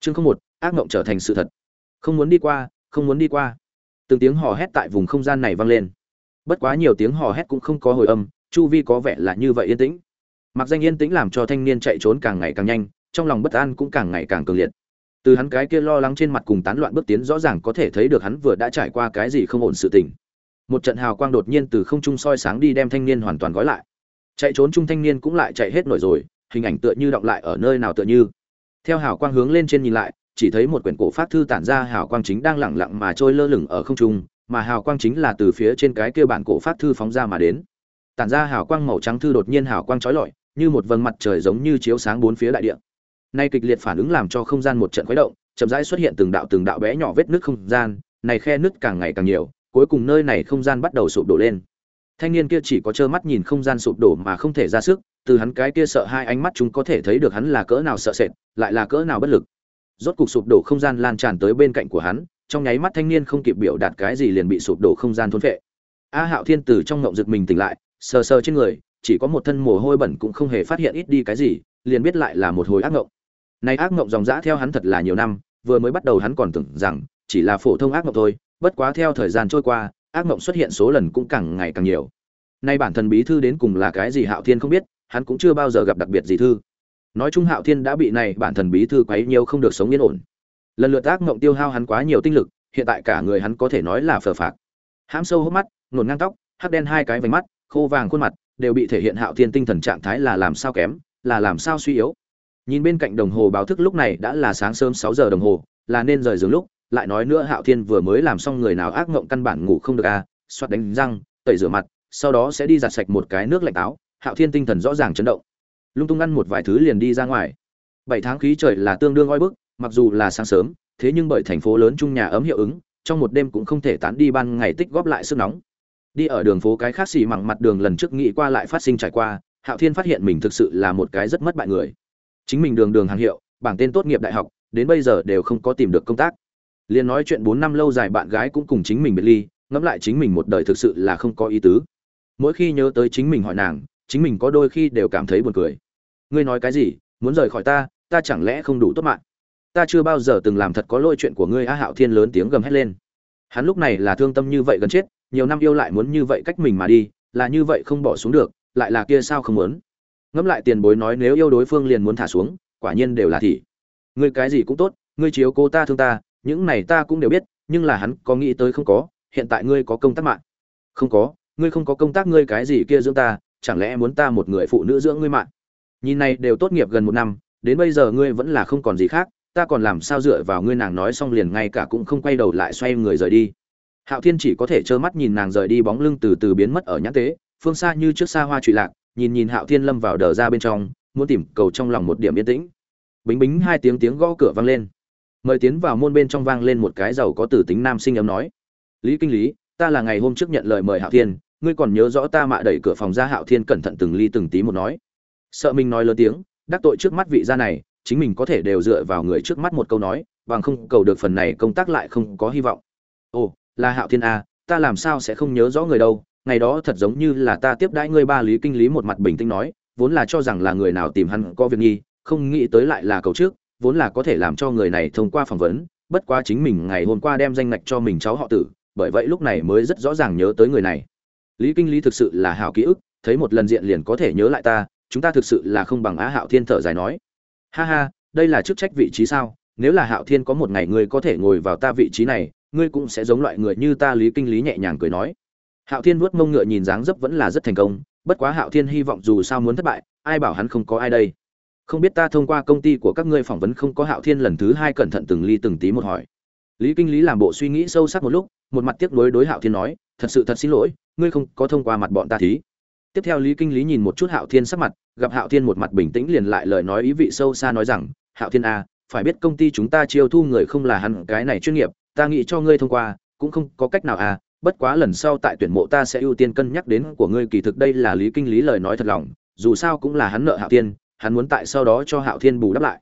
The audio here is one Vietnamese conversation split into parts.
chương không một, ác mộng trở thành sự thật. Không muốn đi qua, không muốn đi qua. Từng tiếng hò hét tại vùng không gian này vang lên. Bất quá nhiều tiếng hò hét cũng không có hồi âm, chu vi có vẻ là như vậy yên tĩnh. Mặc danh yên tĩnh làm cho thanh niên chạy trốn càng ngày càng nhanh, trong lòng bất an cũng càng ngày càng cường liệt. Từ hắn cái kia lo lắng trên mặt cùng tán loạn bước tiến rõ ràng có thể thấy được hắn vừa đã trải qua cái gì không ổn sự tình. Một trận hào quang đột nhiên từ không trung soi sáng đi đem thanh niên hoàn toàn gói lại. Chạy trốn chung thanh niên cũng lại chạy hết nổi rồi, hình ảnh tựa như động lại ở nơi nào tựa như theo hào quang hướng lên trên nhìn lại, chỉ thấy một quyển cổ pháp thư tản ra hào quang chính đang lẳng lặng mà trôi lơ lửng ở không trung, mà hào quang chính là từ phía trên cái kia bản cổ pháp thư phóng ra mà đến. Tản ra hào quang màu trắng thư đột nhiên hào quang chói lọi, như một vầng mặt trời giống như chiếu sáng bốn phía đại địa. Nay kịch liệt phản ứng làm cho không gian một trận khuấy động, chậm rãi xuất hiện từng đạo từng đạo bé nhỏ vết nứt không gian, này khe nứt càng ngày càng nhiều, cuối cùng nơi này không gian bắt đầu sụp đổ lên. Thanh niên kia chỉ có trơ mắt nhìn không gian sụp đổ mà không thể ra sức từ hắn cái kia sợ hai ánh mắt chúng có thể thấy được hắn là cỡ nào sợ sệt, lại là cỡ nào bất lực. Rốt cục sụp đổ không gian lan tràn tới bên cạnh của hắn, trong nháy mắt thanh niên không kịp biểu đạt cái gì liền bị sụp đổ không gian thôn phệ. A hạo thiên từ trong ngộng giật mình tỉnh lại, sờ sờ trên người, chỉ có một thân mồ hôi bẩn cũng không hề phát hiện ít đi cái gì, liền biết lại là một hồi ác ngộng. Này ác ngộng dòng dã theo hắn thật là nhiều năm, vừa mới bắt đầu hắn còn tưởng rằng chỉ là phổ thông ác ngộng thôi, bất quá theo thời gian trôi qua, ác ngộng xuất hiện số lần cũng càng ngày càng nhiều. Nay bản thân bí thư đến cùng là cái gì hạo thiên không biết hắn cũng chưa bao giờ gặp đặc biệt gì thư. Nói chung hạo thiên đã bị này bản thần bí thư quấy nhiều không được sống yên ổn. Lần lượt ác mộng tiêu hao hắn quá nhiều tinh lực, hiện tại cả người hắn có thể nói là phờ phạc. Hãm sâu hốc mắt, nổn ngang tóc hắc đen hai cái vành mắt, khô vàng khuôn mặt, đều bị thể hiện hạo thiên tinh thần trạng thái là làm sao kém, là làm sao suy yếu. Nhìn bên cạnh đồng hồ báo thức lúc này đã là sáng sớm sáu giờ đồng hồ, là nên rời giường lúc, lại nói nữa hạo thiên vừa mới làm xong người nào ác mộng căn bản ngủ không được à xoát đánh răng, tẩy rửa mặt, sau đó sẽ đi giặt sạch một cái nước lạnh táo hạo thiên tinh thần rõ ràng chấn động. Lung tung ăn một vài thứ liền đi ra ngoài. Bảy tháng khí trời là tương đương oi bức, mặc dù là sáng sớm, thế nhưng bởi thành phố lớn chung nhà ấm hiệu ứng, trong một đêm cũng không thể tán đi ban ngày tích góp lại sức nóng. Đi ở đường phố cái khác xì mẳng mặt đường lần trước nghĩ qua lại phát sinh trải qua, hạo thiên phát hiện mình thực sự là một cái rất mất bại người. Chính mình đường đường hàng hiệu, bảng tên tốt nghiệp đại học, đến bây giờ đều không có tìm được công tác. Liền nói chuyện bốn năm lâu dài bạn gái cũng cùng chính mình biệt ly, ngẫm lại chính mình một đời thực sự là không có ý tứ. Mỗi khi nhớ tới chính mình hỏi nàng chính mình có đôi khi đều cảm thấy buồn cười. Ngươi nói cái gì? Muốn rời khỏi ta ta chẳng lẽ không đủ tốt mạng? Ta chưa bao giờ từng làm thật có lỗi chuyện của ngươi, a hạo thiên lớn tiếng gầm hét lên. Hắn lúc này là thương tâm như vậy gần chết, nhiều năm yêu lại muốn như vậy cách mình mà đi, là như vậy không bỏ xuống được, lại là kia sao không muốn? Ngẫm lại tiền bối nói nếu yêu đối phương liền muốn thả xuống, quả nhiên đều là thị ngươi cái gì cũng tốt, ngươi chiếu cô ta thương ta, những này ta cũng đều biết, nhưng là hắn có nghĩ tới không có, hiện tại ngươi có công tác mạng. Không có, ngươi không có công tác ngươi cái gì kia dưỡng ta chẳng lẽ muốn ta một người phụ nữ dưỡng ngươi mạng? Nhìn này đều tốt nghiệp gần một năm, đến bây giờ ngươi vẫn là không còn gì khác, ta còn làm sao dựa vào ngươi nàng nói xong liền ngay cả cũng không quay đầu lại xoay người rời đi. Hạo thiên chỉ có thể trơ mắt nhìn nàng rời đi bóng lưng từ từ biến mất ở nhãn tế, phương xa như trước xa hoa trụy lạc, nhìn nhìn hạo thiên lâm vào đờ ra bên trong, muốn tìm cầu trong lòng một điểm yên tĩnh. Bính bính hai tiếng tiếng gõ cửa vang lên. Mời tiến vào môn bên trong vang lên một cái giàu có tử tính nam sinh ấm nói. Lý kinh lý, ta là ngày hôm trước nhận lời mời hạo thiên ngươi còn nhớ rõ ta mạ đẩy cửa phòng ra hạo thiên cẩn thận từng ly từng tí một nói. Sợ mình nói lớn tiếng, đắc tội trước mắt vị gia này, chính mình có thể đều dựa vào người trước mắt một câu nói, bằng không cầu được phần này công tác lại không có hy vọng. Ồ, là hạo thiên a ta làm sao sẽ không nhớ rõ người đâu, ngày đó thật giống như là ta tiếp đãi ngươi ba lý kinh lý một mặt bình tĩnh nói, vốn là cho rằng là người nào tìm hắn có việc nghi, không nghĩ tới lại là cầu trước, vốn là có thể làm cho người này thông qua phỏng vấn, bất quá chính mình ngày hôm qua đem danh ngạch cho mình cháu họ tử, bởi vậy lúc này mới rất rõ ràng nhớ tới người này lý kinh lý thực sự là hảo ký ức, thấy một lần diện liền có thể nhớ lại ta, chúng ta thực sự là không bằng á hạo thiên thở dài nói. Ha ha, đây là chức trách vị trí sao, nếu là hạo thiên có một ngày ngươi có thể ngồi vào ta vị trí này, ngươi cũng sẽ giống loại người như ta lý kinh lý nhẹ nhàng cười nói. Hạo thiên vuốt mông ngựa nhìn dáng dấp vẫn là rất thành công, bất quá hạo thiên hy vọng dù sao muốn thất bại, ai bảo hắn không có ai đây. Không biết ta thông qua công ty của các ngươi phỏng vấn không có hạo thiên lần thứ hai cẩn thận từng ly từng tí một hỏi. Lý kinh lý làm bộ suy nghĩ sâu sắc một lúc, một mặt tiếc nuối đối hạo thiên nói, thật sự thật xin lỗi ngươi không có thông qua mặt bọn ta thí. Tiếp theo lý kinh lý nhìn một chút hạo thiên sắc mặt gặp hạo thiên một mặt bình tĩnh liền lại lời nói ý vị sâu xa nói rằng hạo thiên a à, phải biết công ty chúng ta chiêu thu người không là hắn cái này chuyên nghiệp ta nghĩ cho ngươi thông qua cũng không có cách nào à bất quá lần sau tại tuyển mộ ta sẽ ưu tiên cân nhắc đến của ngươi kỳ thực đây là lý kinh lý lời nói thật lòng dù sao cũng là hắn nợ hạo thiên hắn muốn tại sau đó cho hạo thiên bù đắp lại.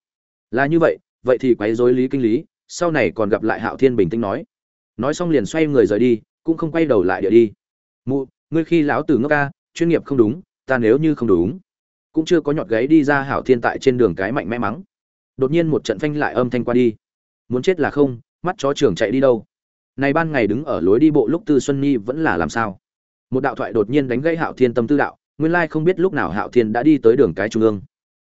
Là như vậy vậy thì quấy rối lý kinh lý sau này còn gặp lại hạo thiên bình tĩnh nói. Nói xong liền xoay người rời đi cũng không quay đầu lại địa đi mụ, ngươi khi lão tử ngốc ca, chuyên nghiệp không đúng, ta nếu như không đúng, cũng chưa có nhọt gáy đi ra hảo thiên tại trên đường cái mạnh mẽ mắng. Đột nhiên một trận phanh lại âm thanh qua đi. Muốn chết là không, mắt chó trưởng chạy đi đâu? Này ban ngày đứng ở lối đi bộ lúc tư xuân nhi vẫn là làm sao? Một đạo thoại đột nhiên đánh gãy hạo thiên tâm tư đạo, nguyên lai không biết lúc nào hạo thiên đã đi tới đường cái trung ương.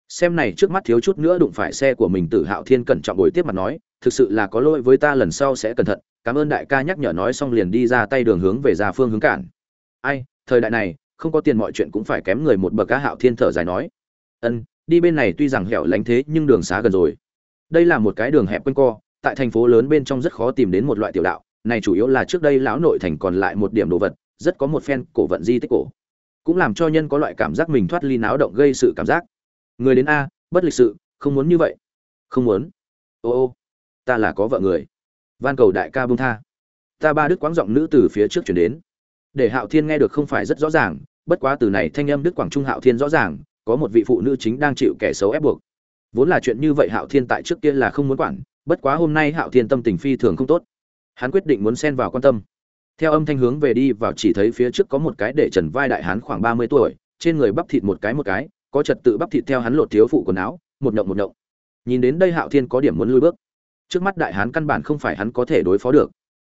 Xem này trước mắt thiếu chút nữa đụng phải xe của mình tử hạo thiên cẩn trọng buổi tiếp mặt nói, thực sự là có lỗi với ta lần sau sẽ cẩn thận, cảm ơn đại ca nhắc nhở nói xong liền đi ra tay đường hướng về ra phương hướng cản ai, thời đại này, không có tiền mọi chuyện cũng phải kém người một bậc cá hạo thiên thở dài nói. Ân, đi bên này tuy rằng hẻo lánh thế nhưng đường xá gần rồi. Đây là một cái đường hẹp quanh co, tại thành phố lớn bên trong rất khó tìm đến một loại tiểu đạo. Này chủ yếu là trước đây lão nội thành còn lại một điểm đồ vật, rất có một phen cổ vận di tích cổ. Cũng làm cho nhân có loại cảm giác mình thoát ly náo động gây sự cảm giác. Người đến a, bất lịch sự, không muốn như vậy. Không muốn. Ô ô, ta là có vợ người. Van cầu đại ca bông tha. Ta ba đức quáng giọng nữ từ phía trước chuyển đến để hạo thiên nghe được không phải rất rõ ràng, bất quá từ này thanh âm đức quảng trung hạo thiên rõ ràng, có một vị phụ nữ chính đang chịu kẻ xấu ép buộc. Vốn là chuyện như vậy hạo thiên tại trước kia là không muốn quản, bất quá hôm nay hạo thiên tâm tình phi thường không tốt. Hắn quyết định muốn xen vào quan tâm. Theo âm thanh hướng về đi vào chỉ thấy phía trước có một cái để trần vai đại hán khoảng ba mươi tuổi, trên người bắp thịt một cái một cái, có trật tự bắp thịt theo hắn lột thiếu phụ quần áo, một nhộng một nhộng. Nhìn đến đây hạo thiên có điểm muốn lui bước. Trước mắt đại hán căn bản không phải hắn có thể đối phó được.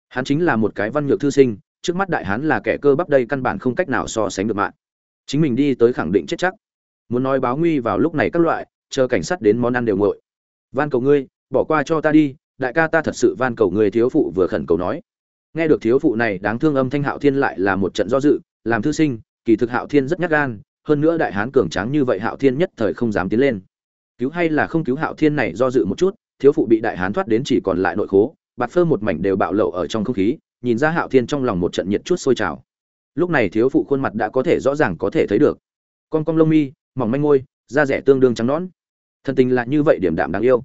Hắn chính là một cái văn nhược thư sinh trước mắt đại hán là kẻ cơ bắp đây căn bản không cách nào so sánh được mạng. Chính mình đi tới khẳng định chết chắc. Muốn nói báo nguy vào lúc này các loại, chờ cảnh sát đến món ăn đều nguội. Van cầu ngươi, bỏ qua cho ta đi, đại ca ta thật sự van cầu người thiếu phụ vừa khẩn cầu nói. Nghe được thiếu phụ này, đáng thương âm thanh hạo thiên lại là một trận do dự, làm thư sinh, kỳ thực hạo thiên rất nhát gan, hơn nữa đại hán cường tráng như vậy hạo thiên nhất thời không dám tiến lên. Cứu hay là không cứu hạo thiên này do dự một chút, thiếu phụ bị đại hán thoát đến chỉ còn lại nội khố, bạt phơ một mảnh đều bạo lậu ở trong không khí nhìn ra hạo thiên trong lòng một trận nhiệt chút sôi trào. Lúc này thiếu phụ khuôn mặt đã có thể rõ ràng có thể thấy được. Con cong lông mi mỏng manh môi, da rẻ tương đương trắng nõn. Thân tình là như vậy điểm đạm đáng yêu.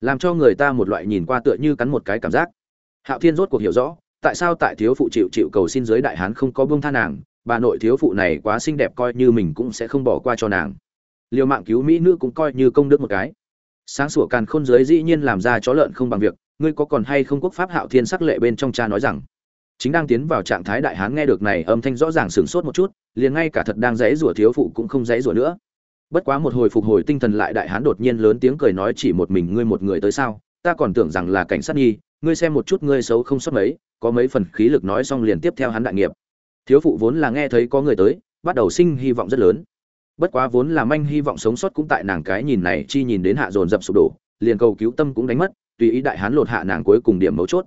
Làm cho người ta một loại nhìn qua tựa như cắn một cái cảm giác. Hạo thiên rốt cuộc hiểu rõ tại sao tại thiếu phụ chịu chịu cầu xin dưới đại hán không có buông tha nàng bà nội thiếu phụ này quá xinh đẹp coi như mình cũng sẽ không bỏ qua cho nàng. Liều mạng cứu mỹ nữ cũng coi như công đức một cái. Sáng sủa càn khôn dưới dĩ nhiên làm ra chó lợn không bằng việc ngươi có còn hay không quốc pháp hạo thiên sắc lệ bên trong cha nói rằng? Chính đang tiến vào trạng thái đại hán nghe được này âm thanh rõ ràng sửng sốt một chút, liền ngay cả thật đang dãy rủa thiếu phụ cũng không dãy rủa nữa. Bất quá một hồi phục hồi tinh thần lại đại hán đột nhiên lớn tiếng cười nói chỉ một mình ngươi một người tới sao? Ta còn tưởng rằng là cảnh sát nhi, ngươi xem một chút ngươi xấu không sót mấy, có mấy phần khí lực nói xong liền tiếp theo hắn đại nghiệp. Thiếu phụ vốn là nghe thấy có người tới, bắt đầu sinh hy vọng rất lớn. Bất quá vốn là manh hy vọng sống sót cũng tại nàng cái nhìn này, chi nhìn đến hạ dồn dập sụp đổ, liền cầu cứu tâm cũng đánh mất tùy ý đại hán lột hạ nàng cuối cùng điểm mấu chốt.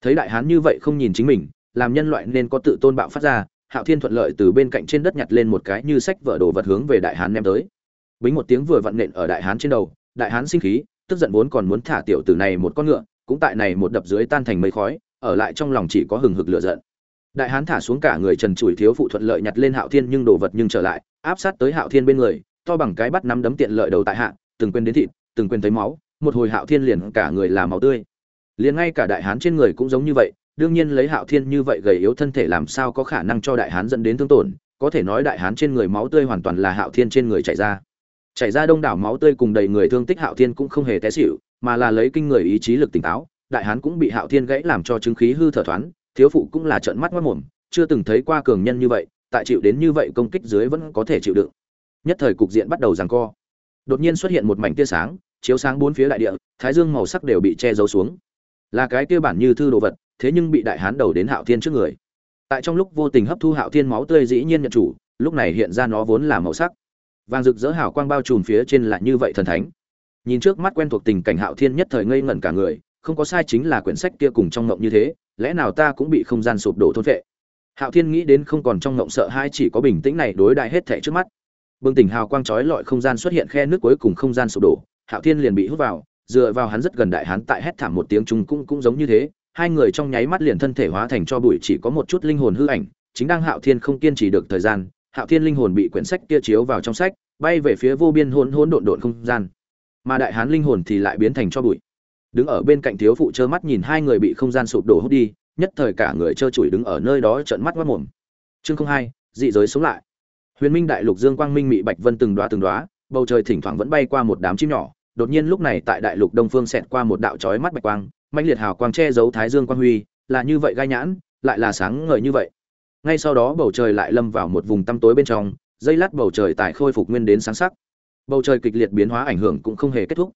Thấy đại hán như vậy không nhìn chính mình, làm nhân loại nên có tự tôn bạo phát ra, hạo thiên thuận lợi từ bên cạnh trên đất nhặt lên một cái như sách vở đồ vật hướng về đại hán ném tới. Bính một tiếng vừa vặn nện ở đại hán trên đầu, đại hán sinh khí, tức giận vốn còn muốn thả tiểu tử này một con ngựa, cũng tại này một đập dưới tan thành mây khói, ở lại trong lòng chỉ có hừng hực lửa giận. Đại hán thả xuống cả người trần trụi thiếu phụ thuận lợi nhặt lên hạo thiên nhưng đồ vật nhưng trở lại, áp sát tới hạo thiên bên người, to bằng cái bắt nắm đấm tiện lợi đầu tại hạ, từng quên đến thịt, từng quên thấy máu một hồi hạo thiên liền cả người là máu tươi. Liền ngay cả đại hán trên người cũng giống như vậy, đương nhiên lấy hạo thiên như vậy gầy yếu thân thể làm sao có khả năng cho đại hán dẫn đến thương tổn, có thể nói đại hán trên người máu tươi hoàn toàn là hạo thiên trên người chảy ra. Chảy ra đông đảo máu tươi cùng đầy người thương tích hạo thiên cũng không hề té xỉu, mà là lấy kinh người ý chí lực tỉnh táo, đại hán cũng bị hạo thiên gãy làm cho chứng khí hư thở thoáng, thiếu phụ cũng là trợn mắt mất mồm, chưa từng thấy qua cường nhân như vậy, tại chịu đến như vậy công kích dưới vẫn có thể chịu đựng. Nhất thời cục diện bắt đầu giằng co. Đột nhiên xuất hiện một mảnh tia sáng chiếu sáng bốn phía đại địa, thái dương màu sắc đều bị che giấu xuống. Là cái kia bản như thư đồ vật, thế nhưng bị đại hán đầu đến hạo thiên trước người. Tại trong lúc vô tình hấp thu hạo thiên máu tươi dĩ nhiên nhận chủ, lúc này hiện ra nó vốn là màu sắc. Vàng rực rỡ hào quang bao trùm phía trên là như vậy thần thánh. Nhìn trước mắt quen thuộc tình cảnh hạo thiên nhất thời ngây ngẩn cả người, không có sai chính là quyển sách kia cùng trong ngộng như thế, lẽ nào ta cũng bị không gian sụp đổ thôn vệ hạo thiên nghĩ đến không còn trong ngộng sợ hai chỉ có bình tĩnh này đối đại hết thảy trước mắt. Bừng tỉnh hào quang chói lọi không gian xuất hiện khe nước cuối cùng không gian sụp đổ hạo thiên liền bị hút vào dựa vào hắn rất gần đại Hán tại hét thảm một tiếng trung cũng cũng giống như thế. Hai người trong nháy mắt liền thân thể hóa thành cho bụi chỉ có một chút linh hồn hư ảnh chính đang hạo thiên không kiên trì được thời gian hạo thiên linh hồn bị quyển sách kia chiếu vào trong sách bay về phía vô biên hỗn hỗn độn độn không gian. Mà đại hán linh hồn thì lại biến thành cho bụi. Đứng ở bên cạnh thiếu phụ trơ mắt nhìn hai người bị không gian sụp đổ hút đi nhất thời cả người trơ trụi đứng ở nơi đó trợn mắt quát mồm. Chương không hai dị giới sống lại. Huyền minh đại lục dương quang minh mị bạch vân từng đóa từng đóa, bầu trời thỉnh thoảng vẫn bay qua một đám chim nhỏ đột nhiên lúc này tại đại lục đông phương xẹt qua một đạo chói mắt bạch quang mạnh liệt hào quang che giấu thái dương quang huy, là như vậy gai nhãn, lại là sáng ngời như vậy. Ngay sau đó bầu trời lại lâm vào một vùng tăm tối bên trong dây lát bầu trời tại khôi phục nguyên đến sáng sắc. Bầu trời kịch liệt biến hóa ảnh hưởng cũng không hề kết thúc.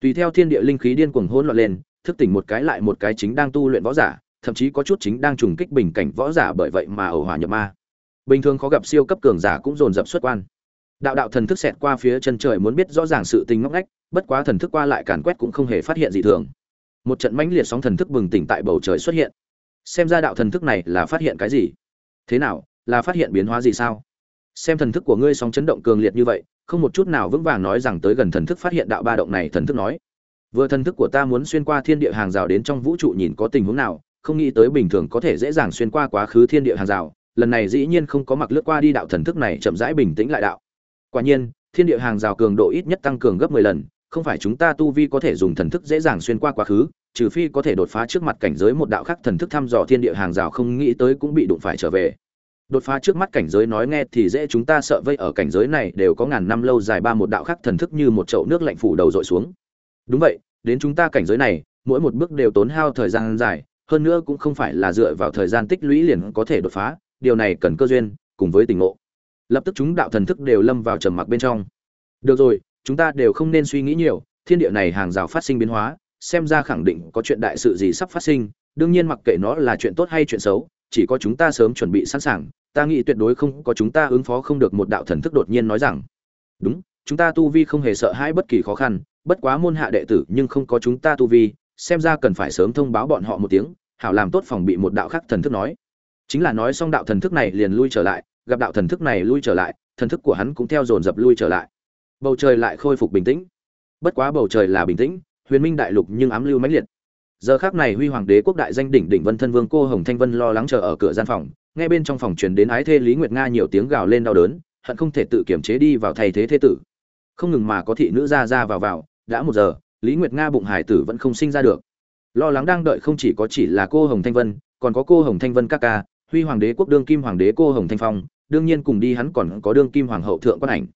Tùy theo thiên địa linh khí điên cuồng hỗn loạn lên, thức tỉnh một cái lại một cái chính đang tu luyện võ giả, thậm chí có chút chính đang trùng kích bình cảnh võ giả bởi vậy mà ẩu hỏa nhập ma. Bình thường khó gặp siêu cấp cường giả cũng dồn dập xuất quan đạo đạo thần thức xẹt qua phía chân trời muốn biết rõ ràng sự tình ngóc ngách, bất quá thần thức qua lại càn quét cũng không hề phát hiện gì thường. Một trận mãnh liệt sóng thần thức bừng tỉnh tại bầu trời xuất hiện. Xem ra đạo thần thức này là phát hiện cái gì? Thế nào, là phát hiện biến hóa gì sao? Xem thần thức của ngươi sóng chấn động cường liệt như vậy, không một chút nào vững vàng nói rằng tới gần thần thức phát hiện đạo ba động này thần thức nói. Vừa thần thức của ta muốn xuyên qua thiên địa hàng rào đến trong vũ trụ nhìn có tình huống nào, không nghĩ tới bình thường có thể dễ dàng xuyên qua quá khứ thiên địa hàng rào. Lần này dĩ nhiên không có mặc lướt qua đi đạo thần thức này chậm rãi bình tĩnh lại đạo quả nhiên, thiên địa hàng rào cường độ ít nhất tăng cường gấp mười lần, không phải chúng ta tu vi có thể dùng thần thức dễ dàng xuyên qua quá khứ, trừ phi có thể đột phá trước mặt cảnh giới một đạo khác thần thức thăm dò thiên địa hàng rào không nghĩ tới cũng bị đụng phải trở về. Đột phá trước mắt cảnh giới nói nghe thì dễ chúng ta sợ vây ở cảnh giới này đều có ngàn năm lâu dài ba một đạo khác thần thức như một chậu nước lạnh phủ đầu dội xuống. Đúng vậy, đến chúng ta cảnh giới này, mỗi một bước đều tốn hao thời gian dài, hơn nữa cũng không phải là dựa vào thời gian tích lũy liền có thể đột phá, điều này cần cơ duyên, cùng với tình ngộ lập tức chúng đạo thần thức đều lâm vào trầm mặc bên trong. Được rồi, chúng ta đều không nên suy nghĩ nhiều, thiên địa này hàng rào phát sinh biến hóa, xem ra khẳng định có chuyện đại sự gì sắp phát sinh, đương nhiên mặc kệ nó là chuyện tốt hay chuyện xấu, chỉ có chúng ta sớm chuẩn bị sẵn sàng, ta nghĩ tuyệt đối không có chúng ta ứng phó không được một đạo thần thức đột nhiên nói rằng. Đúng, chúng ta tu vi không hề sợ hãi bất kỳ khó khăn, bất quá môn hạ đệ tử nhưng không có chúng ta tu vi, xem ra cần phải sớm thông báo bọn họ một tiếng, hảo làm tốt phòng bị một đạo khác thần thức nói. Chính là nói xong đạo thần thức này liền lui trở lại gặp đạo thần thức này lui trở lại, thần thức của hắn cũng theo dồn dập lui trở lại. Bầu trời lại khôi phục bình tĩnh. Bất quá bầu trời là bình tĩnh, huyền minh đại lục nhưng ám lưu mãnh liệt. Giờ khác này huy hoàng đế quốc đại danh đỉnh đỉnh vân thân vương cô hồng thanh vân lo lắng chờ ở cửa gian phòng, nghe bên trong phòng truyền đến ái thê lý nguyệt nga nhiều tiếng gào lên đau đớn, hận không thể tự kiểm chế đi vào thay thế thế tử. Không ngừng mà có thị nữ ra ra vào vào, đã một giờ, lý nguyệt nga bụng hải tử vẫn không sinh ra được. Lo lắng đang đợi không chỉ có chỉ là cô hồng thanh vân, còn có cô hồng thanh vân các ca, huy hoàng đế quốc đương kim hoàng đế cô hồng thanh phong đương nhiên cùng đi hắn còn có đương kim hoàng hậu thượng quan ảnh.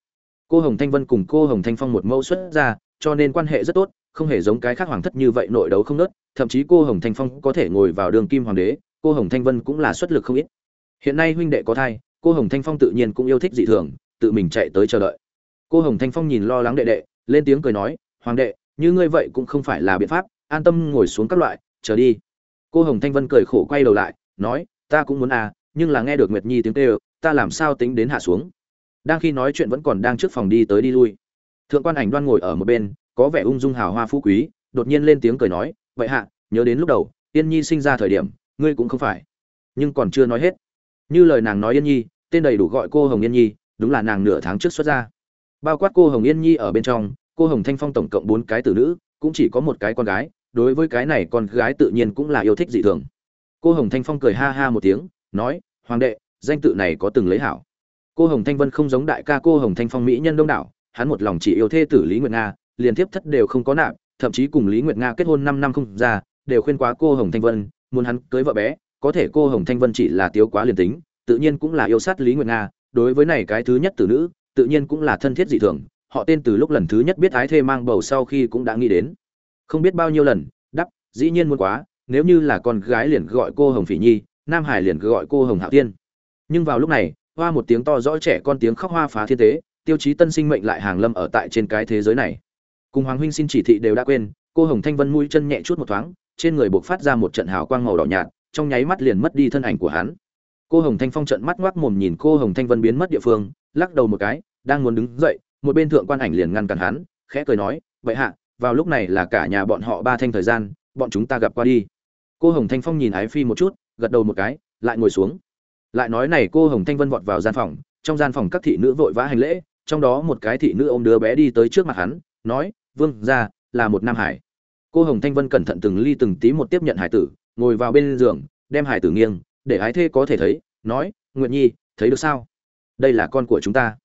Cô hồng thanh vân cùng cô hồng thanh phong một mẫu xuất ra cho nên quan hệ rất tốt, không hề giống cái khác hoàng thất như vậy nội đấu không nớt, thậm chí cô hồng thanh phong có thể ngồi vào đường kim hoàng đế, cô hồng thanh vân cũng là xuất lực không ít. Hiện nay huynh đệ có thai, cô hồng thanh phong tự nhiên cũng yêu thích dị thường, tự mình chạy tới chờ đợi. Cô hồng thanh phong nhìn lo lắng đệ đệ, lên tiếng cười nói, hoàng đệ, như ngươi vậy cũng không phải là biện pháp, an tâm ngồi xuống các loại, chờ đi. Cô hồng thanh vân cười khổ quay đầu lại, nói, ta cũng muốn à nhưng là nghe được nguyệt nhi tiếng kêu ta làm sao tính đến hạ xuống? Đang khi nói chuyện vẫn còn đang trước phòng đi tới đi lui. Thượng quan ảnh đoan ngồi ở một bên, có vẻ ung dung hào hoa phú quý, đột nhiên lên tiếng cười nói, vậy hạ, nhớ đến lúc đầu, yên nhi sinh ra thời điểm, ngươi cũng không phải. Nhưng còn chưa nói hết. Như lời nàng nói yên nhi, tên đầy đủ gọi cô hồng yên nhi, đúng là nàng nửa tháng trước xuất ra. Bao quát cô hồng yên nhi ở bên trong, cô hồng thanh phong tổng cộng bốn cái tử nữ, cũng chỉ có một cái con gái, đối với cái này con gái tự nhiên cũng là yêu thích dị thường. Cô hồng thanh phong cười ha ha một tiếng, nói, hoàng đệ danh tự này có từng lấy hảo. Cô hồng thanh vân không giống đại ca cô hồng thanh phong mỹ nhân đông đảo, hắn một lòng chỉ yêu thê tử lý nguyệt nga, liền tiếp thất đều không có nạp, thậm chí cùng lý nguyệt nga kết hôn năm năm không ra, đều khuyên quá cô hồng thanh vân, muốn hắn cưới vợ bé, có thể cô hồng thanh vân chỉ là tiếu quá liền tính, tự nhiên cũng là yêu sát lý nguyệt nga, đối với này cái thứ nhất tử nữ, tự nhiên cũng là thân thiết dị thường, họ tên từ lúc lần thứ nhất biết ái thê mang bầu sau khi cũng đã nghĩ đến. Không biết bao nhiêu lần, đắp, dĩ nhiên muốn quá, nếu như là con gái liền gọi cô hồng phỉ nhi, nam hải liền gọi cô hồng hạo tiên nhưng vào lúc này, hoa một tiếng to rõ trẻ con tiếng khóc hoa phá thiên tế, tiêu chí tân sinh mệnh lại hàng lâm ở tại trên cái thế giới này. Cùng hoàng huynh xin chỉ thị đều đã quên, cô hồng thanh vân mũi chân nhẹ chút một thoáng, trên người buộc phát ra một trận hào quang màu đỏ nhạt, trong nháy mắt liền mất đi thân ảnh của hắn. Cô hồng thanh phong trận mắt ngoác mồm nhìn cô hồng thanh vân biến mất địa phương, lắc đầu một cái, đang muốn đứng dậy, một bên thượng quan ảnh liền ngăn cản hắn, khẽ cười nói, vậy hạ, vào lúc này là cả nhà bọn họ ba thanh thời gian, bọn chúng ta gặp qua đi. Cô hồng thanh phong nhìn ái phi một chút, gật đầu một cái, lại ngồi xuống lại nói này cô hồng thanh vân vọt vào gian phòng, trong gian phòng các thị nữ vội vã hành lễ, trong đó một cái thị nữ ôm đứa bé đi tới trước mặt hắn, nói, vương ra là một nam hải. Cô hồng thanh vân cẩn thận từng ly từng tí một tiếp nhận hải tử, ngồi vào bên giường, đem hải tử nghiêng, để ái thê có thể thấy, nói, nguyệt nhi, thấy được sao? Đây là con của chúng ta.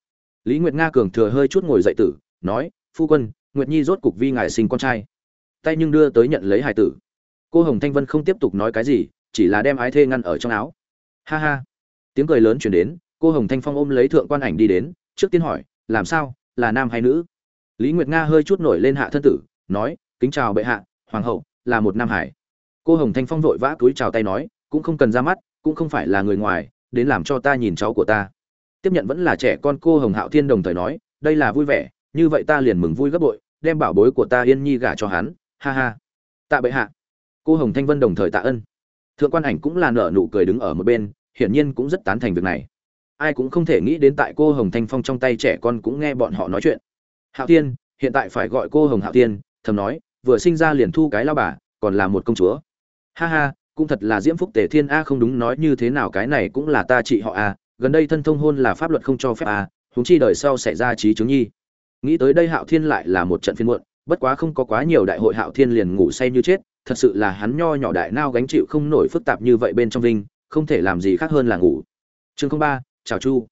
Lý nguyệt nga cường thừa hơi chút ngồi dậy tử, nói, phu quân, nguyệt nhi rốt cục vi ngài sinh con trai. Tay nhưng đưa tới nhận lấy hải tử. Cô hồng thanh vân không tiếp tục nói cái gì, chỉ là đem ái thê ngăn ở trong áo. Ha ha tiếng cười lớn chuyển đến, cô hồng thanh phong ôm lấy thượng quan ảnh đi đến, trước tiên hỏi, làm sao, là nam hay nữ? Lý nguyệt nga hơi chút nổi lên hạ thân tử, nói, kính chào bệ hạ, hoàng hậu, là một nam hải. Cô hồng thanh phong vội vã túi chào tay nói, cũng không cần ra mắt, cũng không phải là người ngoài, đến làm cho ta nhìn cháu của ta. Tiếp nhận vẫn là trẻ con cô hồng hạo thiên đồng thời nói, đây là vui vẻ, như vậy ta liền mừng vui gấp bội, đem bảo bối của ta yên nhi gả cho hắn, ha ha. Tạ bệ hạ. Cô hồng thanh vân đồng thời tạ ân. Thượng quan ảnh cũng là nở nụ cười đứng ở một bên hiển nhiên cũng rất tán thành việc này. Ai cũng không thể nghĩ đến tại cô hồng thanh phong trong tay trẻ con cũng nghe bọn họ nói chuyện. Hạo tiên hiện tại phải gọi cô hồng hạo tiên thầm nói, vừa sinh ra liền thu cái lao bà, còn là một công chúa. Ha ha, cũng thật là diễm phúc tề thiên a không đúng nói như thế nào cái này cũng là ta chị họ a, gần đây thân thông hôn là pháp luật không cho phép a, huống chi đời sau xảy ra trí chứng nhi. Nghĩ tới đây hạo thiên lại là một trận phiên muộn, bất quá không có quá nhiều đại hội hạo thiên liền ngủ say như chết, thật sự là hắn nho nhỏ đại nao gánh chịu không nổi phức tạp như vậy bên trong vinh không thể làm gì khác hơn là ngủ. Chương ba, chào chu.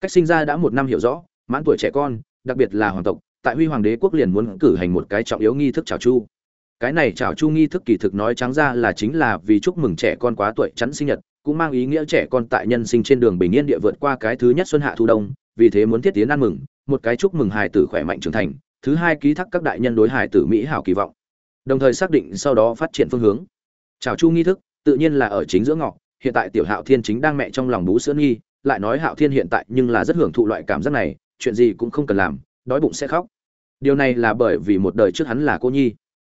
Cách sinh ra đã một năm hiểu rõ, mãn tuổi trẻ con, đặc biệt là hoàng tộc, tại huy hoàng đế quốc liền muốn cử hành một cái trọng yếu nghi thức chào chu. Cái này chào chu nghi thức kỳ thực nói trắng ra là chính là vì chúc mừng trẻ con quá tuổi chắn sinh nhật, cũng mang ý nghĩa trẻ con tại nhân sinh trên đường bình yên địa vượt qua cái thứ nhất xuân hạ thu đông, vì thế muốn thiết tiến ăn mừng, một cái chúc mừng hài tử khỏe mạnh trưởng thành, thứ hai ký thác các đại nhân đối hài tử mỹ hảo kỳ vọng. Đồng thời xác định sau đó phát triển phương hướng. Chào chu nghi thức, tự nhiên là ở chính giữa ngọ hiện tại tiểu hạo thiên chính đang mẹ trong lòng bú sữa nghi, lại nói hạo thiên hiện tại nhưng là rất hưởng thụ loại cảm giác này, chuyện gì cũng không cần làm, đói bụng sẽ khóc. Điều này là bởi vì một đời trước hắn là cô nhi.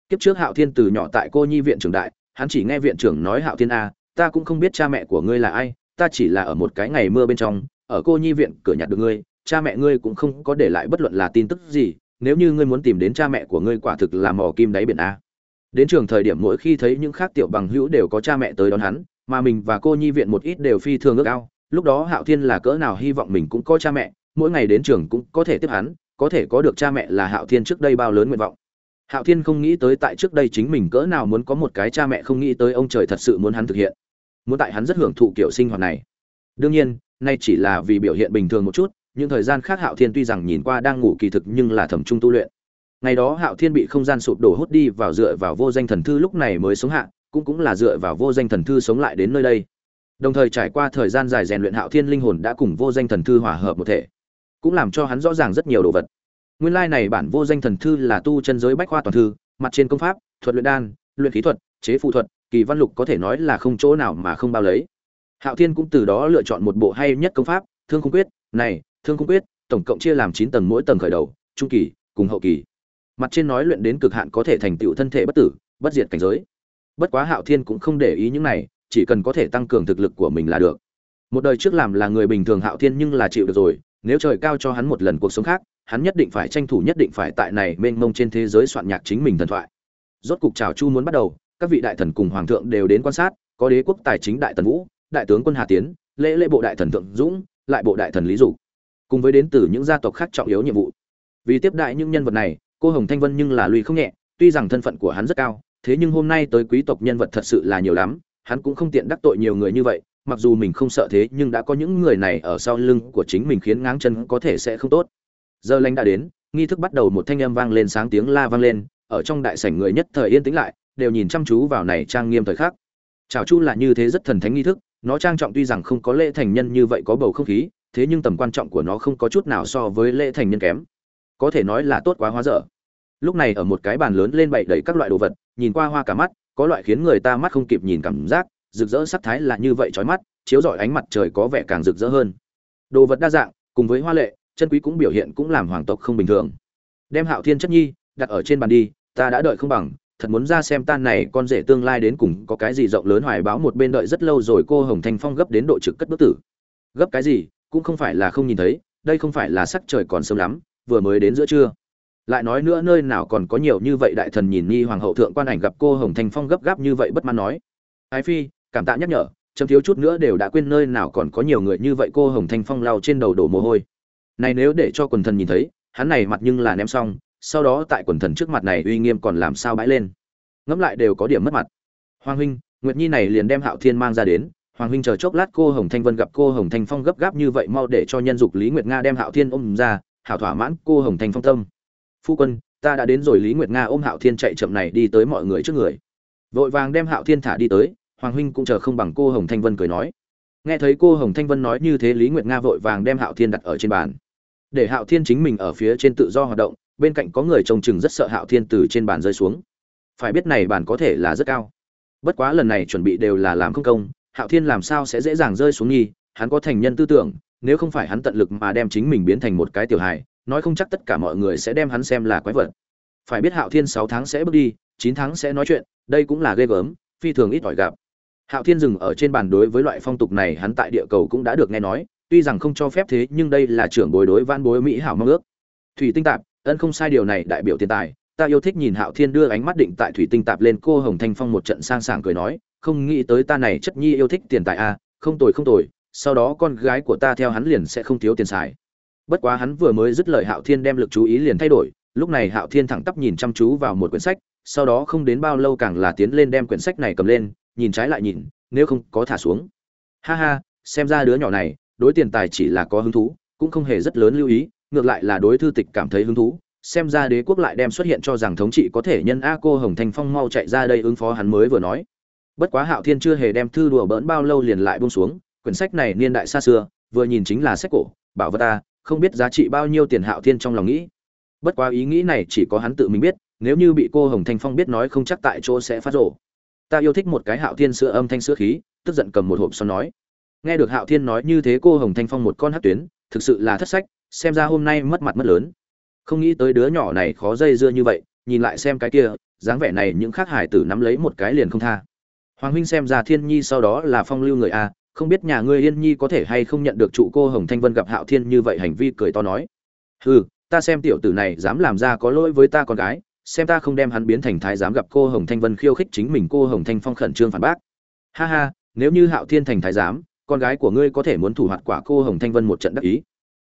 Kiếp trước hạo thiên từ nhỏ tại cô nhi viện trưởng đại, hắn chỉ nghe viện trưởng nói hạo thiên a, ta cũng không biết cha mẹ của ngươi là ai, ta chỉ là ở một cái ngày mưa bên trong, ở cô nhi viện cửa nhặt được ngươi, cha mẹ ngươi cũng không có để lại bất luận là tin tức gì, nếu như ngươi muốn tìm đến cha mẹ của ngươi quả thực là mò kim đáy biển a. Đến trường thời điểm mỗi khi thấy những khác tiểu bằng hữu đều có cha mẹ tới đón hắn mà mình và cô nhi viện một ít đều phi thường ước ao. Lúc đó hạo thiên là cỡ nào hy vọng mình cũng có cha mẹ, mỗi ngày đến trường cũng có thể tiếp hắn, có thể có được cha mẹ là hạo thiên trước đây bao lớn nguyện vọng. Hạo thiên không nghĩ tới tại trước đây chính mình cỡ nào muốn có một cái cha mẹ, không nghĩ tới ông trời thật sự muốn hắn thực hiện. Muốn tại hắn rất hưởng thụ kiểu sinh hoạt này. Đương nhiên, nay chỉ là vì biểu hiện bình thường một chút, những thời gian khác hạo thiên tuy rằng nhìn qua đang ngủ kỳ thực nhưng là thầm trung tu luyện. Ngày đó hạo thiên bị không gian sụp đổ hút đi vào dựa vào vô danh thần thư lúc này mới sống hạ cũng cũng là dựa vào vô danh thần thư sống lại đến nơi đây. Đồng thời trải qua thời gian dài rèn luyện hạo thiên linh hồn đã cùng vô danh thần thư hòa hợp một thể, cũng làm cho hắn rõ ràng rất nhiều đồ vật. Nguyên lai này bản vô danh thần thư là tu chân giới bách khoa toàn thư, mặt trên công pháp, thuật luyện đan, luyện khí thuật, chế phụ thuật, kỳ văn lục có thể nói là không chỗ nào mà không bao lấy. Hạo thiên cũng từ đó lựa chọn một bộ hay nhất công pháp, thương không quyết. Này, thương không quyết, tổng cộng chia làm chín tầng mỗi tầng khởi đầu, trung kỳ, cùng hậu kỳ. Mặt trên nói luyện đến cực hạn có thể thành tựu thân thể bất tử, bất diệt cảnh giới bất quá hạo thiên cũng không để ý những này, chỉ cần có thể tăng cường thực lực của mình là được. Một đời trước làm là người bình thường hạo thiên nhưng là chịu được rồi, nếu trời cao cho hắn một lần cuộc sống khác, hắn nhất định phải tranh thủ nhất định phải tại này mênh mông trên thế giới soạn nhạc chính mình thần thoại. Rốt cục chào chu muốn bắt đầu, các vị đại thần cùng hoàng thượng đều đến quan sát, có đế quốc tài chính đại tần vũ, đại tướng quân hà tiến, lễ lễ bộ đại thần thượng dũng, lại bộ đại thần lý dục. Cùng với đến từ những gia tộc khác trọng yếu nhiệm vụ. Vì tiếp đại những nhân vật này, cô hồng thanh vân nhưng là lùi không nhẹ, tuy rằng thân phận của hắn rất cao thế nhưng hôm nay tới quý tộc nhân vật thật sự là nhiều lắm, hắn cũng không tiện đắc tội nhiều người như vậy, mặc dù mình không sợ thế nhưng đã có những người này ở sau lưng của chính mình khiến ngáng chân có thể sẽ không tốt. Giờ lành đã đến, nghi thức bắt đầu một thanh âm vang lên sáng tiếng la vang lên, ở trong đại sảnh người nhất thời yên tĩnh lại, đều nhìn chăm chú vào này trang nghiêm thời khắc. Chào chu là như thế rất thần thánh nghi thức, nó trang trọng tuy rằng không có lễ thành nhân như vậy có bầu không khí, thế nhưng tầm quan trọng của nó không có chút nào so với lễ thành nhân kém. Có thể nói là tốt quá hóa dở. Lúc này ở một cái bàn lớn lên bày đầy các loại đồ vật nhìn qua hoa cả mắt, có loại khiến người ta mắt không kịp nhìn cảm giác, rực rỡ sắc thái là như vậy chói mắt, chiếu rọi ánh mặt trời có vẻ càng rực rỡ hơn. Đồ vật đa dạng, cùng với hoa lệ, chân quý cũng biểu hiện cũng làm hoàng tộc không bình thường. Đem hạo thiên chất nhi đặt ở trên bàn đi, ta đã đợi không bằng, thật muốn ra xem tan này con rể tương lai đến cùng có cái gì rộng lớn hoài báo một bên đợi rất lâu rồi cô hồng thanh phong gấp đến độ trực cất bức tử. Gấp cái gì, cũng không phải là không nhìn thấy, đây không phải là sắc trời còn sớm lắm, vừa mới đến giữa trưa lại nói nữa nơi nào còn có nhiều như vậy đại thần nhìn nghi hoàng hậu thượng quan ảnh gặp cô hồng thanh phong gấp gáp như vậy bất mãn nói. Ái phi, cảm tạ nhắc nhở, chấm thiếu chút nữa đều đã quên nơi nào còn có nhiều người như vậy cô hồng thanh phong lao trên đầu đổ mồ hôi. Này nếu để cho quần thần nhìn thấy, hắn này mặt nhưng là ném xong, sau đó tại quần thần trước mặt này uy nghiêm còn làm sao bãi lên. Ngẫm lại đều có điểm mất mặt. Hoàng huynh, nguyệt nhi này liền đem hạo thiên mang ra đến, hoàng huynh chờ chốc lát cô hồng thanh vân gặp cô hồng thanh phong gấp gáp như vậy mau để cho nhân dục lý nguyệt nga đem hạo thiên ôm ra, hảo thỏa mãn cô hồng thanh phong tâm phu quân, ta đã đến rồi, lý nguyệt nga ôm hạo thiên chạy chậm này đi tới mọi người trước người. Vội vàng đem hạo thiên thả đi tới, hoàng huynh cũng chờ không bằng cô hồng thanh vân cười nói. Nghe thấy cô hồng thanh vân nói như thế, lý nguyệt nga vội vàng đem hạo thiên đặt ở trên bàn. Để hạo thiên chính mình ở phía trên tự do hoạt động, bên cạnh có người trông chừng rất sợ hạo thiên từ trên bàn rơi xuống. Phải biết này bàn có thể là rất cao. Bất quá lần này chuẩn bị đều là làm không công, hạo thiên làm sao sẽ dễ dàng rơi xuống nghi, hắn có thành nhân tư tưởng, nếu không phải hắn tận lực mà đem chính mình biến thành một cái tiểu hài nói không chắc tất cả mọi người sẽ đem hắn xem là quái vật. Phải biết hạo thiên sáu tháng sẽ bước đi chín tháng sẽ nói chuyện đây cũng là ghê gớm phi thường ít ỏi gặp. Hạo thiên dừng ở trên bàn đối với loại phong tục này hắn tại địa cầu cũng đã được nghe nói tuy rằng không cho phép thế nhưng đây là trưởng bối đối van bối mỹ hảo mong ước. Thủy tinh tạp ân không sai điều này đại biểu tiền tài. Ta yêu thích nhìn hạo thiên đưa ánh mắt định tại thủy tinh tạp lên cô hồng thanh phong một trận sang sảng cười nói không nghĩ tới ta này chất nhi yêu thích tiền tài à, không tồi không tồi sau đó con gái của ta theo hắn liền sẽ không thiếu tiền xài bất quá hắn vừa mới dứt lời hạo thiên đem lực chú ý liền thay đổi, lúc này hạo thiên thẳng tắp nhìn chăm chú vào một quyển sách, sau đó không đến bao lâu càng là tiến lên đem quyển sách này cầm lên, nhìn trái lại nhìn, nếu không có thả xuống. Ha ha, xem ra đứa nhỏ này, đối tiền tài chỉ là có hứng thú, cũng không hề rất lớn lưu ý, ngược lại là đối thư tịch cảm thấy hứng thú, xem ra đế quốc lại đem xuất hiện cho rằng thống trị có thể nhân a cô hồng thanh phong mau chạy ra đây ứng phó hắn mới vừa nói. Bất quá hạo thiên chưa hề đem thư đùa bỡn bao lâu liền lại buông xuống, quyển sách này niên đại xa xưa, vừa nhìn chính là sách cổ, bảo vật ta không biết giá trị bao nhiêu tiền hạo thiên trong lòng nghĩ. Bất quá ý nghĩ này chỉ có hắn tự mình biết, nếu như bị cô hồng thanh phong biết nói không chắc tại chỗ sẽ phát rổ ta yêu thích một cái hạo thiên sữa âm thanh sữa khí, tức giận cầm một hộp son nói. Nghe được hạo thiên nói như thế cô hồng thanh phong một con hắc tuyến, thực sự là thất sách, xem ra hôm nay mất mặt mất lớn. Không nghĩ tới đứa nhỏ này khó dây dưa như vậy, nhìn lại xem cái kia, dáng vẻ này những khác hải tử nắm lấy một cái liền không tha. Hoàng huynh xem ra thiên nhi sau đó là phong lưu người a không biết nhà ngươi yên nhi có thể hay không nhận được trụ cô hồng thanh vân gặp hạo thiên như vậy hành vi cười to nói. Hừ, ta xem tiểu tử này dám làm ra có lỗi với ta con gái, xem ta không đem hắn biến thành thái giám gặp cô hồng thanh vân khiêu khích chính mình cô hồng thanh phong khẩn trương phản bác. Ha ha, nếu như hạo thiên thành thái giám, con gái của ngươi có thể muốn thủ hoạt quả cô hồng thanh vân một trận đắc ý.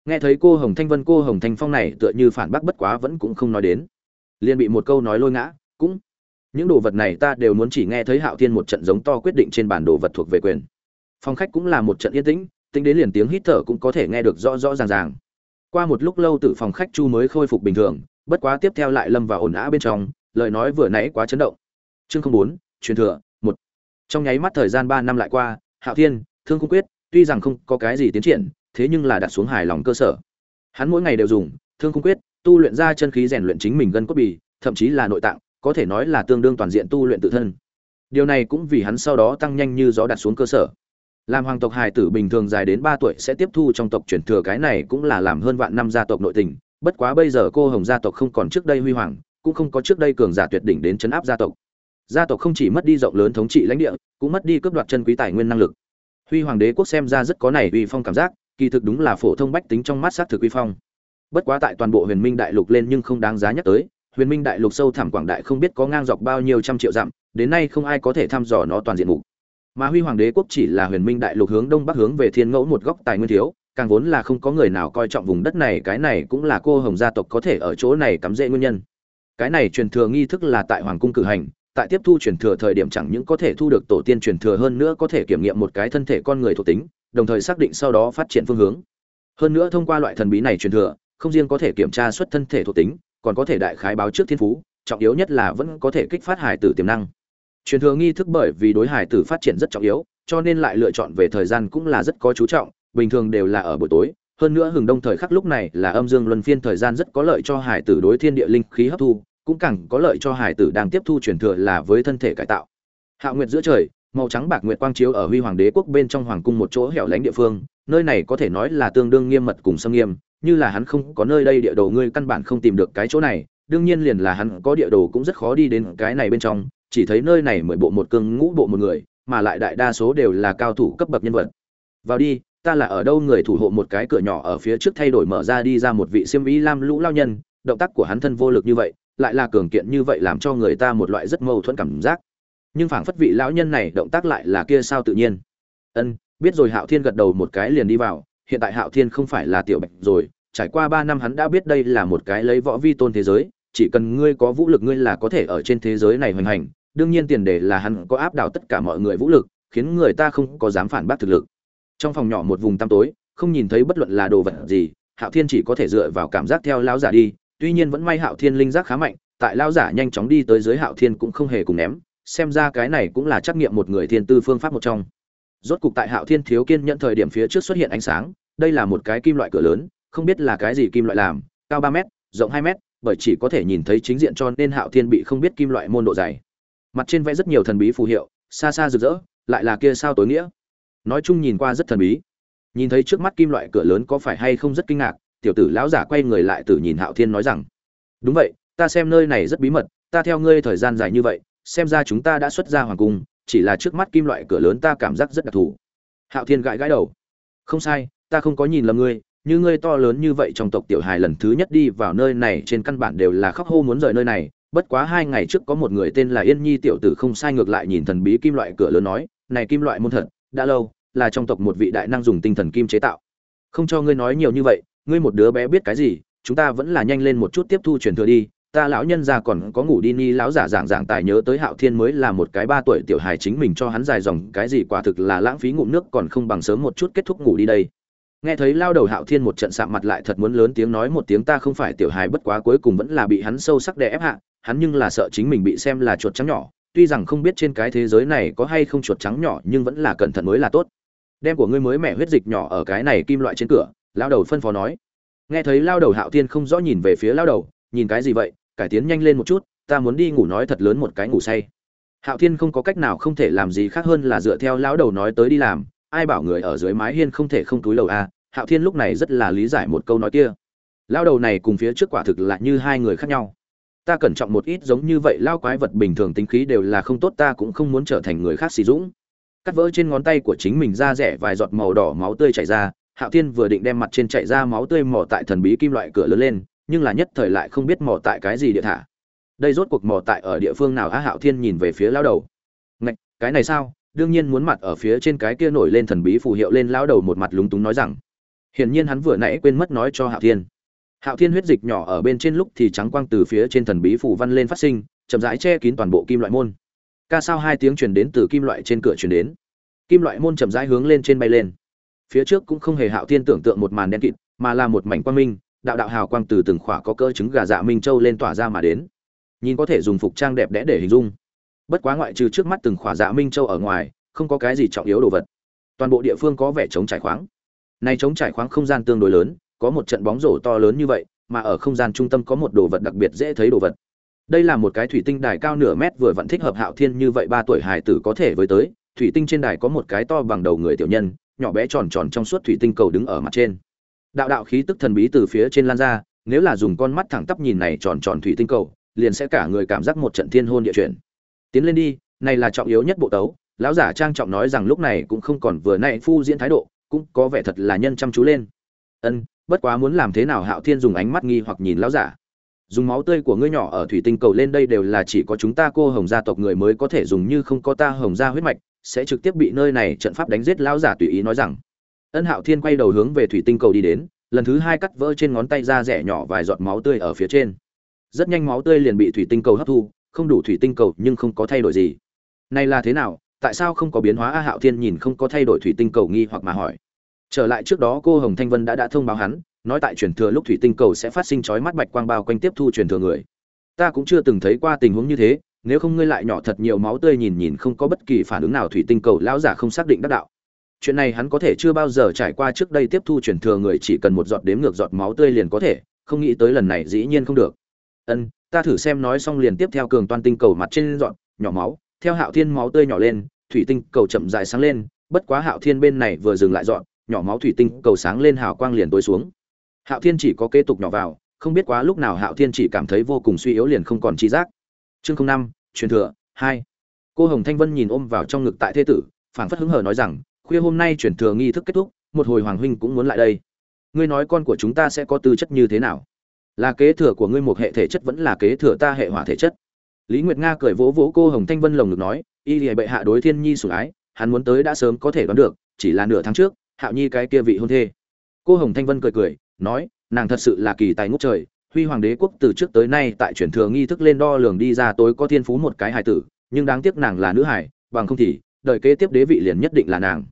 Nghe thấy cô hồng thanh vân, cô hồng thanh phong này tựa như phản bác bất quá vẫn cũng không nói đến. Liền bị một câu nói lôi ngã, cũng. Những đồ vật này ta đều muốn chỉ nghe thấy hạo thiên một trận giống to quyết định trên bản đồ vật thuộc về quyền phòng khách cũng là một trận yên tĩnh, tính đến liền tiếng hít thở cũng có thể nghe được rõ rõ ràng ràng. Qua một lúc lâu từ phòng khách chu mới khôi phục bình thường, bất quá tiếp theo lại lâm vào ồn á bên trong, lời nói vừa nãy quá chấn động. Chương không bốn, truyền thừa, một. Trong nháy mắt thời gian ba năm lại qua, hạo thiên, thương không quyết, tuy rằng không có cái gì tiến triển, thế nhưng là đặt xuống hài lòng cơ sở. Hắn mỗi ngày đều dùng, thương không quyết, tu luyện ra chân khí rèn luyện chính mình gân cốt bì, thậm chí là nội tạng, có thể nói là tương đương toàn diện tu luyện tự thân. Điều này cũng vì hắn sau đó tăng nhanh như gió đặt xuống cơ sở làm hoàng tộc hài tử bình thường dài đến ba tuổi sẽ tiếp thu trong tộc truyền thừa cái này cũng là làm hơn vạn năm gia tộc nội tình. Bất quá bây giờ cô hồng gia tộc không còn trước đây huy hoàng, cũng không có trước đây cường giả tuyệt đỉnh đến chấn áp gia tộc. Gia tộc không chỉ mất đi rộng lớn thống trị lãnh địa, cũng mất đi cướp đoạt chân quý tài nguyên năng lực. Huy hoàng đế quốc xem ra rất có này uy phong cảm giác, kỳ thực đúng là phổ thông bách tính trong mắt xác thực uy phong. Bất quá tại toàn bộ huyền minh đại lục lên nhưng không đáng giá nhắc tới, huyền minh đại lục sâu thẳm quảng đại không biết có ngang dọc bao nhiêu trăm triệu dặm, đến nay không ai có thể thăm dò nó toàn diện mục mà huy hoàng đế quốc chỉ là huyền minh đại lục hướng đông bắc hướng về thiên ngẫu một góc tài nguyên thiếu, càng vốn là không có người nào coi trọng vùng đất này, cái này cũng là cô hồng gia tộc có thể ở chỗ này cắm rễ nguyên nhân. Cái này truyền thừa nghi thức là tại hoàng cung cử hành, tại tiếp thu truyền thừa thời điểm chẳng những có thể thu được tổ tiên truyền thừa hơn nữa có thể kiểm nghiệm một cái thân thể con người thuộc tính, đồng thời xác định sau đó phát triển phương hướng. Hơn nữa thông qua loại thần bí này truyền thừa, không riêng có thể kiểm tra xuất thân thể thuộc tính, còn có thể đại khái báo trước thiên phú, trọng yếu nhất là vẫn có thể kích phát hải tử tiềm năng truyền thừa nghi thức bởi vì đối hải tử phát triển rất trọng yếu, cho nên lại lựa chọn về thời gian cũng là rất có chú trọng, bình thường đều là ở buổi tối. Hơn nữa hừng đông thời khắc lúc này là âm dương luân phiên thời gian rất có lợi cho hải tử đối thiên địa linh khí hấp thu, cũng càng có lợi cho hải tử đang tiếp thu truyền thừa là với thân thể cải tạo. Hạ nguyệt giữa trời, màu trắng bạc nguyệt quang chiếu ở huy hoàng đế quốc bên trong hoàng cung một chỗ hẻo lánh địa phương, nơi này có thể nói là tương đương nghiêm mật cùng xâm nghiêm, như là hắn không có nơi đây địa đồ, ngươi căn bản không tìm được cái chỗ này, đương nhiên liền là hắn có địa đồ cũng rất khó đi đến cái này bên trong chỉ thấy nơi này mười bộ một cương ngũ bộ một người, mà lại đại đa số đều là cao thủ cấp bậc nhân vật. Vào đi, ta là ở đâu người thủ hộ một cái cửa nhỏ ở phía trước thay đổi mở ra đi ra một vị xiêm vĩ lam lũ lao nhân, động tác của hắn thân vô lực như vậy, lại là cường kiện như vậy làm cho người ta một loại rất mâu thuẫn cảm giác. Nhưng phảng phất vị lão nhân này động tác lại là kia sao tự nhiên. Ân, biết rồi hạo thiên gật đầu một cái liền đi vào, hiện tại hạo thiên không phải là tiểu bạch rồi, trải qua ba năm hắn đã biết đây là một cái lấy võ vi tôn thế giới, chỉ cần ngươi có vũ lực ngươi là có thể ở trên thế giới này hoành hành đương nhiên tiền đề là hắn có áp đảo tất cả mọi người vũ lực, khiến người ta không có dám phản bác thực lực. Trong phòng nhỏ một vùng tăm tối, không nhìn thấy bất luận là đồ vật gì, hạo thiên chỉ có thể dựa vào cảm giác theo lão giả đi, tuy nhiên vẫn may hạo thiên linh giác khá mạnh, tại lão giả nhanh chóng đi tới dưới hạo thiên cũng không hề cùng ném, xem ra cái này cũng là trắc nghiệm một người thiên tư phương pháp một trong. Rốt cục tại hạo thiên thiếu kiên nhận thời điểm phía trước xuất hiện ánh sáng, đây là một cái kim loại cửa lớn, không biết là cái gì kim loại làm, cao ba m rộng hai m bởi chỉ có thể nhìn thấy chính diện cho nên hạo thiên bị không biết kim loại môn độ dày mặt trên vẽ rất nhiều thần bí phù hiệu, xa xa rực rỡ, lại là kia sao tối nghĩa. Nói chung nhìn qua rất thần bí. Nhìn thấy trước mắt kim loại cửa lớn có phải hay không rất kinh ngạc, tiểu tử lão giả quay người lại từ nhìn hạo thiên nói rằng, đúng vậy, ta xem nơi này rất bí mật, ta theo ngươi thời gian dài như vậy, xem ra chúng ta đã xuất ra hoàng cung, chỉ là trước mắt kim loại cửa lớn ta cảm giác rất đặc thù. Hạo thiên gãi gãi đầu, không sai, ta không có nhìn lầm ngươi, như ngươi to lớn như vậy trong tộc tiểu hài lần thứ nhất đi vào nơi này trên căn bản đều là khóc hô muốn rời nơi này bất quá hai ngày trước có một người tên là yên nhi tiểu tử không sai ngược lại nhìn thần bí kim loại cửa lớn nói, này kim loại môn thật, đã lâu, là trong tộc một vị đại năng dùng tinh thần kim chế tạo. Không cho ngươi nói nhiều như vậy, ngươi một đứa bé biết cái gì, chúng ta vẫn là nhanh lên một chút tiếp thu truyền thừa đi. Ta lão nhân già còn có ngủ đi ni lão giả giảng giảng tài nhớ tới hạo thiên mới là một cái ba tuổi tiểu hài chính mình cho hắn dài dòng, cái gì quả thực là lãng phí ngụm nước còn không bằng sớm một chút kết thúc ngủ đi đây. Nghe thấy lao đầu hạo thiên một trận sạm mặt lại thật muốn lớn tiếng nói một tiếng, ta không phải tiểu hài bất quá cuối cùng vẫn là bị hắn sâu sắc đè ép hạ hắn nhưng là sợ chính mình bị xem là chuột trắng nhỏ, tuy rằng không biết trên cái thế giới này có hay không chuột trắng nhỏ, nhưng vẫn là cẩn thận mới là tốt. Đem của ngươi mới mẹ huyết dịch nhỏ ở cái này kim loại trên cửa lao đầu phân phó nói. Nghe thấy lao đầu hạo thiên không rõ nhìn về phía lao đầu, nhìn cái gì vậy, cải tiến nhanh lên một chút, ta muốn đi ngủ nói thật lớn một cái ngủ say. Hạo thiên không có cách nào không thể làm gì khác hơn là dựa theo lão đầu nói tới đi làm, ai bảo người ở dưới mái hiên không thể không túi lầu a à? hạo thiên lúc này rất là lý giải một câu nói kia. Lao đầu này cùng phía trước quả thực là như hai người khác nhau ta cẩn trọng một ít giống như vậy, lao quái vật bình thường tính khí đều là không tốt, ta cũng không muốn trở thành người khác xì dũng. Cắt vỡ trên ngón tay của chính mình ra rẻ vài giọt màu đỏ máu tươi chảy ra, hạo thiên vừa định đem mặt trên chạy ra máu tươi mò tại thần bí kim loại cửa lớn lên, nhưng là nhất thời lại không biết mò tại cái gì địa thả. Đây rốt cuộc mò tại ở địa phương nào á, hạo thiên nhìn về phía lao đầu. Ngạch, cái này sao? Đương nhiên muốn mặt ở phía trên cái kia nổi lên thần bí phù hiệu lên, lao đầu một mặt lúng túng nói rằng. Hiển nhiên hắn vừa nãy quên mất nói cho hạo thiên hạo thiên huyết dịch nhỏ ở bên trên lúc thì trắng quang từ phía trên thần bí phù văn lên phát sinh, chậm rãi che kín toàn bộ kim loại môn. Ca sao hai tiếng truyền đến từ kim loại trên cửa truyền đến. Kim loại môn chậm rãi hướng lên trên bay lên. Phía trước cũng không hề hạo thiên tưởng tượng một màn đen kịt, mà là một mảnh quang minh, đạo đạo hào quang từ từng khỏa có cỡ trứng gà dạ minh châu lên tỏa ra mà đến. Nhìn có thể dùng phục trang đẹp đẽ để hình dung. Bất quá ngoại trừ trước mắt từng khỏa dạ minh châu ở ngoài, không có cái gì trọng yếu đồ vật. Toàn bộ địa phương có vẻ trống trải khoáng. Này trống trải khoáng không gian tương đối lớn có một trận bóng rổ to lớn như vậy, mà ở không gian trung tâm có một đồ vật đặc biệt dễ thấy đồ vật. Đây là một cái thủy tinh đài cao nửa mét vừa vặn thích hợp hạo thiên như vậy ba tuổi hài tử có thể với tới. Thủy tinh trên đài có một cái to bằng đầu người tiểu nhân, nhỏ bé tròn tròn trong suốt thủy tinh cầu đứng ở mặt trên. Đạo đạo khí tức thần bí từ phía trên lan ra, nếu là dùng con mắt thẳng tắp nhìn này tròn tròn thủy tinh cầu, liền sẽ cả người cảm giác một trận thiên hôn địa chuyển. Tiến lên đi, này là trọng yếu nhất bộ tấu. Lão giả trang trọng nói rằng lúc này cũng không còn vừa nãy phu diễn thái độ, cũng có vẻ thật là nhân chăm chú lên. Ân bất quá muốn làm thế nào hạo thiên dùng ánh mắt nghi hoặc nhìn lão giả. Dùng máu tươi của ngươi nhỏ ở thủy tinh cầu lên đây đều là chỉ có chúng ta cô hồng gia tộc người mới có thể dùng như không có ta hồng gia huyết mạch, sẽ trực tiếp bị nơi này trận pháp đánh giết lão giả tùy ý nói rằng. Ân hạo thiên quay đầu hướng về thủy tinh cầu đi đến, lần thứ hai cắt vỡ trên ngón tay ra rẻ nhỏ vài giọt máu tươi ở phía trên. Rất nhanh máu tươi liền bị thủy tinh cầu hấp thu, không đủ thủy tinh cầu nhưng không có thay đổi gì. Này là thế nào? Tại sao không có biến hóa? A hạo thiên nhìn không có thay đổi thủy tinh cầu nghi hoặc mà hỏi trở lại trước đó cô hồng thanh vân đã đã thông báo hắn, nói tại truyền thừa lúc thủy tinh cầu sẽ phát sinh chói mắt bạch quang bao quanh tiếp thu truyền thừa người. Ta cũng chưa từng thấy qua tình huống như thế, nếu không ngươi lại nhỏ thật nhiều máu tươi nhìn nhìn không có bất kỳ phản ứng nào thủy tinh cầu lão giả không xác định đắc đạo. Chuyện này hắn có thể chưa bao giờ trải qua trước đây tiếp thu truyền thừa người, chỉ cần một giọt đếm ngược giọt máu tươi liền có thể, không nghĩ tới lần này dĩ nhiên không được. Ân, ta thử xem nói xong liền tiếp theo cường toan tinh cầu mặt trên giọt nhỏ máu, theo hạo thiên máu tươi nhỏ lên, thủy tinh cầu chậm dài sáng lên, bất quá hạo thiên bên này vừa dừng lại dọn nhỏ máu thủy tinh cầu sáng lên hào quang liền tối xuống. Hạo thiên chỉ có kế tục nhỏ vào, không biết quá lúc nào hạo thiên chỉ cảm thấy vô cùng suy yếu liền không còn tri giác. Chương năm, truyền thừa, hai. Cô hồng thanh vân nhìn ôm vào trong ngực tại thế tử, phảng phất hứng hở nói rằng, khuya hôm nay truyền thừa nghi thức kết thúc, một hồi hoàng huynh cũng muốn lại đây. Ngươi nói con của chúng ta sẽ có tư chất như thế nào? Là kế thừa của ngươi một hệ thể chất vẫn là kế thừa ta hệ hỏa thể chất? Lý nguyệt nga cười vỗ vỗ cô hồng thanh vân lồng ngực nói, y lìa bệ hạ đối thiên nhi sủng ái, hắn muốn tới đã sớm có thể đoán được, chỉ là nửa tháng trước hạo nhi cái kia vị hôn thê. Cô hồng thanh vân cười cười, nói, nàng thật sự là kỳ tài ngút trời, huy hoàng đế quốc từ trước tới nay tại chuyển thừa nghi thức lên đo lường đi ra tối có thiên phú một cái hài tử, nhưng đáng tiếc nàng là nữ hải bằng không thì, đời kế tiếp đế vị liền nhất định là nàng.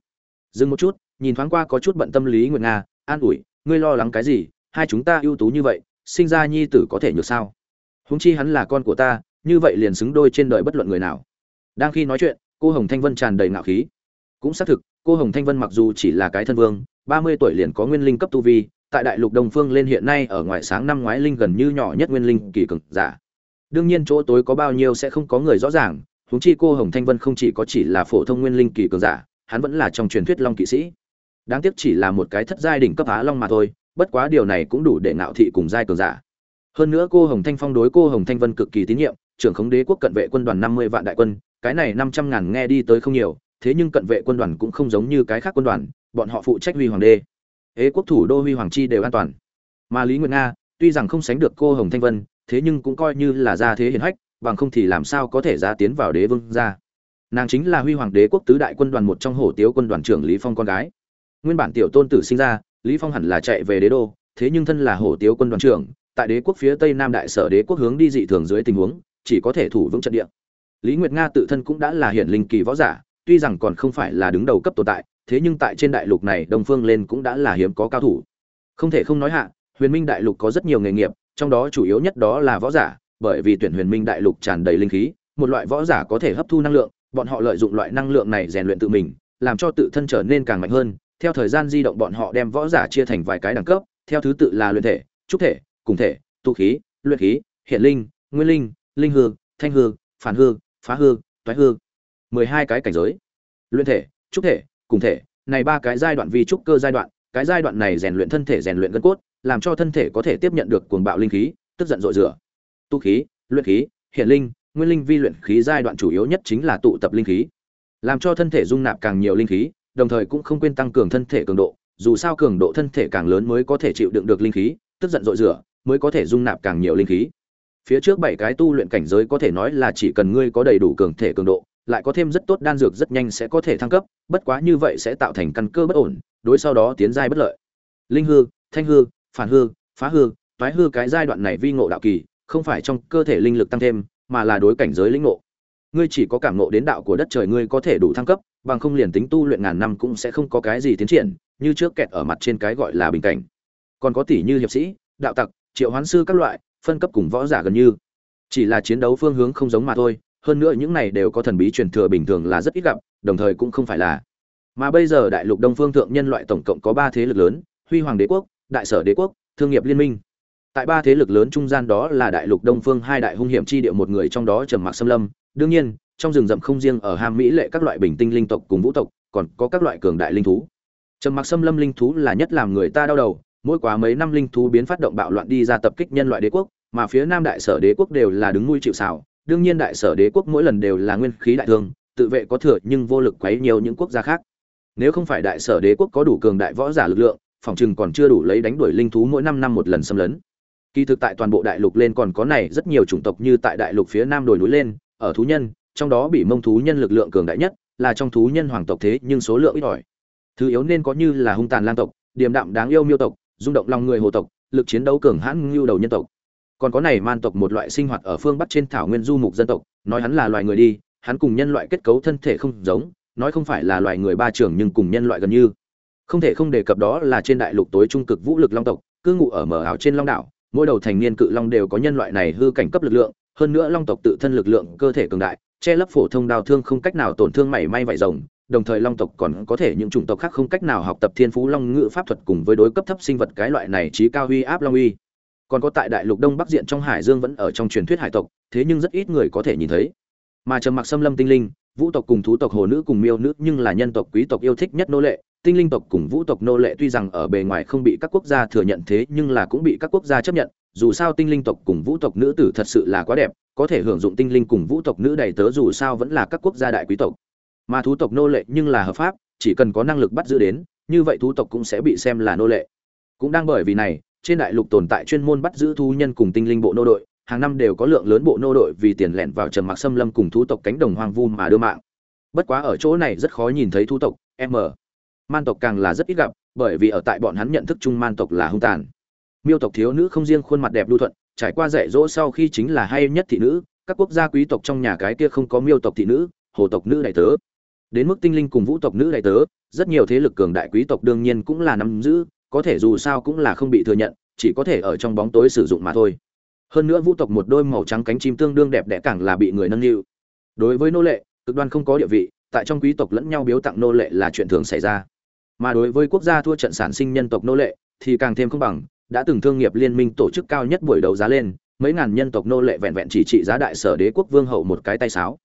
Dừng một chút, nhìn thoáng qua có chút bận tâm lý nguyệt nga, an ủi, ngươi lo lắng cái gì, hai chúng ta ưu tú như vậy, sinh ra nhi tử có thể nhược sao? Húng chi hắn là con của ta, như vậy liền xứng đôi trên đời bất luận người nào. Đang khi nói chuyện, cô hồng thanh vân tràn đầy ngạo khí cũng xác thực, cô hồng thanh vân mặc dù chỉ là cái thân vương, ba mươi tuổi liền có nguyên linh cấp tu vi, tại đại lục đông phương lên hiện nay ở ngoài sáng năm ngoái linh gần như nhỏ nhất nguyên linh kỳ cực giả. Đương nhiên chỗ tối có bao nhiêu sẽ không có người rõ ràng, huống chi cô hồng thanh vân không chỉ có chỉ là phổ thông nguyên linh kỳ cường giả, hắn vẫn là trong truyền thuyết long kỵ sĩ. Đáng tiếc chỉ là một cái thất giai đỉnh cấp á long mà thôi, bất quá điều này cũng đủ để ngạo thị cùng giai cường giả. Hơn nữa cô hồng thanh phong đối cô hồng thanh vân cực kỳ tín nhiệm, trưởng khống đế quốc cận vệ quân đoàn năm mươi vạn đại quân, cái này năm trăm ngàn nghe đi tới không nhiều thế nhưng cận vệ quân đoàn cũng không giống như cái khác quân đoàn, bọn họ phụ trách huy hoàng đê. Ế quốc thủ đô huy hoàng chi đều an toàn. Mà lý nguyệt nga, tuy rằng không sánh được cô hồng thanh vân, thế nhưng cũng coi như là gia thế hiển hách, bằng không thì làm sao có thể ra tiến vào đế vương gia. Nàng chính là huy hoàng đế quốc tứ đại quân đoàn một trong hổ tiếu quân đoàn trưởng lý phong con gái. Nguyên bản tiểu tôn tử sinh ra, lý phong hẳn là chạy về đế đô, thế nhưng thân là hổ tiếu quân đoàn trưởng, tại đế quốc phía tây nam đại sở đế quốc hướng đi dị thường dưới tình huống, chỉ có thể thủ vững trận địa. Lý nguyệt nga tự thân cũng đã là hiển linh kỳ võ giả tuy rằng còn không phải là đứng đầu cấp tồn tại, thế nhưng tại trên đại lục này, đông phương lên cũng đã là hiếm có cao thủ. Không thể không nói hạ, huyền minh đại lục có rất nhiều nghề nghiệp, trong đó chủ yếu nhất đó là võ giả, bởi vì tuyển huyền minh đại lục tràn đầy linh khí, một loại võ giả có thể hấp thu năng lượng, bọn họ lợi dụng loại năng lượng này rèn luyện tự mình, làm cho tự thân trở nên càng mạnh hơn, theo thời gian di động bọn họ đem võ giả chia thành vài cái đẳng cấp, theo thứ tự là luyện thể, trúc thể, cùng thể tụ khí, luyện khí, hiện linh, nguyên linh linh hư, thanh hư, phản hư, phá hư, toái hư mười hai cái cảnh giới. Luyện thể, trúc thể, cùng thể, này ba cái giai đoạn vi trúc cơ giai đoạn, cái giai đoạn này rèn luyện thân thể rèn luyện gân cốt, làm cho thân thể có thể tiếp nhận được cuồng bạo linh khí, tức giận dội rửa. Tu khí, luyện khí hiện linh, nguyên linh vi luyện khí giai đoạn chủ yếu nhất chính là tụ tập linh khí. Làm cho thân thể dung nạp càng nhiều linh khí, đồng thời cũng không quên tăng cường thân thể cường độ, dù sao cường độ thân thể càng lớn mới có thể chịu đựng được linh khí, tức giận dội rửa, mới có thể dung nạp càng nhiều linh khí. Phía trước bảy cái tu luyện cảnh giới có thể nói là chỉ cần ngươi có đầy đủ cường thể cường độ lại có thêm rất tốt đan dược rất nhanh sẽ có thể thăng cấp, bất quá như vậy sẽ tạo thành căn cơ bất ổn, đối sau đó tiến giai bất lợi. Linh hư, thanh hư, phản hư, phá hư, toái hư cái giai đoạn này vi ngộ đạo kỳ, không phải trong cơ thể linh lực tăng thêm, mà là đối cảnh giới linh ngộ. Ngươi chỉ có cảm ngộ đến đạo của đất trời ngươi có thể đủ thăng cấp, bằng không liền tính tu luyện ngàn năm cũng sẽ không có cái gì tiến triển, như trước kẹt ở mặt trên cái gọi là bình cảnh. Còn có tỷ như hiệp sĩ, đạo tặc, triệu hoán sư các loại, phân cấp cùng võ giả gần như. Chỉ là chiến đấu phương hướng không giống mà thôi hơn nữa những này đều có thần bí truyền thừa bình thường là rất ít gặp, đồng thời cũng không phải là. Mà bây giờ đại lục đông phương thượng nhân loại tổng cộng có ba thế lực lớn, huy hoàng đế quốc, đại sở đế quốc, thương nghiệp liên minh. Tại ba thế lực lớn trung gian đó là đại lục đông phương hai đại hung hiểm chi địa một người trong đó trầm mặc xâm lâm. Đương nhiên, trong rừng rậm không riêng ở ham mỹ lệ các loại bình tinh linh tộc cùng vũ tộc, còn có các loại cường đại linh thú. Trầm mặc xâm lâm linh thú là nhất làm người ta đau đầu, mỗi quá mấy năm linh thú biến phát động bạo loạn đi ra tập kích nhân loại đế quốc, mà phía nam đại sở đế quốc đều là đứng nuôi chịu xào đương nhiên đại sở đế quốc mỗi lần đều là nguyên khí đại thương, tự vệ có thừa nhưng vô lực quấy nhiều những quốc gia khác. Nếu không phải đại sở đế quốc có đủ cường đại võ giả lực lượng, phòng chừng còn chưa đủ lấy đánh đuổi linh thú mỗi năm năm một lần xâm lấn. Kỳ thực tại toàn bộ đại lục lên còn có này rất nhiều chủng tộc như tại đại lục phía nam đồi núi lên, ở thú nhân, trong đó bị mông thú nhân lực lượng cường đại nhất, là trong thú nhân hoàng tộc thế nhưng số lượng ít ỏi. Thứ yếu nên có như là hung tàn lang tộc, điềm đạm đáng yêu miêu tộc, rung động lòng người hồ tộc, lực chiến đấu cường hãn ngưu đầu nhân tộc còn có này man tộc một loại sinh hoạt ở phương bắc trên thảo nguyên du mục dân tộc, nói hắn là loài người đi, hắn cùng nhân loại kết cấu thân thể không giống, nói không phải là loài người ba trường nhưng cùng nhân loại gần như. Không thể không đề cập đó là trên đại lục tối trung cực vũ lực long tộc, cư ngụ ở mở ảo trên long đảo, mỗi đầu thành niên cự long đều có nhân loại này hư cảnh cấp lực lượng, hơn nữa long tộc tự thân lực lượng cơ thể cường đại, che lấp phổ thông đào thương không cách nào tổn thương mảy may vải rồng, đồng thời long tộc còn có thể những chủng tộc khác không cách nào học tập thiên phú long ngữ pháp thuật cùng với đối cấp thấp sinh vật cái loại này trí cao huy áp long uy còn có tại đại lục đông bắc diện trong hải dương vẫn ở trong truyền thuyết hải tộc, thế nhưng rất ít người có thể nhìn thấy. Mà trầm mặc xâm lâm tinh linh, vũ tộc cùng thú tộc hồ nữ cùng miêu nữ nhưng là nhân tộc quý tộc yêu thích nhất nô lệ. Tinh linh tộc cùng vũ tộc nô lệ tuy rằng ở bề ngoài không bị các quốc gia thừa nhận thế nhưng là cũng bị các quốc gia chấp nhận. Dù sao tinh linh tộc cùng vũ tộc nữ tử thật sự là quá đẹp, có thể hưởng dụng tinh linh cùng vũ tộc nữ đầy tớ dù sao vẫn là các quốc gia đại quý tộc. Mà thú tộc nô lệ nhưng là hợp pháp, chỉ cần có năng lực bắt giữ đến, như vậy thú tộc cũng sẽ bị xem là nô lệ. Cũng đang bởi vì này trên đại lục tồn tại chuyên môn bắt giữ thú nhân cùng tinh linh bộ nô đội, hàng năm đều có lượng lớn bộ nô đội vì tiền lẻn vào trầm mặc xâm lâm cùng thú tộc cánh đồng hoang vu mà đưa mạng. Bất quá ở chỗ này rất khó nhìn thấy thú tộc m man tộc càng là rất ít gặp, bởi vì ở tại bọn hắn nhận thức chung man tộc là hung tàn. Miêu tộc thiếu nữ không riêng khuôn mặt đẹp lưu thuận, trải qua dạy dỗ sau khi chính là hay nhất thị nữ, các quốc gia quý tộc trong nhà cái kia không có miêu tộc thị nữ, hồ tộc nữ đại tớ. Đến mức tinh linh cùng vũ tộc nữ đại tớ, rất nhiều thế lực cường đại quý tộc đương nhiên cũng là nắm giữ có thể dù sao cũng là không bị thừa nhận, chỉ có thể ở trong bóng tối sử dụng mà thôi. Hơn nữa vũ tộc một đôi màu trắng cánh chim tương đương đẹp đẽ càng là bị người nâng niu. Đối với nô lệ, cực đoan không có địa vị, tại trong quý tộc lẫn nhau biếu tặng nô lệ là chuyện thường xảy ra. Mà đối với quốc gia thua trận sản sinh nhân tộc nô lệ, thì càng thêm không bằng, đã từng thương nghiệp liên minh tổ chức cao nhất buổi đấu giá lên, mấy ngàn nhân tộc nô lệ vẹn vẹn chỉ trị giá đại sở đế quốc vương hậu một cái tay sáo.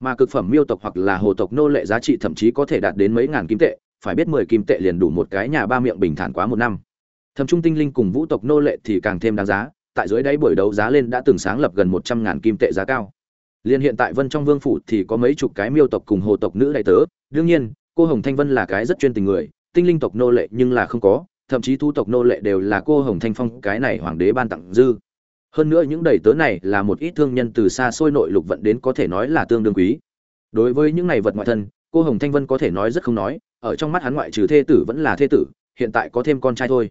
Mà cực phẩm miêu tộc hoặc là hồ tộc nô lệ giá trị thậm chí có thể đạt đến mấy ngàn kim tệ phải biết mười kim tệ liền đủ một cái nhà ba miệng bình thản quá một năm. Thầm trung tinh linh cùng vũ tộc nô lệ thì càng thêm đáng giá, tại dưới đáy buổi đấu giá lên đã từng sáng lập gần một trăm ngàn kim tệ giá cao. Liên hiện tại vân trong vương phủ thì có mấy chục cái miêu tộc cùng hồ tộc nữ đại tớ, đương nhiên, cô hồng thanh vân là cái rất chuyên tình người, tinh linh tộc nô lệ nhưng là không có, thậm chí thu tộc nô lệ đều là cô hồng thanh phong, cái này hoàng đế ban tặng dư. Hơn nữa những đầy tớ này là một ít thương nhân từ xa xôi nội lục vận đến có thể nói là tương đương quý. Đối với những này vật ngoại thân cô hồng thanh vân có thể nói rất không nói, ở trong mắt hắn ngoại trừ thê tử vẫn là thê tử, hiện tại có thêm con trai thôi.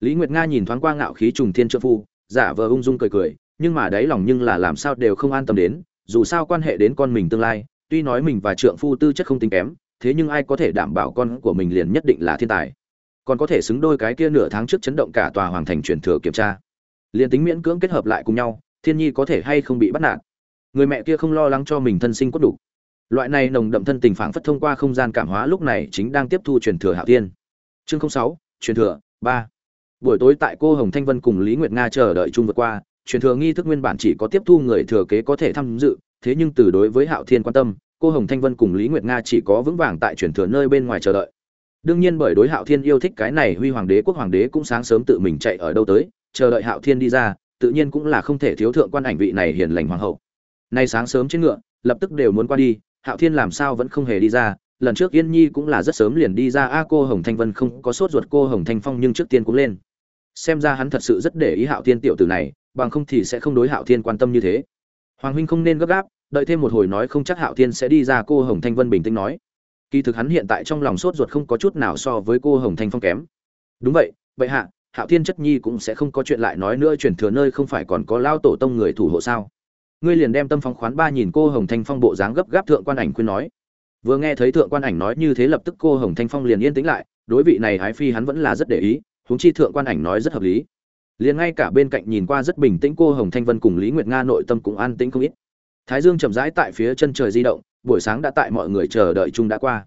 Lý nguyệt nga nhìn thoáng qua ngạo khí trùng thiên trợ phu, giả vờ ung dung cười cười, nhưng mà đáy lòng nhưng là làm sao đều không an tâm đến, dù sao quan hệ đến con mình tương lai, tuy nói mình và trượng phu tư chất không tính kém, thế nhưng ai có thể đảm bảo con của mình liền nhất định là thiên tài. Còn có thể xứng đôi cái kia nửa tháng trước chấn động cả tòa hoàng thành truyền thừa kiểm tra. Liền tính miễn cưỡng kết hợp lại cùng nhau, thiên nhi có thể hay không bị bắt nạt. Người mẹ kia không lo lắng cho mình thân sinh quất đủ loại này nồng đậm thân tình phảng phất thông qua không gian cảm hóa lúc này chính đang tiếp thu truyền thừa hạo thiên. Chương sáu, truyền thừa, ba. Buổi tối tại cô hồng thanh vân cùng lý nguyệt nga chờ đợi chung vượt qua, truyền thừa nghi thức nguyên bản chỉ có tiếp thu người thừa kế có thể tham dự, thế nhưng từ đối với hạo thiên quan tâm, cô hồng thanh vân cùng lý nguyệt nga chỉ có vững vàng tại truyền thừa nơi bên ngoài chờ đợi. Đương nhiên bởi đối hạo thiên yêu thích cái này huy hoàng đế, quốc hoàng đế cũng sáng sớm tự mình chạy ở đâu tới, chờ đợi hạo thiên đi ra, tự nhiên cũng là không thể thiếu thượng quan ảnh vị này hiền lành hoàng hậu. Nay sáng sớm trên ngựa, lập tức đều muốn qua đi hạo thiên làm sao vẫn không hề đi ra, lần trước yên nhi cũng là rất sớm liền đi ra. A, cô hồng thanh vân không có sốt ruột, cô hồng thanh phong nhưng trước tiên cũng lên. Xem ra hắn thật sự rất để ý hạo thiên tiểu tử này, bằng không thì sẽ không đối hạo thiên quan tâm như thế. Hoàng huynh không nên gấp gáp, đợi thêm một hồi nói không chắc hạo thiên sẽ đi ra, cô hồng thanh vân bình tĩnh nói. Kỳ thực hắn hiện tại trong lòng sốt ruột không có chút nào so với cô hồng thanh phong kém. Đúng vậy vậy hạ, hạo thiên chất nhi cũng sẽ không có chuyện lại nói nữa chuyển thừa nơi không phải còn có lao tổ tông người thủ hộ sao? Ngươi liền đem tâm phong khoán ba nhìn cô hồng thanh phong bộ dáng gấp gáp thượng quan ảnh khuyên nói. Vừa nghe thấy thượng quan ảnh nói như thế lập tức cô hồng thanh phong liền yên tĩnh lại, đối vị này ái phi hắn vẫn là rất để ý, huống chi thượng quan ảnh nói rất hợp lý. Liền ngay cả bên cạnh nhìn qua rất bình tĩnh cô hồng thanh vân cùng lý nguyệt nga nội tâm cũng an tĩnh không ít. Thái dương chậm rãi tại phía chân trời di động, buổi sáng đã tại mọi người chờ đợi chung đã qua.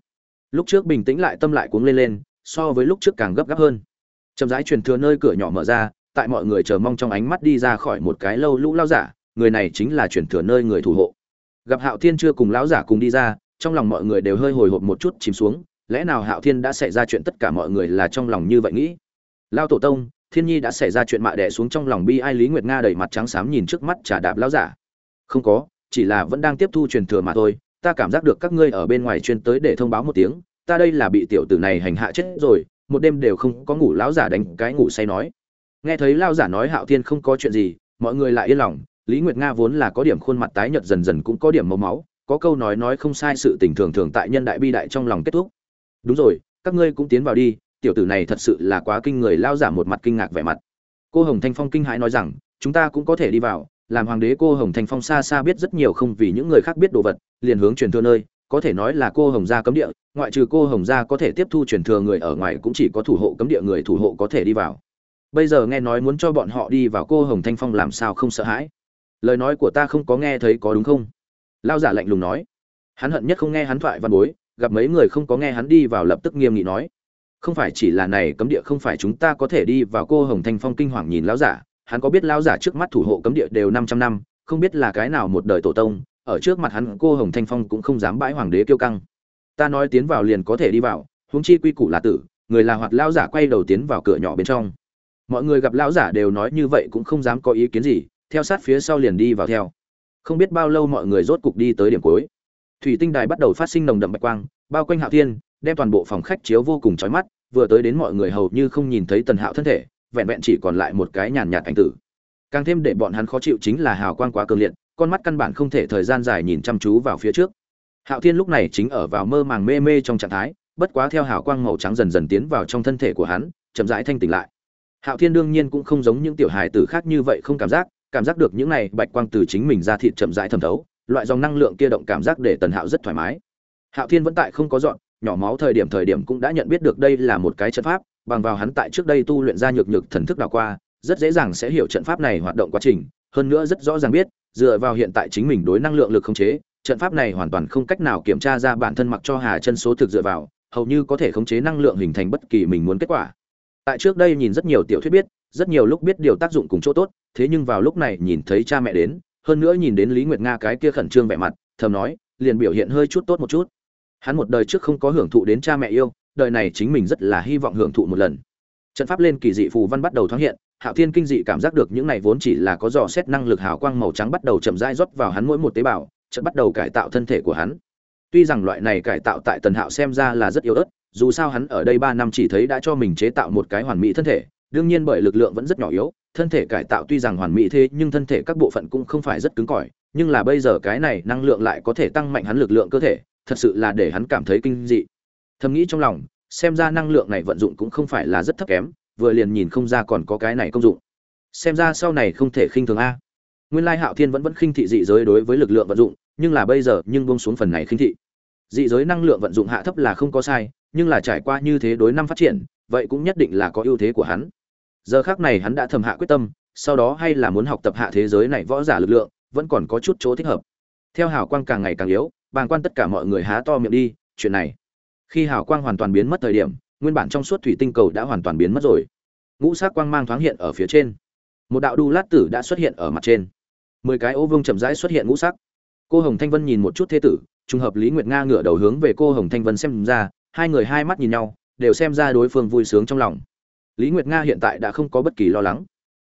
Lúc trước bình tĩnh lại tâm lại cuống lên lên, so với lúc trước càng gấp gáp hơn. Chậm rãi truyền thừa nơi cửa nhỏ mở ra, tại mọi người chờ mong trong ánh mắt đi ra khỏi một cái lâu lũ lao giả người này chính là truyền thừa nơi người thủ hộ. Gặp hạo thiên chưa cùng lão giả cùng đi ra, trong lòng mọi người đều hơi hồi hộp một chút chìm xuống, lẽ nào hạo thiên đã xảy ra chuyện tất cả mọi người là trong lòng như vậy nghĩ? Lao tổ tông, thiên nhi đã xảy ra chuyện mạ đẻ xuống trong lòng bi ai lý nguyệt nga đầy mặt trắng xám nhìn trước mắt trả đạp lão giả. Không có, chỉ là vẫn đang tiếp thu truyền thừa mà thôi, ta cảm giác được các ngươi ở bên ngoài chuyên tới để thông báo một tiếng, ta đây là bị tiểu tử này hành hạ chết rồi, một đêm đều không có ngủ, lão giả đánh cái ngủ say nói. Nghe thấy lão giả nói hạo thiên không có chuyện gì, mọi người lại yên lòng lý nguyệt nga vốn là có điểm khuôn mặt tái nhợt dần dần cũng có điểm màu máu, có câu nói nói không sai sự tình thường thường tại nhân đại bi đại trong lòng kết thúc. Đúng rồi, các ngươi cũng tiến vào đi, tiểu tử này thật sự là quá kinh người lao giả một mặt kinh ngạc vẻ mặt. Cô hồng thanh phong kinh hãi nói rằng, chúng ta cũng có thể đi vào, làm hoàng đế cô hồng thanh phong xa xa biết rất nhiều không vì những người khác biết đồ vật, liền hướng truyền thừa nơi, có thể nói là cô hồng gia cấm địa, ngoại trừ cô hồng gia có thể tiếp thu truyền thừa người ở ngoài cũng chỉ có thủ hộ cấm địa người thủ hộ có thể đi vào. Bây giờ nghe nói muốn cho bọn họ đi vào cô hồng thanh phong làm sao không sợ hãi? Lời nói của ta không có nghe thấy có đúng không? Lao giả lạnh lùng nói. Hắn hận nhất không nghe hắn thoại văn bối, gặp mấy người không có nghe hắn đi vào lập tức nghiêm nghị nói. Không phải chỉ là này, cấm địa không phải chúng ta có thể đi vào cô hồng thanh phong kinh hoàng nhìn lão giả. Hắn có biết lão giả trước mắt thủ hộ cấm địa đều 500 năm, không biết là cái nào một đời tổ tông, ở trước mặt hắn cô hồng thanh phong cũng không dám bãi hoàng đế kiêu căng. Ta nói tiến vào liền có thể đi vào, huống chi quy củ là tử, người là hoạt lão giả quay đầu tiến vào cửa nhỏ bên trong. Mọi người gặp lão giả đều nói như vậy cũng không dám có ý kiến gì theo sát phía sau liền đi vào theo. Không biết bao lâu mọi người rốt cục đi tới điểm cuối. Thủy tinh đài bắt đầu phát sinh nồng đậm bạch quang, bao quanh hạo thiên, đem toàn bộ phòng khách chiếu vô cùng chói mắt, vừa tới đến mọi người hầu như không nhìn thấy tần hạo thân thể, vẹn vẹn chỉ còn lại một cái nhàn nhạt ảnh tử. Càng thêm để bọn hắn khó chịu chính là hào quang quá cường liệt, con mắt căn bản không thể thời gian dài nhìn chăm chú vào phía trước. Hạo thiên lúc này chính ở vào mơ màng mê mê trong trạng thái, bất quá theo hào quang màu trắng dần dần tiến vào trong thân thể của hắn, chậm rãi thanh tỉnh lại. Hạo thiên đương nhiên cũng không giống những tiểu hài tử khác như vậy không cảm giác cảm giác được những này bạch quang từ chính mình ra thịt chậm rãi thẩm thấu, loại dòng năng lượng kia động cảm giác để tần hạo rất thoải mái. Hạo thiên vẫn tại không có dọn, nhỏ máu thời điểm thời điểm cũng đã nhận biết được đây là một cái trận pháp, bằng vào hắn tại trước đây tu luyện ra nhược nhược thần thức đào qua, rất dễ dàng sẽ hiểu trận pháp này hoạt động quá trình, hơn nữa rất rõ ràng biết, dựa vào hiện tại chính mình đối năng lượng lực khống chế, trận pháp này hoàn toàn không cách nào kiểm tra ra bản thân mặc cho hà chân số thực dựa vào, hầu như có thể khống chế năng lượng hình thành bất kỳ mình muốn kết quả. Tại trước đây nhìn rất nhiều tiểu thuyết biết rất nhiều lúc biết điều tác dụng cùng chỗ tốt, thế nhưng vào lúc này nhìn thấy cha mẹ đến, hơn nữa nhìn đến lý nguyệt nga cái kia khẩn trương vẻ mặt, thầm nói, liền biểu hiện hơi chút tốt một chút. Hắn một đời trước không có hưởng thụ đến cha mẹ yêu, đời này chính mình rất là hy vọng hưởng thụ một lần. Trận pháp lên kỳ dị phù văn bắt đầu thoáng hiện, hạo thiên kinh dị cảm giác được những này vốn chỉ là có dò xét năng lực hào quang màu trắng bắt đầu chậm rãi rót vào hắn mỗi một tế bào trận bắt đầu cải tạo thân thể của hắn. Tuy rằng loại này cải tạo tại tần hạo xem ra là rất yếu ớt, dù sao hắn ở đây ba năm chỉ thấy đã cho mình chế tạo một cái hoàn mỹ thân thể đương nhiên bởi lực lượng vẫn rất nhỏ yếu, thân thể cải tạo tuy rằng hoàn mỹ thế nhưng thân thể các bộ phận cũng không phải rất cứng cỏi, nhưng là bây giờ cái này năng lượng lại có thể tăng mạnh hắn lực lượng cơ thể, thật sự là để hắn cảm thấy kinh dị. Thầm nghĩ trong lòng, xem ra năng lượng này vận dụng cũng không phải là rất thấp kém, vừa liền nhìn không ra còn có cái này công dụng. Xem ra sau này không thể khinh thường a. Nguyên lai hạo thiên vẫn vẫn khinh thị dị giới đối với lực lượng vận dụng, nhưng là bây giờ nhưng buông xuống phần này khinh thị. Dị giới năng lượng vận dụng hạ thấp là không có sai, nhưng là trải qua như thế đối năm phát triển, vậy cũng nhất định là có ưu thế của hắn giờ khác này hắn đã thầm hạ quyết tâm, sau đó hay là muốn học tập hạ thế giới này võ giả lực lượng, vẫn còn có chút chỗ thích hợp. Theo hào quang càng ngày càng yếu, bàng quan tất cả mọi người há to miệng đi, chuyện này. Khi hào quang hoàn toàn biến mất thời điểm, nguyên bản trong suốt thủy tinh cầu đã hoàn toàn biến mất rồi. Ngũ sắc quang mang thoáng hiện ở phía trên. Một đạo đu lát tử đã xuất hiện ở mặt trên. Mười cái ô vương chậm rãi xuất hiện ngũ sắc. Cô hồng thanh vân nhìn một chút thế tử, trùng hợp lý nguyệt nga ngửa đầu hướng về cô hồng thanh vân xem ra, hai người hai mắt nhìn nhau, đều xem ra đối phương vui sướng trong lòng lý nguyệt nga hiện tại đã không có bất kỳ lo lắng.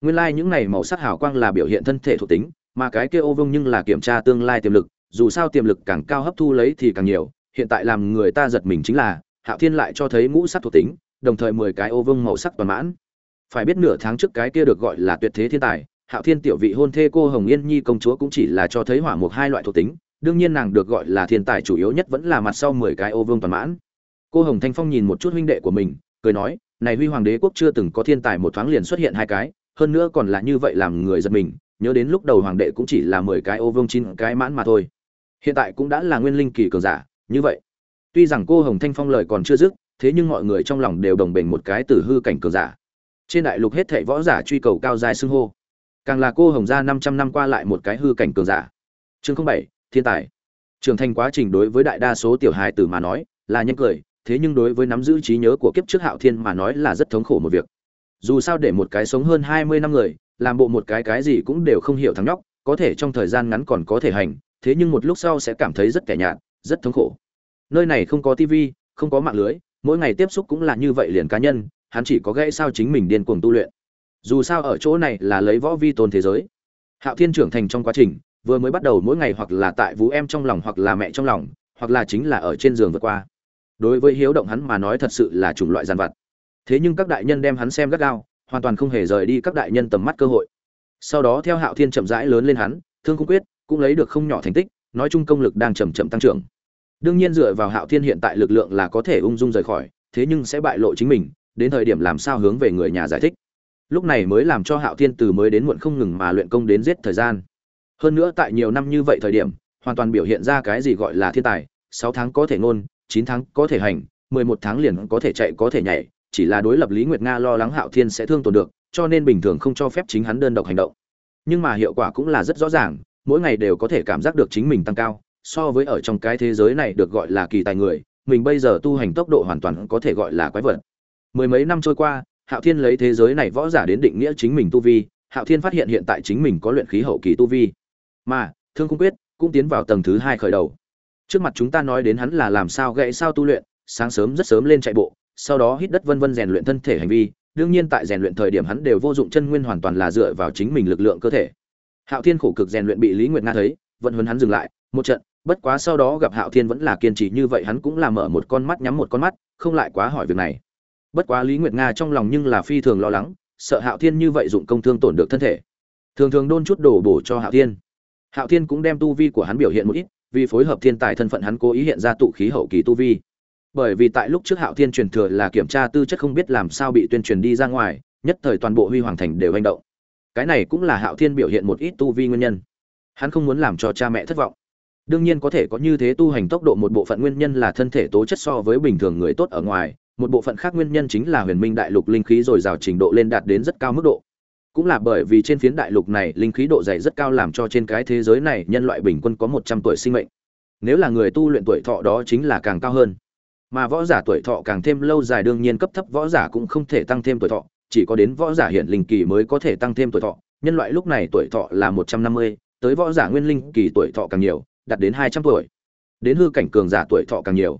Nguyên lai những này màu sắc hào quang là biểu hiện thân thể thuộc tính, mà cái kia ô vương nhưng là kiểm tra tương lai tiềm lực, dù sao tiềm lực càng cao hấp thu lấy thì càng nhiều, hiện tại làm người ta giật mình chính là, hạo thiên lại cho thấy ngũ sắc thuộc tính, đồng thời mười cái ô vương màu sắc toàn mãn. Phải biết nửa tháng trước cái kia được gọi là tuyệt thế thiên tài, hạo thiên tiểu vị hôn thê cô hồng yên nhi công chúa cũng chỉ là cho thấy hỏa mục hai loại thuộc tính, đương nhiên nàng được gọi là thiên tài chủ yếu nhất vẫn là mặt sau mười cái ô vương toàn mãn. Cô hồng thanh phong nhìn một chút huynh đệ của mình, cười nói này huy hoàng đế quốc chưa từng có thiên tài một thoáng liền xuất hiện hai cái, hơn nữa còn là như vậy làm người giật mình, nhớ đến lúc đầu hoàng đệ cũng chỉ là mười cái ô vương chín cái mãn mà thôi. Hiện tại cũng đã là nguyên linh kỳ cường giả, như vậy. Tuy rằng cô hồng thanh phong lời còn chưa dứt, thế nhưng mọi người trong lòng đều đồng bình một cái từ hư cảnh cường giả. Trên đại lục hết thảy võ giả truy cầu cao dài xưng hô. Càng là cô hồng gia năm trăm năm qua lại một cái hư cảnh cường giả. Chương bảy, thiên tài. Trưởng thành quá trình đối với đại đa số tiểu hài tử mà nói, là nhân cười thế nhưng đối với nắm giữ trí nhớ của kiếp trước hạo thiên mà nói là rất thống khổ một việc. Dù sao để một cái sống hơn hai mươi năm người, làm bộ một cái cái gì cũng đều không hiểu thằng nhóc, có thể trong thời gian ngắn còn có thể hành, thế nhưng một lúc sau sẽ cảm thấy rất kẻ nhạt, rất thống khổ. Nơi này không có tivi không có mạng lưới, mỗi ngày tiếp xúc cũng là như vậy liền cá nhân, hắn chỉ có gãy sao chính mình điên cuồng tu luyện. Dù sao ở chỗ này là lấy võ vi tôn thế giới. Hạo thiên trưởng thành trong quá trình, vừa mới bắt đầu mỗi ngày hoặc là tại vũ em trong lòng hoặc là mẹ trong lòng, hoặc là chính là ở trên giường vượt qua đối với hiếu động hắn mà nói thật sự là chủng loại giàn vặt. Thế nhưng các đại nhân đem hắn xem gắt gao, hoàn toàn không hề rời đi các đại nhân tầm mắt cơ hội. Sau đó theo hạo thiên chậm rãi lớn lên hắn, thương cung quyết cũng lấy được không nhỏ thành tích, nói chung công lực đang chậm chậm tăng trưởng. Đương nhiên dựa vào hạo thiên hiện tại lực lượng là có thể ung dung rời khỏi, thế nhưng sẽ bại lộ chính mình, đến thời điểm làm sao hướng về người nhà giải thích. Lúc này mới làm cho hạo thiên từ mới đến muộn không ngừng mà luyện công đến giết thời gian. Hơn nữa tại nhiều năm như vậy thời điểm, hoàn toàn biểu hiện ra cái gì gọi là thiên tài, sáu tháng có thể ngôn chín tháng có thể hành, mười một tháng liền có thể chạy, có thể nhảy, chỉ là đối lập lý nguyệt nga lo lắng hạo thiên sẽ thương tổn được, cho nên bình thường không cho phép chính hắn đơn độc hành động. Nhưng mà hiệu quả cũng là rất rõ ràng, mỗi ngày đều có thể cảm giác được chính mình tăng cao, so với ở trong cái thế giới này được gọi là kỳ tài người, mình bây giờ tu hành tốc độ hoàn toàn có thể gọi là quái vật. Mười mấy năm trôi qua, hạo thiên lấy thế giới này võ giả đến định nghĩa chính mình tu vi, hạo thiên phát hiện hiện tại chính mình có luyện khí hậu kỳ tu vi. Mà, thương cung quyết cũng tiến vào tầng thứ hai khởi đầu trước mặt chúng ta nói đến hắn là làm sao gãy sao tu luyện, sáng sớm rất sớm lên chạy bộ, sau đó hít đất vân vân rèn luyện thân thể hành vi, đương nhiên tại rèn luyện thời điểm hắn đều vô dụng chân nguyên hoàn toàn là dựa vào chính mình lực lượng cơ thể. Hạo thiên khổ cực rèn luyện bị lý nguyệt nga thấy, vẫn huấn hắn dừng lại, một trận, bất quá sau đó gặp hạo thiên vẫn là kiên trì như vậy hắn cũng là mở một con mắt nhắm một con mắt, không lại quá hỏi việc này. Bất quá lý nguyệt nga trong lòng nhưng là phi thường lo lắng, sợ hạo thiên như vậy dụng công thương tổn được thân thể. Thường thường đôn chút đổ bổ cho hạo thiên. Hạo thiên cũng đem tu vi của hắn biểu hiện một ít vì phối hợp thiên tài thân phận hắn cố ý hiện ra tụ khí hậu kỳ tu vi. Bởi vì tại lúc trước hạo thiên truyền thừa là kiểm tra tư chất không biết làm sao bị tuyên truyền đi ra ngoài, nhất thời toàn bộ huy hoàng thành đều hành động. Cái này cũng là hạo thiên biểu hiện một ít tu vi nguyên nhân. Hắn không muốn làm cho cha mẹ thất vọng. Đương nhiên có thể có như thế tu hành tốc độ một bộ phận nguyên nhân là thân thể tố chất so với bình thường người tốt ở ngoài, một bộ phận khác nguyên nhân chính là huyền minh đại lục linh khí dồi dào trình độ lên đạt đến rất cao mức độ cũng là bởi vì trên phiến đại lục này linh khí độ dày rất cao làm cho trên cái thế giới này nhân loại bình quân có một trăm tuổi sinh mệnh. Nếu là người tu luyện tuổi thọ đó chính là càng cao hơn. Mà võ giả tuổi thọ càng thêm lâu dài đương nhiên cấp thấp võ giả cũng không thể tăng thêm tuổi thọ, chỉ có đến võ giả hiện linh kỳ mới có thể tăng thêm tuổi thọ. Nhân loại lúc này tuổi thọ là một trăm năm mươi, tới võ giả nguyên linh kỳ tuổi thọ càng nhiều, đạt đến hai trăm tuổi. Đến hư cảnh cường giả tuổi thọ càng nhiều.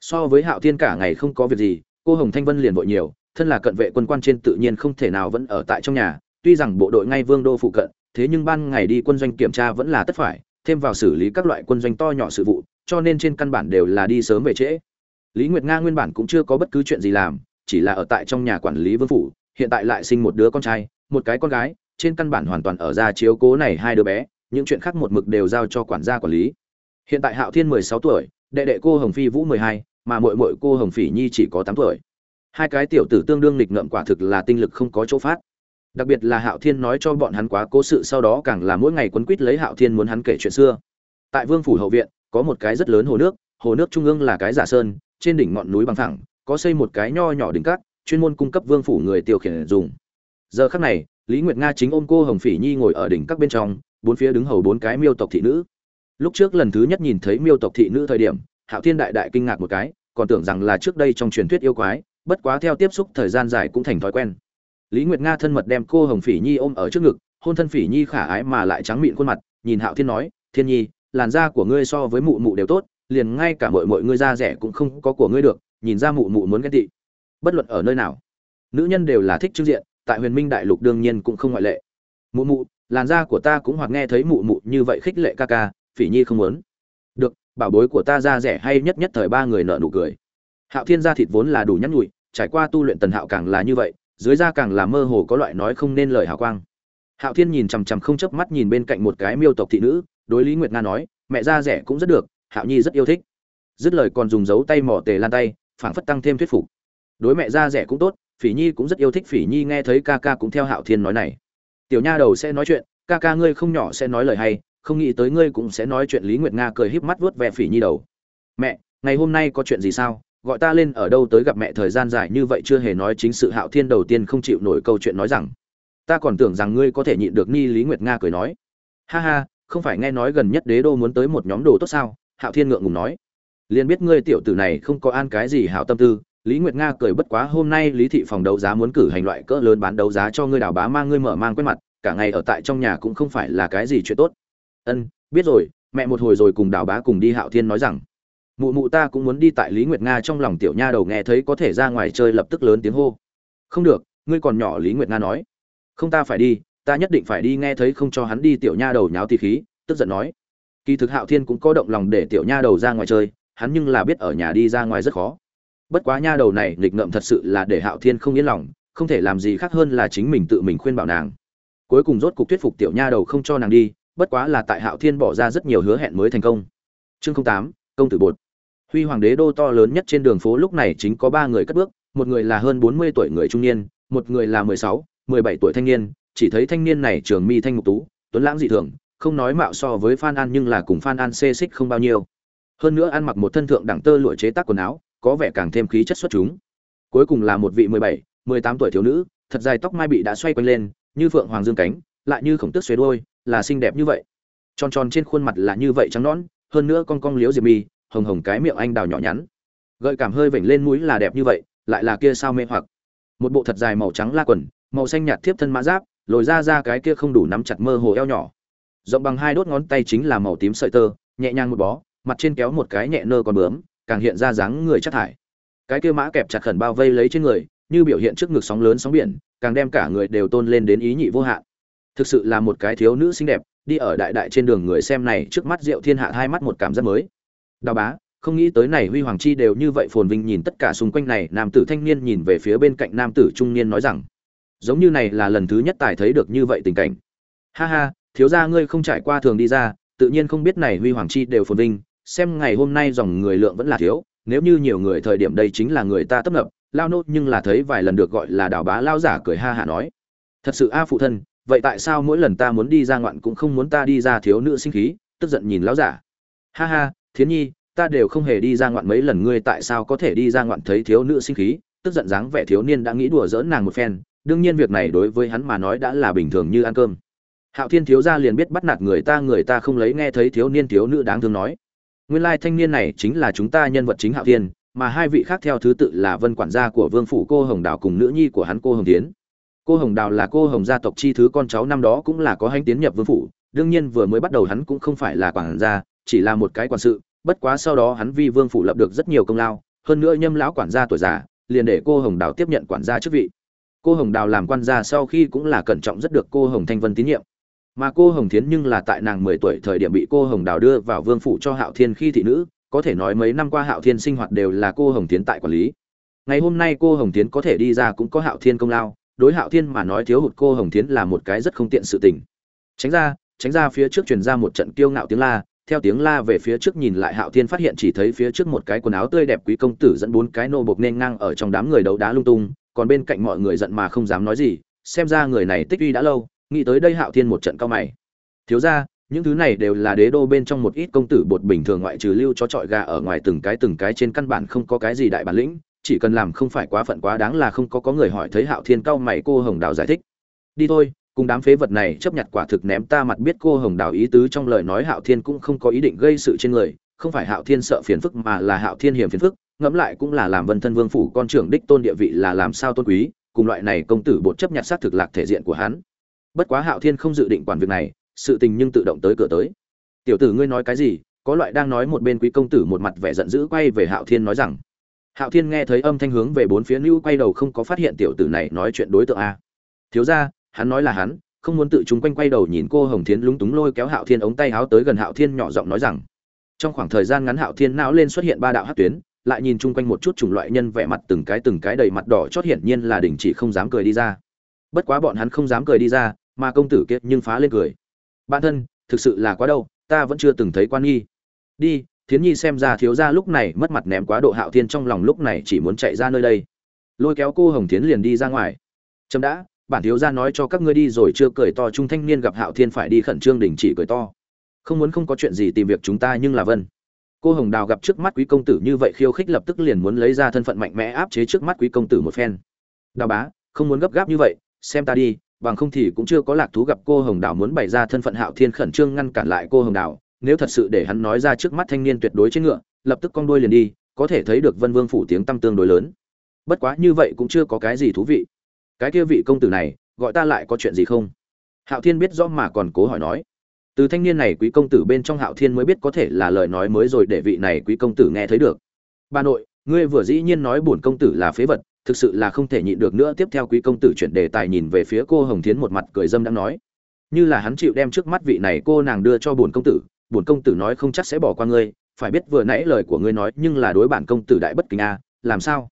So với hạo thiên cả ngày không có việc gì, cô hồng thanh vân liền vội nhiều, thân là cận vệ quân quan trên tự nhiên không thể nào vẫn ở tại trong nhà tuy rằng bộ đội ngay vương đô phụ cận, thế nhưng ban ngày đi quân doanh kiểm tra vẫn là tất phải, thêm vào xử lý các loại quân doanh to nhỏ sự vụ, cho nên trên căn bản đều là đi sớm về trễ. Lý nguyệt nga nguyên bản cũng chưa có bất cứ chuyện gì làm, chỉ là ở tại trong nhà quản lý vương phủ, hiện tại lại sinh một đứa con trai, một cái con gái, trên căn bản hoàn toàn ở ra chiếu cố này hai đứa bé, những chuyện khác một mực đều giao cho quản gia quản lý. Hiện tại hạo thiên mười sáu tuổi, đệ đệ cô hồng phi vũ mười hai, mà muội muội cô hồng phỉ nhi chỉ có tám tuổi. Hai cái tiểu tử tương đương lịch ngợm quả thực là tinh lực không có chỗ phát đặc biệt là hạo thiên nói cho bọn hắn quá cố sự sau đó càng là mỗi ngày quấn quýt lấy hạo thiên muốn hắn kể chuyện xưa. Tại vương phủ hậu viện, có một cái rất lớn hồ nước hồ nước trung ương là cái giả sơn, trên đỉnh ngọn núi bằng thẳng có xây một cái nho nhỏ đỉnh cát, chuyên môn cung cấp vương phủ người tiêu khiển dùng. Giờ khắc này, lý nguyệt nga chính ôm cô hồng phỉ nhi ngồi ở đỉnh các bên trong, bốn phía đứng hầu bốn cái miêu tộc thị nữ. Lúc trước lần thứ nhất nhìn thấy miêu tộc thị nữ thời điểm, hạo thiên đại đại kinh ngạc một cái, còn tưởng rằng là trước đây trong truyền thuyết yêu quái, bất quá theo tiếp xúc thời gian dài cũng thành thói quen lý nguyệt nga thân mật đem cô hồng phỉ nhi ôm ở trước ngực, hôn thân phỉ nhi khả ái mà lại trắng mịn khuôn mặt, nhìn hạo thiên nói, thiên nhi, làn da của ngươi so với mụ mụ đều tốt, liền ngay cả mọi mọi ngươi da rẻ cũng không có của ngươi được, nhìn ra mụ mụ muốn ghét tị. Bất luận ở nơi nào, nữ nhân đều là thích trưng diện, tại huyền minh đại lục đương nhiên cũng không ngoại lệ. Mụ mụ, làn da của ta cũng hoặc nghe thấy mụ mụ như vậy khích lệ ca ca, phỉ nhi không muốn. Được, bảo bối của ta da rẻ hay nhất nhất thời ba người nợ nụ cười. Hạo thiên gia thịt vốn là đủ nhắn nhụi trải qua tu luyện tần hạo càng là như vậy dưới da càng là mơ hồ có loại nói không nên lời hào quang. Hạo thiên nhìn chằm chằm không chớp mắt nhìn bên cạnh một cái miêu tộc thị nữ, đối lý nguyệt nga nói, mẹ da rẻ cũng rất được, hạo nhi rất yêu thích. Dứt lời còn dùng dấu tay mỏ tề lan tay, phảng phất tăng thêm thuyết phục. Đối mẹ da rẻ cũng tốt, phỉ nhi cũng rất yêu thích, phỉ nhi nghe thấy ca ca cũng theo hạo thiên nói này. Tiểu nha đầu sẽ nói chuyện, ca ca ngươi không nhỏ sẽ nói lời hay, không nghĩ tới ngươi cũng sẽ nói chuyện. Lý nguyệt nga cười híp mắt vuốt ve phỉ nhi đầu. Mẹ, ngày hôm nay có chuyện gì sao? Gọi ta lên ở đâu tới gặp mẹ thời gian dài như vậy chưa hề nói chính sự hạo thiên đầu tiên không chịu nổi câu chuyện nói rằng. Ta còn tưởng rằng ngươi có thể nhịn được ni lý nguyệt nga cười nói. Ha ha, không phải nghe nói gần nhất đế đô muốn tới một nhóm đồ tốt sao? Hạo thiên ngượng ngùng nói. Liền biết ngươi tiểu tử này không có an cái gì hảo tâm tư. Lý nguyệt nga cười bất quá hôm nay lý thị phòng đấu giá muốn cử hành loại cỡ lớn bán đấu giá cho ngươi đào bá mang ngươi mở mang quét mặt, cả ngày ở tại trong nhà cũng không phải là cái gì chuyện tốt. Ân, biết rồi, mẹ một hồi rồi cùng đào bá cùng đi, hạo thiên nói rằng mụ mụ ta cũng muốn đi tại lý nguyệt nga trong lòng tiểu nha đầu nghe thấy có thể ra ngoài chơi lập tức lớn tiếng hô. Không được, ngươi còn nhỏ lý nguyệt nga nói. Không ta phải đi, ta nhất định phải đi nghe thấy không cho hắn đi tiểu nha đầu nháo tì khí, tức giận nói. Kỳ thực hạo thiên cũng có động lòng để tiểu nha đầu ra ngoài chơi, hắn nhưng là biết ở nhà đi ra ngoài rất khó. Bất quá nha đầu này nghịch ngợm thật sự là để hạo thiên không yên lòng, không thể làm gì khác hơn là chính mình tự mình khuyên bảo nàng. Cuối cùng rốt cục thuyết phục tiểu nha đầu không cho nàng đi, bất quá là tại hạo thiên bỏ ra rất nhiều hứa hẹn mới thành công. Chương tám, công tử bột huy hoàng đế đô to lớn nhất trên đường phố lúc này chính có ba người cất bước, một người là hơn bốn mươi tuổi người trung niên, một người là mười sáu, mười bảy tuổi thanh niên, chỉ thấy thanh niên này trường mi thanh ngục tú, tuấn lãng dị thường, không nói mạo so với phan an nhưng là cùng phan an xê xích không bao nhiêu. Hơn nữa ăn mặc một thân thượng đẳng tơ lụa chế tác quần áo, có vẻ càng thêm khí chất xuất chúng. Cuối cùng là một vị mười bảy, mười tám tuổi thiếu nữ, thật dài tóc mai bị đã xoay quanh lên, như phượng hoàng dương cánh, lại như khổng tước xuế đuôi là xinh đẹp như vậy. Tròn tròn trên khuôn mặt là như vậy trắng nõn, hơn nữa con cong liếu diệp mi hồng hồng cái miệng anh đào nhỏ nhắn. Gợi cảm hơi vểnh lên mũi là đẹp như vậy, lại là kia sao mê hoặc. Một bộ thật dài màu trắng la quần, màu xanh nhạt thiếp thân mã giáp, lồi ra ra cái kia không đủ nắm chặt mơ hồ eo nhỏ. Rộng bằng hai đốt ngón tay chính là màu tím sợi tơ, nhẹ nhàng một bó, mặt trên kéo một cái nhẹ nơ còn bướm, càng hiện ra dáng người chắc thải. Cái kia mã kẹp chặt khẩn bao vây lấy trên người, như biểu hiện trước ngực sóng lớn sóng biển, càng đem cả người đều tôn lên đến ý nhị vô hạn. Thực sự là một cái thiếu nữ xinh đẹp, đi ở đại đại trên đường người xem này trước mắt diệu thiên hạ hai mắt một cảm giác mới đào bá, không nghĩ tới này huy hoàng chi đều như vậy phồn vinh nhìn tất cả xung quanh này, nam tử thanh niên nhìn về phía bên cạnh nam tử trung niên nói rằng, giống như này là lần thứ nhất tài thấy được như vậy tình cảnh. Ha ha, thiếu gia ngươi không trải qua thường đi ra, tự nhiên không biết này huy hoàng chi đều phồn vinh, xem ngày hôm nay dòng người lượng vẫn là thiếu, nếu như nhiều người thời điểm đây chính là người ta tấp nập, lao nốt nhưng là thấy vài lần được gọi là đào bá lao giả cười ha hả nói, thật sự a phụ thân, vậy tại sao mỗi lần ta muốn đi ra ngoạn cũng không muốn ta đi ra thiếu nữ sinh khí, tức giận nhìn lão giả? Ha ha thiến nhi, ta đều không hề đi ra ngoạn mấy lần, ngươi tại sao có thể đi ra ngoạn thấy thiếu nữ sinh khí? Tức giận dáng vẻ thiếu niên đã nghĩ đùa giỡn nàng một phen, đương nhiên việc này đối với hắn mà nói đã là bình thường như ăn cơm. Hạo thiên thiếu gia liền biết bắt nạt người ta người ta không lấy nghe thấy thiếu niên thiếu nữ đáng thương nói. Nguyên lai thanh niên này chính là chúng ta nhân vật chính hạo thiên, mà hai vị khác theo thứ tự là vân quản gia của vương phủ cô hồng đào cùng nữ nhi của hắn cô hồng tiến cô hồng đào là cô hồng gia tộc chi thứ, con cháu năm đó cũng là có hành tiến nhập vương phủ, đương nhiên vừa mới bắt đầu hắn cũng không phải là quản gia, chỉ là một cái quản sự bất quá sau đó hắn vi vương phủ lập được rất nhiều công lao, hơn nữa nhâm lão quản gia tuổi già, liền để cô hồng đào tiếp nhận quản gia chức vị. Cô hồng đào làm quan gia sau khi cũng là cẩn trọng rất được cô hồng thanh vân tín nhiệm. Mà cô hồng thiến nhưng là tại nàng mười tuổi thời điểm bị cô hồng đào đưa vào vương phủ cho hạo thiên khi thị nữ, có thể nói mấy năm qua hạo thiên sinh hoạt đều là cô hồng tiến tại quản lý. Ngày hôm nay cô hồng tiến có thể đi ra cũng có hạo thiên công lao, đối hạo thiên mà nói thiếu hụt cô hồng tiến là một cái rất không tiện sự tình. Tránh ra tránh ra phía trước truyền ra một trận kiêu ngạo tiếng la theo tiếng la về phía trước nhìn lại hạo thiên phát hiện chỉ thấy phía trước một cái quần áo tươi đẹp quý công tử dẫn bốn cái nô bộc nên ngang ở trong đám người đấu đá lung tung, còn bên cạnh mọi người giận mà không dám nói gì, xem ra người này tích uy đã lâu, nghĩ tới đây hạo thiên một trận cao mày. Thiếu ra những thứ này đều là đế đô bên trong một ít công tử bột bình thường ngoại trừ lưu cho trọi gà ở ngoài từng cái từng cái trên căn bản không có cái gì đại bản lĩnh, chỉ cần làm không phải quá phận quá đáng là không có có người hỏi thấy hạo thiên cao mày cô hồng đào giải thích. Đi thôi cùng đám phế vật này chấp nhận quả thực ném ta mặt biết cô hồng đào ý tứ trong lời nói hạo thiên cũng không có ý định gây sự trên người, không phải hạo thiên sợ phiền phức mà là hạo thiên hiểm phiền phức, ngẫm lại cũng là làm vân thân vương phủ con trưởng đích tôn địa vị là làm sao tôn quý, cùng loại này công tử bột chấp nhận xác thực lạc thể diện của hắn. Bất quá hạo thiên không dự định quản việc này, sự tình nhưng tự động tới cửa tới. Tiểu tử ngươi nói cái gì? Có loại đang nói một bên quý công tử một mặt vẻ giận dữ quay về hạo thiên nói rằng. Hạo thiên nghe thấy âm thanh hướng về bốn phía lưu quay đầu không có phát hiện tiểu tử này nói chuyện đối tượng a. Thiếu ra hắn nói là hắn, không muốn tự chúng quanh quay đầu nhìn cô hồng thiến lúng túng lôi kéo hạo thiên ống tay háo tới gần hạo thiên nhỏ giọng nói rằng, trong khoảng thời gian ngắn hạo thiên não lên xuất hiện ba đạo hát tuyến, lại nhìn chung quanh một chút chủng loại nhân vẻ mặt từng cái từng cái đầy mặt đỏ chót hiển nhiên là đình chỉ không dám cười đi ra. Bất quá bọn hắn không dám cười đi ra, mà công tử kiệt nhưng phá lên cười. Bạn thân, thực sự là quá đâu, ta vẫn chưa từng thấy quan nghi. Đi, thiến nhi xem ra thiếu gia lúc này mất mặt ném quá độ hạo thiên trong lòng lúc này chỉ muốn chạy ra nơi đây. Lôi kéo cô hồng thiến liền đi ra ngoài. Trâm đã bản thiếu gia nói cho các ngươi đi rồi chưa cười to trung thanh niên gặp hạo thiên phải đi khẩn trương đình chỉ cười to. Không muốn không có chuyện gì tìm việc chúng ta nhưng là vân. Cô hồng đào gặp trước mắt quý công tử như vậy khiêu khích lập tức liền muốn lấy ra thân phận mạnh mẽ áp chế trước mắt quý công tử một phen. Đào bá, không muốn gấp gáp như vậy, xem ta đi, bằng không thì cũng chưa có lạc thú gặp cô hồng đào muốn bày ra thân phận hạo thiên khẩn trương ngăn cản lại cô hồng đào, nếu thật sự để hắn nói ra trước mắt thanh niên tuyệt đối trên ngựa, lập tức cong đuôi liền đi, có thể thấy được vân vương phủ tiếng tăm tương đối lớn. Bất quá như vậy cũng chưa có cái gì thú vị cái kia vị công tử này, gọi ta lại có chuyện gì không? Hạo thiên biết rõ mà còn cố hỏi nói. Từ thanh niên này quý công tử bên trong hạo thiên mới biết có thể là lời nói mới rồi để vị này quý công tử nghe thấy được. Bà nội, ngươi vừa dĩ nhiên nói bổn công tử là phế vật, thực sự là không thể nhịn được nữa. Tiếp theo quý công tử chuyển đề tài nhìn về phía cô hồng thiến một mặt cười dâm đang nói. Như là hắn chịu đem trước mắt vị này cô nàng đưa cho bổn công tử, bổn công tử nói không chắc sẽ bỏ qua ngươi, phải biết vừa nãy lời của ngươi nói nhưng là đối bản công tử đại bất kính a, làm sao?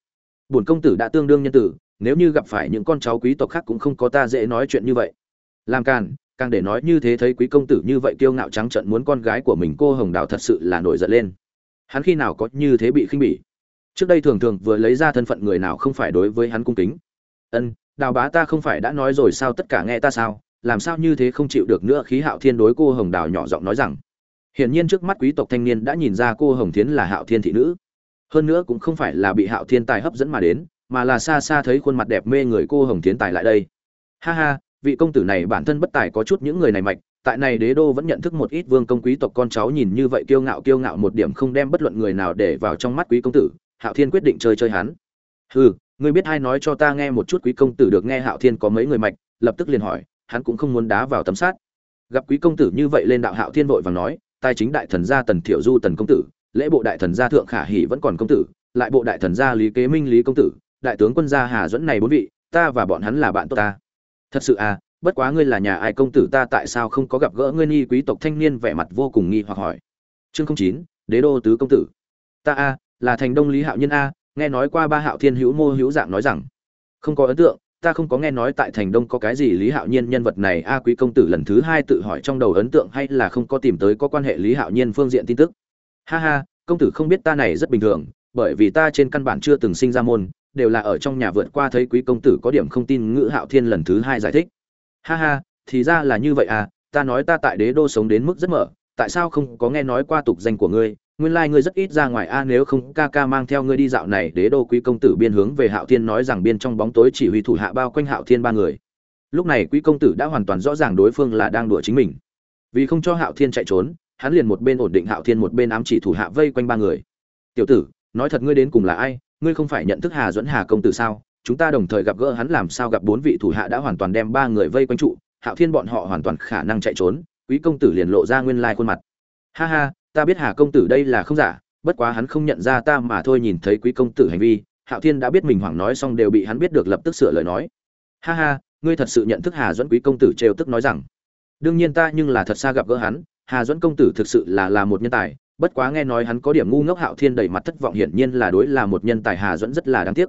Bổn công tử đã tương đương nhân tử nếu như gặp phải những con cháu quý tộc khác cũng không có ta dễ nói chuyện như vậy. Làm càn, càng để nói như thế thấy quý công tử như vậy kiêu ngạo trắng trợn muốn con gái của mình cô hồng đào thật sự là nổi giận lên. Hắn khi nào có như thế bị khinh bỉ? Trước đây thường thường vừa lấy ra thân phận người nào không phải đối với hắn cung kính. Ân, đào bá ta không phải đã nói rồi sao tất cả nghe ta sao? Làm sao như thế không chịu được nữa? Khí hạo thiên đối cô hồng đào nhỏ giọng nói rằng. Hiển nhiên trước mắt quý tộc thanh niên đã nhìn ra cô hồng thiến là hạo thiên thị nữ. Hơn nữa cũng không phải là bị hạo thiên tài hấp dẫn mà đến mà là xa xa thấy khuôn mặt đẹp mê người cô hồng tiến tài lại đây. Ha ha, vị công tử này bản thân bất tài có chút những người này mạch, tại này đế đô vẫn nhận thức một ít vương công quý tộc con cháu nhìn như vậy kiêu ngạo kiêu ngạo một điểm không đem bất luận người nào để vào trong mắt quý công tử, hạo thiên quyết định chơi chơi hắn. Hừ, ngươi biết ai nói cho ta nghe một chút quý công tử được nghe hạo thiên có mấy người mạch, lập tức liền hỏi, hắn cũng không muốn đá vào tấm sát. Gặp quý công tử như vậy lên đạo hạo thiên vội vàng nói tài chính đại thần gia tần thiệu du tần công tử, lễ bộ đại thần gia thượng khả hỷ vẫn còn công tử, lại bộ đại thần gia lý kế minh lý công tử đại tướng quân gia hà dẫn này bốn vị, ta và bọn hắn là bạn tốt ta. Thật sự à bất quá ngươi là nhà ai công tử ta tại sao không có gặp gỡ ngươi nghi quý tộc thanh niên vẻ mặt vô cùng nghi hoặc hỏi. Chương không chín, đế đô tứ công tử. Ta a, là thành đông lý hạo nhân a, nghe nói qua ba hạo thiên hữu mô hữu dạng nói rằng. Không có ấn tượng, ta không có nghe nói tại thành đông có cái gì lý hạo nhiên nhân vật này a, quý công tử lần thứ hai tự hỏi trong đầu ấn tượng hay là không có tìm tới có quan hệ lý hạo nhiên phương diện tin tức. Ha ha, công tử không biết ta này rất bình thường, bởi vì ta trên căn bản chưa từng sinh ra môn đều là ở trong nhà vượt qua thấy quý công tử có điểm không tin ngữ hạo thiên lần thứ hai giải thích. Ha ha, thì ra là như vậy à ta nói ta tại đế đô sống đến mức rất mở, tại sao không có nghe nói qua tục danh của ngươi, nguyên lai ngươi rất ít ra ngoài a, nếu không ca ca mang theo ngươi đi dạo này, đế đô quý công tử biên hướng về hạo thiên nói rằng biên trong bóng tối chỉ huy thủ hạ bao quanh hạo thiên ba người. Lúc này quý công tử đã hoàn toàn rõ ràng đối phương là đang đùa chính mình. Vì không cho hạo thiên chạy trốn, hắn liền một bên ổn định hạo thiên một bên ám chỉ thủ hạ vây quanh ba người. Tiểu tử, nói thật ngươi đến cùng là ai ngươi không phải nhận thức hà Duẫn hà công tử sao? Chúng ta đồng thời gặp gỡ hắn làm sao gặp bốn vị thủ hạ đã hoàn toàn đem ba người vây quanh trụ, hạo thiên bọn họ hoàn toàn khả năng chạy trốn, quý công tử liền lộ ra nguyên lai khuôn mặt. Ha ha, ta biết hà công tử đây là không giả, bất quá hắn không nhận ra ta mà thôi nhìn thấy quý công tử hành vi, hạo thiên đã biết mình hoảng nói xong đều bị hắn biết được lập tức sửa lời nói. Ha ha, ngươi thật sự nhận thức hà duẫn quý công tử trêu tức nói rằng, đương nhiên ta nhưng là thật xa gặp gỡ hắn, hà duẫn công tử thực sự là là một nhân tài bất quá nghe nói hắn có điểm ngu ngốc hạo thiên đầy mặt thất vọng hiển nhiên là đối là một nhân tài hà duẫn rất là đáng tiếc.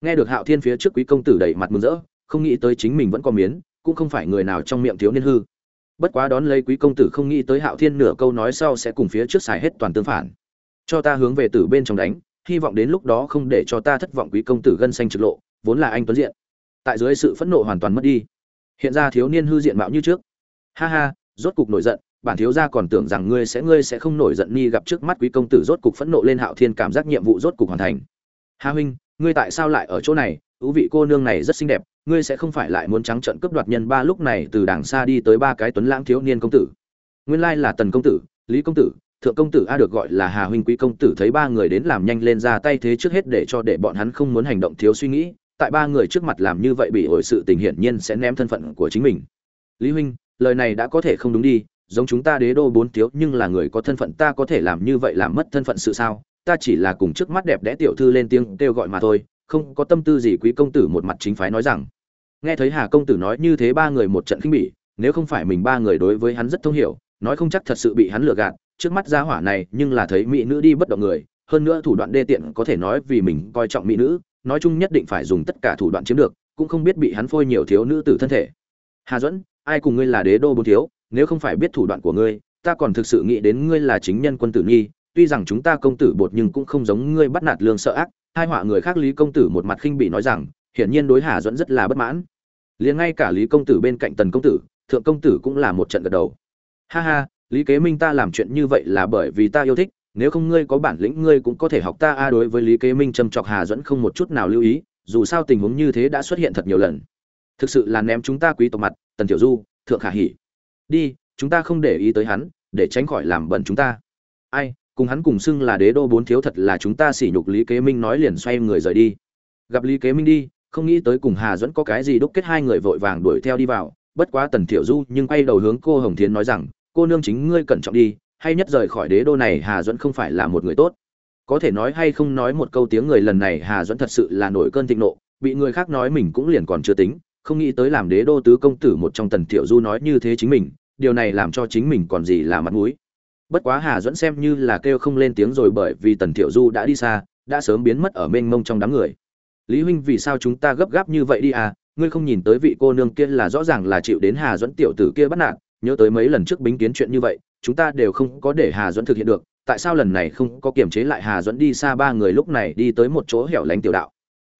Nghe được hạo thiên phía trước quý công tử đầy mặt mừng rỡ, không nghĩ tới chính mình vẫn có miến, cũng không phải người nào trong miệng thiếu niên hư. Bất quá đón lấy quý công tử không nghĩ tới hạo thiên nửa câu nói sau sẽ cùng phía trước xài hết toàn tương phản. Cho ta hướng về từ bên trong đánh, hy vọng đến lúc đó không để cho ta thất vọng quý công tử gân xanh trực lộ, vốn là anh tuấn diện. Tại dưới sự phẫn nộ hoàn toàn mất đi. Hiện ra thiếu niên hư diện mạo như trước. Ha ha, rốt cục nổi giận bản thiếu gia còn tưởng rằng ngươi sẽ ngươi sẽ không nổi giận ni gặp trước mắt quý công tử rốt cục phẫn nộ lên hạo thiên cảm giác nhiệm vụ rốt cục hoàn thành. Hà huynh, ngươi tại sao lại ở chỗ này? Ú vị cô nương này rất xinh đẹp, ngươi sẽ không phải lại muốn trắng trận cướp đoạt nhân ba lúc này từ đàng xa đi tới ba cái tuấn lãng thiếu niên công tử. Nguyên lai là tần công tử, lý công tử, thượng công tử a được gọi là hà huynh quý công tử thấy ba người đến làm nhanh lên ra tay thế trước hết để cho để bọn hắn không muốn hành động thiếu suy nghĩ, tại ba người trước mặt làm như vậy bị ổi sự tình hiển nhiên sẽ ném thân phận của chính mình. Lý huynh, lời này đã có thể không đúng đi giống chúng ta đế đô bốn thiếu, nhưng là người có thân phận ta có thể làm như vậy làm mất thân phận sự sao? Ta chỉ là cùng trước mắt đẹp đẽ tiểu thư lên tiếng kêu gọi mà thôi, không có tâm tư gì quý công tử một mặt chính phái nói rằng. Nghe thấy hà công tử nói như thế ba người một trận khinh bỉ, nếu không phải mình ba người đối với hắn rất thông hiểu, nói không chắc thật sự bị hắn lừa gạt, trước mắt gia hỏa này nhưng là thấy mỹ nữ đi bất động người, hơn nữa thủ đoạn đê tiện có thể nói vì mình coi trọng mỹ nữ, nói chung nhất định phải dùng tất cả thủ đoạn chiếm được, cũng không biết bị hắn phôi nhiều thiếu nữ tử thân thể. Hà duẫn, ai cùng ngươi là đế đô bốn thiếu? Nếu không phải biết thủ đoạn của ngươi, ta còn thực sự nghĩ đến ngươi là chính nhân quân tử nghi tuy rằng chúng ta công tử bột nhưng cũng không giống ngươi bắt nạt lương sợ ác. Hai họa người khác lý công tử một mặt khinh bị nói rằng, hiển nhiên đối hà duẫn rất là bất mãn. Liền ngay cả lý công tử bên cạnh tần công tử, thượng công tử cũng là một trận gật đầu. Ha ha, lý kế minh ta làm chuyện như vậy là bởi vì ta yêu thích, nếu không ngươi có bản lĩnh ngươi cũng có thể học ta a, đối với lý kế minh châm chọc hà duẫn không một chút nào lưu ý, dù sao tình huống như thế đã xuất hiện thật nhiều lần. Thực sự là ném chúng ta quý tộc mặt, tần tiểu du, thượng khả hỉ đi, chúng ta không để ý tới hắn, để tránh khỏi làm bẩn chúng ta. Ai, cùng hắn cùng xưng là đế đô bốn thiếu thật là chúng ta sỉ nhục lý kế minh nói liền xoay người rời đi. Gặp lý kế minh đi, không nghĩ tới cùng hà duẫn có cái gì đúc kết hai người vội vàng đuổi theo đi vào. Bất quá tần tiểu du nhưng quay đầu hướng cô hồng thiến nói rằng, cô nương chính ngươi cẩn trọng đi, hay nhất rời khỏi đế đô này hà duẫn không phải là một người tốt. Có thể nói hay không nói một câu tiếng người lần này hà duẫn thật sự là nổi cơn thịnh nộ, bị người khác nói mình cũng liền còn chưa tính. Không nghĩ tới làm đế đô tứ công tử một trong tần tiểu du nói như thế chính mình điều này làm cho chính mình còn gì là mặt mũi. Bất quá hà duẫn xem như là kêu không lên tiếng rồi bởi vì tần thiệu du đã đi xa, đã sớm biến mất ở mênh mông trong đám người. Lý huynh, vì sao chúng ta gấp gáp như vậy đi à? Ngươi không nhìn tới vị cô nương kia là rõ ràng là chịu đến hà duẫn tiểu tử kia bắt nạt, nhớ tới mấy lần trước bính kiến chuyện như vậy, chúng ta đều không có để hà duẫn thực hiện được, tại sao lần này không có kiềm chế lại hà duẫn đi xa ba người lúc này đi tới một chỗ hẻo lánh tiểu đạo?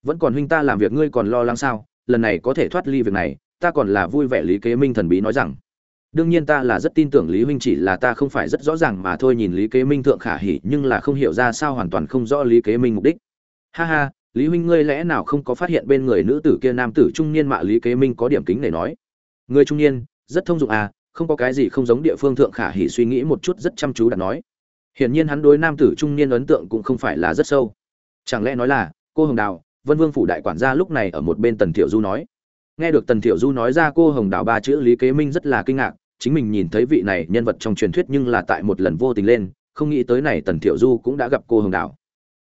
Vẫn còn huynh ta làm việc ngươi còn lo lắng sao? Lần này có thể thoát ly việc này, ta còn là vui vẻ lý kế minh thần bí nói rằng đương nhiên ta là rất tin tưởng lý huynh chỉ là ta không phải rất rõ ràng mà thôi nhìn lý kế minh thượng khả hỉ, nhưng là không hiểu ra sao hoàn toàn không rõ lý kế minh mục đích. Ha ha, lý huynh ngươi lẽ nào không có phát hiện bên người nữ tử kia nam tử trung niên mạ lý kế minh có điểm kính để nói? Người trung niên, rất thông dụng à không có cái gì không giống địa phương thượng khả hỉ suy nghĩ một chút rất chăm chú đặt nói. Hiển nhiên hắn đối nam tử trung niên ấn tượng cũng không phải là rất sâu. Chẳng lẽ nói là, cô hồng đào, vân vương phủ đại quản gia lúc này ở một bên tần thiệu du nói. Nghe được tần thiệu du nói ra cô hồng đào ba chữ lý kế minh rất là kinh ngạc chính mình nhìn thấy vị này nhân vật trong truyền thuyết nhưng là tại một lần vô tình lên, không nghĩ tới này tần thiểu du cũng đã gặp cô hồng đào.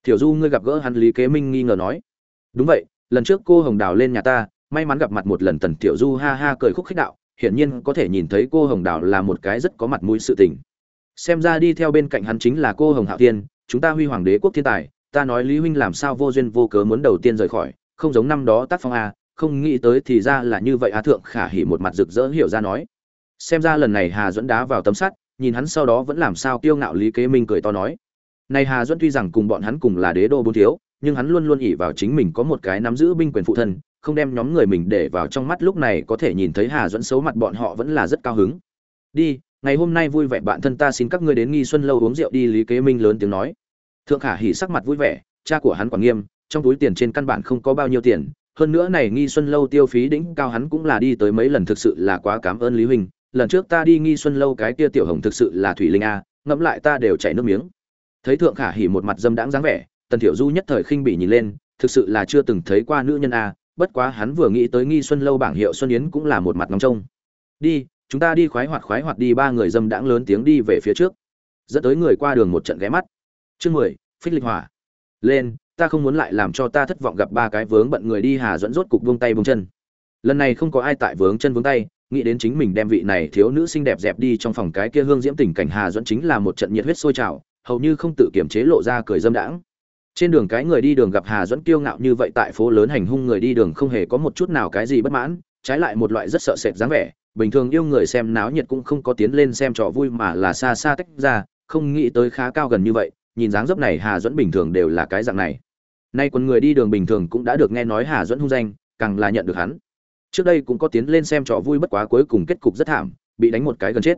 Thiểu du, ngươi gặp gỡ hắn, lý kế minh nghi ngờ nói. Đúng vậy, lần trước cô hồng đào lên nhà ta, may mắn gặp mặt một lần tần thiểu du ha ha cười khúc khích đạo, hiển nhiên có thể nhìn thấy cô hồng đào là một cái rất có mặt mũi sự tình. Xem ra đi theo bên cạnh hắn chính là cô hồng hạo tiên chúng ta huy hoàng đế quốc thiên tài, ta nói lý huynh làm sao vô duyên vô cớ muốn đầu tiên rời khỏi, không giống năm đó tác phong a, không nghĩ tới thì ra là như vậy a thượng khả hỉ một mặt rực rỡ hiểu ra nói xem ra lần này hà dẫn đá vào tấm sắt, nhìn hắn sau đó vẫn làm sao kiêu ngạo lý kế minh cười to nói. Này hà dẫn tuy rằng cùng bọn hắn cùng là đế đô bốn thiếu, nhưng hắn luôn luôn ỉ vào chính mình có một cái nắm giữ binh quyền phụ thân, không đem nhóm người mình để vào trong mắt lúc này có thể nhìn thấy hà dẫn xấu mặt bọn họ vẫn là rất cao hứng. Đi, ngày hôm nay vui vẻ bạn thân ta xin các ngươi đến nghi xuân lâu uống rượu đi, lý kế minh lớn tiếng nói. Thượng khả hỉ sắc mặt vui vẻ, cha của hắn quản nghiêm, trong túi tiền trên căn bản không có bao nhiêu tiền, hơn nữa này nghi xuân lâu tiêu phí đỉnh cao hắn cũng là đi tới mấy lần thực sự là quá cảm ơn lý huynh lần trước ta đi nghi xuân lâu cái kia tiểu hồng thực sự là thủy linh a, ngẫm lại ta đều chảy nước miếng. Thấy thượng khả hỉ một mặt dâm đãng dáng vẻ, tần tiểu du nhất thời khinh bỉ nhìn lên, thực sự là chưa từng thấy qua nữ nhân a, bất quá hắn vừa nghĩ tới nghi xuân lâu bảng hiệu xuân yến cũng là một mặt ngóng trông. Đi, chúng ta đi khoái hoạt khoái hoạt đi ba người dâm đãng lớn tiếng đi về phía trước. Dẫn tới người qua đường một trận ghé mắt. Chương mười, phích lịch hỏa. Lên, ta không muốn lại làm cho ta thất vọng gặp ba cái vướng bận người đi hà dẫn rốt cục buông tay buông chân. Lần này không có ai tại vướng chân vướng tay nghĩ đến chính mình đem vị này thiếu nữ xinh đẹp dẹp đi trong phòng cái kia hương diễm tình cảnh hà dẫn chính là một trận nhiệt huyết sôi trào, hầu như không tự kiểm chế lộ ra cười dâm đãng. Trên đường cái người đi đường gặp hà dẫn kiêu ngạo như vậy tại phố lớn hành hung người đi đường không hề có một chút nào cái gì bất mãn, trái lại một loại rất sợ sệt dáng vẻ, bình thường yêu người xem náo nhiệt cũng không có tiến lên xem trò vui mà là xa xa tách ra, không nghĩ tới khá cao gần như vậy, nhìn dáng dấp này hà dẫn bình thường đều là cái dạng này. Nay quần người đi đường bình thường cũng đã được nghe nói hà dẫn hung danh, càng là nhận được hắn trước đây cũng có tiến lên xem trò vui bất quá cuối cùng kết cục rất thảm, bị đánh một cái gần chết.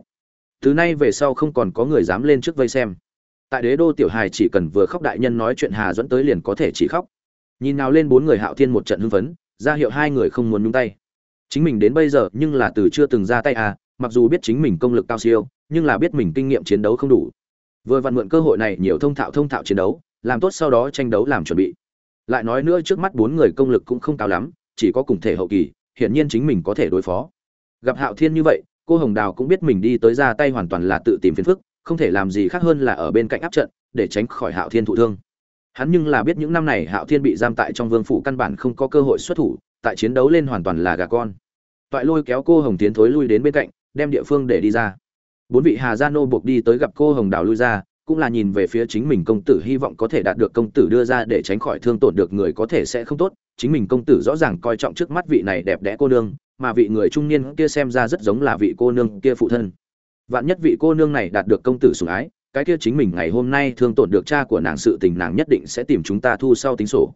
Từ nay về sau không còn có người dám lên trước vây xem. Tại đế đô tiểu hài chỉ cần vừa khóc đại nhân nói chuyện hà dẫn tới liền có thể chỉ khóc. Nhìn nào lên bốn người hạo thiên một trận hưng phấn, ra hiệu hai người không muốn nhúng tay. Chính mình đến bây giờ nhưng là từ chưa từng ra tay à mặc dù biết chính mình công lực cao siêu, nhưng là biết mình kinh nghiệm chiến đấu không đủ. Vừa vặn mượn cơ hội này nhiều thông thạo thông thạo chiến đấu, làm tốt sau đó tranh đấu làm chuẩn bị. Lại nói nữa trước mắt bốn người công lực cũng không cao lắm, chỉ có cùng thể hậu kỳ hiển nhiên chính mình có thể đối phó. Gặp hạo thiên như vậy, cô hồng đào cũng biết mình đi tới ra tay hoàn toàn là tự tìm phiền phức, không thể làm gì khác hơn là ở bên cạnh áp trận, để tránh khỏi hạo thiên thụ thương. Hắn nhưng là biết những năm này hạo thiên bị giam tại trong vương phủ căn bản không có cơ hội xuất thủ, tại chiến đấu lên hoàn toàn là gà con. Toại lôi kéo cô hồng tiến thối lui đến bên cạnh, đem địa phương để đi ra. Bốn vị hà gia nô buộc đi tới gặp cô hồng đào lui ra cũng là nhìn về phía chính mình công tử, hy vọng có thể đạt được công tử đưa ra để tránh khỏi thương tổn được người có thể sẽ không tốt. Chính mình công tử rõ ràng coi trọng trước mắt vị này đẹp đẽ cô nương, mà vị người trung niên kia xem ra rất giống là vị cô nương kia phụ thân. Vạn nhất vị cô nương này đạt được công tử sủng ái, cái kia chính mình ngày hôm nay thương tổn được cha của nàng sự tình nàng nhất định sẽ tìm chúng ta thu sau tính sổ.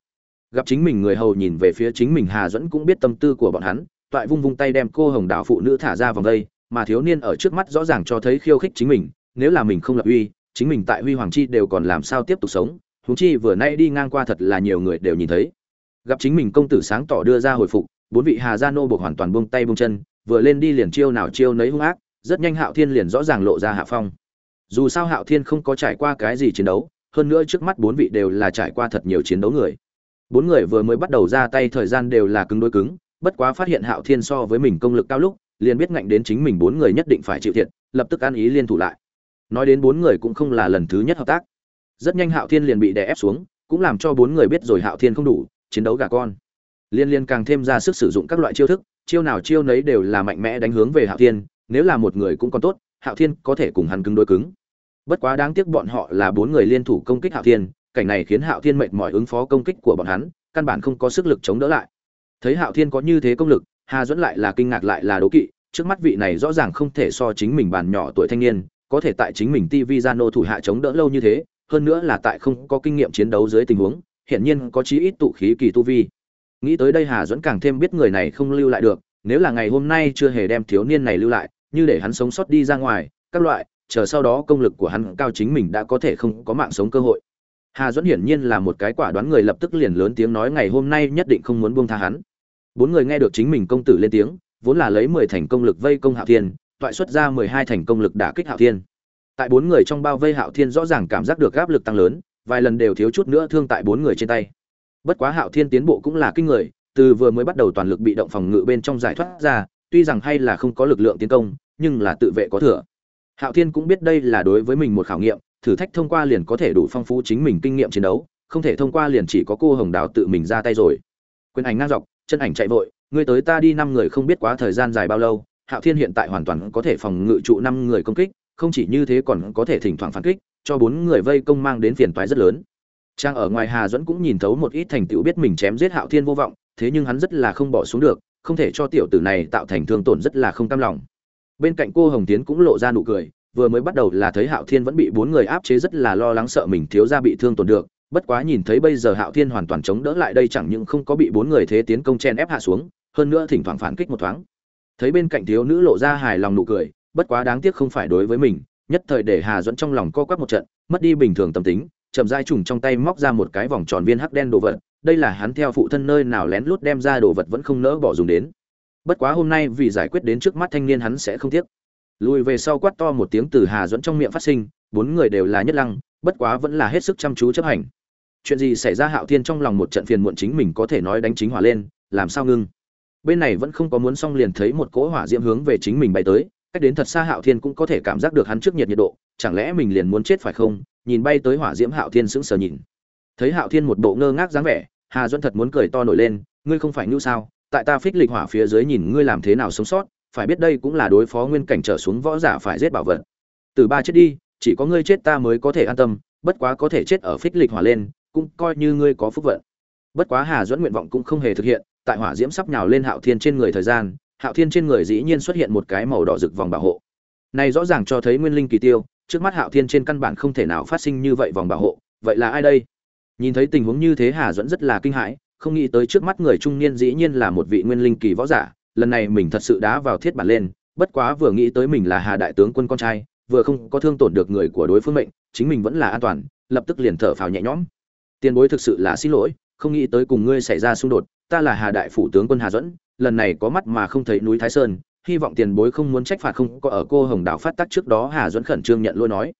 Gặp chính mình người hầu nhìn về phía chính mình hà dẫn cũng biết tâm tư của bọn hắn, toại vung vung tay đem cô hồng đảo phụ nữ thả ra vòng đây, mà thiếu niên ở trước mắt rõ ràng cho thấy khiêu khích chính mình, nếu là mình không lập uy chính mình tại huy hoàng chi đều còn làm sao tiếp tục sống, huống chi vừa nay đi ngang qua thật là nhiều người đều nhìn thấy. Gặp chính mình công tử sáng tỏ đưa ra hồi phục, bốn vị hà gia nô buộc hoàn toàn buông tay buông chân, vừa lên đi liền chiêu nào chiêu nấy hung ác, rất nhanh hạo thiên liền rõ ràng lộ ra hạ phong. Dù sao hạo thiên không có trải qua cái gì chiến đấu, hơn nữa trước mắt bốn vị đều là trải qua thật nhiều chiến đấu người. Bốn người vừa mới bắt đầu ra tay thời gian đều là cứng đối cứng, bất quá phát hiện hạo thiên so với mình công lực cao lúc, liền biết ngạnh đến chính mình bốn người nhất định phải chịu thiệt, lập tức ăn ý liên thủ lại nói đến bốn người cũng không là lần thứ nhất hợp tác. Rất nhanh hạo thiên liền bị đè ép xuống, cũng làm cho bốn người biết rồi hạo thiên không đủ, chiến đấu gà con. Liên liên càng thêm ra sức sử dụng các loại chiêu thức, chiêu nào chiêu nấy đều là mạnh mẽ đánh hướng về hạo thiên, nếu là một người cũng còn tốt, hạo thiên có thể cùng hắn cứng đối cứng. Bất quá đáng tiếc bọn họ là bốn người liên thủ công kích hạo thiên, cảnh này khiến hạo thiên mệt mỏi ứng phó công kích của bọn hắn, căn bản không có sức lực chống đỡ lại. Thấy hạo thiên có như thế công lực, hà dẫn lại là kinh ngạc lại là đố kỵ, trước mắt vị này rõ ràng không thể so chính mình bàn nhỏ tuổi thanh niên có thể tại chính mình TV Zano thủ hạ chống đỡ lâu như thế, hơn nữa là tại không có kinh nghiệm chiến đấu dưới tình huống, hiện nhiên có chí ít tụ khí kỳ tu vi. Nghĩ tới đây Hà Duẫn càng thêm biết người này không lưu lại được, nếu là ngày hôm nay chưa hề đem thiếu niên này lưu lại, như để hắn sống sót đi ra ngoài, các loại, chờ sau đó công lực của hắn cao chính mình đã có thể không có mạng sống cơ hội. Hà Duẫn hiển nhiên là một cái quả đoán người lập tức liền lớn tiếng nói ngày hôm nay nhất định không muốn buông tha hắn. Bốn người nghe được chính mình công tử lên tiếng, vốn là lấy 10 thành công lực vây công Hạ Thiên, toại xuất ra 12 thành công lực đả kích Hạo Thiên. Tại bốn người trong bao vây Hạo Thiên rõ ràng cảm giác được áp lực tăng lớn, vài lần đều thiếu chút nữa thương tại bốn người trên tay. Bất quá Hạo Thiên tiến bộ cũng là kinh người, từ vừa mới bắt đầu toàn lực bị động phòng ngự bên trong giải thoát ra, tuy rằng hay là không có lực lượng tiến công, nhưng là tự vệ có thừa. Hạo Thiên cũng biết đây là đối với mình một khảo nghiệm, thử thách thông qua liền có thể đủ phong phú chính mình kinh nghiệm chiến đấu, không thể thông qua liền chỉ có cô Hồng Đào tự mình ra tay rồi. Quyền ảnh ngang dọc, chân ảnh chạy vội, người tới ta đi năm người không biết quá thời gian dài bao lâu, Hạo Thiên hiện tại hoàn toàn có thể phòng ngự trụ năm người công kích, không chỉ như thế còn có thể thỉnh thoảng phản kích, cho bốn người vây công mang đến phiền toái rất lớn. Trang ở ngoài Hà Duẫn cũng nhìn thấu một ít thành tựu biết mình chém giết Hạo Thiên vô vọng, thế nhưng hắn rất là không bỏ xuống được, không thể cho tiểu tử này tạo thành thương tổn rất là không cam lòng. Bên cạnh cô Hồng Tiến cũng lộ ra nụ cười, vừa mới bắt đầu là thấy Hạo Thiên vẫn bị bốn người áp chế rất là lo lắng sợ mình thiếu gia bị thương tổn được, bất quá nhìn thấy bây giờ Hạo Thiên hoàn toàn chống đỡ lại đây chẳng những không có bị bốn người thế tiến công chen ép hạ xuống, hơn nữa thỉnh thoảng phản kích một thoáng thấy bên cạnh thiếu nữ lộ ra hài lòng nụ cười, bất quá đáng tiếc không phải đối với mình, nhất thời để hà dẫn trong lòng co quắp một trận, mất đi bình thường tâm tính, chậm dai trùng trong tay móc ra một cái vòng tròn viên hắc đen đồ vật, đây là hắn theo phụ thân nơi nào lén lút đem ra đồ vật vẫn không nỡ bỏ dùng đến. Bất quá hôm nay vì giải quyết đến trước mắt thanh niên hắn sẽ không tiếc. Lùi về sau quát to một tiếng từ hà dẫn trong miệng phát sinh, bốn người đều là nhất lăng, bất quá vẫn là hết sức chăm chú chấp hành. Chuyện gì xảy ra hạo thiên trong lòng một trận phiền muộn chính mình có thể nói đánh chính hỏa lên, làm sao ngưng? Bên này vẫn không có muốn xong liền thấy một cỗ hỏa diễm hướng về chính mình bay tới, cách đến thật xa hạo thiên cũng có thể cảm giác được hắn trước nhiệt nhiệt độ, chẳng lẽ mình liền muốn chết phải không? Nhìn bay tới hỏa diễm hạo thiên sững sờ nhìn. Thấy hạo thiên một bộ ngơ ngác dáng vẻ, hà duẫn thật muốn cười to nổi lên, ngươi không phải ngưu sao? Tại ta phích lịch hỏa phía dưới nhìn ngươi làm thế nào sống sót, phải biết đây cũng là đối phó nguyên cảnh trở xuống võ giả phải giết bảo vật. Từ ba chết đi, chỉ có ngươi chết ta mới có thể an tâm, bất quá có thể chết ở phích lịch hỏa lên, cũng coi như ngươi có phúc vận. Bất quá hà duẫn nguyện vọng cũng không hề thực hiện tại hỏa diễm sắp nhào lên hạo thiên trên người thời gian, hạo thiên trên người dĩ nhiên xuất hiện một cái màu đỏ rực vòng bảo hộ. Này rõ ràng cho thấy nguyên linh kỳ tiêu, trước mắt hạo thiên trên căn bản không thể nào phát sinh như vậy vòng bảo hộ, vậy là ai đây? Nhìn thấy tình huống như thế hà duẫn rất là kinh hãi, không nghĩ tới trước mắt người trung niên dĩ nhiên là một vị nguyên linh kỳ võ giả, lần này mình thật sự đá vào thiết bản lên, bất quá vừa nghĩ tới mình là hà đại tướng quân con trai, vừa không có thương tổn được người của đối phương mệnh, chính mình vẫn là an toàn, lập tức liền thở phào nhẹ nhõm. Tiền bối thực sự là xin lỗi, không nghĩ tới cùng ngươi xảy ra xung đột ta là hà đại phủ tướng quân hà duẫn, lần này có mắt mà không thấy núi thái sơn, hy vọng tiền bối không muốn trách phạt không có ở cô hồng đảo phát tác trước đó hà duẫn khẩn trương nhận lỗi nói.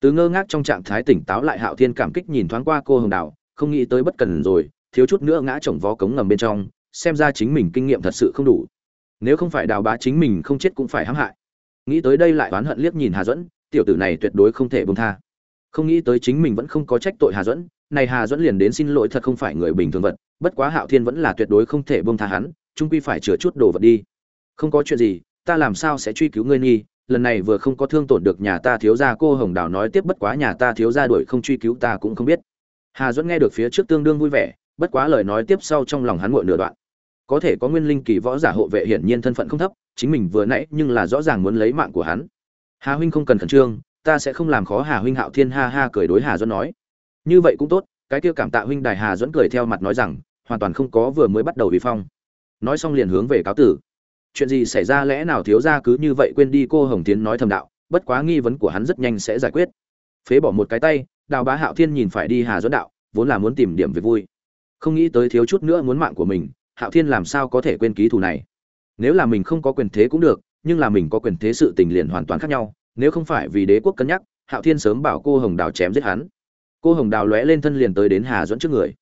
Từ ngơ ngác trong trạng thái tỉnh táo lại hạo thiên cảm kích nhìn thoáng qua cô hồng đảo, không nghĩ tới bất cần rồi, thiếu chút nữa ngã chồng vó cống ngầm bên trong, xem ra chính mình kinh nghiệm thật sự không đủ. Nếu không phải đào bá chính mình không chết cũng phải hãm hại. Nghĩ tới đây lại oán hận liếc nhìn hà duẫn, tiểu tử này tuyệt đối không thể bông tha. Không nghĩ tới chính mình vẫn không có trách tội hà duẫn này hà duẫn liền đến xin lỗi thật không phải người bình thường vật, bất quá hạo thiên vẫn là tuyệt đối không thể buông tha hắn, chung quy phải chữa chút đồ vật đi. Không có chuyện gì, ta làm sao sẽ truy cứu ngươi nghi, lần này vừa không có thương tổn được nhà ta thiếu gia cô hồng đào nói tiếp bất quá nhà ta thiếu gia đuổi không truy cứu ta cũng không biết. Hà duẫn nghe được phía trước tương đương vui vẻ, bất quá lời nói tiếp sau trong lòng hắn muội nửa đoạn. Có thể có nguyên linh kỳ võ giả hộ vệ hiển nhiên thân phận không thấp, chính mình vừa nãy nhưng là rõ ràng muốn lấy mạng của hắn. Hà huynh không cần khẩn trương, ta sẽ không làm khó hà huynh hạo thiên ha ha cười đối hà duẫn nói như vậy cũng tốt, cái kia cảm tạ huynh đài hà duẫn cười theo mặt nói rằng, hoàn toàn không có vừa mới bắt đầu vì phong. Nói xong liền hướng về cáo tử. Chuyện gì xảy ra lẽ nào thiếu gia cứ như vậy quên đi cô hồng tiến nói thầm đạo, bất quá nghi vấn của hắn rất nhanh sẽ giải quyết. Phế bỏ một cái tay, đào bá hạo thiên nhìn phải đi hà duẫn đạo, vốn là muốn tìm điểm về vui. Không nghĩ tới thiếu chút nữa muốn mạng của mình, hạo thiên làm sao có thể quên ký thù này? Nếu là mình không có quyền thế cũng được, nhưng là mình có quyền thế sự tình liền hoàn toàn khác nhau, nếu không phải vì đế quốc cân nhắc, hạo thiên sớm bảo cô hồng đào chém giết hắn cô hồng đào lóe lên thân liền tới đến hà Dẫn trước người.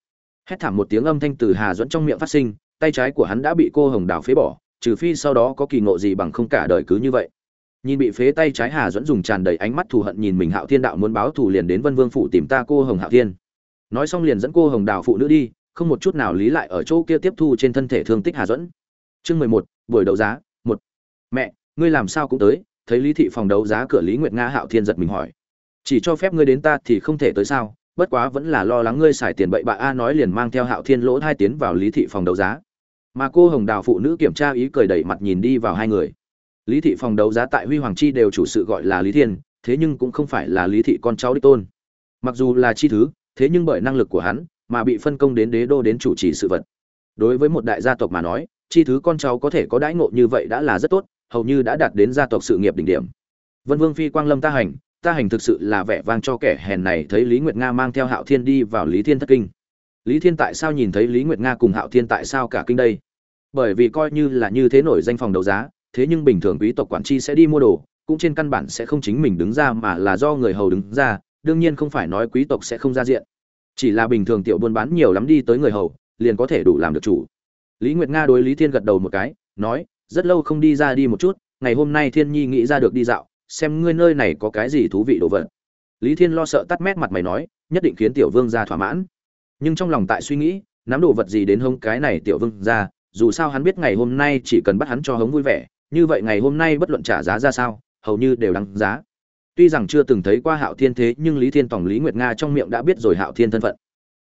Hét thảm một tiếng âm thanh từ hà Dẫn trong miệng phát sinh, tay trái của hắn đã bị cô hồng đào phế bỏ, trừ phi sau đó có kỳ ngộ gì bằng không cả đời cứ như vậy. Nhìn bị phế tay trái hà Dẫn dùng tràn đầy ánh mắt thù hận nhìn mình hạo thiên đạo muốn báo thù liền đến vân vương phủ tìm ta cô hồng hạo thiên. Nói xong liền dẫn cô hồng đào phụ nữ đi, không một chút nào lý lại ở chỗ kia tiếp thu trên thân thể thương tích hà Dẫn. chương mười một, buổi đấu giá, một. Mẹ, ngươi làm sao cũng tới, thấy lý thị phòng đấu giá cửa lý nguyệt nga hạo thiên giật mình hỏi chỉ cho phép ngươi đến ta thì không thể tới sao, bất quá vẫn là lo lắng ngươi xài tiền bậy bạ a nói liền mang theo hạo thiên lỗ hai tiến vào lý thị phòng đấu giá. Mà cô hồng đào phụ nữ kiểm tra ý cười đẩy mặt nhìn đi vào hai người. Lý thị phòng đấu giá tại huy hoàng chi đều chủ sự gọi là lý thiên, thế nhưng cũng không phải là lý thị con cháu đích tôn. Mặc dù là chi thứ, thế nhưng bởi năng lực của hắn mà bị phân công đến đế đô đến chủ trì sự vật. Đối với một đại gia tộc mà nói, chi thứ con cháu có thể có đãi ngộ như vậy đã là rất tốt, hầu như đã đạt đến gia tộc sự nghiệp đỉnh điểm. Vân vương phi quang lâm ta hành ta hành thực sự là vẻ vang cho kẻ hèn này thấy lý nguyệt nga mang theo hạo thiên đi vào lý thiên thất kinh. Lý thiên tại sao nhìn thấy lý nguyệt nga cùng hạo thiên tại sao cả kinh đây? Bởi vì coi như là như thế nổi danh phòng đấu giá, thế nhưng bình thường quý tộc quản tri sẽ đi mua đồ, cũng trên căn bản sẽ không chính mình đứng ra mà là do người hầu đứng ra, đương nhiên không phải nói quý tộc sẽ không ra diện. Chỉ là bình thường tiểu buôn bán nhiều lắm đi tới người hầu, liền có thể đủ làm được chủ. Lý nguyệt nga đối lý thiên gật đầu một cái, nói, rất lâu không đi ra đi một chút, ngày hôm nay thiên nhi nghĩ ra được đi dạo xem ngươi nơi này có cái gì thú vị đồ vật. Lý thiên lo sợ tắt mét mặt mày nói, nhất định khiến tiểu vương ra thỏa mãn. Nhưng trong lòng tại suy nghĩ, nắm đồ vật gì đến hông cái này tiểu vương ra dù sao hắn biết ngày hôm nay chỉ cần bắt hắn cho hống vui vẻ, như vậy ngày hôm nay bất luận trả giá ra sao, hầu như đều đáng giá. Tuy rằng chưa từng thấy qua hạo thiên thế, nhưng lý thiên tổng lý nguyệt nga trong miệng đã biết rồi hạo thiên thân phận.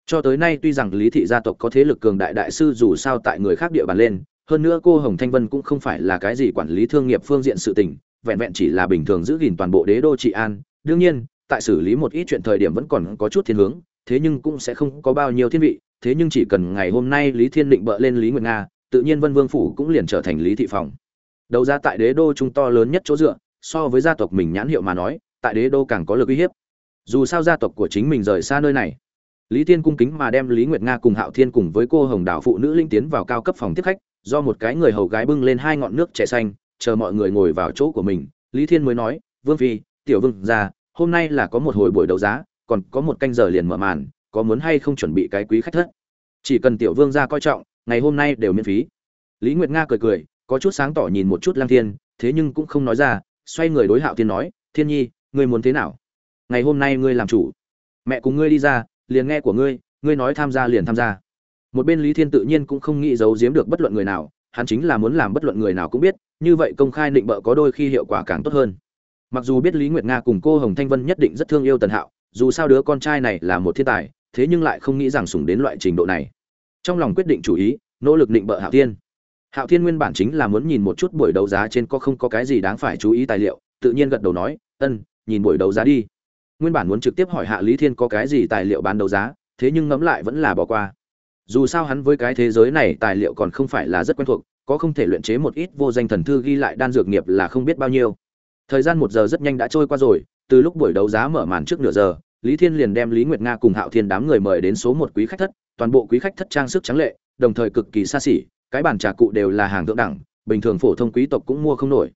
Cho tới nay tuy rằng lý thị gia tộc có thế lực cường đại đại sư dù sao tại người khác địa bàn lên, hơn nữa cô hồng thanh vân cũng không phải là cái gì quản lý thương nghiệp phương diện sự tình vẹn vẹn chỉ là bình thường giữ gìn toàn bộ đế đô trị an. Đương nhiên, tại xử lý một ít chuyện thời điểm vẫn còn có chút thiên hướng, thế nhưng cũng sẽ không có bao nhiêu thiên vị. Thế nhưng chỉ cần ngày hôm nay lý thiên định bợ lên lý nguyệt nga, tự nhiên vân vương phủ cũng liền trở thành lý thị phòng. Đầu ra tại đế đô chúng to lớn nhất chỗ dựa, so với gia tộc mình nhãn hiệu mà nói, tại đế đô càng có lực uy hiếp. Dù sao gia tộc của chính mình rời xa nơi này. Lý thiên cung kính mà đem lý nguyệt nga cùng hạo thiên cùng với cô hồng đảo phụ nữ linh tiến vào cao cấp phòng tiếp khách, do một cái người hầu gái bưng lên hai ngọn nước trẻ xanh chờ mọi người ngồi vào chỗ của mình, lý thiên mới nói, vương phi, tiểu vương ra hôm nay là có một hồi buổi đấu giá, còn có một canh giờ liền mở màn, có muốn hay không chuẩn bị cái quý khách thất? Chỉ cần tiểu vương ra coi trọng, ngày hôm nay đều miễn phí. Lý nguyệt nga cười cười, có chút sáng tỏ nhìn một chút lang thiên, thế nhưng cũng không nói ra, xoay người đối hạo thiên nói, thiên nhi, ngươi muốn thế nào? Ngày hôm nay ngươi làm chủ. Mẹ cùng ngươi đi ra, liền nghe của ngươi ngươi nói tham gia liền tham gia. Một bên lý thiên tự nhiên cũng không nghĩ giấu giếm được bất luận người nào, hắn chính là muốn làm bất luận người nào cũng biết như vậy công khai định bợ có đôi khi hiệu quả càng tốt hơn. Mặc dù biết lý nguyệt nga cùng cô hồng thanh vân nhất định rất thương yêu tần hạo, dù sao đứa con trai này là một thiên tài, thế nhưng lại không nghĩ rằng sủng đến loại trình độ này. Trong lòng quyết định chủ ý, nỗ lực định bợ hạo thiên. Hạo thiên nguyên bản chính là muốn nhìn một chút buổi đấu giá trên có không có cái gì đáng phải chú ý tài liệu, tự nhiên gật đầu nói, ân, nhìn buổi đấu giá đi. Nguyên bản muốn trực tiếp hỏi hạ lý thiên có cái gì tài liệu bán đấu giá, thế nhưng ngẫm lại vẫn là bỏ qua. Dù sao hắn với cái thế giới này tài liệu còn không phải là rất quen thuộc có không thể luyện chế một ít vô danh thần thư ghi lại đan dược nghiệp là không biết bao nhiêu. Thời gian một giờ rất nhanh đã trôi qua rồi, từ lúc buổi đấu giá mở màn trước nửa giờ, lý thiên liền đem lý nguyệt nga cùng hạo thiên đám người mời đến số một quý khách thất, toàn bộ quý khách thất trang sức trắng lệ, đồng thời cực kỳ xa xỉ, cái bàn trà cụ đều là hàng thượng đẳng, bình thường phổ thông quý tộc cũng mua không nổi.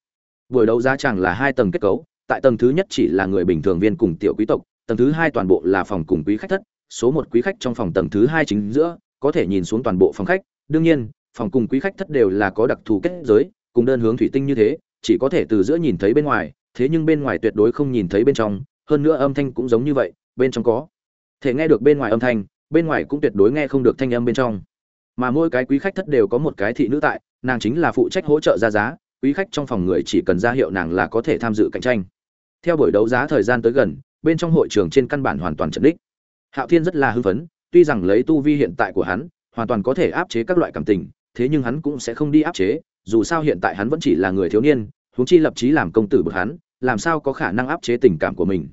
Buổi đấu giá chẳng là hai tầng kết cấu, tại tầng thứ nhất chỉ là người bình thường viên cùng tiểu quý tộc, tầng thứ hai toàn bộ là phòng cùng quý khách thất, số một quý khách trong phòng tầng thứ hai chính giữa, có thể nhìn xuống toàn bộ phòng khách. Đương nhiên phòng cùng quý khách thất đều là có đặc thù kết giới, cùng đơn hướng thủy tinh như thế, chỉ có thể từ giữa nhìn thấy bên ngoài, thế nhưng bên ngoài tuyệt đối không nhìn thấy bên trong, hơn nữa âm thanh cũng giống như vậy, bên trong có. Thể nghe được bên ngoài âm thanh, bên ngoài cũng tuyệt đối nghe không được thanh âm bên trong. Mà mỗi cái quý khách thất đều có một cái thị nữ tại, nàng chính là phụ trách hỗ trợ ra giá, quý khách trong phòng người chỉ cần ra hiệu nàng là có thể tham dự cạnh tranh. Theo buổi đấu giá thời gian tới gần, bên trong hội trường trên căn bản hoàn toàn trận đích hạo thiên rất là hưng phấn, tuy rằng lấy tu vi hiện tại của hắn, hoàn toàn có thể áp chế các loại cảm tình thế nhưng hắn cũng sẽ không đi áp chế, dù sao hiện tại hắn vẫn chỉ là người thiếu niên, huống chi lập chí làm công tử bực hắn, làm sao có khả năng áp chế tình cảm của mình?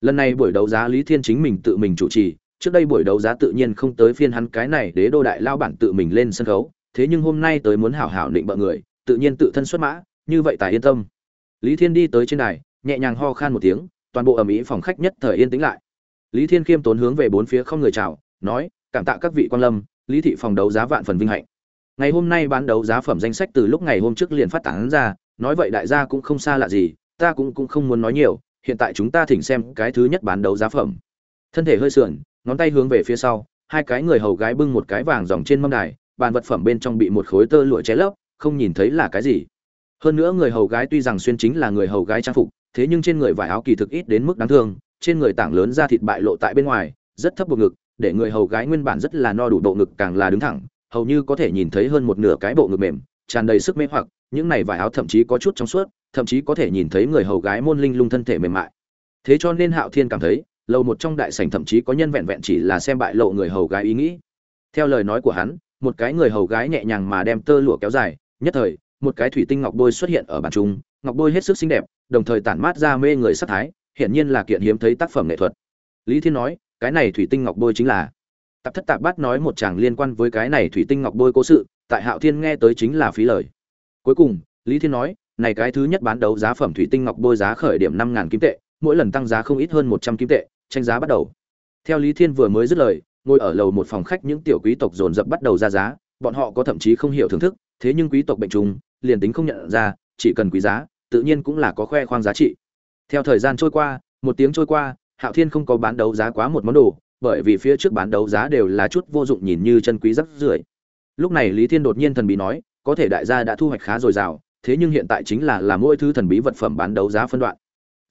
Lần này buổi đấu giá lý thiên chính mình tự mình chủ trì, trước đây buổi đấu giá tự nhiên không tới phiên hắn cái này đế đô đại lao bản tự mình lên sân khấu, thế nhưng hôm nay tới muốn hảo hảo định bợ người, tự nhiên tự thân xuất mã, như vậy tài yên tâm. Lý thiên đi tới trên đài, nhẹ nhàng ho khan một tiếng, toàn bộ ầm ĩ phòng khách nhất thời yên tĩnh lại. Lý thiên khiêm tốn hướng về bốn phía không người chào, nói, cảm tạ các vị quan lâm, lý thị phòng đấu giá vạn phần vinh hạnh ngày hôm nay bán đấu giá phẩm danh sách từ lúc ngày hôm trước liền phát tán ra, nói vậy đại gia cũng không xa lạ gì, ta cũng cũng không muốn nói nhiều, hiện tại chúng ta thỉnh xem cái thứ nhất bán đấu giá phẩm. Thân thể hơi sườn, ngón tay hướng về phía sau, hai cái người hầu gái bưng một cái vàng dòng trên mâm đài, bàn vật phẩm bên trong bị một khối tơ lụa ché lấp, không nhìn thấy là cái gì. Hơn nữa người hầu gái tuy rằng xuyên chính là người hầu gái trang phục, thế nhưng trên người vải áo kỳ thực ít đến mức đáng thương, trên người tảng lớn da thịt bại lộ tại bên ngoài, rất thấp bộ ngực, để người hầu gái nguyên bản rất là no đủ bộ ngực càng là đứng thẳng hầu như có thể nhìn thấy hơn một nửa cái bộ ngực mềm, tràn đầy sức mê hoặc, những này vải áo thậm chí có chút trong suốt, thậm chí có thể nhìn thấy người hầu gái môn linh lung thân thể mềm mại. Thế cho nên hạo thiên cảm thấy, lầu một trong đại sảnh thậm chí có nhân vẹn vẹn chỉ là xem bại lộ người hầu gái ý nghĩ. Theo lời nói của hắn, một cái người hầu gái nhẹ nhàng mà đem tơ lụa kéo dài, nhất thời, một cái thủy tinh ngọc bôi xuất hiện ở bàn trung, ngọc bôi hết sức xinh đẹp, đồng thời tản mát ra mê người sắc thái, hiển nhiên là kiện hiếm thấy tác phẩm nghệ thuật. Lý thiên nói, cái này thủy tinh ngọc bôi chính là tạp thất tạp bát nói một chàng liên quan với cái này thủy tinh ngọc bôi cố sự, tại hạo thiên nghe tới chính là phí lời. Cuối cùng, lý thiên nói, này cái thứ nhất bán đấu giá phẩm thủy tinh ngọc bôi giá khởi điểm năm ngàn kim tệ, mỗi lần tăng giá không ít hơn một trăm kim tệ, tranh giá bắt đầu. Theo lý thiên vừa mới dứt lời, ngồi ở lầu một phòng khách những tiểu quý tộc dồn dập bắt đầu ra giá, bọn họ có thậm chí không hiểu thưởng thức, thế nhưng quý tộc bệnh trùng, liền tính không nhận ra, chỉ cần quý giá, tự nhiên cũng là có khoe khoang giá trị. Theo thời gian trôi qua, một tiếng trôi qua, hạo thiên không có bán đấu giá quá một món đồ bởi vì phía trước bán đấu giá đều là chút vô dụng nhìn như chân quý rất rưởi. Lúc này lý thiên đột nhiên thần bí nói, có thể đại gia đã thu hoạch khá dồi dào, thế nhưng hiện tại chính là là mỗi thứ thần bí vật phẩm bán đấu giá phân đoạn.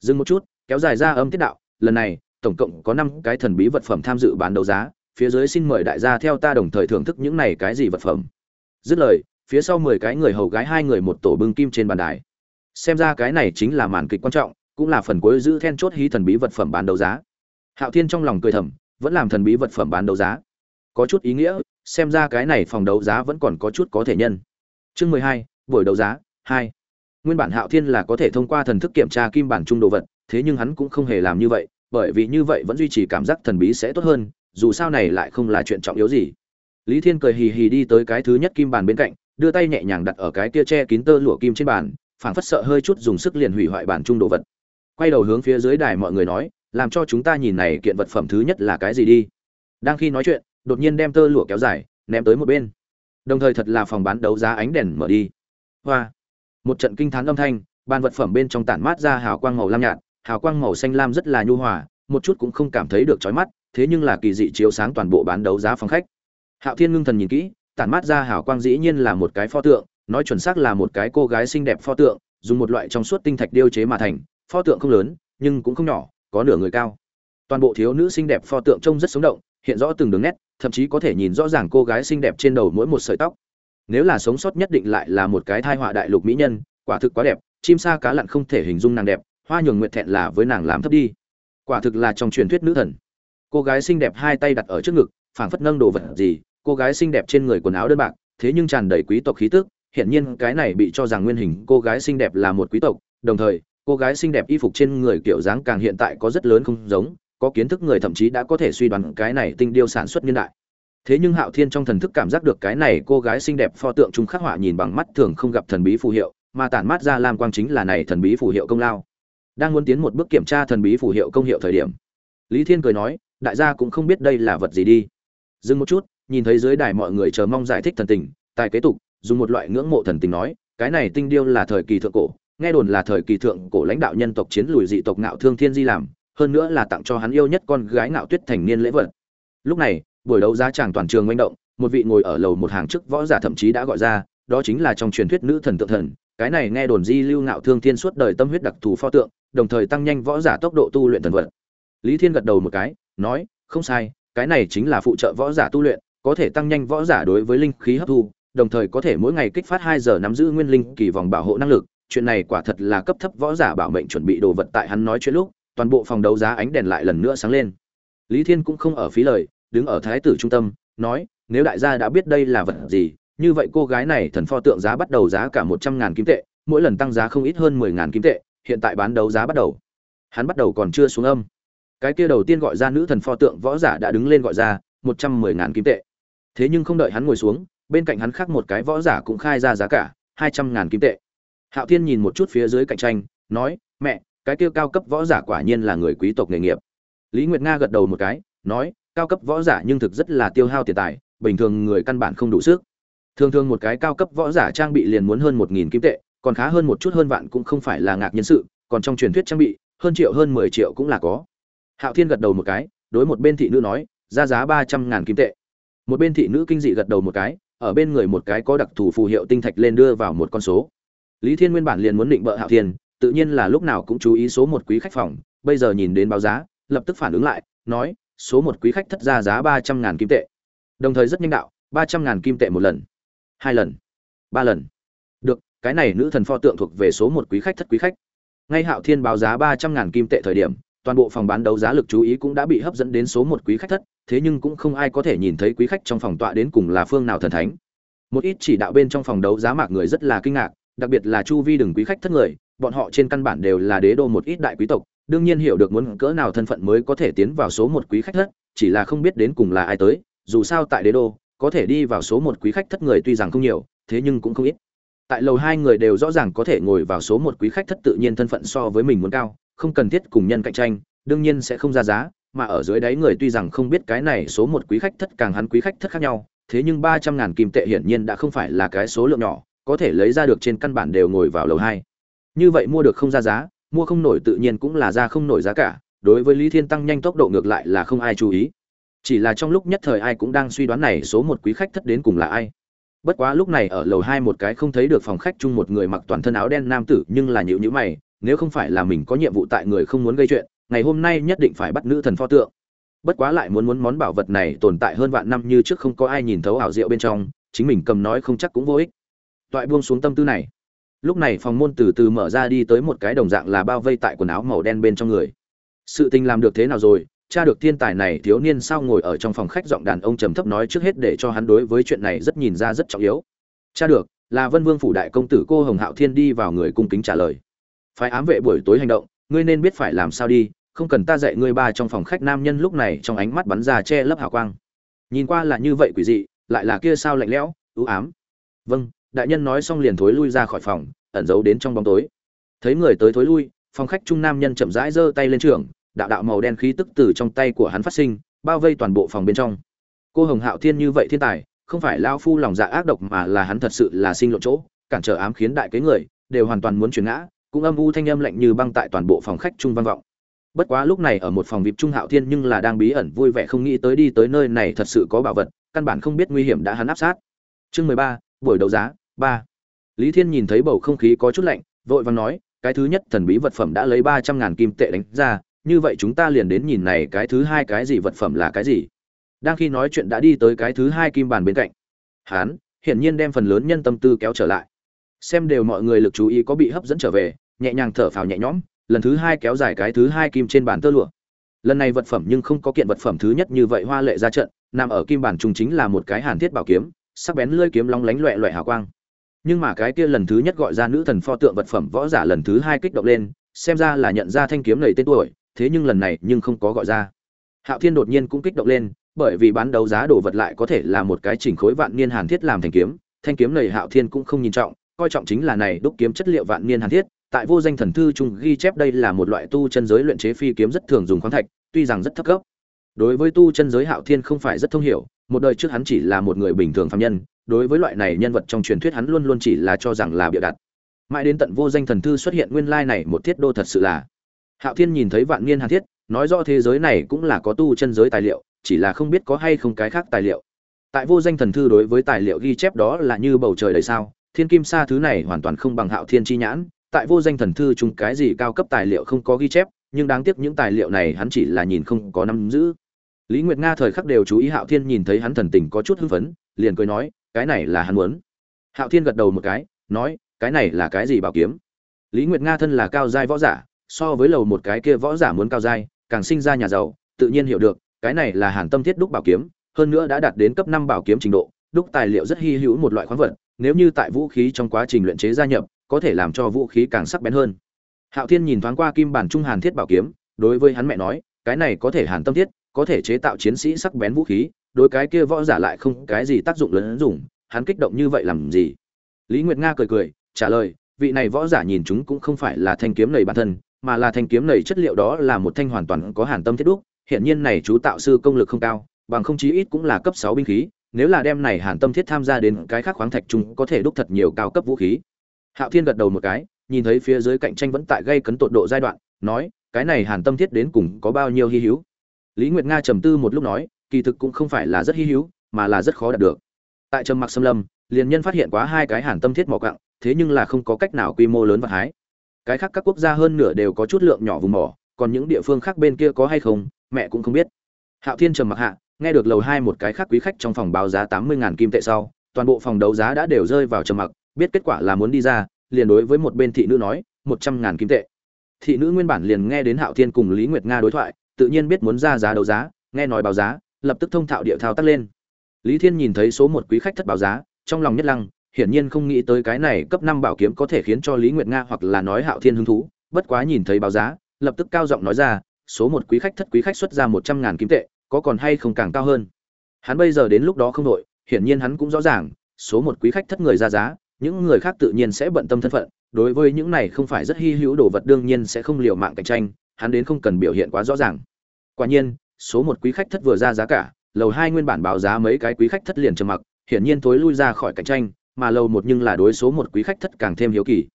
Dừng một chút, kéo dài ra âm tiết đạo, lần này, tổng cộng có năm cái thần bí vật phẩm tham dự bán đấu giá, phía dưới xin mời đại gia theo ta đồng thời thưởng thức những này cái gì vật phẩm. Dứt lời, phía sau mười cái người hầu gái hai người một tổ bưng kim trên bàn đài. Xem ra cái này chính là màn kịch quan trọng, cũng là phần cuối giữ then chốt hí thần bí vật phẩm bán đấu giá. Hạo thiên trong lòng cười thầm vẫn làm thần bí vật phẩm bán đấu giá. Có chút ý nghĩa, xem ra cái này phòng đấu giá vẫn còn có chút có thể nhân. Chương mười hai, buổi đấu giá, hai. Nguyên bản hạo thiên là có thể thông qua thần thức kiểm tra kim bản trung đồ vật, thế nhưng hắn cũng không hề làm như vậy, bởi vì như vậy vẫn duy trì cảm giác thần bí sẽ tốt hơn, dù sao này lại không là chuyện trọng yếu gì. Lý thiên cười hì hì đi tới cái thứ nhất kim bàn bên cạnh, đưa tay nhẹ nhàng đặt ở cái kia che kín tơ lụa kim trên bàn, phảng phất sợ hơi chút dùng sức liền hủy hoại bản trung đồ vật. Quay đầu hướng phía dưới đài mọi người nói làm cho chúng ta nhìn này kiện vật phẩm thứ nhất là cái gì đi? Đang khi nói chuyện, đột nhiên đem tơ lụa kéo dài, ném tới một bên. Đồng thời thật là phòng bán đấu giá ánh đèn mở đi. Hoa! Một trận kinh thán âm thanh bàn vật phẩm bên trong tản mát ra hào quang màu lam nhạt, hào quang màu xanh lam rất là nhu hòa, một chút cũng không cảm thấy được chói mắt, thế nhưng là kỳ dị chiếu sáng toàn bộ bán đấu giá phòng khách. Hạo thiên ngưng thần nhìn kỹ, tản mát ra hào quang dĩ nhiên là một cái pho tượng, nói chuẩn xác là một cái cô gái xinh đẹp pho tượng, dùng một loại trong suốt tinh thạch điêu chế mà thành, pho tượng không lớn, nhưng cũng không nhỏ có nửa người cao. Toàn bộ thiếu nữ xinh đẹp pho tượng trông rất sống động, hiện rõ từng đường nét, thậm chí có thể nhìn rõ ràng cô gái xinh đẹp trên đầu mỗi một sợi tóc. Nếu là sống sót nhất định lại là một cái thai họa đại lục mỹ nhân, quả thực quá đẹp, chim sa cá lặn không thể hình dung nàng đẹp, hoa nhường nguyệt thẹn là với nàng làm thấp đi. Quả thực là trong truyền thuyết nữ thần. Cô gái xinh đẹp hai tay đặt ở trước ngực, phảng phất nâng đồ vật gì, cô gái xinh đẹp trên người quần áo đơn bạc, thế nhưng tràn đầy quý tộc khí tức hiện nhiên cái này bị cho rằng nguyên hình cô gái xinh đẹp là một quý tộc, đồng thời cô gái xinh đẹp y phục trên người kiểu dáng càng hiện tại có rất lớn không giống, có kiến thức người thậm chí đã có thể suy đoán cái này tinh điêu sản xuất niên đại. Thế nhưng hạo thiên trong thần thức cảm giác được cái này cô gái xinh đẹp pho tượng chúng khắc họa nhìn bằng mắt thường không gặp thần bí phù hiệu, mà tản mát ra lam quang chính là này thần bí phù hiệu công lao. Đang muốn tiến một bước kiểm tra thần bí phù hiệu công hiệu thời điểm, lý thiên cười nói, đại gia cũng không biết đây là vật gì đi. Dừng một chút, nhìn thấy dưới đài mọi người chờ mong giải thích thần tình, tài kế tục, dùng một loại ngưỡng mộ thần tình nói, cái này tinh điêu là thời kỳ thượng cổ nghe đồn là thời kỳ thượng cổ lãnh đạo nhân tộc chiến lùi dị tộc ngạo thương thiên di làm, hơn nữa là tặng cho hắn yêu nhất con gái ngạo tuyết thành niên lễ vật. Lúc này, buổi đấu giá tràng toàn trường manh động, một vị ngồi ở lầu một hàng trước võ giả thậm chí đã gọi ra, đó chính là trong truyền thuyết nữ thần tượng thần. Cái này nghe đồn di lưu ngạo thương thiên suốt đời tâm huyết đặc thù pho tượng, đồng thời tăng nhanh võ giả tốc độ tu luyện thần vật. Lý thiên gật đầu một cái, nói, không sai, cái này chính là phụ trợ võ giả tu luyện, có thể tăng nhanh võ giả đối với linh khí hấp thu, đồng thời có thể mỗi ngày kích phát hai giờ nắm giữ nguyên linh kỳ vòng bảo hộ năng lực chuyện này quả thật là cấp thấp võ giả bảo mệnh chuẩn bị đồ vật tại hắn nói chuyện lúc, toàn bộ phòng đấu giá ánh đèn lại lần nữa sáng lên. Lý thiên cũng không ở phí lời, đứng ở thái tử trung tâm, nói, nếu đại gia đã biết đây là vật gì, như vậy cô gái này thần pho tượng giá bắt đầu giá cả một trăm ngàn kim tệ, mỗi lần tăng giá không ít hơn mười ngàn kim tệ, hiện tại bán đấu giá bắt đầu. Hắn bắt đầu còn chưa xuống âm. Cái kia đầu tiên gọi ra nữ thần pho tượng võ giả đã đứng lên gọi ra, một trăm mười ngàn kim tệ. Thế nhưng không đợi hắn ngồi xuống, bên cạnh hắn khác một cái võ giả cũng khai ra giá cả, hai trăm ngàn kim tệ hạo thiên nhìn một chút phía dưới cạnh tranh, nói, mẹ, cái kia cao cấp võ giả quả nhiên là người quý tộc nghề nghiệp. Lý nguyệt nga gật đầu một cái, nói, cao cấp võ giả nhưng thực rất là tiêu hao tiền tài, bình thường người căn bản không đủ sức. Thường thường một cái cao cấp võ giả trang bị liền muốn hơn một nghìn kim tệ, còn khá hơn một chút hơn vạn cũng không phải là ngạc nhiên sự, còn trong truyền thuyết trang bị, hơn triệu hơn mười triệu cũng là có. Hạo thiên gật đầu một cái, đối một bên thị nữ nói ra giá ba trăm ngàn kim tệ. Một bên thị nữ kinh dị gật đầu một cái, ở bên người một cái có đặc thù phù hiệu tinh thạch lên đưa vào một con số lý thiên nguyên bản liền muốn định bợ hạo thiên, tự nhiên là lúc nào cũng chú ý số một quý khách phòng, bây giờ nhìn đến báo giá, lập tức phản ứng lại, nói, số một quý khách thất ra giá ba trăm ngàn kim tệ. Đồng thời rất nhanh đạo, ba trăm ngàn kim tệ một lần. Hai lần. Ba lần. Được, cái này nữ thần pho tượng thuộc về số một quý khách thất quý khách. Ngay hạo thiên báo giá ba trăm ngàn kim tệ thời điểm, toàn bộ phòng bán đấu giá lực chú ý cũng đã bị hấp dẫn đến số một quý khách thất, thế nhưng cũng không ai có thể nhìn thấy quý khách trong phòng tọa đến cùng là phương nào thần thánh. Một ít chỉ đạo bên trong phòng đấu giá mạc người rất là kinh ngạc đặc biệt là chu vi đừng quý khách thất người, bọn họ trên căn bản đều là đế đô một ít đại quý tộc, đương nhiên hiểu được muốn cỡ nào thân phận mới có thể tiến vào số một quý khách thất, chỉ là không biết đến cùng là ai tới, dù sao tại đế đô, có thể đi vào số một quý khách thất người tuy rằng không nhiều, thế nhưng cũng không ít. Tại lầu hai người đều rõ ràng có thể ngồi vào số một quý khách thất tự nhiên thân phận so với mình muốn cao, không cần thiết cùng nhân cạnh tranh, đương nhiên sẽ không ra giá, mà ở dưới đáy người tuy rằng không biết cái này số một quý khách thất càng hắn quý khách thất khác nhau, thế nhưng ba trăm ngàn kim tệ hiển nhiên đã không phải là cái số lượng nhỏ có thể lấy ra được trên căn bản đều ngồi vào lầu hai. Như vậy mua được không ra giá, mua không nổi tự nhiên cũng là ra không nổi giá cả, đối với lý thiên tăng nhanh tốc độ ngược lại là không ai chú ý. Chỉ là trong lúc nhất thời ai cũng đang suy đoán này số một quý khách thất đến cùng là ai. Bất quá lúc này ở lầu hai một cái không thấy được phòng khách chung một người mặc toàn thân áo đen nam tử nhưng là nhữ nhữ mày, nếu không phải là mình có nhiệm vụ tại người không muốn gây chuyện, ngày hôm nay nhất định phải bắt nữ thần pho tượng. Bất quá lại muốn muốn món bảo vật này tồn tại hơn vạn năm như trước không có ai nhìn thấu ảo diệu bên trong, chính mình cầm nói không chắc cũng vô ích toại buông xuống tâm tư này. Lúc này phòng môn từ từ mở ra đi tới một cái đồng dạng là bao vây tại quần áo màu đen bên trong người. Sự tình làm được thế nào rồi? Cha được thiên tài này thiếu niên sao ngồi ở trong phòng khách giọng đàn ông trầm thấp nói trước hết để cho hắn đối với chuyện này rất nhìn ra rất trọng yếu. Cha được, là vân vương phủ đại công tử cô hồng hạo thiên đi vào người cung kính trả lời. Phải ám vệ buổi tối hành động, ngươi nên biết phải làm sao đi, không cần ta dạy ngươi ba trong phòng khách nam nhân lúc này trong ánh mắt bắn ra che lấp hào quang. Nhìn qua là như vậy quỷ dị, lại là kia sao lạnh lẽo ưu ám. Vâng đại nhân nói xong liền thối lui ra khỏi phòng, ẩn giấu đến trong bóng tối. Thấy người tới thối lui, phòng khách trung nam nhân chậm rãi giơ tay lên trường đạo đạo màu đen khí tức từ trong tay của hắn phát sinh, bao vây toàn bộ phòng bên trong. Cô hồng hạo thiên như vậy thiên tài, không phải lao phu lòng dạ ác độc mà là hắn thật sự là sinh lộ chỗ, cản trở ám khiến đại kế người, đều hoàn toàn muốn chuyển ngã, cũng âm u thanh âm lạnh như băng tại toàn bộ phòng khách trung vang vọng. Bất quá lúc này ở một phòng vip trung hạo thiên nhưng là đang bí ẩn vui vẻ không nghĩ tới đi tới nơi này thật sự có bảo vật, căn bản không biết nguy hiểm đã hắn áp sát. Chương mười ba, buổi đấu giá ba. Lý thiên nhìn thấy bầu không khí có chút lạnh, vội vàng nói, cái thứ nhất, thần bí vật phẩm đã lấy ba trăm ngàn kim tệ đánh ra, như vậy chúng ta liền đến nhìn này cái thứ hai cái gì vật phẩm là cái gì? Đang khi nói chuyện đã đi tới cái thứ hai kim bàn bên cạnh. Hán, hiển nhiên đem phần lớn nhân tâm tư kéo trở lại. Xem đều mọi người lực chú ý có bị hấp dẫn trở về, nhẹ nhàng thở phào nhẹ nhõm, lần thứ hai kéo dài cái thứ hai kim trên bàn tơ lụa. Lần này vật phẩm nhưng không có kiện vật phẩm thứ nhất như vậy hoa lệ ra trận, nằm ở kim bản trung chính là một cái hàn thiết bảo kiếm, sắc bén lưỡi kiếm long lánh loẹ loẹ hào quang nhưng mà cái kia lần thứ nhất gọi ra nữ thần pho tượng vật phẩm võ giả lần thứ hai kích động lên, xem ra là nhận ra thanh kiếm này tên tuổi, thế nhưng lần này nhưng không có gọi ra. Hạo thiên đột nhiên cũng kích động lên, bởi vì bán đấu giá đồ vật lại có thể là một cái chỉnh khối vạn niên hàn thiết làm thành kiếm, thanh kiếm này hạo thiên cũng không nhìn trọng, coi trọng chính là này đúc kiếm chất liệu vạn niên hàn thiết, tại vô danh thần thư chung ghi chép đây là một loại tu chân giới luyện chế phi kiếm rất thường dùng khoáng thạch, tuy rằng rất thấp cấp. Đối với tu chân giới hạo thiên không phải rất thông hiểu, một đời trước hắn chỉ là một người bình thường phạm nhân đối với loại này nhân vật trong truyền thuyết hắn luôn luôn chỉ là cho rằng là bịa đặt. Mãi đến tận vô danh thần thư xuất hiện nguyên lai này, một thiết đô thật sự là. Hạo thiên nhìn thấy vạn niên hàn thiết, nói rõ thế giới này cũng là có tu chân giới tài liệu, chỉ là không biết có hay không cái khác tài liệu. Tại vô danh thần thư đối với tài liệu ghi chép đó là như bầu trời đầy sao, thiên kim sa thứ này hoàn toàn không bằng hạo thiên chi nhãn. Tại vô danh thần thư chung cái gì cao cấp tài liệu không có ghi chép, nhưng đáng tiếc những tài liệu này hắn chỉ là nhìn không có nắm giữ. Lý nguyệt nga thời khắc đều chú ý hạo thiên nhìn thấy hắn thần tình có chút hưng phấn, liền cười nói cái này là hắn muốn. Hạo thiên gật đầu một cái, nói, cái này là cái gì bảo kiếm? Lý nguyệt nga thân là cao giai võ giả, so với lầu một cái kia võ giả muốn cao giai, càng sinh ra nhà giàu, tự nhiên hiểu được, cái này là hàn tâm thiết đúc bảo kiếm, hơn nữa đã đạt đến cấp năm bảo kiếm trình độ, đúc tài liệu rất hy hữu một loại khoáng vật, nếu như tại vũ khí trong quá trình luyện chế gia nhập, có thể làm cho vũ khí càng sắc bén hơn. Hạo thiên nhìn thoáng qua kim bản trung hàn thiết bảo kiếm, đối với hắn mẹ nói, cái này có thể hàn tâm thiết, có thể chế tạo chiến sĩ sắc bén vũ khí đối cái kia võ giả lại không cái gì tác dụng lớn dùng, hắn kích động như vậy làm gì? Lý nguyệt nga cười cười, trả lời, vị này võ giả nhìn chúng cũng không phải là thanh kiếm nầy bản thân, mà là thanh kiếm nầy chất liệu đó là một thanh hoàn toàn có hàn tâm thiết đúc hiện nhiên này chú tạo sư công lực không cao, bằng không chí ít cũng là cấp sáu binh khí, nếu là đem này hàn tâm thiết tham gia đến cái khác khoáng thạch chúng có thể đúc thật nhiều cao cấp vũ khí. Hạo thiên gật đầu một cái, nhìn thấy phía dưới cạnh tranh vẫn tại gây cấn tột độ giai đoạn, nói, cái này hàn tâm thiết đến cùng có bao nhiêu hy hữu? Lý nguyệt nga trầm tư một lúc nói kỳ thực cũng không phải là rất hy hữu, mà là rất khó đạt được. Tại trầm mặc xâm lâm, liền nhân phát hiện quá hai cái hàn tâm thiết mỏ cặng thế nhưng là không có cách nào quy mô lớn và hái. Cái khác các quốc gia hơn nửa đều có chút lượng nhỏ vùng mỏ, còn những địa phương khác bên kia có hay không, mẹ cũng không biết. Hạo thiên trầm mặc hạ, nghe được lầu hai một cái khác quý khách trong phòng báo giá tám mươi kim tệ sau, toàn bộ phòng đấu giá đã đều rơi vào trầm mặc, biết kết quả là muốn đi ra, liền đối với một bên thị nữ nói, một trăm ngàn kim tệ. Thị nữ nguyên bản liền nghe đến hạo thiên cùng lý nguyệt nga đối thoại, tự nhiên biết muốn ra giá đấu giá, nghe nói báo giá lập tức thông thạo địa thao tác lên. Lý thiên nhìn thấy số một quý khách thất báo giá, trong lòng nhất lăng, hiển nhiên không nghĩ tới cái này cấp năm bảo kiếm có thể khiến cho lý nguyệt nga hoặc là nói hạo thiên hứng thú, bất quá nhìn thấy báo giá, lập tức cao giọng nói ra, số một quý khách thất quý khách xuất ra một trăm ngàn kim tệ, có còn hay không càng cao hơn. Hắn bây giờ đến lúc đó không đội hiển nhiên hắn cũng rõ ràng, số một quý khách thất người ra giá, những người khác tự nhiên sẽ bận tâm thân phận, đối với những này không phải rất hy hữu đồ vật đương nhiên sẽ không liều mạng cạnh tranh, hắn đến không cần biểu hiện quá rõ ràng. Quả nhiên số một quý khách thất vừa ra giá cả, lầu hai nguyên bản báo giá mấy cái quý khách thất liền trầm mặc, hiển nhiên tối lui ra khỏi cạnh tranh, mà lầu một nhưng là đối số một quý khách thất càng thêm hiếu kỳ.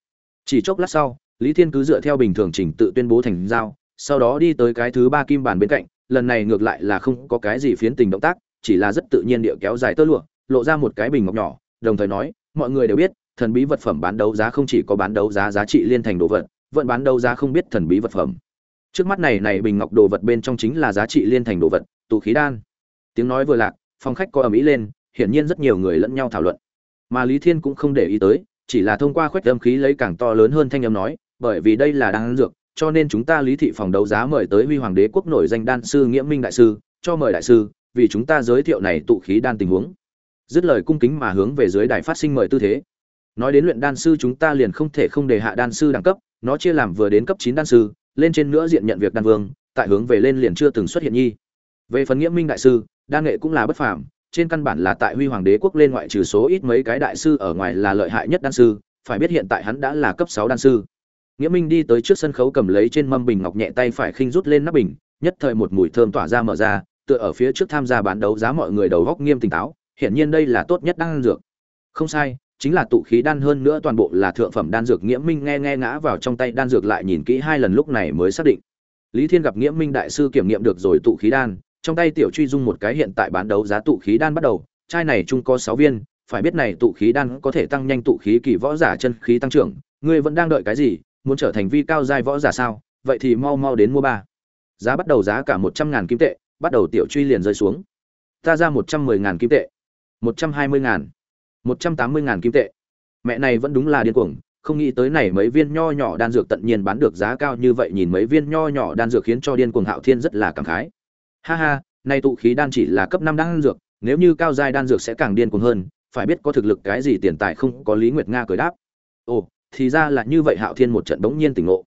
Chỉ chốc lát sau, lý thiên cứ dựa theo bình thường trình tự tuyên bố thành giao, sau đó đi tới cái thứ ba kim bản bên cạnh, lần này ngược lại là không có cái gì phiến tình động tác, chỉ là rất tự nhiên địa kéo dài tơ lụa, lộ ra một cái bình ngọc nhỏ, đồng thời nói, mọi người đều biết, thần bí vật phẩm bán đấu giá không chỉ có bán đấu giá giá trị liên thành đồ vật, vẫn bán đấu giá không biết thần bí vật phẩm trước mắt này này bình ngọc đồ vật bên trong chính là giá trị liên thành đồ vật tụ khí đan. Tiếng nói vừa lạc, phòng khách có ầm ĩ lên, hiển nhiên rất nhiều người lẫn nhau thảo luận. Mà lý thiên cũng không để ý tới, chỉ là thông qua khuếch âm khí lấy càng to lớn hơn thanh âm nói, bởi vì đây là đan dược, cho nên chúng ta lý thị phòng đấu giá mời tới huy hoàng đế quốc nổi danh đan sư nghĩa minh đại sư, cho mời đại sư, vì chúng ta giới thiệu này tụ khí đan tình huống. Dứt lời cung kính mà hướng về dưới đài phát sinh mời tư thế. Nói đến luyện đan sư chúng ta liền không thể không đề hạ đan sư đẳng cấp, nó chia làm vừa đến cấp chín đan sư lên trên nữa diện nhận việc đan vương, tại hướng về lên liền chưa từng xuất hiện nhi. Về phần nghĩa minh đại sư, đan nghệ cũng là bất phàm, trên căn bản là tại huy hoàng đế quốc lên ngoại trừ số ít mấy cái đại sư ở ngoài là lợi hại nhất đan sư, phải biết hiện tại hắn đã là cấp sáu đan sư. Nghĩa minh đi tới trước sân khấu cầm lấy trên mâm bình ngọc nhẹ tay phải khinh rút lên nắp bình, nhất thời một mùi thơm tỏa ra mở ra, tựa ở phía trước tham gia bán đấu giá mọi người đầu góc nghiêm tỉnh táo, hiển nhiên đây là tốt nhất đan dược. Không sai chính là tụ khí đan hơn nữa toàn bộ là thượng phẩm đan dược nghĩa minh nghe nghe ngã vào trong tay đan dược lại nhìn kỹ hai lần lúc này mới xác định. Lý thiên gặp nghĩa minh đại sư kiểm nghiệm được rồi tụ khí đan, trong tay tiểu truy dung một cái hiện tại bán đấu giá tụ khí đan bắt đầu, chai này chung có sáu viên, phải biết này tụ khí đan có thể tăng nhanh tụ khí kỳ võ giả chân khí tăng trưởng, ngươi vẫn đang đợi cái gì, muốn trở thành vi cao giai võ giả sao, vậy thì mau mau đến mua ba. Giá bắt đầu giá cả một trăm ngàn kim tệ, bắt đầu tiểu truy liền rơi xuống. Ta ra một trăm mười ngàn kim tệ. Một trăm hai mươi ngàn một trăm tám mươi ngàn kim tệ. Mẹ này vẫn đúng là điên cuồng, không nghĩ tới này mấy viên nho nhỏ đan dược tận nhiên bán được giá cao như vậy, nhìn mấy viên nho nhỏ đan dược khiến cho điên cuồng hạo thiên rất là cảm khái. Ha ha, nay tụ khí đan chỉ là cấp năm đan dược, nếu như cao giai đan dược sẽ càng điên cuồng hơn, phải biết có thực lực cái gì tiền tài không có lý nguyệt nga cười đáp. Ồ, thì ra là như vậy, hạo thiên một trận bỗng nhiên tỉnh ngộ.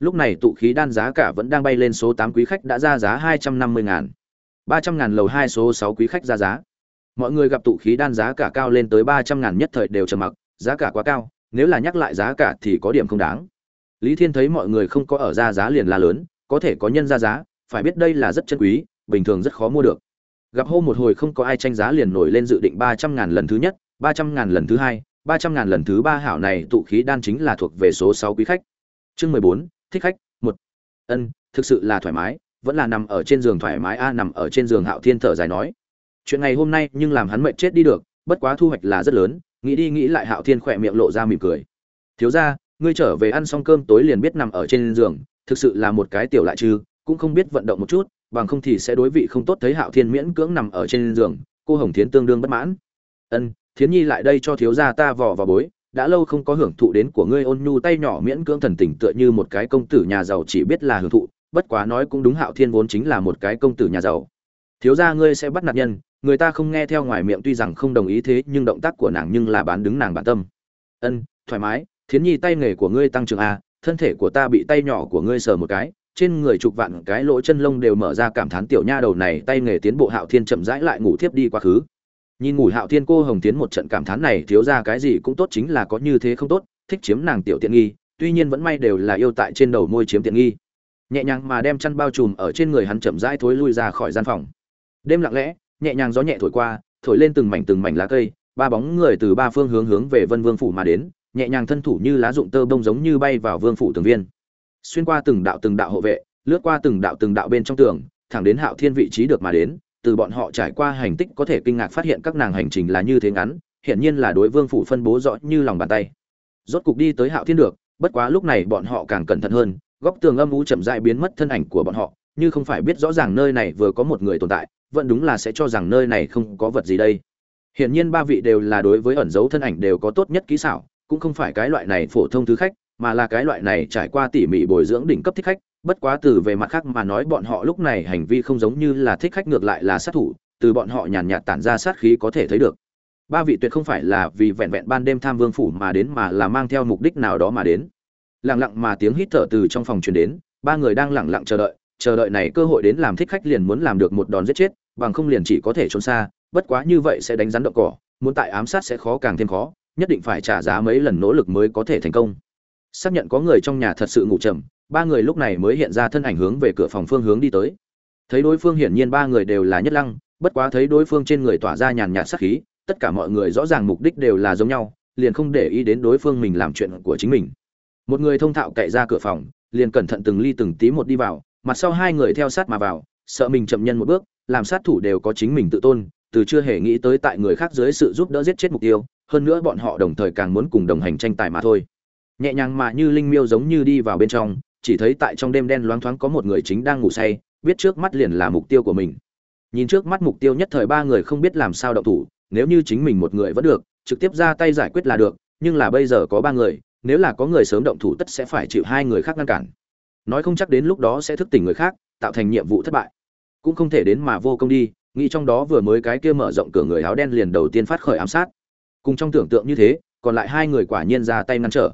Lúc này tụ khí đan giá cả vẫn đang bay lên số tám quý khách đã ra giá hai trăm năm mươi ngàn. ba trăm ngàn lầu hai số sáu quý khách ra giá mọi người gặp tụ khí đan giá cả cao lên tới ba trăm ngàn nhất thời đều trầm mặc, giá cả quá cao, nếu là nhắc lại giá cả thì có điểm không đáng. Lý thiên thấy mọi người không có ở ra giá liền la lớn, có thể có nhân ra giá, phải biết đây là rất chân quý, bình thường rất khó mua được. Gặp hô một hồi không có ai tranh giá liền nổi lên dự định ba trăm ngàn lần thứ nhất, ba trăm ngàn lần thứ hai, ba trăm ngàn lần thứ ba hảo này tụ khí đan chính là thuộc về số sáu quý khách. Chương mười bốn, thích khách, một. Ân, thực sự là thoải mái, vẫn là nằm ở trên giường thoải mái, a, nằm ở trên giường hạo thiên thở dài nói chuyện ngày hôm nay nhưng làm hắn mệt chết đi được, bất quá thu hoạch là rất lớn, nghĩ đi nghĩ lại hạo thiên khỏe miệng lộ ra mỉm cười. Thiếu ra ngươi trở về ăn xong cơm tối liền biết nằm ở trên giường, thực sự là một cái tiểu lại chứ cũng không biết vận động một chút, bằng không thì sẽ đối vị không tốt thấy hạo thiên miễn cưỡng nằm ở trên giường, cô hồng thiến tương đương bất mãn. Ân, thiến nhi lại đây cho thiếu gia ta vò vào bối, đã lâu không có hưởng thụ đến của ngươi ôn nhu tay nhỏ miễn cưỡng thần tình tựa như một cái công tử nhà giàu chỉ biết là hưởng thụ, bất quá nói cũng đúng hạo thiên vốn chính là một cái công tử nhà giàu. Thiếu gia ngươi sẽ bắt nạt nhân người ta không nghe theo ngoài miệng tuy rằng không đồng ý thế, nhưng động tác của nàng nhưng là bán đứng nàng bản tâm. Ân, thoải mái, thiến nhi tay nghề của ngươi tăng trưởng a, thân thể của ta bị tay nhỏ của ngươi sờ một cái, trên người chục vạn cái lỗ chân lông đều mở ra cảm thán tiểu nha đầu này tay nghề tiến bộ hạo thiên chậm rãi lại ngủ thiếp đi quá khứ. Nhìn ngủ hạo thiên cô hồng tiến một trận cảm thán này, thiếu ra cái gì cũng tốt chính là có như thế không tốt, thích chiếm nàng tiểu tiện nghi, tuy nhiên vẫn may đều là yêu tại trên đầu môi chiếm tiện nghi. Nhẹ nhàng mà đem chăn bao trùm ở trên người hắn chậm rãi thối lui ra khỏi gian phòng. Đêm lặng lẽ nhẹ nhàng gió nhẹ thổi qua, thổi lên từng mảnh từng mảnh lá cây, ba bóng người từ ba phương hướng hướng về vân vương phủ mà đến, nhẹ nhàng thân thủ như lá dụng tơ bông giống như bay vào vương phủ tường viên. Xuyên qua từng đạo từng đạo hộ vệ, lướt qua từng đạo từng đạo bên trong tường, thẳng đến hạo thiên vị trí được mà đến, từ bọn họ trải qua hành tích có thể kinh ngạc phát hiện các nàng hành trình là như thế ngắn, hiển nhiên là đối vương phủ phân bố rõ như lòng bàn tay. Rốt cục đi tới hạo thiên được, bất quá lúc này bọn họ càng cẩn thận hơn, góc tường âm u chậm rãi biến mất thân ảnh của bọn họ, như không phải biết rõ ràng nơi này vừa có một người tồn tại vẫn đúng là sẽ cho rằng nơi này không có vật gì đây. Hiển nhiên ba vị đều là đối với ẩn dấu thân ảnh đều có tốt nhất kỹ xảo, cũng không phải cái loại này phổ thông thứ khách, mà là cái loại này trải qua tỉ mỉ bồi dưỡng đỉnh cấp thích khách, bất quá từ về mặt khác mà nói bọn họ lúc này hành vi không giống như là thích khách ngược lại là sát thủ, từ bọn họ nhàn nhạt tản ra sát khí có thể thấy được. Ba vị tuyệt không phải là vì vẹn vẹn ban đêm tham vương phủ mà đến mà là mang theo mục đích nào đó mà đến. Lặng lặng mà tiếng hít thở từ trong phòng truyền đến, ba người đang lặng lặng chờ đợi chờ đợi này cơ hội đến làm thích khách liền muốn làm được một đòn giết chết bằng không liền chỉ có thể trốn xa, bất quá như vậy sẽ đánh rắn động cỏ, muốn tại ám sát sẽ khó càng thêm khó, nhất định phải trả giá mấy lần nỗ lực mới có thể thành công. Xác nhận có người trong nhà thật sự ngủ trầm ba người lúc này mới hiện ra thân ảnh hướng về cửa phòng phương hướng đi tới. Thấy đối phương hiển nhiên ba người đều là nhất lăng, bất quá thấy đối phương trên người tỏa ra nhàn nhạt sát khí, tất cả mọi người rõ ràng mục đích đều là giống nhau, liền không để ý đến đối phương mình làm chuyện của chính mình. Một người thông thạo cậy ra cửa phòng, liền cẩn thận từng ly từng tí một đi vào, mặt sau hai người theo sát mà vào, sợ mình chậm nhân một bước làm sát thủ đều có chính mình tự tôn, từ chưa hề nghĩ tới tại người khác dưới sự giúp đỡ giết chết mục tiêu, hơn nữa bọn họ đồng thời càng muốn cùng đồng hành tranh tài mà thôi. Nhẹ nhàng mà như linh miêu giống như đi vào bên trong, chỉ thấy tại trong đêm đen loáng thoáng có một người chính đang ngủ say, biết trước mắt liền là mục tiêu của mình. Nhìn trước mắt mục tiêu nhất thời ba người không biết làm sao động thủ, nếu như chính mình một người vẫn được, trực tiếp ra tay giải quyết là được, nhưng là bây giờ có ba người, nếu là có người sớm động thủ tất sẽ phải chịu hai người khác ngăn cản. Nói không chắc đến lúc đó sẽ thức tỉnh người khác, tạo thành nhiệm vụ thất bại cũng không thể đến mà vô công đi, nghĩ trong đó vừa mới cái kia mở rộng cửa người áo đen liền đầu tiên phát khởi ám sát. Cùng trong tưởng tượng như thế, còn lại hai người quả nhiên ra tay ngăn trở.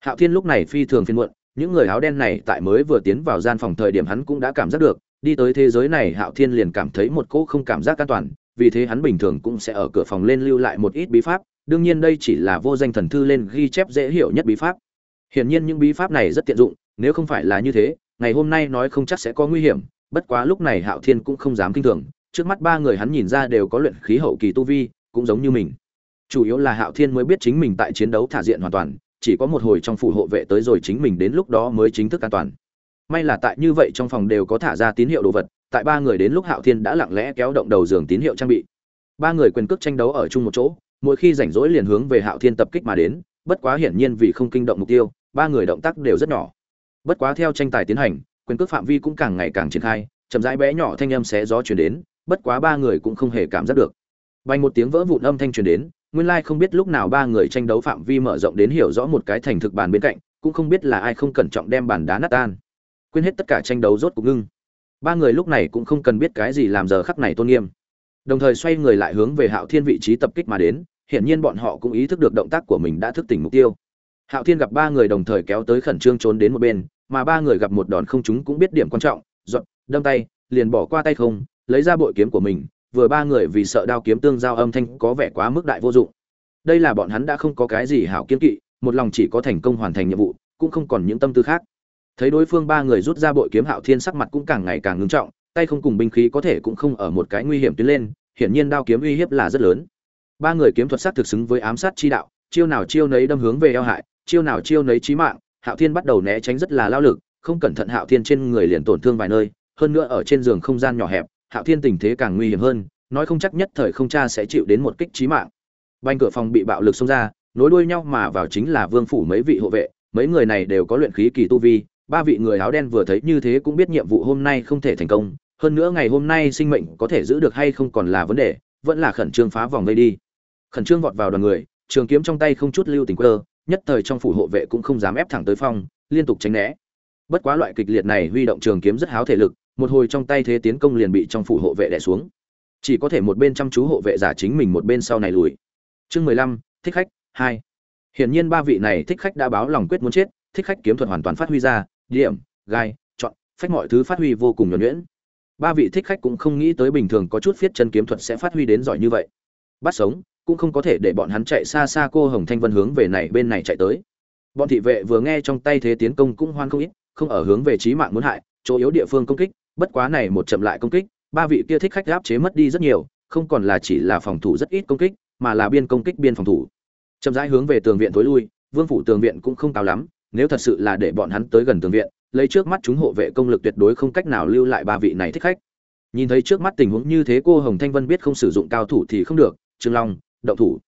Hạo thiên lúc này phi thường phiên muộn, những người áo đen này tại mới vừa tiến vào gian phòng thời điểm hắn cũng đã cảm giác được, đi tới thế giới này hạo thiên liền cảm thấy một cỗ không cảm giác an toàn, vì thế hắn bình thường cũng sẽ ở cửa phòng lên lưu lại một ít bí pháp, đương nhiên đây chỉ là vô danh thần thư lên ghi chép dễ hiểu nhất bí pháp. Hiển nhiên những bí pháp này rất tiện dụng, nếu không phải là như thế, ngày hôm nay nói không chắc sẽ có nguy hiểm bất quá lúc này hạo thiên cũng không dám kinh thường, trước mắt ba người hắn nhìn ra đều có luyện khí hậu kỳ tu vi, cũng giống như mình. Chủ yếu là hạo thiên mới biết chính mình tại chiến đấu thả diện hoàn toàn, chỉ có một hồi trong phủ hộ vệ tới rồi chính mình đến lúc đó mới chính thức an toàn. May là tại như vậy trong phòng đều có thả ra tín hiệu đồ vật, tại ba người đến lúc hạo thiên đã lặng lẽ kéo động đầu giường tín hiệu trang bị. Ba người quyền cước tranh đấu ở chung một chỗ, mỗi khi rảnh rỗi liền hướng về hạo thiên tập kích mà đến, bất quá hiển nhiên vì không kinh động mục tiêu, ba người động tác đều rất nhỏ. Bất quá theo tranh tài tiến hành quyền cước phạm vi cũng càng ngày càng triển khai, chậm rãi bé nhỏ thanh âm xé gió chuyển đến, bất quá ba người cũng không hề cảm giác được. Vành một tiếng vỡ vụn âm thanh truyền đến, nguyên lai không biết lúc nào ba người tranh đấu phạm vi mở rộng đến hiểu rõ một cái thành thực bàn bên cạnh, cũng không biết là ai không cẩn trọng đem bàn đá nát tan. Quên hết tất cả tranh đấu rốt cục ngưng. Ba người lúc này cũng không cần biết cái gì làm giờ khắc này tôn nghiêm. Đồng thời xoay người lại hướng về hạo thiên vị trí tập kích mà đến, hiển nhiên bọn họ cũng ý thức được động tác của mình đã thức tỉnh mục tiêu. Hạo thiên gặp ba người đồng thời kéo tới khẩn trương trốn đến một bên mà ba người gặp một đòn không chúng cũng biết điểm quan trọng dọn đâm tay, liền bỏ qua tay không, lấy ra bội kiếm của mình, vừa ba người vì sợ đao kiếm tương giao âm thanh có vẻ quá mức đại vô dụng. Đây là bọn hắn đã không có cái gì hảo kiên kỵ, một lòng chỉ có thành công hoàn thành nhiệm vụ, cũng không còn những tâm tư khác. Thấy đối phương ba người rút ra bội kiếm hạo thiên sắc mặt cũng càng ngày càng ngưng trọng, tay không cùng binh khí có thể cũng không ở một cái nguy hiểm tiến lên, hiển nhiên đao kiếm uy hiếp là rất lớn. Ba người kiếm thuật sát thực xứng với ám sát chi đạo, chiêu nào chiêu nấy đâm hướng về eo hại, chiêu nào chiêu nấy chí mạng hạo thiên bắt đầu né tránh rất là lao lực, không cẩn thận hạo thiên trên người liền tổn thương vài nơi, hơn nữa ở trên giường không gian nhỏ hẹp, hạo thiên tình thế càng nguy hiểm hơn, nói không chắc nhất thời không cha sẽ chịu đến một kích chí mạng. Banh cửa phòng bị bạo lực xông ra, nối đuôi nhau mà vào chính là vương phủ mấy vị hộ vệ, mấy người này đều có luyện khí kỳ tu vi, ba vị người áo đen vừa thấy như thế cũng biết nhiệm vụ hôm nay không thể thành công, hơn nữa ngày hôm nay sinh mệnh có thể giữ được hay không còn là vấn đề, vẫn là khẩn trương phá vòng vây đi. Khẩn trương vọt vào đoàn người, trường kiếm trong tay không chút lưu tình quơ nhất thời trong phủ hộ vệ cũng không dám ép thẳng tới phong, liên tục tránh né. Bất quá loại kịch liệt này huy động trường kiếm rất háo thể lực, một hồi trong tay thế tiến công liền bị trong phủ hộ vệ đè xuống. Chỉ có thể một bên chăm chú hộ vệ giả chính mình một bên sau này lùi. Chương mười lăm, thích khách, hai. Hiển nhiên ba vị này thích khách đã báo lòng quyết muốn chết, thích khách kiếm thuật hoàn toàn phát huy ra, điểm, gai, chọn, phách mọi thứ phát huy vô cùng nhuẩn nhuyễn. Ba vị thích khách cũng không nghĩ tới bình thường có chút viết chân kiếm thuật sẽ phát huy đến giỏi như vậy. Bắt sống cũng không có thể để bọn hắn chạy xa xa cô hồng thanh vân hướng về này bên này chạy tới. Bọn thị vệ vừa nghe trong tay thế tiến công cũng hoan không ít, không ở hướng về trí mạng muốn hại, chỗ yếu địa phương công kích, bất quá này một chậm lại công kích, ba vị kia thích khách áp chế mất đi rất nhiều, không còn là chỉ là phòng thủ rất ít công kích, mà là biên công kích biên phòng thủ. Chậm rãi hướng về tường viện tối lui, vương phủ tường viện cũng không cao lắm, nếu thật sự là để bọn hắn tới gần tường viện, lấy trước mắt chúng hộ vệ công lực tuyệt đối không cách nào lưu lại ba vị này thích khách. Nhìn thấy trước mắt tình huống như thế cô hồng thanh vân biết không sử dụng cao thủ thì không được, trương long động thủ.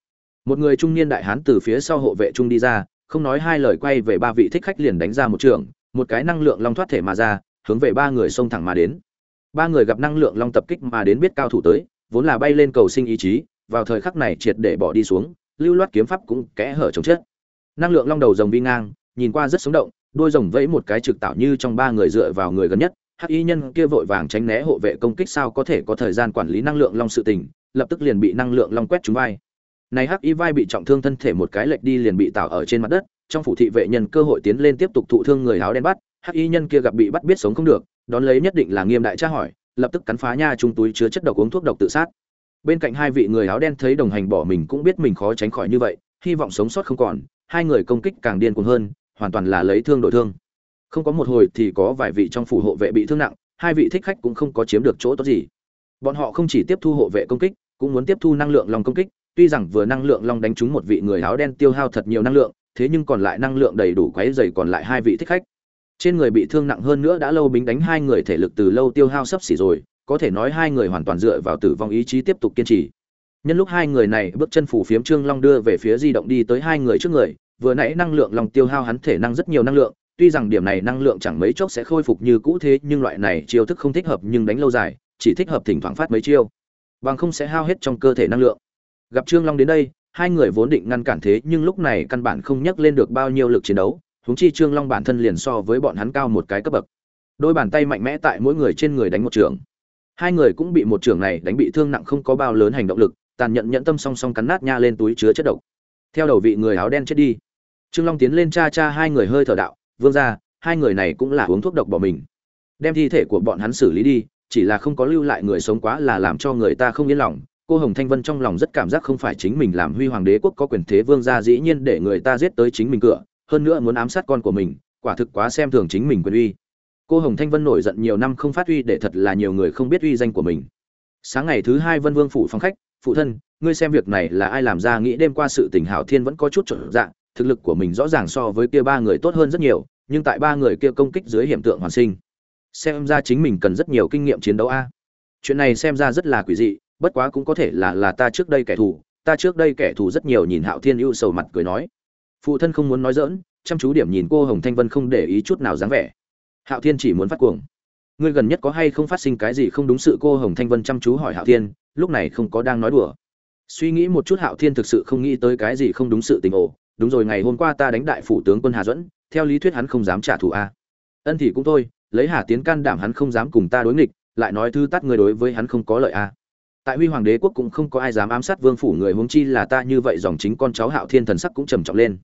Một người trung niên đại hán từ phía sau hộ vệ trung đi ra, không nói hai lời quay về ba vị thích khách liền đánh ra một trường, một cái năng lượng long thoát thể mà ra, hướng về ba người xông thẳng mà đến. Ba người gặp năng lượng long tập kích mà đến biết cao thủ tới, vốn là bay lên cầu sinh ý chí, vào thời khắc này triệt để bỏ đi xuống, lưu loát kiếm pháp cũng kẽ hở chống chết. Năng lượng long đầu rồng vi ngang, nhìn qua rất sống động, đôi rồng vẫy một cái trực tạo như trong ba người dựa vào người gần nhất, hắc y nhân kia vội vàng tránh né hộ vệ công kích sao có thể có thời gian quản lý năng lượng long sự tình, lập tức liền bị năng lượng long quét trúng vai này hắc y vai bị trọng thương thân thể một cái lệch đi liền bị tạo ở trên mặt đất, trong phủ thị vệ nhân cơ hội tiến lên tiếp tục thụ thương người áo đen bắt, hắc y nhân kia gặp bị bắt biết sống không được, đón lấy nhất định là nghiêm đại tra hỏi, lập tức cắn phá nha trung túi chứa chất độc uống thuốc độc tự sát. Bên cạnh hai vị người áo đen thấy đồng hành bỏ mình cũng biết mình khó tránh khỏi như vậy, hy vọng sống sót không còn, hai người công kích càng điên cuồng hơn, hoàn toàn là lấy thương đổi thương. Không có một hồi thì có vài vị trong phủ hộ vệ bị thương nặng, hai vị thích khách cũng không có chiếm được chỗ tốt gì. Bọn họ không chỉ tiếp thu hộ vệ công kích, cũng muốn tiếp thu năng lượng lòng công kích tuy rằng vừa năng lượng long đánh trúng một vị người áo đen tiêu hao thật nhiều năng lượng, thế nhưng còn lại năng lượng đầy đủ quấy dày còn lại hai vị thích khách. Trên người bị thương nặng hơn nữa đã lâu bính đánh hai người thể lực từ lâu tiêu hao sấp xỉ rồi, có thể nói hai người hoàn toàn dựa vào tử vong ý chí tiếp tục kiên trì. Nhân lúc hai người này bước chân phủ phiếm trương long đưa về phía di động đi tới hai người trước người, vừa nãy năng lượng long tiêu hao hắn thể năng rất nhiều năng lượng, tuy rằng điểm này năng lượng chẳng mấy chốc sẽ khôi phục như cũ thế, nhưng loại này chiêu thức không thích hợp nhưng đánh lâu dài, chỉ thích hợp thỉnh thoảng phát mấy chiêu. Bằng không sẽ hao hết trong cơ thể năng lượng gặp trương long đến đây, hai người vốn định ngăn cản thế nhưng lúc này căn bản không nhắc lên được bao nhiêu lực chiến đấu, huống chi trương long bản thân liền so với bọn hắn cao một cái cấp bậc. Đôi bàn tay mạnh mẽ tại mỗi người trên người đánh một trường. Hai người cũng bị một trường này đánh bị thương nặng không có bao lớn hành động lực, tàn nhẫn nhẫn tâm song song cắn nát nha lên túi chứa chất độc. Theo đầu vị người áo đen chết đi, trương long tiến lên cha cha hai người hơi thở đạo, vương ra hai người này cũng là uống thuốc độc bỏ mình. Đem thi thể của bọn hắn xử lý đi, chỉ là không có lưu lại người sống quá là làm cho người ta không yên lòng cô hồng thanh vân trong lòng rất cảm giác không phải chính mình làm huy hoàng đế quốc có quyền thế vương gia dĩ nhiên để người ta giết tới chính mình cửa, hơn nữa muốn ám sát con của mình, quả thực quá xem thường chính mình quyền uy. Cô hồng thanh vân nổi giận nhiều năm không phát uy để thật là nhiều người không biết uy danh của mình. Sáng ngày thứ hai vân vương phủ phong khách, phụ thân, ngươi xem việc này là ai làm ra, nghĩ đêm qua sự tình hảo thiên vẫn có chút trộn dạng, thực lực của mình rõ ràng so với kia ba người tốt hơn rất nhiều, nhưng tại ba người kia công kích dưới hiểm tượng hoàn sinh. Xem ra chính mình cần rất nhiều kinh nghiệm chiến đấu a. Chuyện này xem ra rất là quỷ dị bất quá cũng có thể là là ta trước đây kẻ thù, ta trước đây kẻ thù rất nhiều nhìn hạo thiên ưu sầu mặt cười nói. Phụ thân không muốn nói dỡn chăm chú điểm nhìn cô hồng thanh vân không để ý chút nào dáng vẻ. Hạo thiên chỉ muốn phát cuồng. Ngươi gần nhất có hay không phát sinh cái gì không đúng sự cô hồng thanh vân chăm chú hỏi hạo thiên, lúc này không có đang nói đùa. Suy nghĩ một chút hạo thiên thực sự không nghĩ tới cái gì không đúng sự tình ổ đúng rồi ngày hôm qua ta đánh đại phủ tướng quân hà duẫn, theo lý thuyết hắn không dám trả thù a. Ân thì cũng thôi, lấy hà tiến can đảm hắn không dám cùng ta đối nghịch, lại nói thư tắt người đối với hắn không có lợi a tại huy hoàng đế quốc cũng không có ai dám ám sát vương phủ người huống chi là ta như vậy dòng chính con cháu hạo thiên thần sắc cũng trầm trọng lên.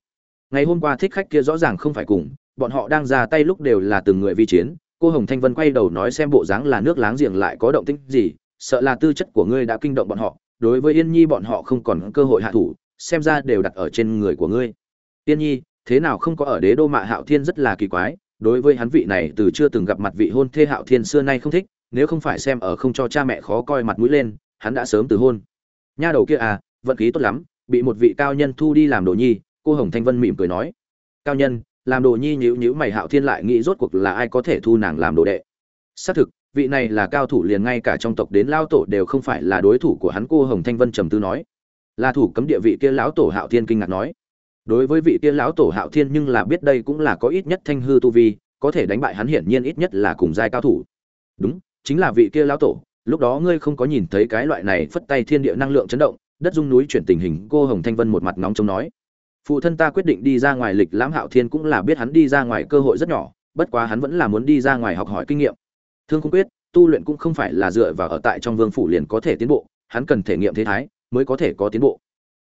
Ngày hôm qua thích khách kia rõ ràng không phải cùng, bọn họ đang ra tay lúc đều là từng người vi chiến, cô hồng thanh vân quay đầu nói xem bộ dáng là nước láng giềng lại có động tĩnh gì, sợ là tư chất của ngươi đã kinh động bọn họ, đối với yên nhi bọn họ không còn cơ hội hạ thủ, xem ra đều đặt ở trên người của ngươi. Yên nhi, thế nào không có ở đế đô mạ hạo thiên rất là kỳ quái, đối với hắn vị này từ chưa từng gặp mặt vị hôn thê hạo thiên xưa nay không thích, nếu không phải xem ở không cho cha mẹ khó coi mặt mũi lên hắn đã sớm từ hôn. Nha đầu kia à vận khí tốt lắm, bị một vị cao nhân thu đi làm đồ nhi, cô hồng thanh vân mỉm cười nói. Cao nhân, làm đồ nhi nhíu nhíu mày hạo thiên lại nghĩ rốt cuộc là ai có thể thu nàng làm đồ đệ. Xác thực, vị này là cao thủ liền ngay cả trong tộc đến lao tổ đều không phải là đối thủ của hắn, cô hồng thanh vân trầm tư nói. Là thủ cấm địa vị kia lão tổ hạo thiên kinh ngạc nói. Đối với vị kia lão tổ hạo thiên nhưng là biết đây cũng là có ít nhất thanh hư tu vi, có thể đánh bại hắn hiển nhiên ít nhất là cùng giai cao thủ. Đúng, chính là vị kia lão tổ lúc đó ngươi không có nhìn thấy cái loại này phất tay thiên địa năng lượng chấn động, đất dung núi chuyển tình hình, cô hồng thanh vân một mặt nóng chống nói. Phụ thân ta quyết định đi ra ngoài lịch lãm hạo thiên cũng là biết hắn đi ra ngoài cơ hội rất nhỏ, bất quá hắn vẫn là muốn đi ra ngoài học hỏi kinh nghiệm. Thương không quyết, tu luyện cũng không phải là dựa vào ở tại trong vương phủ liền có thể tiến bộ, hắn cần thể nghiệm thế thái mới có thể có tiến bộ.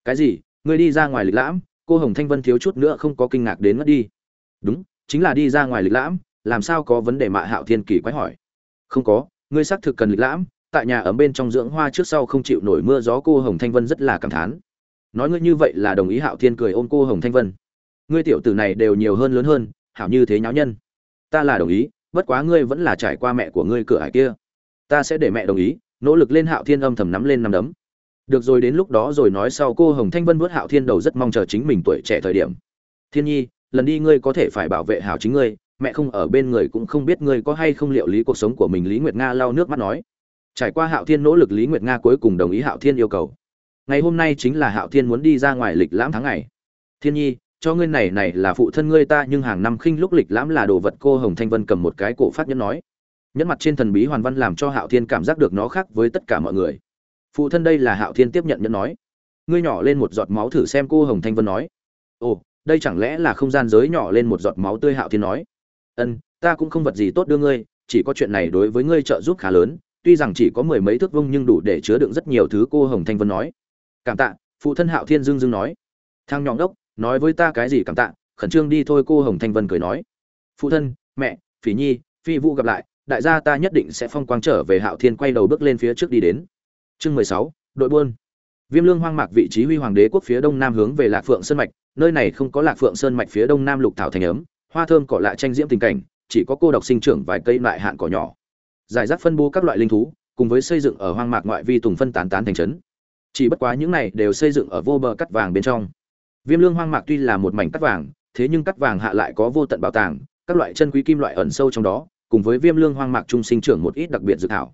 Cái gì? Ngươi đi ra ngoài lịch lãm? Cô hồng thanh vân thiếu chút nữa không có kinh ngạc đến mất đi. Đúng, chính là đi ra ngoài lịch lãm, làm sao có vấn đề mạ hạo thiên kỳ quái hỏi. Không có ngươi xác thực cần lịch lãm, tại nhà ở bên trong dưỡng hoa trước sau không chịu nổi mưa gió cô hồng thanh vân rất là cảm thán. Nói ngươi như vậy là đồng ý hạo thiên cười ôm cô hồng thanh vân. Ngươi tiểu tử này đều nhiều hơn lớn hơn, hảo như thế nháo nhân. Ta là đồng ý, bất quá ngươi vẫn là trải qua mẹ của ngươi cửa hải kia. Ta sẽ để mẹ đồng ý, nỗ lực lên hạo thiên âm thầm nắm lên nắm đấm. Được rồi, đến lúc đó rồi nói sau cô hồng thanh vân vớt hạo thiên đầu rất mong chờ chính mình tuổi trẻ thời điểm. Thiên nhi, lần đi ngươi có thể phải bảo vệ hảo chính ngươi mẹ không ở bên người cũng không biết ngươi có hay không liệu lý cuộc sống của mình, lý nguyệt nga lau nước mắt nói. Trải qua hạo thiên nỗ lực, lý nguyệt nga cuối cùng đồng ý hạo thiên yêu cầu. Ngày hôm nay chính là hạo thiên muốn đi ra ngoài lịch lãm tháng ngày. Thiên nhi, cho ngươi này này là phụ thân ngươi ta, nhưng hàng năm khinh lúc lịch lãm là đồ vật cô hồng thanh vân cầm một cái cổ phát nhẫn nói. Nhẫn mặt trên thần bí hoàn văn làm cho hạo thiên cảm giác được nó khác với tất cả mọi người. Phụ thân đây là hạo thiên tiếp nhận nhẫn nói. Ngươi nhỏ lên một giọt máu thử xem, cô hồng thanh vân nói. Ồ, đây chẳng lẽ là không gian giới nhỏ lên một giọt máu tươi, hạo thiên nói ân, ta cũng không vật gì tốt đưa ngươi, chỉ có chuyện này đối với ngươi trợ giúp khá lớn, tuy rằng chỉ có mười mấy thước vông nhưng đủ để chứa đựng rất nhiều thứ, cô hồng thanh vân nói. Cảm tạ, phụ thân hạo thiên dương dương nói. Thang nhọn đốc, nói với ta cái gì cảm tạ, khẩn trương đi thôi, cô hồng thanh vân cười nói. Phụ thân, mẹ, phỉ nhi, phi vũ gặp lại, đại gia ta nhất định sẽ phong quang trở về hạo thiên quay đầu bước lên phía trước đi đến. Chương mười sáu, đội buôn. Viêm lương hoang mạc vị trí huy hoàng đế quốc phía đông nam hướng về lạc phượng sơn mạch, nơi này không có lạc phượng sơn mạch phía đông nam lục thảo thành ấm hoa thơm cỏ lạ tranh diễm tình cảnh, chỉ có cô độc sinh trưởng vài cây lại hạn cỏ nhỏ. Giải rác phân bố các loại linh thú, cùng với xây dựng ở hoang mạc ngoại vi tùng phân tán tán thành trấn. Chỉ bất quá những này đều xây dựng ở vô bờ cắt vàng bên trong. Viêm lương hoang mạc tuy là một mảnh cắt vàng, thế nhưng cắt vàng hạ lại có vô tận bảo tàng, các loại chân quý kim loại ẩn sâu trong đó, cùng với viêm lương hoang mạc trung sinh trưởng một ít đặc biệt dự thảo.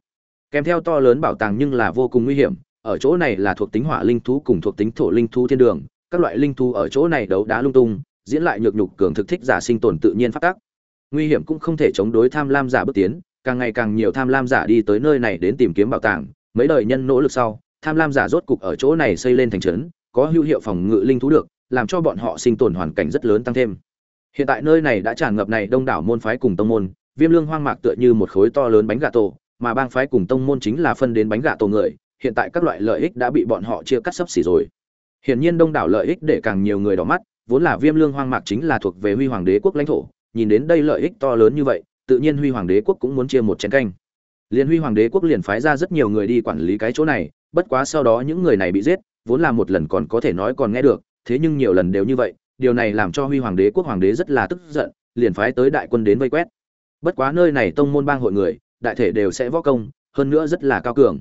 Kèm theo to lớn bảo tàng nhưng là vô cùng nguy hiểm, ở chỗ này là thuộc tính hỏa linh thú cùng thuộc tính thổ linh thú thiên đường, các loại linh thú ở chỗ này đấu đá lung tung diễn lại nhược nhục cường thực thích giả sinh tồn tự nhiên phát tác. Nguy hiểm cũng không thể chống đối tham lam giả bước tiến, càng ngày càng nhiều tham lam giả đi tới nơi này đến tìm kiếm bảo tàng. Mấy đời nhân nỗ lực sau, tham lam giả rốt cục ở chỗ này xây lên thành trấn, có hữu hiệu phòng ngự linh thú được, làm cho bọn họ sinh tồn hoàn cảnh rất lớn tăng thêm. Hiện tại nơi này đã tràn ngập này đông đảo môn phái cùng tông môn, viêm lương hoang mạc tựa như một khối to lớn bánh gà tổ, mà bang phái cùng tông môn chính là phân đến bánh gà tổ người, hiện tại các loại lợi ích đã bị bọn họ chia cắt sấp xỉ rồi. Hiển nhiên đông đảo lợi ích để càng nhiều người đỏ mắt vốn là viêm lương hoang mạc chính là thuộc về huy hoàng đế quốc lãnh thổ, nhìn đến đây lợi ích to lớn như vậy, tự nhiên huy hoàng đế quốc cũng muốn chia một chén canh. Liên huy hoàng đế quốc liền phái ra rất nhiều người đi quản lý cái chỗ này, bất quá sau đó những người này bị giết, vốn là một lần còn có thể nói còn nghe được, thế nhưng nhiều lần đều như vậy, điều này làm cho huy hoàng đế quốc hoàng đế rất là tức giận, liền phái tới đại quân đến vây quét. Bất quá nơi này tông môn bang hội người, đại thể đều sẽ võ công, hơn nữa rất là cao cường.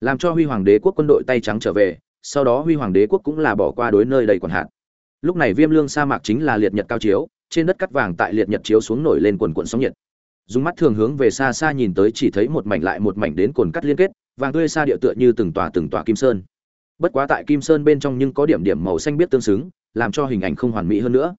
Làm cho huy hoàng đế quốc quân đội tay trắng trở về, sau đó huy hoàng đế quốc cũng là bỏ qua đối nơi đầy quản hạt lúc này viêm lương sa mạc chính là liệt nhật cao chiếu, trên đất cắt vàng tại liệt nhật chiếu xuống nổi lên quần quận sóng nhiệt. Dùng mắt thường hướng về xa xa nhìn tới chỉ thấy một mảnh lại một mảnh đến cồn cắt liên kết, vàng tươi xa địa tựa như từng tòa từng tòa kim sơn. Bất quá tại kim sơn bên trong nhưng có điểm điểm màu xanh biết tương xứng, làm cho hình ảnh không hoàn mỹ hơn nữa.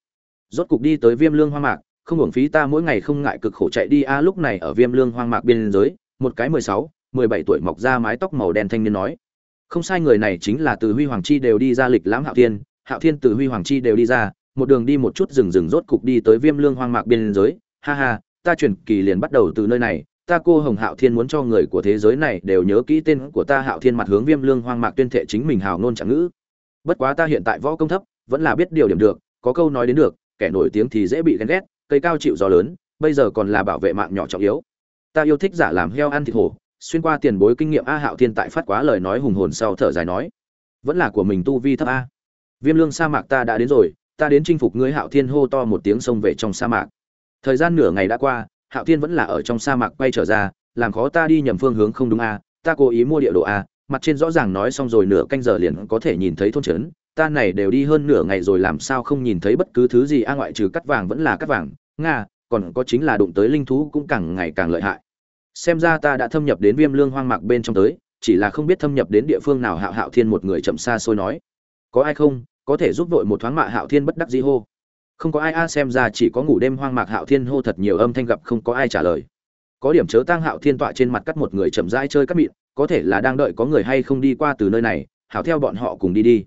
Rốt cục đi tới viêm lương hoang mạc, không hưởng phí ta mỗi ngày không ngại cực khổ chạy đi a, lúc này ở viêm lương hoang mạc biên giới, một cái mười sáu, mười bảy tuổi mọc ra mái tóc màu đen thanh niên nói. Không sai, người này chính là từ huy hoàng chi đều đi ra lịch lãm hạo tiên hạo thiên từ huy hoàng chi đều đi ra, một đường đi một chút rừng rừng rốt cục đi tới viêm lương hoang mạc biên giới. Ha ha, ta chuyển kỳ liền bắt đầu từ nơi này. Ta cô hồng hạo thiên muốn cho người của thế giới này đều nhớ kỹ tên của ta hạo thiên mặt hướng viêm lương hoang mạc tuyên thệ chính mình hào ngôn trạng ngữ. Bất quá ta hiện tại võ công thấp, vẫn là biết điều điểm được, có câu nói đến được, kẻ nổi tiếng thì dễ bị ghen ghét, cây cao chịu gió lớn, bây giờ còn là bảo vệ mạng nhỏ trọng yếu. Ta yêu thích giả làm heo ăn thịt hổ, xuyên qua tiền bối kinh nghiệm a hạo thiên tại phát quá lời nói hùng hồn sau thở dài nói. Vẫn là của mình tu vi thấp a viêm lương sa mạc ta đã đến rồi, ta đến chinh phục ngươi hạo thiên hô to một tiếng xông về trong sa mạc. Thời gian nửa ngày đã qua, hạo thiên vẫn là ở trong sa mạc quay trở ra, làm khó ta đi nhầm phương hướng không đúng a ta cố ý mua địa đồ a mặt trên rõ ràng nói xong rồi nửa canh giờ liền có thể nhìn thấy thôn trấn, ta này đều đi hơn nửa ngày rồi làm sao không nhìn thấy bất cứ thứ gì, a, ngoại trừ cắt vàng vẫn là cắt vàng, nga, còn có chính là đụng tới linh thú cũng càng ngày càng lợi hại. Xem ra ta đã thâm nhập đến viêm lương hoang mạc bên trong tới, chỉ là không biết thâm nhập đến địa phương nào hạo hạo thiên một người chậm xa xôi nói có ai không, có thể giúp vội một thoáng mạ hạo thiên bất đắc dĩ hô. Không có ai a, xem ra chỉ có ngủ đêm hoang mạc hạo thiên hô thật nhiều âm thanh gặp không có ai trả lời. Có điểm chớ tang hạo thiên tọa trên mặt cắt một người chậm rãi chơi cắt mịn, có thể là đang đợi có người hay không đi qua từ nơi này hảo theo bọn họ cùng đi đi.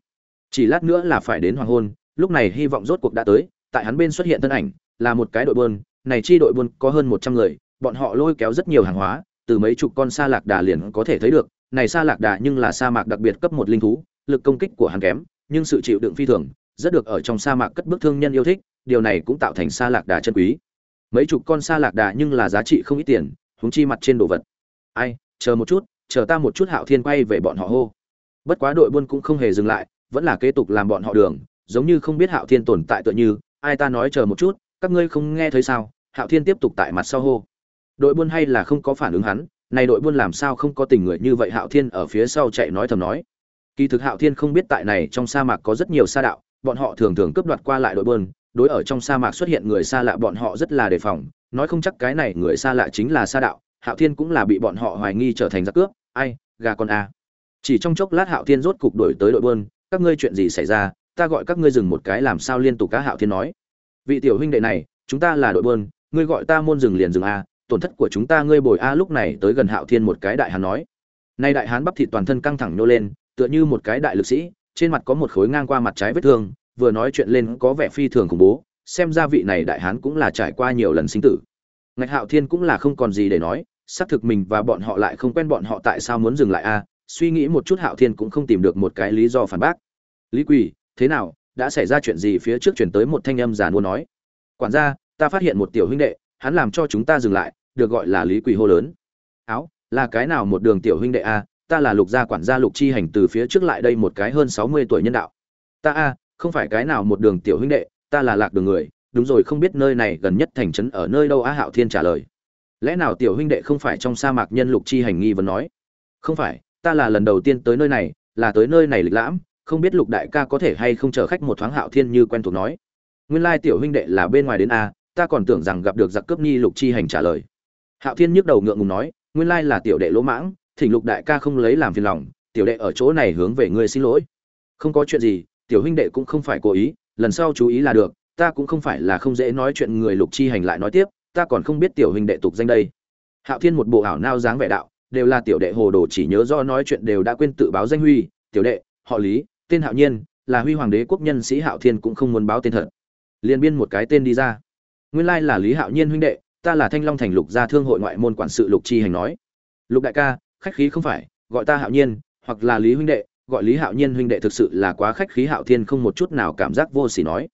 Chỉ lát nữa là phải đến hoàng hôn, lúc này hy vọng rốt cuộc đã tới, tại hắn bên xuất hiện thân ảnh, là một cái đội buôn, này chi đội buôn có hơn một trăm người, bọn họ lôi kéo rất nhiều hàng hóa, từ mấy chục con sa lạc đà liền có thể thấy được, này sa lạc đà nhưng là sa mạc đặc biệt cấp một linh thú, lực công kích của hắn kém nhưng sự chịu đựng phi thường, rất được ở trong sa mạc cất bước thương nhân yêu thích, điều này cũng tạo thành sa lạc đà chân quý. Mấy chục con sa lạc đà nhưng là giá trị không ít tiền húng chi mặt trên đồ vật. Ai, chờ một chút, chờ ta một chút hạo thiên quay về bọn họ hô. Bất quá đội buôn cũng không hề dừng lại, vẫn là kế tục làm bọn họ đường, giống như không biết hạo thiên tồn tại tựa như, ai ta nói chờ một chút, các ngươi không nghe thấy sao? Hạo thiên tiếp tục tại mặt sau hô. Đội buôn hay là không có phản ứng hắn, này đội buôn làm sao không có tình người như vậy? Hạo thiên ở phía sau chạy nói thầm nói kỳ thực hạo thiên không biết tại này trong sa mạc có rất nhiều sa đạo, bọn họ thường thường cướp đoạt qua lại đội bơn, đối ở trong sa mạc xuất hiện người xa lạ bọn họ rất là đề phòng, nói không chắc cái này người xa lạ chính là sa đạo, hạo thiên cũng là bị bọn họ hoài nghi trở thành giặc cướp, ai, gà con a. Chỉ trong chốc lát hạo thiên rốt cục đổi tới đội bơn, các ngươi chuyện gì xảy ra, ta gọi các ngươi dừng một cái làm sao liên tục cá hạo thiên nói. Vị tiểu huynh đệ này, chúng ta là đội bơn, ngươi gọi ta môn dừng liền dừng a, tổn thất của chúng ta ngươi bồi a, lúc này tới gần hạo thiên một cái đại hán nói. Nay đại hán bắp thịt toàn thân căng thẳng nhô lên tựa như một cái đại lực sĩ, trên mặt có một khối ngang qua mặt trái vết thương, vừa nói chuyện lên có vẻ phi thường khủng bố, xem ra vị này đại hán cũng là trải qua nhiều lần sinh tử. Ngạch hạo thiên cũng là không còn gì để nói, xác thực mình và bọn họ lại không quen bọn họ tại sao muốn dừng lại a suy nghĩ một chút hạo thiên cũng không tìm được một cái lý do phản bác. Lý quỳ, thế nào, đã xảy ra chuyện gì phía trước chuyển tới một thanh âm giàn mua nói? Quản gia, ta phát hiện một tiểu huynh đệ, hắn làm cho chúng ta dừng lại, được gọi là lý quỳ hô lớn. Áo, là cái nào một đường tiểu huynh đệ a ta là lục gia quản gia lục chi hành từ phía trước lại đây một cái hơn sáu mươi tuổi nhân đạo. Ta a, không phải cái nào một đường tiểu huynh đệ, ta là lạc đường người, đúng rồi không biết nơi này gần nhất thành trấn ở nơi đâu á hạo thiên trả lời. Lẽ nào tiểu huynh đệ không phải trong sa mạc nhân lục chi hành nghi vấn nói? Không phải, ta là lần đầu tiên tới nơi này, là tới nơi này lịch lãm, không biết lục đại ca có thể hay không chở khách một thoáng hạo thiên như quen thuộc nói. Nguyên lai tiểu huynh đệ là bên ngoài đến a, ta còn tưởng rằng gặp được giặc cướp nhi lục chi hành trả lời. Hạo thiên nhức đầu ngượng ngùng nói, nguyên lai là tiểu đệ lỗ mãng thỉnh lục đại ca không lấy làm phiền lòng, tiểu đệ ở chỗ này hướng về ngươi xin lỗi. Không có chuyện gì, tiểu huynh đệ cũng không phải cố ý, lần sau chú ý là được, ta cũng không phải là không dễ nói chuyện người lục chi hành lại nói tiếp, ta còn không biết tiểu huynh đệ tục danh đây. Hạo thiên một bộ ảo nao dáng vẻ đạo, đều là tiểu đệ hồ đồ chỉ nhớ do nói chuyện đều đã quên tự báo danh huy, tiểu đệ, họ lý, tên hạo nhiên, là huy hoàng đế quốc nhân sĩ hạo thiên cũng không muốn báo tên thật. Liền biên một cái tên đi ra. Nguyên lai là lý hạo nhiên huynh đệ, ta là thanh long thành lục gia thương hội ngoại môn quản sự lục chi hành nói. Lục đại ca khách khí không phải, gọi ta hạo nhiên, hoặc là lý huynh đệ, gọi lý hạo nhiên huynh đệ thực sự là quá khách khí hạo thiên không một chút nào cảm giác vô sỉ nói.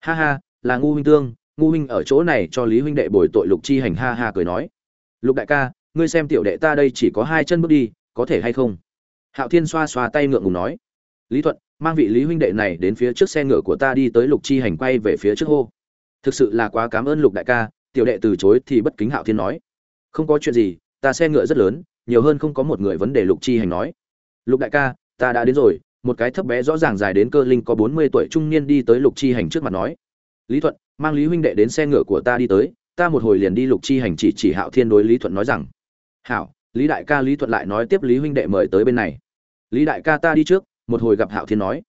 Ha ha, là ngu huynh tương, ngu huynh ở chỗ này cho lý huynh đệ bồi tội lục chi hành ha ha cười nói. Lục đại ca, ngươi xem tiểu đệ ta đây chỉ có hai chân bước đi, có thể hay không? Hạo thiên xoa xoa tay ngượng ngùng nói. Lý thuận, mang vị lý huynh đệ này đến phía trước xe ngựa của ta đi tới lục chi hành quay về phía trước hô. Thực sự là quá cảm ơn lục đại ca, tiểu đệ từ chối thì bất kính hạo thiên nói. Không có chuyện gì, ta xe ngựa rất lớn nhiều hơn không có một người vấn đề lục chi hành nói. Lục đại ca, ta đã đến rồi, một cái thấp bé rõ ràng dài đến cơ linh có bốn mươi tuổi trung niên đi tới lục chi hành trước mặt nói. Lý thuận, mang lý huynh đệ đến xe ngựa của ta đi tới, ta một hồi liền đi lục chi hành chỉ chỉ hạo thiên đối lý thuận nói rằng. Hảo, lý đại ca lý thuận lại nói tiếp lý huynh đệ mời tới bên này. Lý đại ca ta đi trước, một hồi gặp hạo thiên nói.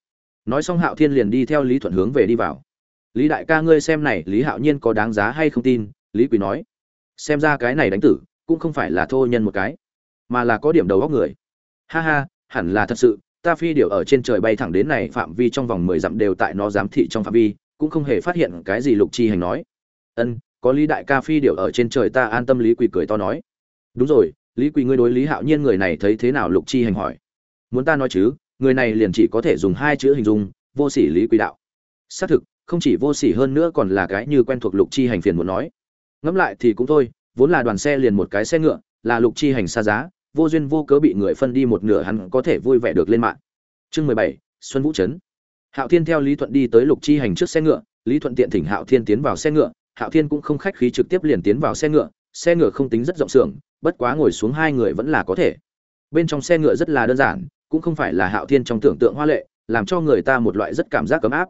Nói xong hạo thiên liền đi theo lý thuận hướng về đi vào. Lý đại ca ngươi xem này, lý hạo nhiên có đáng giá hay không tin? Lý quỳ nói. Xem ra cái này đánh tử, cũng không phải là thô nhân một cái mà là có điểm đầu góc người. Ha ha, hẳn là thật sự, ta phi điều ở trên trời bay thẳng đến này phạm vi trong vòng mười dặm đều tại nó giám thị trong phạm vi, cũng không hề phát hiện cái gì lục chi hành nói. Ân, có lý đại ca phi điều ở trên trời ta an tâm lý quỳ cười to nói. Đúng rồi, lý quỳ ngươi đối lý hạo nhiên người này thấy thế nào lục chi hành hỏi. Muốn ta nói chứ, người này liền chỉ có thể dùng hai chữ hình dung, vô sỉ lý quỳ đạo. Xác thực, không chỉ vô sỉ hơn nữa còn là cái như quen thuộc lục chi hành phiền muốn nói. Ngẫm lại thì cũng thôi, vốn là đoàn xe liền một cái xe ngựa, là lục chi hành xa giá vô duyên vô cớ bị người phân đi một nửa hắn có thể vui vẻ được lên mạng. Chương mười bảy, xuân vũ trấn. Hạo thiên theo lý thuận đi tới lục chi hành trước xe ngựa, lý thuận tiện thỉnh hạo thiên tiến vào xe ngựa. Hạo thiên cũng không khách khí trực tiếp liền tiến vào xe ngựa. Xe ngựa không tính rất rộng xưởng, bất quá ngồi xuống hai người vẫn là có thể. Bên trong xe ngựa rất là đơn giản, cũng không phải là hạo thiên trong tưởng tượng hoa lệ, làm cho người ta một loại rất cảm giác ấm áp.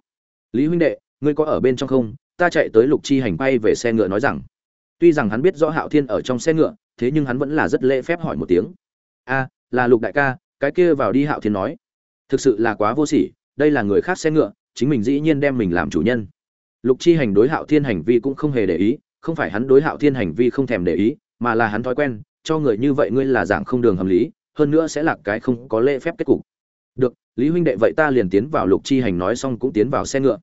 Lý huynh đệ, ngươi có ở bên trong không? Ta chạy tới lục chi hành bay về xe ngựa nói rằng. Tuy rằng hắn biết rõ hạo thiên ở trong xe ngựa thế nhưng hắn vẫn là rất lễ phép hỏi một tiếng. A, là lục đại ca, cái kia vào đi hạo thiên nói. Thực sự là quá vô sỉ, đây là người khác xe ngựa, chính mình dĩ nhiên đem mình làm chủ nhân. Lục chi hành đối hạo thiên hành vi cũng không hề để ý, không phải hắn đối hạo thiên hành vi không thèm để ý, mà là hắn thói quen, cho người như vậy ngươi là dạng không đường hợp lý, hơn nữa sẽ là cái không có lễ phép kết cục. Được, lý huynh đệ, vậy ta liền tiến vào lục chi hành nói xong cũng tiến vào xe ngựa.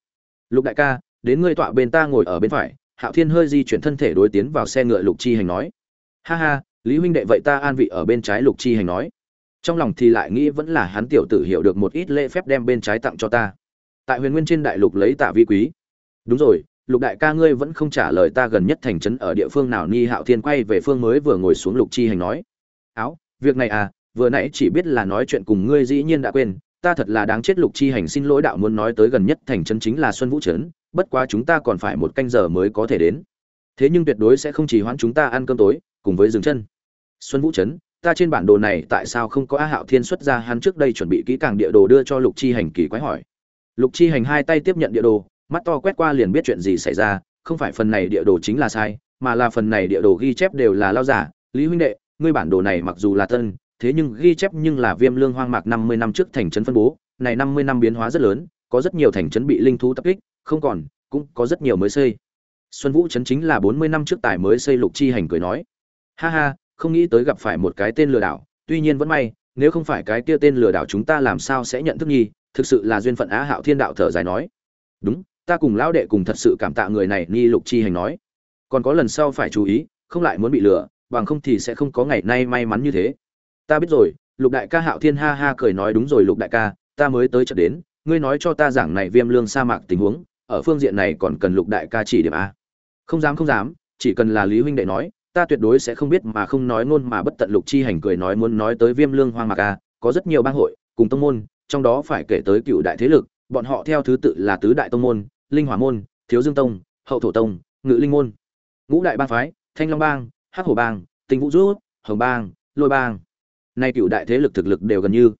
Lục đại ca, đến ngươi tọa bên ta ngồi ở bên phải. Hạo thiên hơi di chuyển thân thể đối tiến vào xe ngựa lục chi hành nói ha ha, lý huynh đệ vậy ta an vị ở bên trái lục chi hành nói. Trong lòng thì lại nghĩ vẫn là hắn tiểu tử hiểu được một ít lễ phép đem bên trái tặng cho ta. Tại huyền nguyên trên đại lục lấy tạ vi quý. Đúng rồi, lục đại ca ngươi vẫn không trả lời ta gần nhất thành trấn ở địa phương nào ni hạo thiên quay về phương mới vừa ngồi xuống lục chi hành nói. Áo, việc này à vừa nãy chỉ biết là nói chuyện cùng ngươi dĩ nhiên đã quên, ta thật là đáng chết lục chi hành xin lỗi đạo muốn nói tới gần nhất thành trấn chính là xuân vũ trấn, bất quá chúng ta còn phải một canh giờ mới có thể đến. Thế nhưng tuyệt đối sẽ không chỉ hoãn chúng ta ăn cơm tối cùng với dừng chân. Xuân vũ trấn, ta trên bản đồ này tại sao không có a hạo thiên xuất ra, hắn trước đây chuẩn bị kỹ càng địa đồ đưa cho lục chi hành kỳ quái hỏi. Lục chi hành hai tay tiếp nhận địa đồ, mắt to quét qua liền biết chuyện gì xảy ra, không phải phần này địa đồ chính là sai, mà là phần này địa đồ ghi chép đều là lao giả. Lý huynh đệ, ngươi bản đồ này mặc dù là tân, thế nhưng ghi chép nhưng là viêm lương hoang mạc năm mươi năm trước thành trấn phân bố, này năm mươi năm biến hóa rất lớn, có rất nhiều thành trấn bị linh thú tập kích, không còn, cũng có rất nhiều mới xây. Xuân vũ trấn chính là bốn mươi năm trước tài mới xây lục chi hành cười nói ha ha, không nghĩ tới gặp phải một cái tên lừa đảo, tuy nhiên vẫn may, nếu không phải cái kia tên lừa đảo chúng ta làm sao sẽ nhận thức nhi thực sự là duyên phận á hạo thiên đạo thở dài nói. Đúng, ta cùng lão đệ cùng thật sự cảm tạ người này Ni lục chi hành nói. Còn có lần sau phải chú ý, không lại muốn bị lừa, bằng không thì sẽ không có ngày nay may mắn như thế. Ta biết rồi, lục đại ca hạo thiên ha ha cười nói đúng rồi lục đại ca, ta mới tới chợ đến, ngươi nói cho ta giảng này viêm lương sa mạc tình huống, ở phương diện này còn cần lục đại ca chỉ điểm a. Không dám không dám, chỉ cần là lý huynh đệ nói ta tuyệt đối sẽ không biết mà không nói ngôn mà bất tận lục chi hành cười nói muốn nói tới viêm lương hoang mạc a, có rất nhiều bang hội, cùng tông môn, trong đó phải kể tới cựu đại thế lực, bọn họ theo thứ tự là tứ đại tông môn, linh hỏa môn, thiếu dương tông, hậu thổ tông, ngự linh môn. Ngũ đại bang phái, thanh long bang, hắc hổ bang, tinh vũ rút, hồng bang, lôi bang. Nay cựu đại thế lực thực lực đều gần như.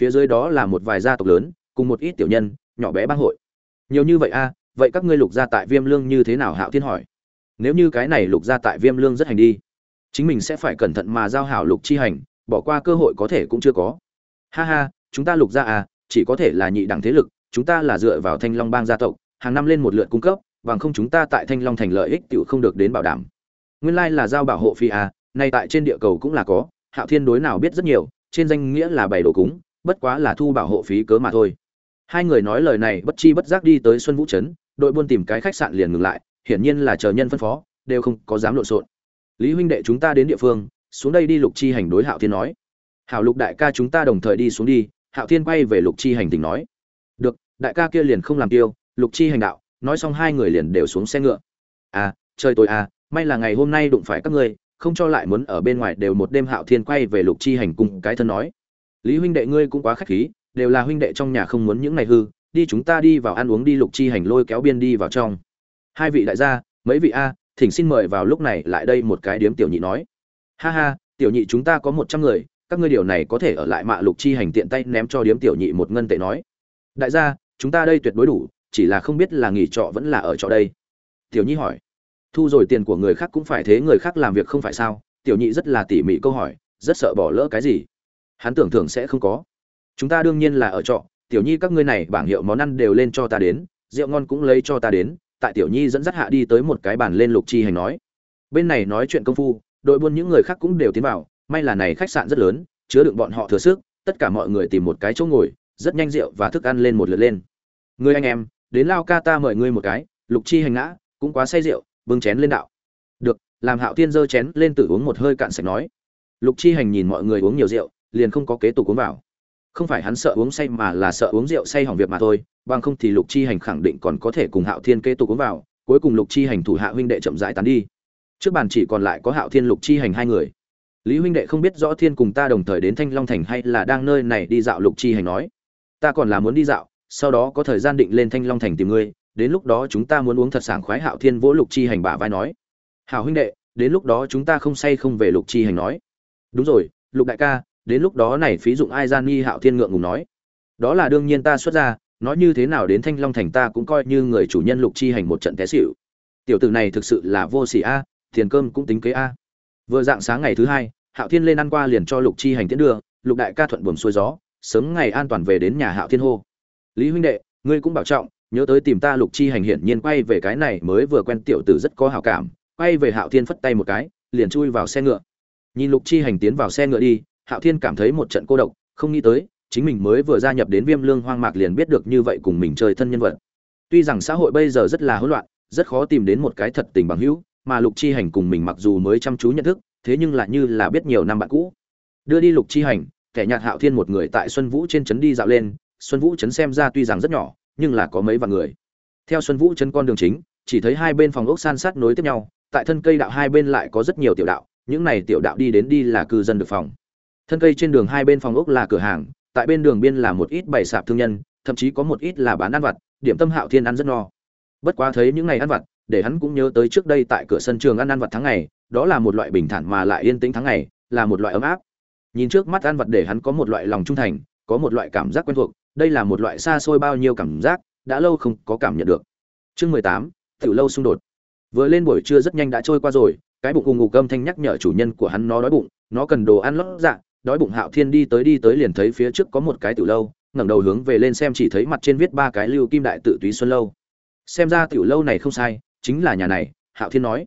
Phía dưới đó là một vài gia tộc lớn, cùng một ít tiểu nhân, nhỏ bé bang hội. Nhiều như vậy a, vậy các ngươi lục gia tại viêm lương như thế nào hạo thiên hỏi? Nếu như cái này lục ra tại viêm lương rất hành đi, chính mình sẽ phải cẩn thận mà giao hảo lục chi hành, bỏ qua cơ hội có thể cũng chưa có. Ha ha, chúng ta lục ra à chỉ có thể là nhị đẳng thế lực, chúng ta là dựa vào thanh long bang gia tộc, hàng năm lên một lượt cung cấp, bằng không chúng ta tại thanh long thành lợi ích tự không được đến bảo đảm. Nguyên lai là giao bảo hộ phi à nay tại trên địa cầu cũng là có, hạo thiên đối nào biết rất nhiều, trên danh nghĩa là bày đồ cúng, bất quá là thu bảo hộ phí cớ mà thôi. Hai người nói lời này bất chi bất giác đi tới xuân vũ trấn, đội buôn tìm cái khách sạn liền ngừng lại hiển nhiên là chờ nhân phân phó, đều không có dám lộn xộn. Lý huynh đệ chúng ta đến địa phương, xuống đây đi lục chi hành đối hạo thiên nói. Hảo lục đại ca chúng ta đồng thời đi xuống đi, hạo thiên quay về lục chi hành tỉnh nói. Được, đại ca kia liền không làm tiêu, lục chi hành đạo, nói xong hai người liền đều xuống xe ngựa. À trời tối à may là ngày hôm nay đụng phải các ngươi, không cho lại muốn ở bên ngoài đều một đêm hạo thiên quay về lục chi hành cùng cái thân nói. Lý huynh đệ ngươi cũng quá khách khí, đều là huynh đệ trong nhà không muốn những này hư, đi chúng ta đi vào ăn uống đi lục chi hành lôi kéo biên đi vào trong hai vị đại gia, mấy vị a, thỉnh xin mời vào lúc này lại đây một cái điếm tiểu nhị nói. Ha ha, tiểu nhị chúng ta có một trăm người, các ngươi điều này có thể ở lại mạ lục chi hành tiện tay ném cho điếm tiểu nhị một ngân tệ nói. Đại gia, chúng ta đây tuyệt đối đủ, chỉ là không biết là nghỉ trọ vẫn là ở trọ đây. Tiểu nhị hỏi. Thu rồi tiền của người khác cũng phải thế người khác làm việc không phải sao? Tiểu nhị rất là tỉ mỉ câu hỏi, rất sợ bỏ lỡ cái gì? Hắn tưởng thưởng sẽ không có. Chúng ta đương nhiên là ở trọ, tiểu nhi các ngươi này bảng hiệu món ăn đều lên cho ta đến, rượu ngon cũng lấy cho ta đến tại tiểu nhi dẫn dắt hạ đi tới một cái bàn lên lục chi hành nói. Bên này nói chuyện công phu, đội buôn những người khác cũng đều tiến vào, may là này khách sạn rất lớn, chứa đựng bọn họ thừa sức, tất cả mọi người tìm một cái chỗ ngồi, rất nhanh rượu và thức ăn lên một lượt lên. Người anh em, đến lao ca ta mời ngươi một cái, lục chi hành ngã, cũng quá say rượu, bưng chén lên đạo. Được, làm hạo tiên giơ chén lên tự uống một hơi cạn sạch nói. Lục chi hành nhìn mọi người uống nhiều rượu, liền không có kế tục uống vào không phải hắn sợ uống say mà là sợ uống rượu say hỏng việc mà thôi, bằng không thì lục chi hành khẳng định còn có thể cùng hạo thiên kế tục uống vào, cuối cùng lục chi hành thủ hạ huynh đệ chậm rãi tán đi. Trước bàn chỉ còn lại có hạo thiên, lục chi hành hai người. Lý huynh đệ không biết rõ thiên cùng ta đồng thời đến thanh long thành hay là đang nơi này đi dạo, lục chi hành nói. Ta còn là muốn đi dạo, sau đó có thời gian định lên thanh long thành tìm ngươi, đến lúc đó chúng ta muốn uống thật sảng khoái, hạo thiên vỗ lục chi hành bả vai nói. Hảo huynh đệ, đến lúc đó chúng ta không say không về, lục chi hành nói. Đúng rồi, lục đại ca đến lúc đó này phí dụng ai gian nghi hạo thiên ngượng ngùng nói. Đó là đương nhiên ta xuất ra, nói như thế nào đến thanh long thành ta cũng coi như người chủ nhân lục chi hành một trận té xịu tiểu tử này thực sự là vô sỉ a, tiền cơm cũng tính kế a. Vừa dạng sáng ngày thứ hai, hạo thiên lên ăn qua liền cho lục chi hành tiến đưa, lục đại ca thuận buồm xuôi gió, sớm ngày an toàn về đến nhà hạo thiên hô. Lý huynh đệ, ngươi cũng bảo trọng, nhớ tới tìm ta lục chi hành hiển nhiên quay về cái này mới vừa quen tiểu tử rất có hảo cảm, quay về hạo thiên phất tay một cái, liền chui vào xe ngựa. Nhìn lục chi hành tiến vào xe ngựa đi hạo thiên cảm thấy một trận cô độc, không nghĩ tới, chính mình mới vừa gia nhập đến viêm lương hoang mạc liền biết được như vậy cùng mình chơi thân nhân vật. Tuy rằng xã hội bây giờ rất là hỗn loạn, rất khó tìm đến một cái thật tình bằng hữu, mà lục chi hành cùng mình mặc dù mới chăm chú nhận thức, thế nhưng lại như là biết nhiều năm bạn cũ. Đưa đi lục chi hành, kẻ nhạt hạo thiên một người tại xuân vũ trên trấn đi dạo lên, xuân vũ trấn xem ra tuy rằng rất nhỏ, nhưng là có mấy vạn người. Theo xuân vũ trấn con đường chính, chỉ thấy hai bên phòng ốc san sát nối tiếp nhau, tại thân cây đạo hai bên lại có rất nhiều tiểu đạo, những này tiểu đạo đi đến đi là cư dân được phòng thân cây trên đường hai bên phòng ốc là cửa hàng, tại bên đường biên là một ít bày sạp thương nhân, thậm chí có một ít là bán ăn vặt, điểm tâm hạo thiên ăn rất no. Bất quá thấy những ngày ăn vặt, để hắn cũng nhớ tới trước đây tại cửa sân trường ăn ăn vặt tháng ngày, đó là một loại bình thản mà lại yên tĩnh tháng ngày, là một loại ấm áp. Nhìn trước mắt ăn vặt để hắn có một loại lòng trung thành, có một loại cảm giác quen thuộc, đây là một loại xa xôi bao nhiêu cảm giác, đã lâu không có cảm nhận được. Chương mười tám, tiểu lâu xung đột. Vừa lên buổi trưa rất nhanh đã trôi qua rồi, cái bụng cùng ngủ cơm thanh nhắc nhở chủ nhân của hắn nó đói bụng, nó cần đồ ăn lót dạ đói bụng hạo thiên đi tới đi tới liền thấy phía trước có một cái tiểu lâu, ngẩng đầu hướng về lên xem chỉ thấy mặt trên viết ba cái lưu kim đại tự túy xuân lâu. Xem ra tiểu lâu này không sai, chính là nhà này, hạo thiên nói.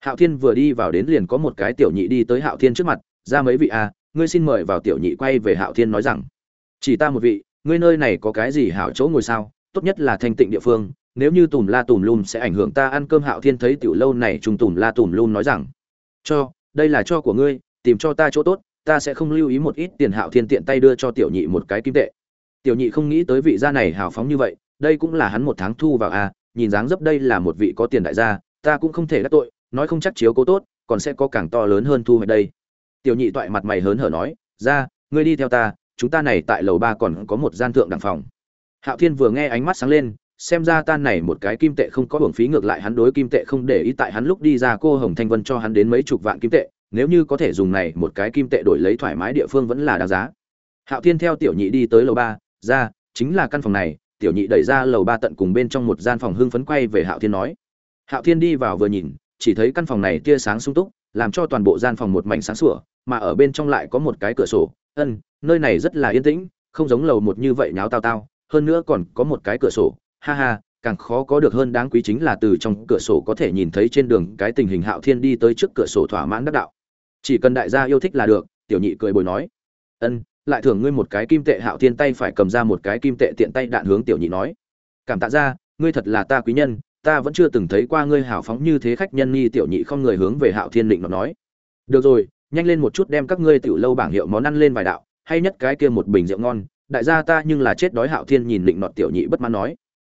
Hạo thiên vừa đi vào đến liền có một cái tiểu nhị đi tới hạo thiên trước mặt, ra mấy vị à ngươi xin mời vào tiểu nhị quay về hạo thiên nói rằng, chỉ ta một vị, ngươi nơi này có cái gì hảo chỗ ngồi sao? Tốt nhất là thanh tịnh địa phương, nếu như tùm la tùm lum sẽ ảnh hưởng ta ăn cơm. Hạo thiên thấy tiểu lâu này trùng tùm la tùm lum nói rằng, cho, đây là cho của ngươi, tìm cho ta chỗ tốt ta sẽ không lưu ý một ít tiền hạo thiên tiện tay đưa cho tiểu nhị một cái kim tệ. Tiểu nhị không nghĩ tới vị gia này hào phóng như vậy, đây cũng là hắn một tháng thu vào à nhìn dáng dấp đây là một vị có tiền đại gia, ta cũng không thể đắc tội, nói không chắc chiếu cố tốt, còn sẽ có càng to lớn hơn thu hoạch đây. Tiểu nhị toại mặt mày hớn hở nói, ra, ngươi đi theo ta, chúng ta này tại lầu ba còn có một gian thượng đẳng phòng. Hạo thiên vừa nghe ánh mắt sáng lên, xem ra tan này một cái kim tệ không có hưởng phí ngược lại hắn đối kim tệ không để ý tại hắn lúc đi ra cô hồng thanh vân cho hắn đến mấy chục vạn kim tệ nếu như có thể dùng này một cái kim tệ đổi lấy thoải mái địa phương vẫn là đáng giá. Hạo thiên theo tiểu nhị đi tới lầu ba, ra, chính là căn phòng này. Tiểu nhị đẩy ra lầu ba tận cùng bên trong một gian phòng hưng phấn quay về hạo thiên nói. Hạo thiên đi vào vừa nhìn, chỉ thấy căn phòng này tia sáng sung túc, làm cho toàn bộ gian phòng một mảnh sáng sủa, mà ở bên trong lại có một cái cửa sổ. Ân, nơi này rất là yên tĩnh, không giống lầu một như vậy nháo tao tao, hơn nữa còn có một cái cửa sổ. Ha ha, càng khó có được hơn đáng quý chính là từ trong cửa sổ có thể nhìn thấy trên đường cái tình hình hạo thiên đi tới trước cửa sổ thỏa mãn đắc đạo chỉ cần đại gia yêu thích là được, tiểu nhị cười bồi nói. Ân, lại thưởng ngươi một cái kim tệ hạo thiên tay phải cầm ra một cái kim tệ tiện tay đạn hướng tiểu nhị nói. Cảm tạ ra ngươi thật là ta quý nhân, ta vẫn chưa từng thấy qua ngươi hào phóng như thế khách nhân nghi tiểu nhị không người hướng về hạo thiên định nó nói. Được rồi, nhanh lên một chút đem các ngươi tiểu lâu bảng hiệu món ăn lên vài đạo, hay nhất cái kia một bình rượu ngon. Đại gia ta nhưng là chết đói hạo thiên nhìn định nọt tiểu nhị bất mãn nói.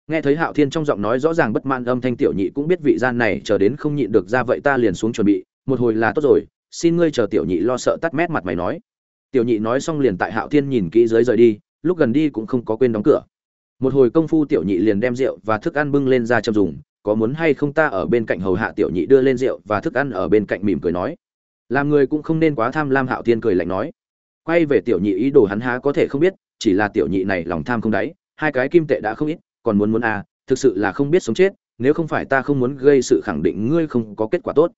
Nghe thấy hạo thiên trong giọng nói rõ ràng bất mãn âm thanh tiểu nhị cũng biết vị gian này chờ đến không nhịn được ra vậy ta liền xuống chuẩn bị, một hồi là tốt rồi xin ngươi chờ tiểu nhị lo sợ tắt mét mặt mày nói. Tiểu nhị nói xong liền tại hạo thiên nhìn kỹ dưới rời đi, lúc gần đi cũng không có quên đóng cửa. Một hồi công phu tiểu nhị liền đem rượu và thức ăn bưng lên ra châm dùng, có muốn hay không ta ở bên cạnh hầu hạ tiểu nhị đưa lên rượu và thức ăn ở bên cạnh mỉm cười nói. Làm người cũng không nên quá tham lam hạo thiên cười lạnh nói. Quay về tiểu nhị ý đồ hắn há có thể không biết, chỉ là tiểu nhị này lòng tham không đáy, hai cái kim tệ đã không ít, còn muốn muốn à thực sự là không biết sống chết, nếu không phải ta không muốn gây sự khẳng định ngươi không có kết quả tốt.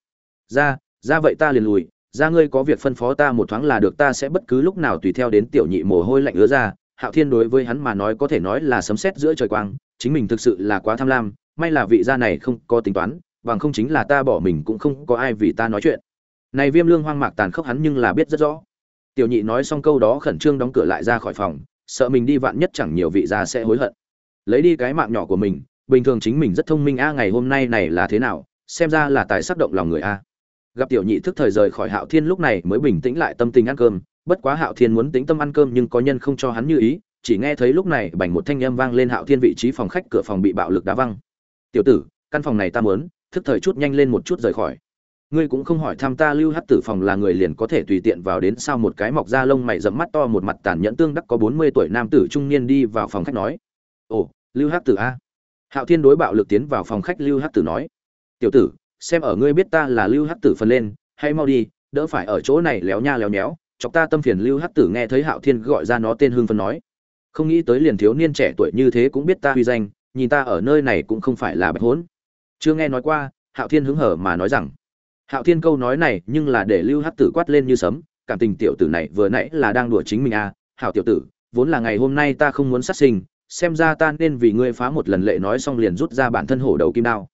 Ra ra vậy ta liền lùi, ra ngươi có việc phân phó ta một thoáng là được, ta sẽ bất cứ lúc nào tùy theo đến tiểu nhị mồ hôi lạnh ứa ra. Hạo thiên đối với hắn mà nói có thể nói là sấm sét giữa trời quang, chính mình thực sự là quá tham lam, may là vị gia này không có tính toán, bằng không chính là ta bỏ mình cũng không có ai vì ta nói chuyện. Này viêm lương hoang mạc tàn khốc hắn nhưng là biết rất rõ. Tiểu nhị nói xong câu đó khẩn trương đóng cửa lại ra khỏi phòng, sợ mình đi vạn nhất chẳng nhiều vị gia sẽ hối hận. Lấy đi cái mạng nhỏ của mình, bình thường chính mình rất thông minh, a, ngày hôm nay này là thế nào? Xem ra là tài sắc động lòng người, a gặp tiểu nhị thức thời rời khỏi hạo thiên lúc này mới bình tĩnh lại tâm tình ăn cơm. Bất quá hạo thiên muốn tĩnh tâm ăn cơm nhưng có nhân không cho hắn như ý, chỉ nghe thấy lúc này bành một thanh âm vang lên hạo thiên vị trí phòng khách cửa phòng bị bạo lực đá văng. Tiểu tử, căn phòng này ta muốn, thức thời chút nhanh lên một chút rời khỏi. Ngươi cũng không hỏi thăm ta lưu hắc tử phòng là người liền có thể tùy tiện vào đến sao? Một cái mọc da lông mày rậm mắt to một mặt tàn nhẫn tương đắc có bốn mươi tuổi nam tử trung niên đi vào phòng khách nói, ồ, lưu hắc tử a. Hạo thiên đối bạo lực tiến vào phòng khách lưu hắc tử nói, tiểu tử xem ở ngươi biết ta là lưu hắc tử phân lên, hay mau đi, đỡ phải ở chỗ này léo nha léo nhéo, chọc ta tâm phiền lưu hắc tử nghe thấy hạo thiên gọi ra nó tên Hương phân nói. Không nghĩ tới liền thiếu niên trẻ tuổi như thế cũng biết ta huy danh, nhìn ta ở nơi này cũng không phải là bạch hốn. Chưa nghe nói qua, hạo thiên hứng hở mà nói rằng. Hạo thiên câu nói này nhưng là để lưu hắc tử quát lên như sấm, cảm tình tiểu tử này vừa nãy là đang đùa chính mình à hạo tiểu tử, vốn là ngày hôm nay ta không muốn sát sinh, xem ra ta nên vì ngươi phá một lần lệ nói xong liền rút ra bản thân hổ đầu kim đao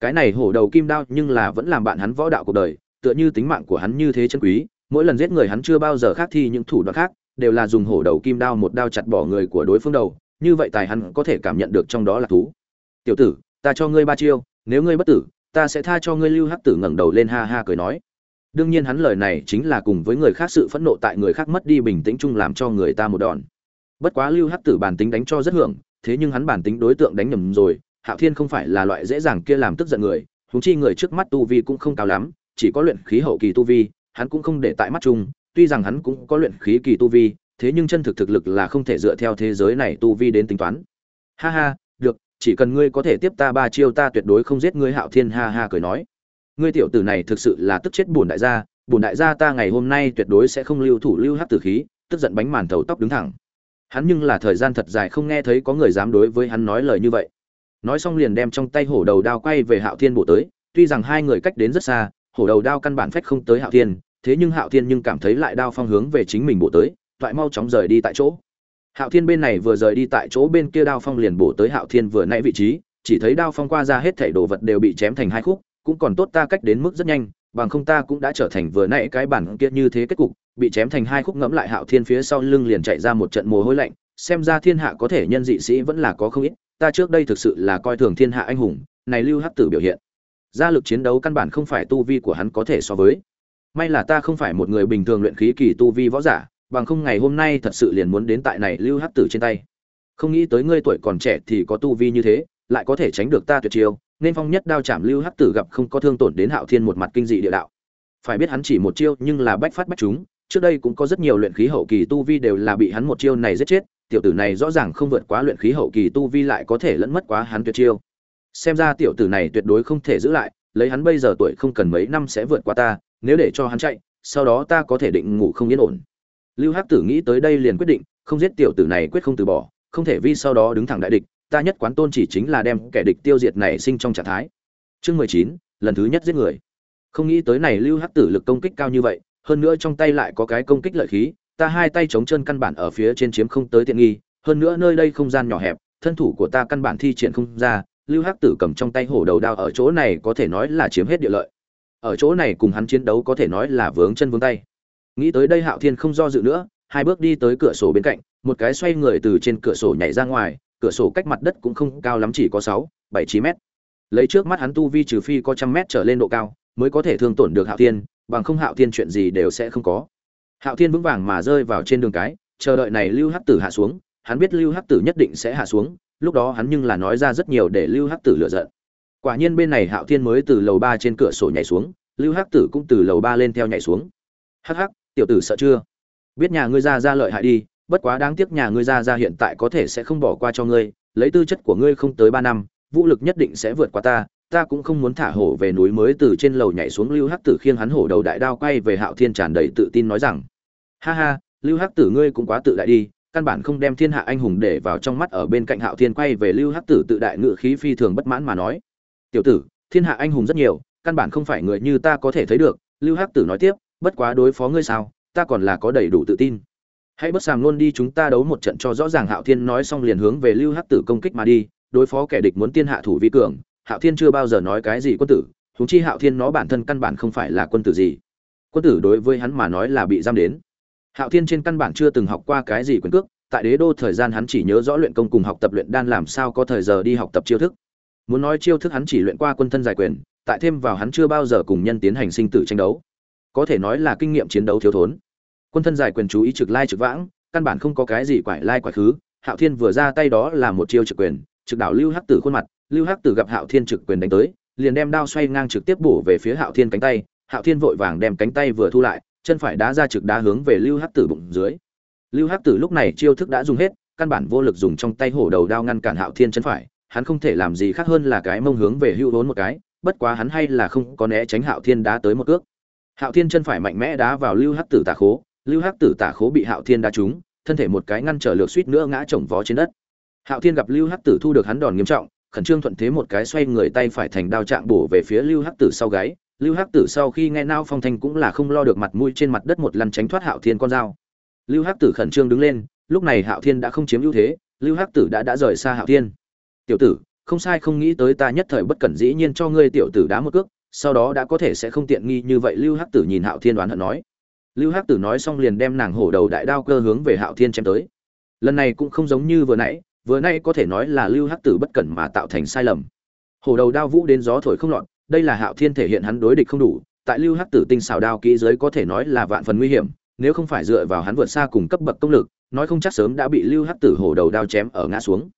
cái này hổ đầu kim đao nhưng là vẫn làm bạn hắn võ đạo cuộc đời, tựa như tính mạng của hắn như thế chân quý, mỗi lần giết người hắn chưa bao giờ khác thi những thủ đoạn khác, đều là dùng hổ đầu kim đao một đao chặt bỏ người của đối phương đầu, như vậy tài hắn có thể cảm nhận được trong đó là thú. Tiểu tử, ta cho ngươi ba chiêu, nếu ngươi bất tử, ta sẽ tha cho ngươi lưu hắc tử ngẩng đầu lên ha ha cười nói. Đương nhiên hắn lời này chính là cùng với người khác sự phẫn nộ tại người khác mất đi bình tĩnh chung làm cho người ta một đòn. Bất quá lưu hắc tử bản tính đánh cho rất hưởng, thế nhưng hắn bản tính đối tượng đánh nhầm rồi hạo thiên không phải là loại dễ dàng kia làm tức giận người húng chi người trước mắt tu vi cũng không cao lắm, chỉ có luyện khí hậu kỳ tu vi, hắn cũng không để tại mắt chung, tuy rằng hắn cũng có luyện khí kỳ tu vi, thế nhưng chân thực thực lực là không thể dựa theo thế giới này tu vi đến tính toán. Ha ha, được, chỉ cần ngươi có thể tiếp ta ba chiêu ta tuyệt đối không giết ngươi, hạo thiên ha ha cười nói. Ngươi tiểu tử này thực sự là tức chết bổn đại gia, bổn đại gia ta ngày hôm nay tuyệt đối sẽ không lưu thủ lưu hát tử khí, tức giận bánh màn thầu tóc đứng thẳng. Hắn nhưng là thời gian thật dài không nghe thấy có người dám đối với hắn nói lời như vậy nói xong liền đem trong tay hổ đầu đao quay về hạo thiên bổ tới, tuy rằng hai người cách đến rất xa, hổ đầu đao căn bản phách không tới hạo thiên, thế nhưng hạo thiên nhưng cảm thấy lại đao phong hướng về chính mình bổ tới, toại mau chóng rời đi tại chỗ. Hạo thiên bên này vừa rời đi tại chỗ bên kia đao phong liền bổ tới hạo thiên vừa nãy vị trí, chỉ thấy đao phong qua ra hết thảy đồ vật đều bị chém thành hai khúc, cũng còn tốt ta cách đến mức rất nhanh, bằng không ta cũng đã trở thành vừa nãy cái bản kia như thế kết cục, bị chém thành hai khúc ngẫm lại hạo thiên phía sau lưng liền chạy ra một trận mồ hôi lạnh, xem ra thiên hạ có thể nhân dị sĩ vẫn là có không ít ta trước đây thực sự là coi thường thiên hạ anh hùng, này lưu hắc tử biểu hiện. Gia lực chiến đấu căn bản không phải tu vi của hắn có thể so với. May là ta không phải một người bình thường luyện khí kỳ tu vi võ giả, bằng không ngày hôm nay thật sự liền muốn đến tại này lưu hắc tử trên tay. Không nghĩ tới ngươi tuổi còn trẻ thì có tu vi như thế, lại có thể tránh được ta tuyệt chiêu, nên phong nhất đao chạm lưu hắc tử gặp không có thương tổn đến hạo thiên một mặt kinh dị địa đạo. Phải biết hắn chỉ một chiêu nhưng là bách phát bách chúng trước đây cũng có rất nhiều luyện khí hậu kỳ tu vi đều là bị hắn một chiêu này giết chết tiểu tử này rõ ràng không vượt quá luyện khí hậu kỳ tu vi lại có thể lẫn mất quá hắn tuyệt chiêu. Xem ra tiểu tử này tuyệt đối không thể giữ lại, lấy hắn bây giờ tuổi không cần mấy năm sẽ vượt qua ta, nếu để cho hắn chạy, sau đó ta có thể định ngủ không yên ổn. Lưu hắc tử nghĩ tới đây liền quyết định, không giết tiểu tử này quyết không từ bỏ, không thể vì sau đó đứng thẳng đại địch, ta nhất quán tôn chỉ chính là đem kẻ địch tiêu diệt này sinh trong trạng thái. Chương mười chín, lần thứ nhất giết người. Không nghĩ tới này lưu hắc tử lực công kích cao như vậy, hơn nữa trong tay lại có cái công kích lợi khí ta hai tay chống chân căn bản ở phía trên chiếm không tới tiện nghi, hơn nữa nơi đây không gian nhỏ hẹp, thân thủ của ta căn bản thi triển không ra, lưu hắc tử cầm trong tay hổ đầu đao ở chỗ này có thể nói là chiếm hết địa lợi. Ở chỗ này cùng hắn chiến đấu có thể nói là vướng chân vướng tay. Nghĩ tới đây hạo thiên không do dự nữa, hai bước đi tới cửa sổ bên cạnh, một cái xoay người từ trên cửa sổ nhảy ra ngoài, cửa sổ cách mặt đất cũng không cao lắm chỉ có sáu, bảy, chín mét. Lấy trước mắt hắn tu vi trừ phi có trăm mét trở lên độ cao, mới có thể thương tổn được hạo thiên, bằng không hạo thiên chuyện gì đều sẽ không có hạo thiên vững vàng mà rơi vào trên đường cái, chờ đợi này lưu hắc tử hạ xuống, hắn biết lưu hắc tử nhất định sẽ hạ xuống, lúc đó hắn nhưng là nói ra rất nhiều để lưu hắc tử lựa giận. Quả nhiên bên này hạo thiên mới từ lầu ba trên cửa sổ nhảy xuống, lưu hắc tử cũng từ lầu ba lên theo nhảy xuống. Hắc hắc, tiểu tử sợ chưa? Biết nhà ngươi ra ra lợi hại đi, bất quá đáng tiếc nhà ngươi ra ra hiện tại có thể sẽ không bỏ qua cho ngươi, lấy tư chất của ngươi không tới ba năm, vũ lực nhất định sẽ vượt qua ta ta cũng không muốn thả hổ về núi mới từ trên lầu nhảy xuống lưu hắc tử khiêng hắn hổ đầu đại đao quay về hạo thiên tràn đầy tự tin nói rằng, ha ha, lưu hắc tử ngươi cũng quá tự đại đi, căn bản không đem thiên hạ anh hùng để vào trong mắt ở bên cạnh hạo thiên quay về lưu hắc tử tự đại ngự khí phi thường bất mãn mà nói, tiểu tử, thiên hạ anh hùng rất nhiều, căn bản không phải người như ta có thể thấy được. Lưu hắc tử nói tiếp, bất quá đối phó ngươi sao, ta còn là có đầy đủ tự tin. Hãy bất sàng luôn đi, chúng ta đấu một trận cho rõ ràng. Hạo thiên nói xong liền hướng về lưu hắc tử công kích mà đi, đối phó kẻ địch muốn tiên hạ thủ vi cường hạo thiên chưa bao giờ nói cái gì quân tử, huống chi hạo thiên nó bản thân căn bản không phải là quân tử gì. Quân tử đối với hắn mà nói là bị giam đến. Hạo thiên trên căn bản chưa từng học qua cái gì quyền cước, tại đế đô thời gian hắn chỉ nhớ rõ luyện công cùng học tập luyện đan làm sao có thời giờ đi học tập chiêu thức. Muốn nói chiêu thức hắn chỉ luyện qua quân thân giải quyền, tại thêm vào hắn chưa bao giờ cùng nhân tiến hành sinh tử tranh đấu. Có thể nói là kinh nghiệm chiến đấu thiếu thốn. Quân thân giải quyền chú ý trực lai trực vãng, căn bản không có cái gì quải lai quải khứ. Hạo thiên vừa ra tay đó là một chiêu trực quyền, trực đảo lưu hắc tử khuôn mặt lưu hắc tử gặp hạo thiên trực quyền đánh tới, liền đem đao xoay ngang trực tiếp bổ về phía hạo thiên cánh tay. Hạo thiên vội vàng đem cánh tay vừa thu lại, chân phải đá ra trực đá hướng về lưu hắc tử bụng dưới. Lưu hắc tử lúc này chiêu thức đã dùng hết, căn bản vô lực dùng trong tay hổ đầu đao ngăn cản hạo thiên chân phải, hắn không thể làm gì khác hơn là cái mông hướng về hưu vốn một cái, bất quá hắn hay là không có né tránh hạo thiên đá tới một cước. Hạo thiên chân phải mạnh mẽ đá vào lưu hắc tử tả khố, lưu hắc tử tả khố bị hạo thiên đá trúng, thân thể một cái ngăn trở lược suýt nữa ngã chồng vó trên đất. Hạo thiên gặp lưu hắc tử thu được hắn đòn nghiêm trọng khẩn trương thuận thế một cái xoay người tay phải thành đao trạng bổ về phía lưu hắc tử sau gáy. Lưu hắc tử sau khi nghe nao phong thanh cũng là không lo được mặt mũi trên mặt đất một lần tránh thoát hạo thiên con dao. Lưu hắc tử khẩn trương đứng lên, lúc này hạo thiên đã không chiếm ưu thế, lưu hắc tử đã đã rời xa hạo thiên. Tiểu tử, không sai, không nghĩ tới ta nhất thời bất cẩn dĩ nhiên cho ngươi tiểu tử đá một cước, sau đó đã có thể sẽ không tiện nghi như vậy. Lưu hắc tử nhìn hạo thiên đoán hận nói. Lưu hắc tử nói xong liền đem nàng hổ đầu đại đao cơ hướng về hạo thiên chém tới. Lần này cũng không giống như vừa nãy vừa nay có thể nói là lưu hắc tử bất cẩn mà tạo thành sai lầm. Hổ đầu đao vũ đến gió thổi không lọt, đây là hạo thiên thể hiện hắn đối địch không đủ, tại lưu hắc tử tinh xảo đao kỹ giới có thể nói là vạn phần nguy hiểm, nếu không phải dựa vào hắn vượt xa cùng cấp bậc công lực, nói không chắc sớm đã bị lưu hắc tử hổ đầu đao chém ở ngã xuống.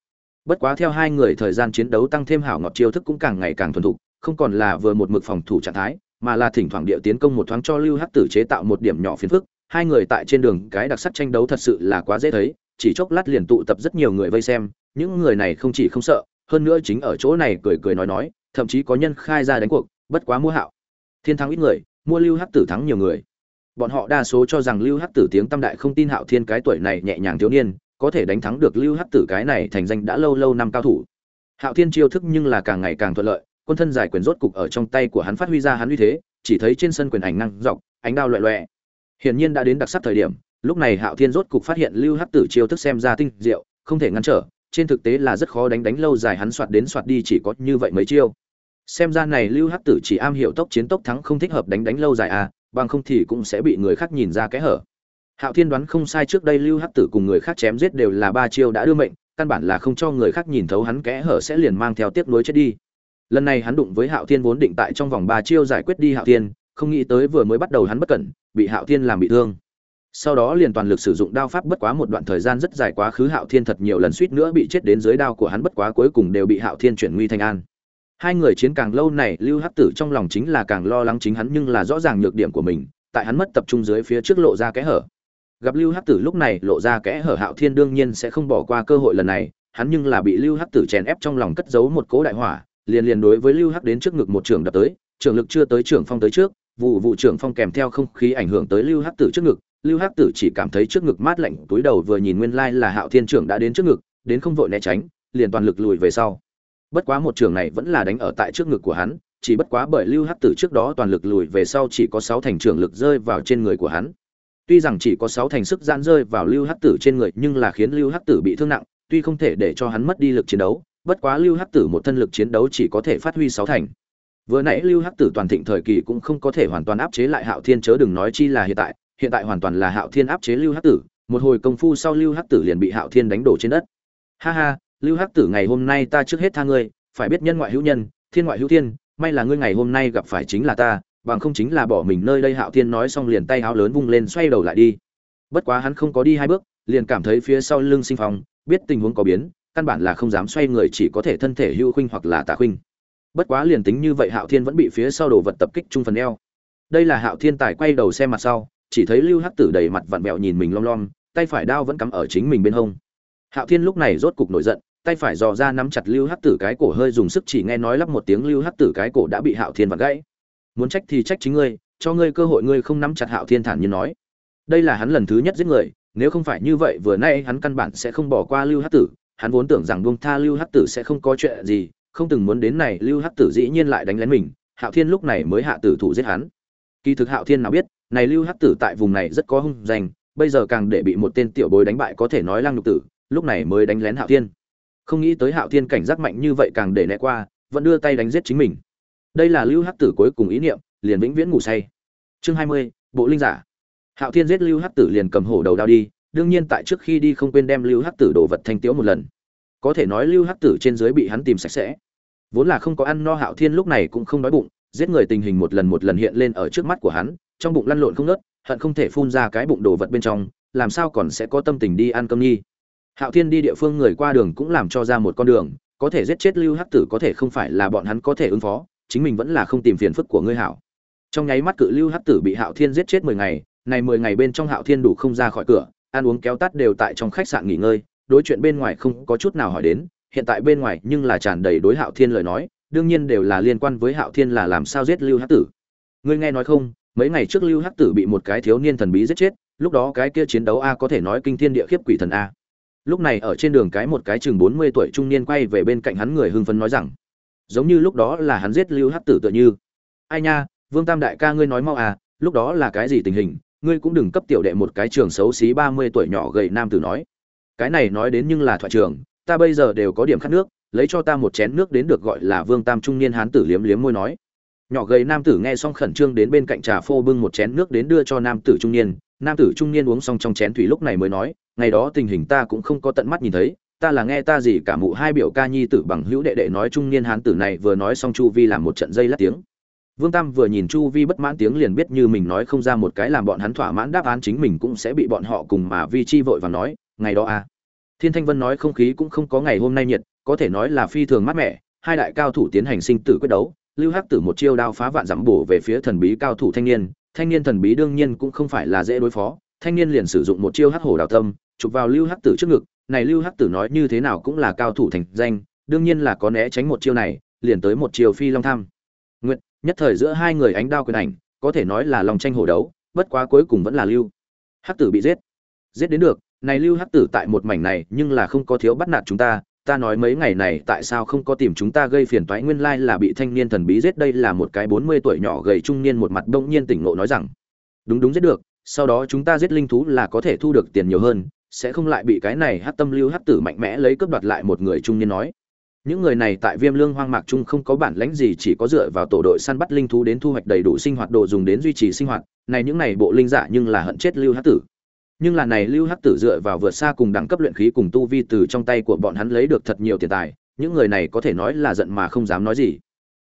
Bất quá theo hai người thời gian chiến đấu tăng thêm hảo ngọt chiêu thức cũng càng ngày càng thuần thục, không còn là vừa một mực phòng thủ trạng thái, mà là thỉnh thoảng địa tiến công một thoáng cho lưu hắc tử chế tạo một điểm nhỏ phiền phức. Hai người tại trên đường cái đặc sắc tranh đấu thật sự là quá dễ thấy chỉ chốc lát liền tụ tập rất nhiều người vây xem, những người này không chỉ không sợ, hơn nữa chính ở chỗ này cười cười nói nói, thậm chí có nhân khai ra đánh cuộc, bất quá mua hạo. Thiên thắng ít người, mua lưu hắc tử thắng nhiều người. Bọn họ đa số cho rằng lưu hắc tử tiếng tâm đại không tin hạo thiên cái tuổi này nhẹ nhàng thiếu niên, có thể đánh thắng được lưu hắc tử cái này thành danh đã lâu lâu năm cao thủ. Hạo thiên chiêu thức nhưng là càng ngày càng thuận lợi, quân thân giải quyền rốt cục ở trong tay của hắn phát huy ra hắn uy thế, chỉ thấy trên sân quyền ảnh năng dọc, ánh đao loẹ loẹ. Hiển nhiên đã đến đặc sắc thời điểm lúc này hạo thiên rốt cục phát hiện lưu hắc tử chiêu thức xem ra tinh diệu, không thể ngăn trở, trên thực tế là rất khó đánh đánh lâu dài hắn soạt đến soạt đi chỉ có như vậy mấy chiêu. Xem ra này lưu hắc tử chỉ am hiểu tốc chiến tốc thắng không thích hợp đánh đánh lâu dài à bằng không thì cũng sẽ bị người khác nhìn ra kẽ hở. Hạo thiên đoán không sai trước đây lưu hắc tử cùng người khác chém giết đều là ba chiêu đã đưa mệnh, căn bản là không cho người khác nhìn thấu hắn kẽ hở sẽ liền mang theo tiếc nuối chết đi. Lần này hắn đụng với hạo thiên vốn định tại trong vòng ba chiêu giải quyết đi hạo thiên, không nghĩ tới vừa mới bắt đầu hắn bất cẩn, bị hạo thiên làm bị thương sau đó liền toàn lực sử dụng đao pháp bất quá một đoạn thời gian rất dài quá khứ hạo thiên thật nhiều lần suýt nữa bị chết đến dưới đao của hắn bất quá cuối cùng đều bị hạo thiên chuyển nguy thành an. Hai người chiến càng lâu này, lưu hắc tử trong lòng chính là càng lo lắng chính hắn nhưng là rõ ràng nhược điểm của mình, tại hắn mất tập trung dưới phía trước lộ ra kẽ hở. Gặp lưu hắc tử lúc này lộ ra kẽ hở hạo thiên đương nhiên sẽ không bỏ qua cơ hội lần này, hắn nhưng là bị lưu hắc tử chèn ép trong lòng cất giấu một cố đại hỏa, liền liền đối với lưu hắc đến trước ngực một trường đập tới, trường lực chưa tới trường phong tới trước, vụ vụ trưởng phong kèm theo không khí ảnh hưởng tới lưu hắc tử trước ngực lưu hắc tử chỉ cảm thấy trước ngực mát lạnh, túi đầu vừa nhìn nguyên lai là hạo thiên trưởng đã đến trước ngực, đến không vội né tránh, liền toàn lực lùi về sau. Bất quá một trường này vẫn là đánh ở tại trước ngực của hắn, chỉ bất quá bởi lưu hắc tử trước đó toàn lực lùi về sau chỉ có sáu thành trưởng lực rơi vào trên người của hắn. Tuy rằng chỉ có sáu thành sức gian rơi vào lưu hắc tử trên người, nhưng là khiến lưu hắc tử bị thương nặng, tuy không thể để cho hắn mất đi lực chiến đấu, bất quá lưu hắc tử một thân lực chiến đấu chỉ có thể phát huy sáu thành. Vừa nãy lưu hắc tử toàn thịnh thời kỳ cũng không có thể hoàn toàn áp chế lại hạo thiên chớ đừng nói chi là hiện tại hiện tại hoàn toàn là hạo thiên áp chế lưu hắc tử, một hồi công phu sau lưu hắc tử liền bị hạo thiên đánh đổ trên đất. Ha ha, lưu hắc tử ngày hôm nay ta trước hết tha ngươi, phải biết nhân ngoại hữu nhân, thiên ngoại hữu thiên, may là ngươi ngày hôm nay gặp phải chính là ta, bằng không chính là bỏ mình nơi đây hạo thiên nói xong liền tay áo lớn vung lên xoay đầu lại đi. Bất quá hắn không có đi hai bước, liền cảm thấy phía sau lưng sinh phong, biết tình huống có biến, căn bản là không dám xoay người chỉ có thể thân thể hưu khuynh hoặc là tà khuynh. Bất quá liền tính như vậy hạo thiên vẫn bị phía sau đồ vật tập kích trung phần eo. Đây là hạo thiên tài quay đầu xem mặt sau chỉ thấy lưu hắc tử đầy mặt vặn vẹo nhìn mình lom lom tay phải đao vẫn cắm ở chính mình bên hông. Hạo thiên lúc này rốt cục nổi giận, tay phải dò ra nắm chặt lưu hắc tử cái cổ hơi dùng sức chỉ nghe nói lắp một tiếng lưu hắc tử cái cổ đã bị hạo thiên vặn gãy. Muốn trách thì trách chính ngươi, cho ngươi cơ hội ngươi không nắm chặt hạo thiên thản nhiên nói. Đây là hắn lần thứ nhất giết người, nếu không phải như vậy vừa nay hắn căn bản sẽ không bỏ qua lưu hắc tử, hắn vốn tưởng rằng buông tha lưu hắc tử sẽ không có chuyện gì, không từng muốn đến này lưu hắc tử dĩ nhiên lại đánh lén mình, hạo thiên lúc này mới hạ tử thủ giết hắn. Kỳ thực hạo thiên nào biết này lưu hắc tử tại vùng này rất có hung danh, bây giờ càng để bị một tên tiểu bối đánh bại có thể nói lăng nhục tử, lúc này mới đánh lén hạo thiên. Không nghĩ tới hạo thiên cảnh giác mạnh như vậy càng để né qua, vẫn đưa tay đánh giết chính mình. Đây là lưu hắc tử cuối cùng ý niệm, liền vĩnh viễn ngủ say. Chương hai mươi, bộ linh giả. Hạo thiên giết lưu hắc tử liền cầm hổ đầu đao đi, đương nhiên tại trước khi đi không quên đem lưu hắc tử đồ vật thanh tiếu một lần. Có thể nói lưu hắc tử trên dưới bị hắn tìm sạch sẽ. Vốn là không có ăn no hạo thiên lúc này cũng không đói bụng giết người tình hình một lần một lần hiện lên ở trước mắt của hắn, trong bụng lăn lộn không nớt hận không thể phun ra cái bụng đồ vật bên trong, làm sao còn sẽ có tâm tình đi ăn cơm nghi. Hạo thiên đi địa phương người qua đường cũng làm cho ra một con đường, có thể giết chết lưu hắc tử có thể không phải là bọn hắn có thể ứng phó, chính mình vẫn là không tìm phiền phức của ngươi hảo trong nháy mắt cự lưu hắc tử bị hạo thiên giết chết mười ngày, này mười ngày bên trong hạo thiên đủ không ra khỏi cửa, ăn uống kéo tắt đều tại trong khách sạn nghỉ ngơi, đối chuyện bên ngoài không có chút nào hỏi đến, hiện tại bên ngoài nhưng là tràn đầy đối hạo thiên lời nói đương nhiên đều là liên quan với hạo thiên là làm sao giết lưu hắc tử. Ngươi nghe nói không, mấy ngày trước lưu hắc tử bị một cái thiếu niên thần bí giết chết, lúc đó cái kia chiến đấu a có thể nói kinh thiên địa khiếp quỷ thần a. Lúc này ở trên đường cái một cái chừng bốn mươi tuổi trung niên quay về bên cạnh hắn người hưng phấn nói rằng, giống như lúc đó là hắn giết lưu hắc tử tựa như. Ai nha, vương tam đại ca ngươi nói mau à lúc đó là cái gì tình hình, ngươi cũng đừng cấp tiểu đệ một cái trường xấu xí ba mươi tuổi nhỏ gầy nam tử nói. Cái này nói đến nhưng là thoại trường, ta bây giờ đều có điểm khát nước lấy cho ta một chén nước đến được gọi là vương tam trung niên hán tử liếm liếm môi nói. Nhỏ gầy nam tử nghe xong khẩn trương đến bên cạnh trà phô bưng một chén nước đến đưa cho nam tử trung niên. Nam tử trung niên uống xong trong chén thủy lúc này mới nói, ngày đó tình hình ta cũng không có tận mắt nhìn thấy, ta là nghe ta gì cả mụ hai biểu ca nhi tử bằng hữu đệ đệ nói trung niên hán tử này vừa nói xong chu vi làm một trận dây lát tiếng. Vương tam vừa nhìn chu vi bất mãn tiếng liền biết như mình nói không ra một cái làm bọn hắn thỏa mãn đáp án chính mình cũng sẽ bị bọn họ cùng mà vi chi vội và nói, ngày đó à thiên thanh vân nói không khí cũng không có ngày hôm nay nhiệt, có thể nói là phi thường mát mẻ, hai đại cao thủ tiến hành sinh tử quyết đấu, lưu hắc tử một chiêu đao phá vạn dặm bổ về phía thần bí cao thủ thanh niên thanh niên thần bí đương nhiên cũng không phải là dễ đối phó, thanh niên liền sử dụng một chiêu hắc hổ đào tâm, chụp vào lưu hắc tử trước ngực, này lưu hắc tử nói như thế nào cũng là cao thủ thành danh, đương nhiên là có né tránh một chiêu này, liền tới một chiêu phi long tham. Nguyện nhất thời giữa hai người ánh đao quyền ảnh, có thể nói là lòng tranh hổ đấu, bất quá cuối cùng vẫn là lưu hắc tử bị giết. Giết đến được này lưu hắc tử tại một mảnh này, nhưng là không có thiếu bắt nạt chúng ta. Ta nói mấy ngày này, tại sao không có tìm chúng ta gây phiền toái? Nguyên lai là bị thanh niên thần bí giết. Đây là một cái bốn mươi tuổi nhỏ gầy trung niên một mặt bỗng nhiên tỉnh ngộ nói rằng, đúng đúng, giết được. Sau đó chúng ta giết linh thú là có thể thu được tiền nhiều hơn. Sẽ không lại bị cái này hát tâm lưu hát tử mạnh mẽ lấy cướp đoạt lại một người trung niên nói. Những người này tại viêm lương hoang mạc trung không có bản lãnh gì, chỉ có dựa vào tổ đội săn bắt linh thú đến thu hoạch đầy đủ sinh hoạt đồ dùng đến duy trì sinh hoạt. Này những này bộ linh giả nhưng là hận chết lưu hát tử nhưng là này lưu hắc tử dựa vào vượt xa cùng đẳng cấp luyện khí cùng tu vi từ trong tay của bọn hắn lấy được thật nhiều tiền tài, những người này có thể nói là giận mà không dám nói gì.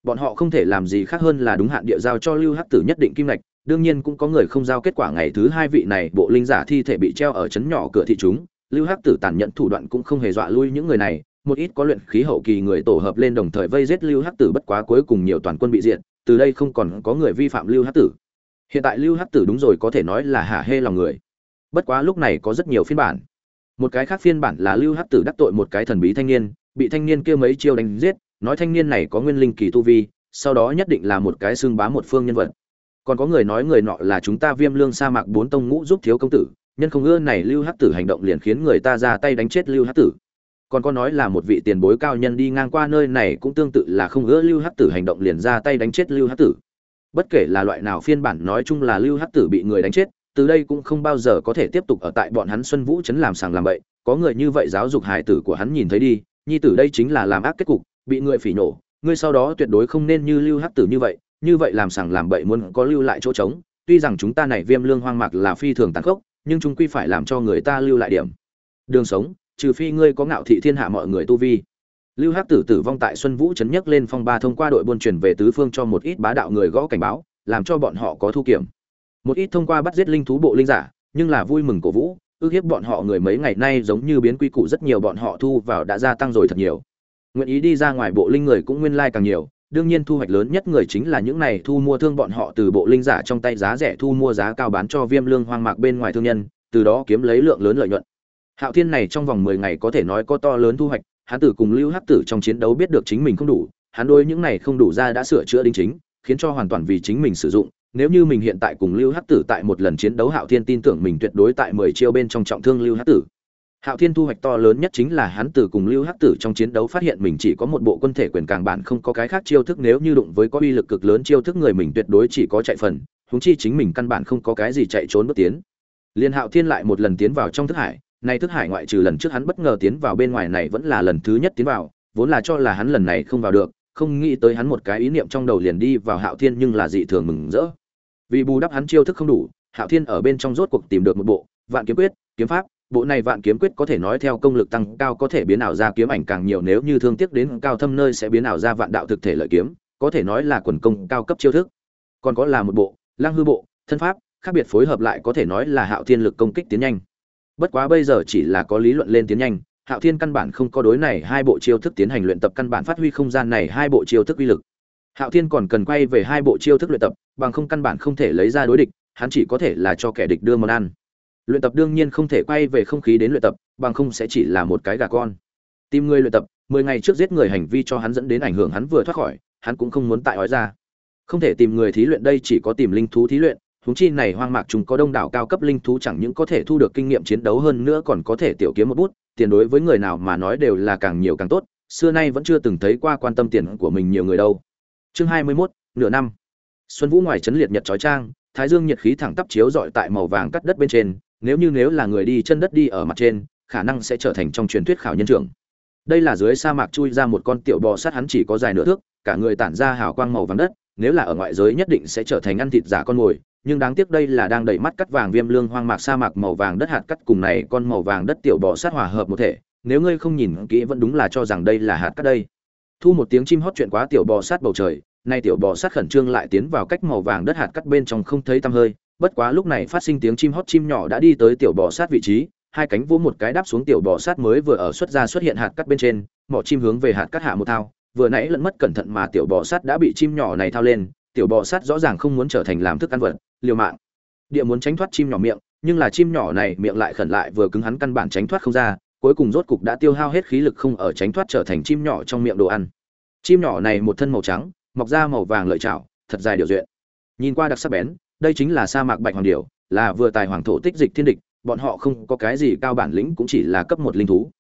Bọn họ không thể làm gì khác hơn là đúng hạn địa giao cho lưu hắc tử nhất định kim lệch đương nhiên cũng có người không giao kết quả ngày thứ hai vị này, bộ linh giả thi thể bị treo ở chấn nhỏ cửa thị chúng. Lưu hắc tử tàn nhẫn thủ đoạn cũng không hề dọa lui những người này, một ít có luyện khí hậu kỳ người tổ hợp lên đồng thời vây giết lưu hắc tử bất quá cuối cùng nhiều toàn quân bị diệt, từ đây không còn có người vi phạm lưu hắc tử. Hiện tại lưu hắc tử đúng rồi có thể nói là hả hê lòng người bất quá lúc này có rất nhiều phiên bản. Một cái khác phiên bản là lưu hắc tử đắc tội một cái thần bí thanh niên, bị thanh niên kia mấy chiêu đánh giết, nói thanh niên này có nguyên linh kỳ tu vi, sau đó nhất định là một cái xương bá một phương nhân vật. Còn có người nói người nọ là chúng ta viêm lương sa mạc bốn tông ngũ giúp thiếu công tử, nhân không ưa này lưu hắc tử hành động liền khiến người ta ra tay đánh chết lưu hắc tử. Còn có nói là một vị tiền bối cao nhân đi ngang qua nơi này cũng tương tự là không ưa lưu hắc tử hành động liền ra tay đánh chết lưu hắc tử. Bất kể là loại nào phiên bản, nói chung là lưu hắc tử bị người đánh chết từ đây cũng không bao giờ có thể tiếp tục ở tại bọn hắn Xuân Vũ trấn làm sàng làm bậy, có người như vậy giáo dục hài tử của hắn nhìn thấy đi, nhi tử đây chính là làm ác kết cục, bị người phỉ nổ, ngươi sau đó tuyệt đối không nên như Lưu Hắc tử như vậy, như vậy làm sàng làm bậy muốn có lưu lại chỗ trống, tuy rằng chúng ta này Viêm Lương hoang mạc là phi thường tàn khốc, nhưng chúng quy phải làm cho người ta lưu lại điểm. Đường sống, trừ phi ngươi có ngạo thị thiên hạ mọi người tu vi. Lưu Hắc tử tử vong tại Xuân Vũ trấn nhấc lên phong ba thông qua đội buôn chuyển về tứ phương cho một ít bá đạo người gõ cảnh báo, làm cho bọn họ có thu kiểm một ít thông qua bắt giết linh thú bộ linh giả, nhưng là vui mừng cổ vũ, ước hiếp bọn họ người mấy ngày nay giống như biến quy củ rất nhiều bọn họ thu vào đã gia tăng rồi thật nhiều. Nguyện ý đi ra ngoài bộ linh người cũng nguyên lai càng nhiều, đương nhiên thu hoạch lớn nhất người chính là những này thu mua thương bọn họ từ bộ linh giả trong tay giá rẻ thu mua giá cao bán cho viêm lương hoang mạc bên ngoài thương nhân, từ đó kiếm lấy lượng lớn lợi nhuận. Hạo thiên này trong vòng mười ngày có thể nói có to lớn thu hoạch, hắn tử cùng lưu hắc tử trong chiến đấu biết được chính mình không đủ, hắn đôi những này không đủ ra đã sửa chữa đính chính, khiến cho hoàn toàn vì chính mình sử dụng nếu như mình hiện tại cùng Lưu Hắc Tử tại một lần chiến đấu Hạo Thiên tin tưởng mình tuyệt đối tại 10 chiêu bên trong trọng thương Lưu Hắc Tử. Hạo Thiên thu hoạch to lớn nhất chính là hắn từ cùng Lưu Hắc Tử trong chiến đấu phát hiện mình chỉ có một bộ quân thể quyền càng bản không có cái khác chiêu thức nếu như đụng với có uy lực cực lớn chiêu thức người mình tuyệt đối chỉ có chạy phần, huống chi chính mình căn bản không có cái gì chạy trốn bước tiến. Liên Hạo Thiên lại một lần tiến vào trong thức hải, này thức hải ngoại trừ lần trước hắn bất ngờ tiến vào bên ngoài này vẫn là lần thứ nhất tiến vào vốn là cho là hắn lần này không vào được không nghĩ tới hắn một cái ý niệm trong đầu liền đi vào hạo thiên nhưng là dị thường mừng rỡ vì bù đắp hắn chiêu thức không đủ, hạo thiên ở bên trong rốt cuộc tìm được một bộ, vạn kiếm quyết, kiếm pháp. Bộ này vạn kiếm quyết có thể nói theo công lực tăng cao có thể biến ảo ra kiếm ảnh càng nhiều, nếu như thương tiếc đến cao thâm nơi sẽ biến ảo ra vạn đạo thực thể lợi kiếm, có thể nói là quần công cao cấp chiêu thức. Còn có là một bộ lang hư bộ, thân pháp, khác biệt phối hợp lại có thể nói là hạo thiên lực công kích tiến nhanh. Bất quá bây giờ chỉ là có lý luận lên tiến nhanh, hạo thiên căn bản không có đối này hai bộ chiêu thức tiến hành luyện tập, căn bản phát huy không gian này hai bộ chiêu thức uy lực hạo thiên còn cần quay về hai bộ chiêu thức luyện tập, bằng không căn bản không thể lấy ra đối địch, hắn chỉ có thể là cho kẻ địch đưa món ăn. Luyện tập đương nhiên không thể quay về không khí đến luyện tập, bằng không sẽ chỉ là một cái gà con. Tìm người luyện tập, mười ngày trước giết người hành vi cho hắn dẫn đến ảnh hưởng hắn vừa thoát khỏi, hắn cũng không muốn tại ói ra. Không thể tìm người thí luyện đây chỉ có tìm linh thú thí luyện, huống chi này hoang mạc chúng có đông đảo cao cấp linh thú chẳng những có thể thu được kinh nghiệm chiến đấu hơn nữa còn có thể tiểu kiếm một bút, tiền đối với người nào mà nói đều là càng nhiều càng tốt, xưa nay vẫn chưa từng thấy qua quan tâm tiền của mình nhiều người đâu chương hai mươi 21, nửa năm. Xuân vũ ngoài trấn liệt nhật trói trang thái dương nhiệt khí thẳng tắp chiếu rọi tại màu vàng cắt đất bên trên nếu như nếu là người đi chân đất đi ở mặt trên khả năng sẽ trở thành trong truyền thuyết khảo nhân trưởng. Đây là dưới sa mạc chui ra một con tiểu bò sát hắn chỉ có dài nửa thước cả người tản ra hào quang màu vàng đất nếu là ở ngoại giới nhất định sẽ trở thành ăn thịt giả con mồi nhưng đáng tiếc đây là đang đẩy mắt cắt vàng viêm lương hoang mạc sa mạc màu vàng đất hạt cắt cùng này con màu vàng đất tiểu bò sát hòa hợp một thể nếu ngươi không nhìn kỹ vẫn đúng là cho rằng đây là hạt cắt đây thu một tiếng chim hót chuyện quá tiểu bò sát bầu trời, nay tiểu bò sát khẩn trương lại tiến vào cách màu vàng đất hạt cắt bên trong không thấy tăm hơi, bất quá lúc này phát sinh tiếng chim hót chim nhỏ đã đi tới tiểu bò sát vị trí, hai cánh vỗ một cái đáp xuống tiểu bò sát mới vừa ở xuất ra xuất hiện hạt cắt bên trên, mỏ chim hướng về hạt cắt hạ một thao, vừa nãy lẫn mất cẩn thận mà tiểu bò sát đã bị chim nhỏ này thao lên, tiểu bò sát rõ ràng không muốn trở thành làm thức ăn vật, liều mạng. Địa muốn tránh thoát chim nhỏ miệng, nhưng là chim nhỏ này miệng lại khẩn lại vừa cứng hắn căn bản tránh thoát không ra cuối cùng rốt cục đã tiêu hao hết khí lực không ở tránh thoát trở thành chim nhỏ trong miệng đồ ăn. Chim nhỏ này một thân màu trắng, mọc ra màu vàng lợi chảo, thật dài điều duyện. Nhìn qua đặc sắc bén, đây chính là sa mạc bạch hoàng điểu, là vừa tài hoàng thổ tích dịch thiên địch, bọn họ không có cái gì cao bản lĩnh cũng chỉ là cấp một linh thú.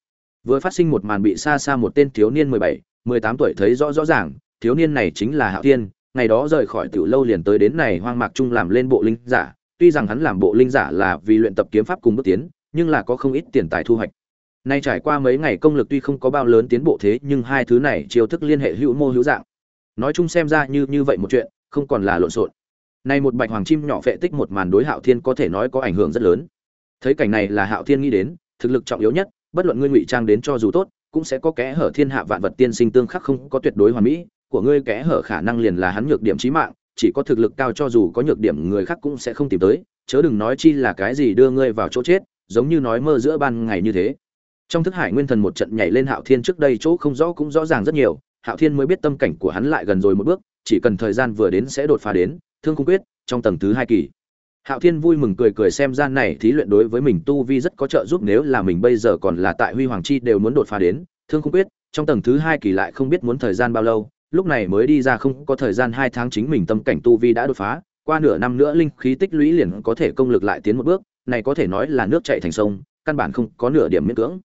Vừa phát sinh một màn bị xa xa một tên thiếu niên mười bảy, mười tám tuổi thấy rõ rõ ràng, thiếu niên này chính là hạo thiên, ngày đó rời khỏi tiểu lâu liền tới đến này hoang mạc trung làm lên bộ linh giả, tuy rằng hắn làm bộ linh giả là vì luyện tập kiếm pháp cùng bước tiến, nhưng là có không ít tiền tài thu hoạch nay trải qua mấy ngày công lực tuy không có bao lớn tiến bộ thế, nhưng hai thứ này chiêu thức liên hệ hữu mô hữu dạng. Nói chung xem ra như như vậy một chuyện, không còn là lộn xộn. Nay một bạch hoàng chim nhỏ phệ tích một màn đối hạo thiên có thể nói có ảnh hưởng rất lớn. Thấy cảnh này là hạo thiên nghĩ đến, thực lực trọng yếu nhất, bất luận ngươi ngụy trang đến cho dù tốt, cũng sẽ có kẽ hở thiên hạ vạn vật tiên sinh tương khắc không có tuyệt đối hoàn mỹ, của ngươi kẽ hở khả năng liền là hắn nhược điểm chí mạng, chỉ có thực lực cao cho dù có nhược điểm người khác cũng sẽ không tìm tới, chớ đừng nói chi là cái gì đưa ngươi vào chỗ chết, giống như nói mơ giữa ban ngày như thế trong thức hải nguyên thần một trận nhảy lên hạo thiên trước đây chỗ không rõ cũng rõ ràng rất nhiều, hạo thiên mới biết tâm cảnh của hắn lại gần rồi một bước, chỉ cần thời gian vừa đến sẽ đột phá đến, thương không quyết, trong tầng thứ hai kỳ. Hạo thiên vui mừng cười cười xem gian này thí luyện đối với mình tu vi rất có trợ giúp, nếu là mình bây giờ còn là tại huy hoàng chi đều muốn đột phá đến, thương không quyết, trong tầng thứ hai kỳ lại không biết muốn thời gian bao lâu, lúc này mới đi ra không có thời gian hai tháng chính mình tâm cảnh tu vi đã đột phá, qua nửa năm nữa linh khí tích lũy liền có thể công lực lại tiến một bước, này có thể nói là nước chảy thành sông, căn bản không có nửa điểm miễn cưỡng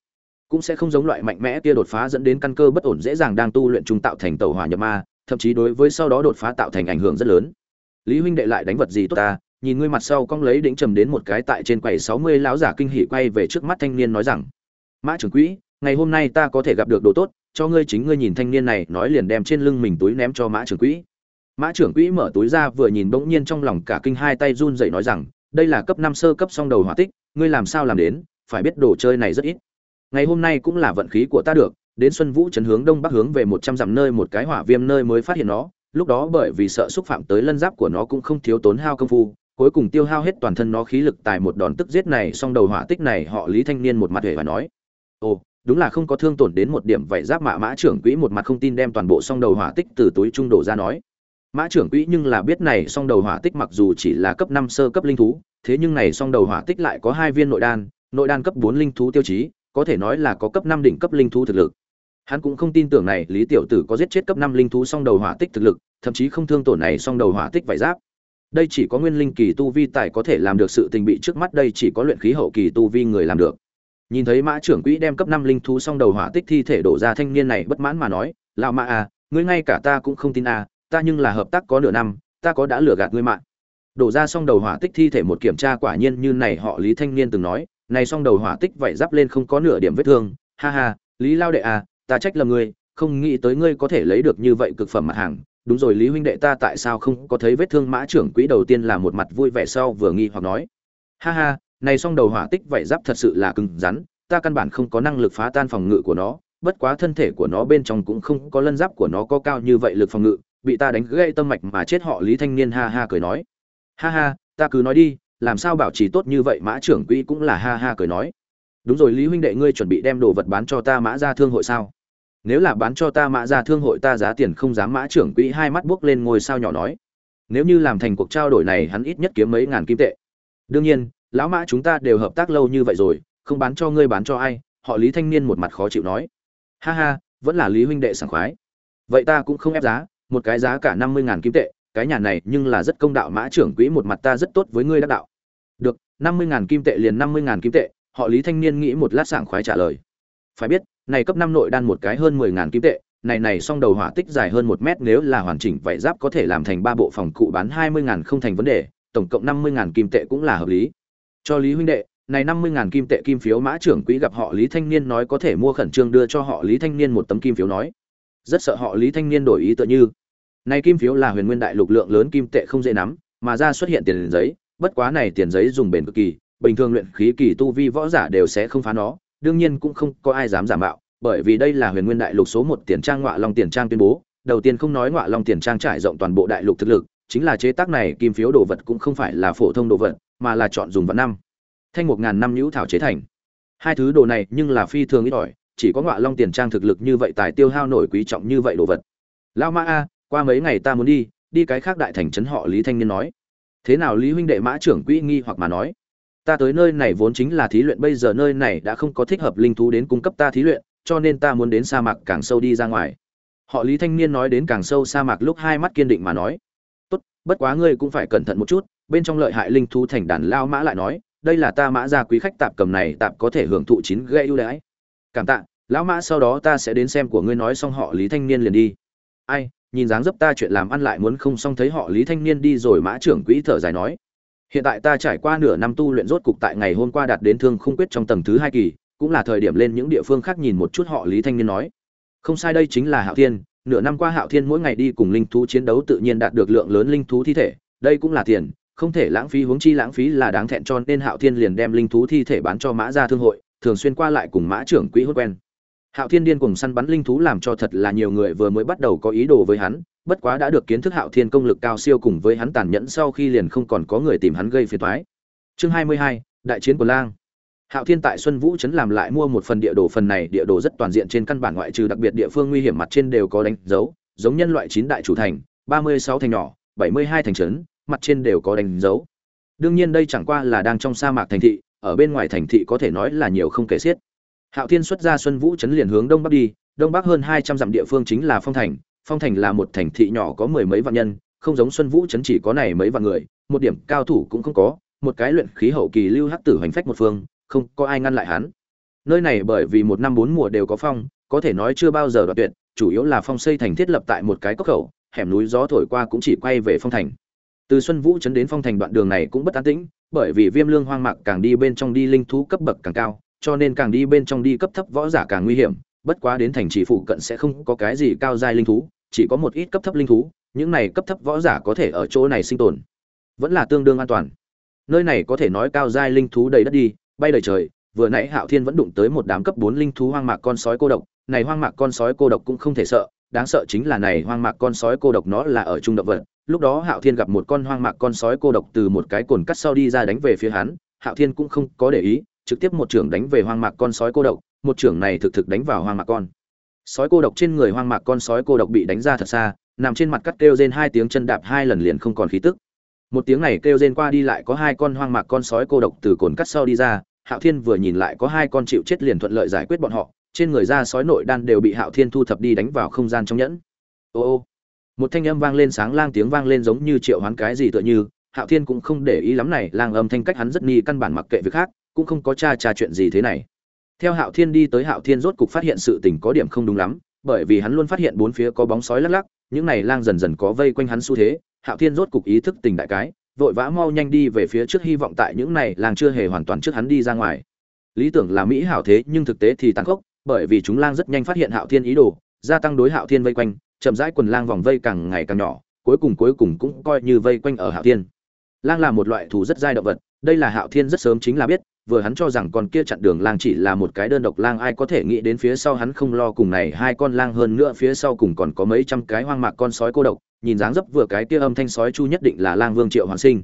cũng sẽ không giống loại mạnh mẽ kia đột phá dẫn đến căn cơ bất ổn dễ dàng đang tu luyện trung tạo thành tẩu hỏa nhập ma, thậm chí đối với sau đó đột phá tạo thành ảnh hưởng rất lớn. Lý huynh đệ lại đánh vật gì tốt ta? Nhìn ngươi mặt sau cong lấy đĩnh trầm đến một cái tại trên quầy sáu mươi lão giả kinh hỉ quay về trước mắt thanh niên nói rằng, mã trưởng quỹ, ngày hôm nay ta có thể gặp được đồ tốt, cho ngươi chính ngươi nhìn thanh niên này, nói liền đem trên lưng mình túi ném cho mã trưởng quỹ. Mã trưởng quỹ mở túi ra vừa nhìn bỗng nhiên trong lòng cả kinh hai tay run rẩy nói rằng, đây là cấp năm sơ cấp song đầu hỏa tích, ngươi làm sao làm đến? Phải biết đồ chơi này rất ít ngày hôm nay cũng là vận khí của ta được, đến xuân vũ trấn hướng đông bắc hướng về một trăm dặm nơi một cái hỏa viêm nơi mới phát hiện nó, lúc đó bởi vì sợ xúc phạm tới lân giáp của nó cũng không thiếu tốn hao công phu, cuối cùng tiêu hao hết toàn thân nó khí lực tại một đòn tức giết này, song đầu hỏa tích này họ lý thanh niên một mặt hề và nói, ồ, đúng là không có thương tổn đến một điểm vậy giáp mạ mã trưởng quỹ một mặt không tin đem toàn bộ song đầu hỏa tích từ túi trung đổ ra nói. Mã trưởng quỹ nhưng là biết này song đầu hỏa tích mặc dù chỉ là cấp năm sơ cấp linh thú, thế nhưng này song đầu hỏa tích lại có hai viên nội đan nội đan cấp bốn linh thú tiêu chí có thể nói là có cấp năm đỉnh cấp linh thú thực lực. Hắn cũng không tin tưởng này, lý tiểu tử có giết chết cấp năm linh thú song đầu hỏa tích thực lực, thậm chí không thương tổn này song đầu hỏa tích vải giáp. Đây chỉ có nguyên linh kỳ tu vi tài có thể làm được sự tình bị trước mắt đây chỉ có luyện khí hậu kỳ tu vi người làm được. Nhìn thấy mã trưởng quỹ đem cấp năm linh thú song đầu hỏa tích thi thể đổ ra thanh niên này bất mãn mà nói, lão mã à ngươi ngay cả ta cũng không tin à ta nhưng là hợp tác có nửa năm, ta có đã lừa gạt ngươi mạng đổ ra song đầu hỏa tích thi thể một kiểm tra quả nhiên như này, họ lý thanh niên từng nói này song đầu hỏa tích vậy giáp lên không có nửa điểm vết thương. Ha ha, lý lao đệ à ta trách lầm ngươi, không nghĩ tới ngươi có thể lấy được như vậy cực phẩm mặt hàng. Đúng rồi lý huynh đệ, ta tại sao không có thấy vết thương mã trưởng quỹ đầu tiên là một mặt vui vẻ sau vừa nghi hoặc nói. Ha ha, này song đầu hỏa tích vậy giáp thật sự là cứng rắn, ta căn bản không có năng lực phá tan phòng ngự của nó. Bất quá thân thể của nó bên trong cũng không có lân giáp của nó có cao như vậy lực phòng ngự, bị ta đánh gãy tâm mạch mà chết họ lý thanh niên ha ha cười nói. Ha ha, ta cứ nói đi làm sao bảo trì tốt như vậy, mã trưởng quỹ cũng là ha ha cười nói. Đúng rồi, lý huynh đệ ngươi chuẩn bị đem đồ vật bán cho ta mã ra thương hội sao? Nếu là bán cho ta mã ra thương hội, ta giá tiền không dám, mã trưởng quỹ hai mắt buốc lên ngôi sao nhỏ nói. Nếu như làm thành cuộc trao đổi này, hắn ít nhất kiếm mấy ngàn kim tệ. Đương nhiên, lão mã chúng ta đều hợp tác lâu như vậy rồi, không bán cho ngươi bán cho ai, họ lý thanh niên một mặt khó chịu nói. Ha ha, vẫn là lý huynh đệ sảng khoái. Vậy ta cũng không ép giá, một cái giá cả năm mươi ngàn kim tệ cái nhà này nhưng là rất công đạo, mã trưởng quỹ một mặt ta rất tốt với ngươi đắc đạo. Được, năm mươi ngàn kim tệ liền năm mươi ngàn kim tệ, họ lý thanh niên nghĩ một lát sảng khoái trả lời. Phải biết, này cấp năm nội đan một cái hơn mười ngàn kim tệ, này này song đầu hỏa tích dài hơn một mét nếu là hoàn chỉnh vậy giáp có thể làm thành ba bộ phòng cụ bán hai mươi ngàn không thành vấn đề, tổng cộng năm mươi ngàn kim tệ cũng là hợp lý. Cho lý huynh đệ, này năm mươi ngàn kim tệ kim phiếu mã trưởng quỹ gặp họ lý thanh niên nói có thể mua khẩn trương đưa cho họ lý thanh niên một tấm kim phiếu nói. Rất sợ họ lý thanh niên đổi ý tựa như này kim phiếu là huyền nguyên đại lục lượng lớn kim tệ không dễ nắm, mà ra xuất hiện tiền giấy, bất quá này tiền giấy dùng bền cực kỳ, bình thường luyện khí kỳ tu vi võ giả đều sẽ không phá nó, đương nhiên cũng không có ai dám giả mạo, bởi vì đây là huyền nguyên đại lục số một tiền trang ngọa long tiền trang tuyên bố, đầu tiên không nói ngọa long tiền trang trải rộng toàn bộ đại lục thực lực, chính là chế tác này kim phiếu đồ vật cũng không phải là phổ thông đồ vật, mà là chọn dùng vật năm. Thanh một ngàn năm nhũ thảo chế thành. Hai thứ đồ này nhưng là phi thường ít ỏi, chỉ có ngọa long tiền trang thực lực như vậy tài tiêu hao nổi quý trọng như vậy đồ vật. Lao Ma a qua mấy ngày ta muốn đi đi cái khác đại thành trấn họ lý thanh niên nói. Thế nào lý huynh đệ mã trưởng quỹ nghi hoặc mà nói? Ta tới nơi này vốn chính là thí luyện, bây giờ nơi này đã không có thích hợp linh thú đến cung cấp ta thí luyện, cho nên ta muốn đến sa mạc càng sâu đi ra ngoài. Họ lý thanh niên nói đến càng sâu sa mạc lúc hai mắt kiên định mà nói. Tốt, bất quá ngươi cũng phải cẩn thận một chút, bên trong lợi hại linh thú thành đàn lao mã lại nói, đây là ta mã ra quý khách tạp cầm này, tạp có thể hưởng thụ chín gây ưu đãi. Cảm tạ, lão mã sau đó ta sẽ đến xem của ngươi nói xong họ lý thanh niên liền đi. Ai nhìn dáng dấp ta chuyện làm ăn lại muốn không xong thấy họ lý thanh niên đi rồi mã trưởng quỹ thở dài nói. Hiện tại ta trải qua nửa năm tu luyện rốt cục tại ngày hôm qua đạt đến thương không quyết trong tầng thứ hai kỳ, cũng là thời điểm lên những địa phương khác nhìn một chút họ lý thanh niên nói. Không sai đây chính là hạo thiên, nửa năm qua hạo thiên mỗi ngày đi cùng linh thú chiến đấu tự nhiên đạt được lượng lớn linh thú thi thể, đây cũng là tiền, không thể lãng phí huống chi lãng phí là đáng thẹn cho nên hạo thiên liền đem linh thú thi thể bán cho mã gia thương hội, thường xuyên qua lại cùng mã trưởng quỹ hốt quen hạo thiên điên cuồng săn bắn linh thú làm cho thật là nhiều người vừa mới bắt đầu có ý đồ với hắn, bất quá đã được kiến thức hạo thiên công lực cao siêu cùng với hắn tàn nhẫn sau khi liền không còn có người tìm hắn gây phiền toái. Chương hai mươi hai, đại chiến của lang. Hạo thiên tại xuân vũ trấn làm lại mua một phần địa đồ, phần này địa đồ rất toàn diện trên căn bản ngoại trừ đặc biệt địa phương nguy hiểm mặt trên đều có đánh dấu, giống nhân loại chín đại chủ thành, ba mươi sáu thành nhỏ, bảy mươi hai thành trấn, mặt trên đều có đánh dấu. Đương nhiên đây chẳng qua là đang trong sa mạc thành thị, ở bên ngoài thành thị có thể nói là nhiều không kể xiết hạo thiên xuất ra xuân vũ trấn liền hướng đông bắc đi, đông bắc hơn hai trăm dặm địa phương chính là phong thành. Phong thành là một thành thị nhỏ có mười mấy vạn nhân, không giống xuân vũ trấn chỉ có này mấy vạn người, một điểm cao thủ cũng không có, một cái luyện khí hậu kỳ lưu hắc tử hành phách một phương, không có ai ngăn lại hắn. Nơi này bởi vì một năm bốn mùa đều có phong, có thể nói chưa bao giờ đoạt tuyệt, chủ yếu là phong xây thành thiết lập tại một cái cốc khẩu, hẻm núi gió thổi qua cũng chỉ quay về phong thành. Từ xuân vũ trấn đến phong thành đoạn đường này cũng bất an tĩnh, bởi vì viêm lương hoang mạc càng đi bên trong đi linh thú cấp bậc càng cao cho nên càng đi bên trong đi cấp thấp võ giả càng nguy hiểm, bất quá đến thành trì phụ cận sẽ không có cái gì cao giai linh thú, chỉ có một ít cấp thấp linh thú, những này cấp thấp võ giả có thể ở chỗ này sinh tồn, vẫn là tương đương an toàn. Nơi này có thể nói cao giai linh thú đầy đất đi, bay đầy trời, vừa nãy hạo thiên vẫn đụng tới một đám cấp bốn linh thú hoang mạc con sói cô độc, này hoang mạc con sói cô độc cũng không thể sợ, đáng sợ chính là này hoang mạc con sói cô độc nó là ở trung động vật. Lúc đó hạo thiên gặp một con hoang mạc con sói cô độc từ một cái cồn cắt sau đi ra đánh về phía hắn, hạo thiên cũng không có để ý trực tiếp một trưởng đánh về hoang mạc con sói cô độc, một trưởng này thực thực đánh vào hoang mạc con. Sói cô độc trên người hoang mạc con sói cô độc bị đánh ra thật xa, nằm trên mặt cắt kêu rên hai tiếng chân đạp hai lần liền không còn khí tức. Một tiếng này kêu rên qua đi lại có hai con hoang mạc con sói cô độc từ cồn cắt sau đi ra, hạo thiên vừa nhìn lại có hai con chịu chết liền thuận lợi giải quyết bọn họ, trên người da sói nội đan đều bị hạo thiên thu thập đi đánh vào không gian trong nhẫn. Ô ô, một thanh âm vang lên sáng lang tiếng vang lên giống như triệu hoán cái gì tựa như, hạo thiên cũng không để ý lắm này, lang âm thanh cách hắn rất ni căn bản mặc kệ việc khác cũng không có cha cha chuyện gì thế này. Theo hạo thiên đi tới hạo thiên rốt cục phát hiện sự tình có điểm không đúng lắm, bởi vì hắn luôn phát hiện bốn phía có bóng sói lắc lắc, những này lang dần dần có vây quanh hắn xu thế, hạo thiên rốt cục ý thức tình đại cái, vội vã mau nhanh đi về phía trước hy vọng tại những này lang chưa hề hoàn toàn trước hắn đi ra ngoài. Lý tưởng là mỹ hảo thế, nhưng thực tế thì tàn khốc, bởi vì chúng lang rất nhanh phát hiện hạo thiên ý đồ, gia tăng đối hạo thiên vây quanh, chậm rãi quần lang vòng vây càng ngày càng nhỏ, cuối cùng cuối cùng cũng coi như vây quanh ở hạo thiên. Lang là một loại thú rất dai động vật đây là hạo thiên rất sớm chính là biết, vừa hắn cho rằng con kia chặn đường lang chỉ là một cái đơn độc lang, ai có thể nghĩ đến phía sau hắn không lo cùng này hai con lang hơn nữa phía sau cùng còn có mấy trăm cái hoang mạc con sói cô độc, nhìn dáng dấp vừa cái kia âm thanh sói chu nhất định là lang vương triệu hoàng sinh.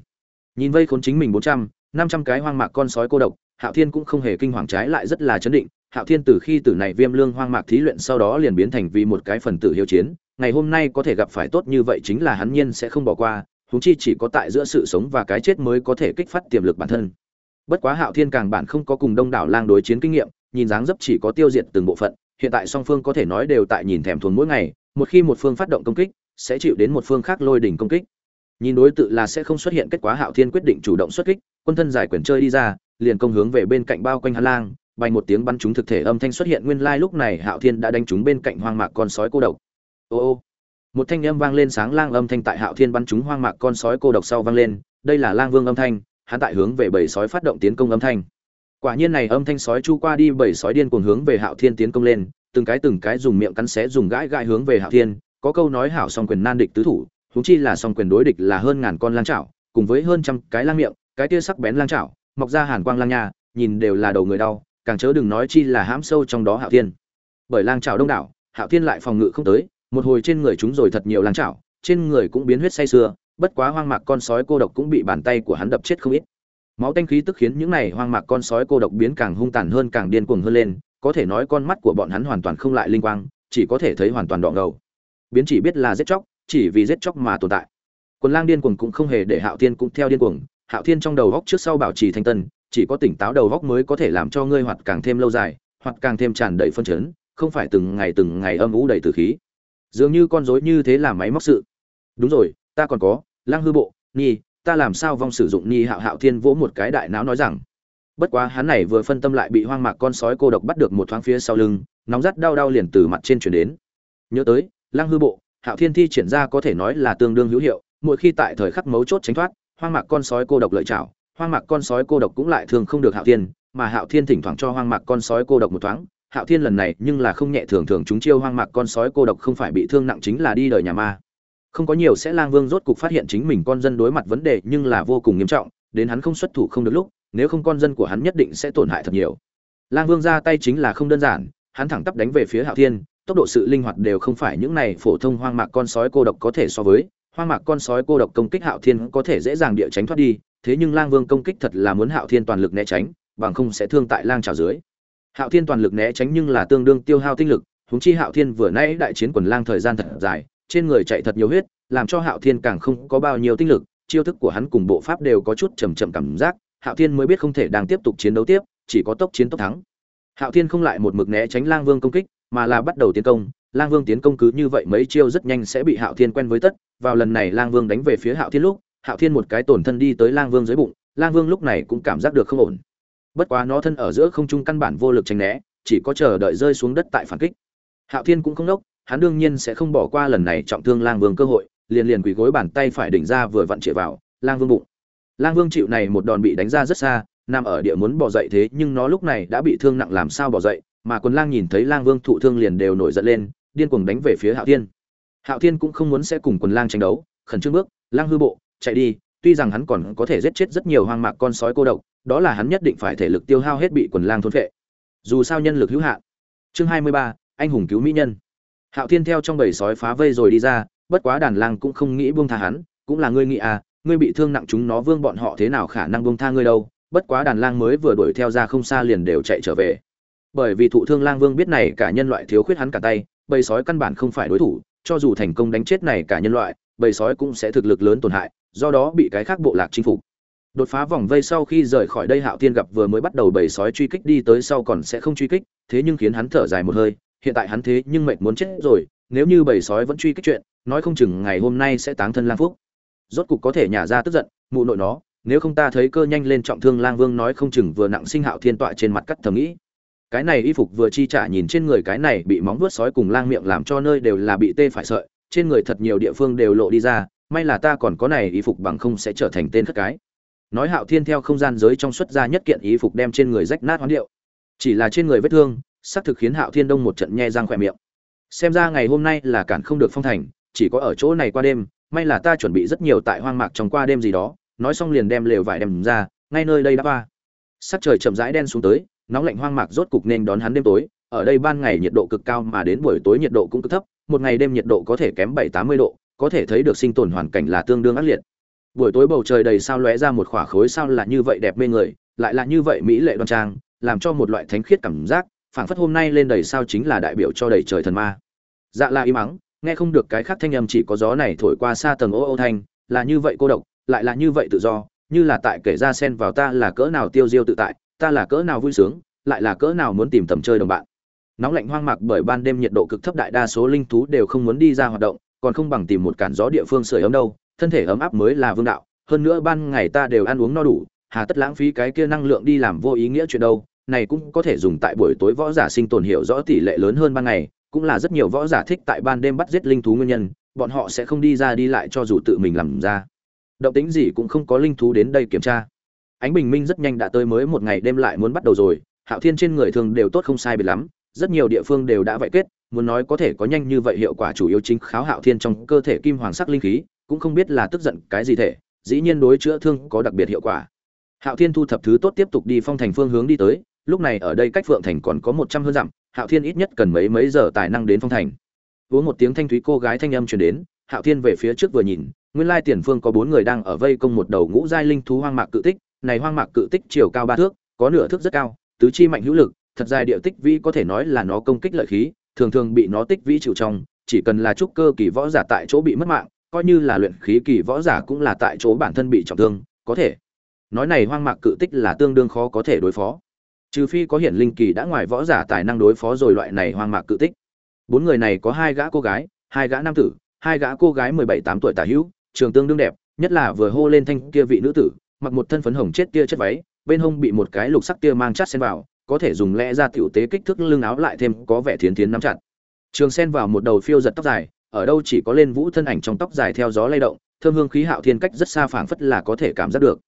Nhìn vây khốn chính mình bốn trăm, năm trăm cái hoang mạc con sói cô độc, hạo thiên cũng không hề kinh hoàng trái lại rất là chấn định, hạo thiên từ khi tử này viêm lương hoang mạc thí luyện sau đó liền biến thành vì một cái phần tử hiếu chiến, ngày hôm nay có thể gặp phải tốt như vậy chính là hắn nhiên sẽ không bỏ qua huống chi chỉ có tại giữa sự sống và cái chết mới có thể kích phát tiềm lực bản thân. Bất quá hạo thiên càng bản không có cùng đông đảo lang đối chiến kinh nghiệm, nhìn dáng dấp chỉ có tiêu diệt từng bộ phận, hiện tại song phương có thể nói đều tại nhìn thèm thuồng mỗi ngày, một khi một phương phát động công kích, sẽ chịu đến một phương khác lôi đỉnh công kích. Nhìn đối tự là sẽ không xuất hiện kết quả hạo thiên quyết định chủ động xuất kích, quân thân giải quyền chơi đi ra, liền công hướng về bên cạnh bao quanh hắn lang, bay một tiếng bắn trúng thực thể âm thanh xuất hiện nguyên lai lúc này hạo thiên đã đánh trúng bên cạnh hoang mạc con sói cô độc. Ô ô một thanh âm vang lên sáng lang âm thanh tại hạo thiên bắn chúng hoang mạc con sói cô độc sau vang lên, đây là lang vương âm thanh, hắn tại hướng về bầy sói phát động tiến công âm thanh. Quả nhiên này âm thanh sói chu qua đi, bầy sói điên cuồng hướng về hạo thiên tiến công lên, từng cái từng cái dùng miệng cắn xé dùng gãi gãi hướng về hạo thiên, có câu nói hảo song quyền nan địch tứ thủ húng chi là song quyền đối địch là hơn ngàn con lang chảo, cùng với hơn trăm cái lang miệng, cái tia sắc bén lang chảo, mọc ra hàn quang lang nha, nhìn đều là đầu người đau, càng chớ đừng nói chi là hãm sâu trong đó hạo thiên. Bởi lang chảo đông đảo, hạo thiên lại phòng ngự không tới một hồi trên người chúng rồi thật nhiều lang chảo, trên người cũng biến huyết say sưa, bất quá hoang mạc con sói cô độc cũng bị bàn tay của hắn đập chết không ít. Máu tanh khí tức khiến những này hoang mạc con sói cô độc biến càng hung tàn hơn, càng điên cuồng hơn lên, có thể nói con mắt của bọn hắn hoàn toàn không lại linh quang, chỉ có thể thấy hoàn toàn đỏ ngầu. Biến chỉ biết là giết chóc, chỉ vì giết chóc mà tồn tại. Quần lang điên cuồng cũng không hề để hạo thiên cũng theo điên cuồng. Hạo thiên trong đầu góc trước sau bảo trì thanh tân, chỉ có tỉnh táo đầu góc mới có thể làm cho ngươi hoạt càng thêm lâu dài hoặc càng thêm tràn đầy phân chấn, không phải từng ngày từng ngày âm ủ đầy từ khí dường như con rối như thế là máy móc sự. Đúng rồi, ta còn có lang hư bộ, nhi, ta làm sao vong sử dụng nhi hạo hạo thiên vỗ một cái đại não nói rằng. Bất quá hắn này vừa phân tâm lại bị hoang mạc con sói cô độc bắt được một thoáng phía sau lưng, nóng rát đau đau liền từ mặt trên chuyển đến. Nhớ tới lang hư bộ, hạo thiên thi triển ra có thể nói là tương đương hữu hiệu, mỗi khi tại thời khắc mấu chốt tránh thoát, hoang mạc con sói cô độc lợi chảo hoang mạc con sói cô độc cũng lại thường không được hạo thiên, mà hạo thiên thỉnh thoảng cho hoang mạc con sói cô độc một thoáng hạo thiên lần này nhưng là không nhẹ thường thường chúng chiêu hoang mạc con sói cô độc không phải bị thương nặng chính là đi đời nhà ma. Không có nhiều sẽ lang vương rốt cục phát hiện chính mình con dân đối mặt vấn đề nhưng là vô cùng nghiêm trọng, đến hắn không xuất thủ không được lúc, nếu không con dân của hắn nhất định sẽ tổn hại thật nhiều. Lang vương ra tay chính là không đơn giản, hắn thẳng tắp đánh về phía hạo thiên, tốc độ sự linh hoạt đều không phải những này phổ thông hoang mạc con sói cô độc có thể so với, hoang mạc con sói cô độc công kích hạo thiên có thể dễ dàng địa tránh thoát đi, thế nhưng lang vương công kích thật là muốn hạo thiên toàn lực né tránh, bằng không sẽ thương tại lang trào dưới hạo thiên toàn lực né tránh nhưng là tương đương tiêu hao tinh lực húng chi hạo thiên vừa nãy đại chiến quần lang thời gian thật dài, trên người chạy thật nhiều huyết, làm cho hạo thiên càng không có bao nhiêu tinh lực, chiêu thức của hắn cùng bộ pháp đều có chút chầm chậm cảm giác, hạo thiên mới biết không thể đang tiếp tục chiến đấu tiếp, chỉ có tốc chiến tốc thắng. Hạo thiên không lại một mực né tránh lang vương công kích, mà là bắt đầu tiến công, lang vương tiến công cứ như vậy mấy chiêu rất nhanh sẽ bị hạo thiên quen với tất, vào lần này lang vương đánh về phía hạo thiên lúc, hạo thiên một cái tổn thân đi tới lang vương dưới bụng, lang vương lúc này cũng cảm giác được không ổn bất quá nó thân ở giữa không trung căn bản vô lực tránh né, chỉ có chờ đợi rơi xuống đất tại phản kích. Hạo thiên cũng không nốc, hắn đương nhiên sẽ không bỏ qua lần này trọng thương lang vương cơ hội, liền liền quỳ gối bàn tay phải đỉnh ra vừa vặn chĩa vào, lang vương bụng. Lang vương chịu này một đòn bị đánh ra rất xa, nằm ở địa muốn bỏ dậy thế nhưng nó lúc này đã bị thương nặng làm sao bỏ dậy, mà quần lang nhìn thấy lang vương thụ thương liền đều nổi giận lên, điên cuồng đánh về phía hạo thiên. Hạo thiên cũng không muốn sẽ cùng quần lang tranh đấu, khẩn trương bước, lang hư bộ, chạy đi, tuy rằng hắn còn có thể giết chết rất nhiều hoang mạc con sói cô độc đó là hắn nhất định phải thể lực tiêu hao hết bị quần lang thôn phệ. Dù sao nhân lực hữu hạn. Chương hai mươi ba, anh hùng cứu mỹ nhân. Hạo thiên theo trong bầy sói phá vây rồi đi ra, bất quá đàn lang cũng không nghĩ buông tha hắn, cũng là ngươi nghĩ à ngươi bị thương nặng chúng nó vương bọn họ thế nào khả năng buông tha ngươi đâu, bất quá đàn lang mới vừa đuổi theo ra không xa liền đều chạy trở về. Bởi vì thụ thương lang vương biết này cả nhân loại thiếu khuyết hắn cả tay, bầy sói căn bản không phải đối thủ, cho dù thành công đánh chết này cả nhân loại, bầy sói cũng sẽ thực lực lớn tổn hại, do đó bị cái khác bộ lạc chinh phục đột phá vòng vây sau khi rời khỏi đây hạo thiên gặp vừa mới bắt đầu bầy sói truy kích đi tới sau còn sẽ không truy kích, thế nhưng khiến hắn thở dài một hơi, hiện tại hắn thế nhưng mệt muốn chết rồi, nếu như bầy sói vẫn truy kích chuyện, nói không chừng ngày hôm nay sẽ táng thân lang phúc. Rốt cục có thể nhả ra tức giận, mụ nội nó, nếu không ta thấy cơ nhanh lên trọng thương lang vương nói không chừng vừa nặng sinh hạo thiên tọa trên mặt cắt thầm nghĩ. Cái này y phục vừa chi trả nhìn trên người cái này bị móng vuốt sói cùng lang miệng làm cho nơi đều là bị tê phải sợi, trên người thật nhiều địa phương đều lộ đi ra, may là ta còn có này y phục bằng không sẽ trở thành tên khất cái nói hạo thiên theo không gian giới trong xuất ra nhất kiện ý phục đem trên người rách nát hoán điệu. Chỉ là trên người vết thương, xác thực khiến hạo thiên đông một trận nhe răng khỏe miệng. Xem ra ngày hôm nay là cản không được phong thành, chỉ có ở chỗ này qua đêm, may là ta chuẩn bị rất nhiều tại hoang mạc trong qua đêm gì đó, nói xong liền đem lều vải đem ra, ngay nơi đây đã qua. Sắc trời chậm rãi đen xuống tới, nóng lạnh hoang mạc rốt cục nên đón hắn đêm tối, ở đây ban ngày nhiệt độ cực cao mà đến buổi tối nhiệt độ cũng cực thấp, một ngày đêm nhiệt độ có thể kém bảy tám mươi độ, có thể thấy được sinh tồn hoàn cảnh là tương đương ác liệt buổi tối bầu trời đầy sao lóe ra một khỏa khối sao là như vậy đẹp mê người, lại là như vậy mỹ lệ đoan trang, làm cho một loại thánh khiết cảm giác, phảng phất hôm nay lên đầy sao chính là đại biểu cho đầy trời thần ma. Dạ là im mắng nghe không được cái khác thanh âm chỉ có gió này thổi qua xa tầng ô ô thanh, là như vậy cô độc, lại là như vậy tự do, như là tại kể ra xen vào ta là cỡ nào tiêu diêu tự tại, ta là cỡ nào vui sướng, lại là cỡ nào muốn tìm tầm chơi đồng bạn. Nóng lạnh hoang mạc bởi ban đêm nhiệt độ cực thấp đại đa số linh thú đều không muốn đi ra hoạt động, còn không bằng tìm một cản gió địa phương sưởi ấm đâu thân thể ấm áp mới là vương đạo, hơn nữa ban ngày ta đều ăn uống no đủ, hà tất lãng phí cái kia năng lượng đi làm vô ý nghĩa chuyện đâu, này cũng có thể dùng tại buổi tối võ giả sinh tồn hiểu rõ tỷ lệ lớn hơn ban ngày, cũng là rất nhiều võ giả thích tại ban đêm bắt giết linh thú nguyên nhân, bọn họ sẽ không đi ra đi lại cho dù tự mình làm ra. Động tính gì cũng không có linh thú đến đây kiểm tra. Ánh bình minh rất nhanh đã tới mới một ngày đêm lại muốn bắt đầu rồi, hạo thiên trên người thường đều tốt không sai biệt lắm, rất nhiều địa phương đều đã vậy kết, muốn nói có thể có nhanh như vậy hiệu quả chủ yếu chính kháo hạo thiên trong cơ thể kim hoàng sắc linh khí cũng không biết là tức giận cái gì thể, dĩ nhiên đối chữa thương có đặc biệt hiệu quả. Hạo thiên thu thập thứ tốt tiếp tục đi phong thành phương hướng đi tới, lúc này ở đây cách phượng thành còn có một trăm hơn dặm, hạo thiên ít nhất cần mấy mấy giờ tài năng đến phong thành. Uống một tiếng thanh thúy cô gái thanh âm truyền đến, hạo thiên về phía trước vừa nhìn, nguyên lai tiền phương có bốn người đang ở vây công một đầu ngũ giai linh thú hoang mạc cự tích, này hoang mạc cự tích chiều cao ba thước, có nửa thước rất cao, tứ chi mạnh hữu lực, thật dài địa tích vĩ có thể nói là nó công kích lợi khí, thường thường bị nó tích vĩ chịu trong, chỉ cần là trúc cơ kỳ võ giả tại chỗ bị mất mạng coi như là luyện khí kỳ võ giả cũng là tại chỗ bản thân bị trọng thương, có thể. Nói này hoang mạc cự tích là tương đương khó có thể đối phó. Trừ phi có hiển linh kỳ đã ngoài võ giả tài năng đối phó rồi loại này hoang mạc cự tích. Bốn người này có hai gã cô gái, hai gã nam tử, hai gã cô gái mười bảy tám tuổi tả hữu, trường tương đương đẹp, nhất là vừa hô lên thanh kia vị nữ tử, mặc một thân phấn hồng chết tia chất váy, bên hông bị một cái lục sắc tia mang chát xen vào, có thể dùng lẽ ra tiểu tế kích thước lưng áo lại thêm có vẻ thiến thiến nắm chặt. Trường sen vào một đầu phiêu giật tóc dài ở đâu chỉ có lên vũ thân ảnh trong tóc dài theo gió lay động, thơm hương khí hạo thiên cách rất xa phảng phất là có thể cảm giác được.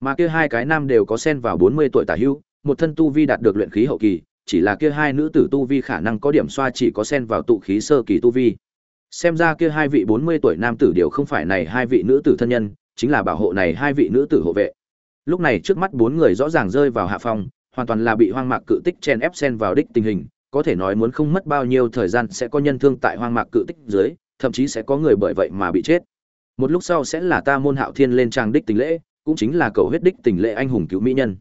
Mà kia hai cái nam đều có sen vào bốn mươi tuổi tả hưu, một thân tu vi đạt được luyện khí hậu kỳ, chỉ là kia hai nữ tử tu vi khả năng có điểm xoa chỉ có sen vào tụ khí sơ kỳ tu vi. Xem ra kia hai vị bốn mươi tuổi nam tử đều không phải này hai vị nữ tử thân nhân, chính là bảo hộ này hai vị nữ tử hộ vệ. Lúc này trước mắt bốn người rõ ràng rơi vào hạ phong hoàn toàn là bị hoang mạc cự tích chen ép sen vào đích tình hình có thể nói muốn không mất bao nhiêu thời gian sẽ có nhân thương tại hoang mạc cự tích dưới, thậm chí sẽ có người bởi vậy mà bị chết. Một lúc sau sẽ là ta môn hạo thiên lên trang đích tình lễ, cũng chính là cầu huyết đích tình lễ anh hùng cứu mỹ nhân.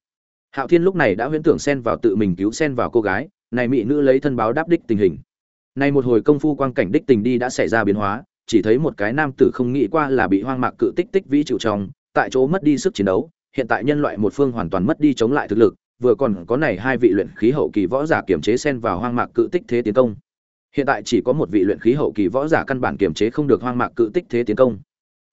Hạo thiên lúc này đã huyễn tưởng xen vào tự mình cứu xen vào cô gái, này mỹ nữ lấy thân báo đáp đích tình hình. Này một hồi công phu quang cảnh đích tình đi đã xảy ra biến hóa, chỉ thấy một cái nam tử không nghĩ qua là bị hoang mạc cự tích tích vĩ chịu trong, tại chỗ mất đi sức chiến đấu, hiện tại nhân loại một phương hoàn toàn mất đi chống lại thực lực vừa còn có này hai vị luyện khí hậu kỳ võ giả kiềm chế xen vào hoang mạc cự tích thế tiến công. Hiện tại chỉ có một vị luyện khí hậu kỳ võ giả căn bản kiềm chế không được hoang mạc cự tích thế tiến công.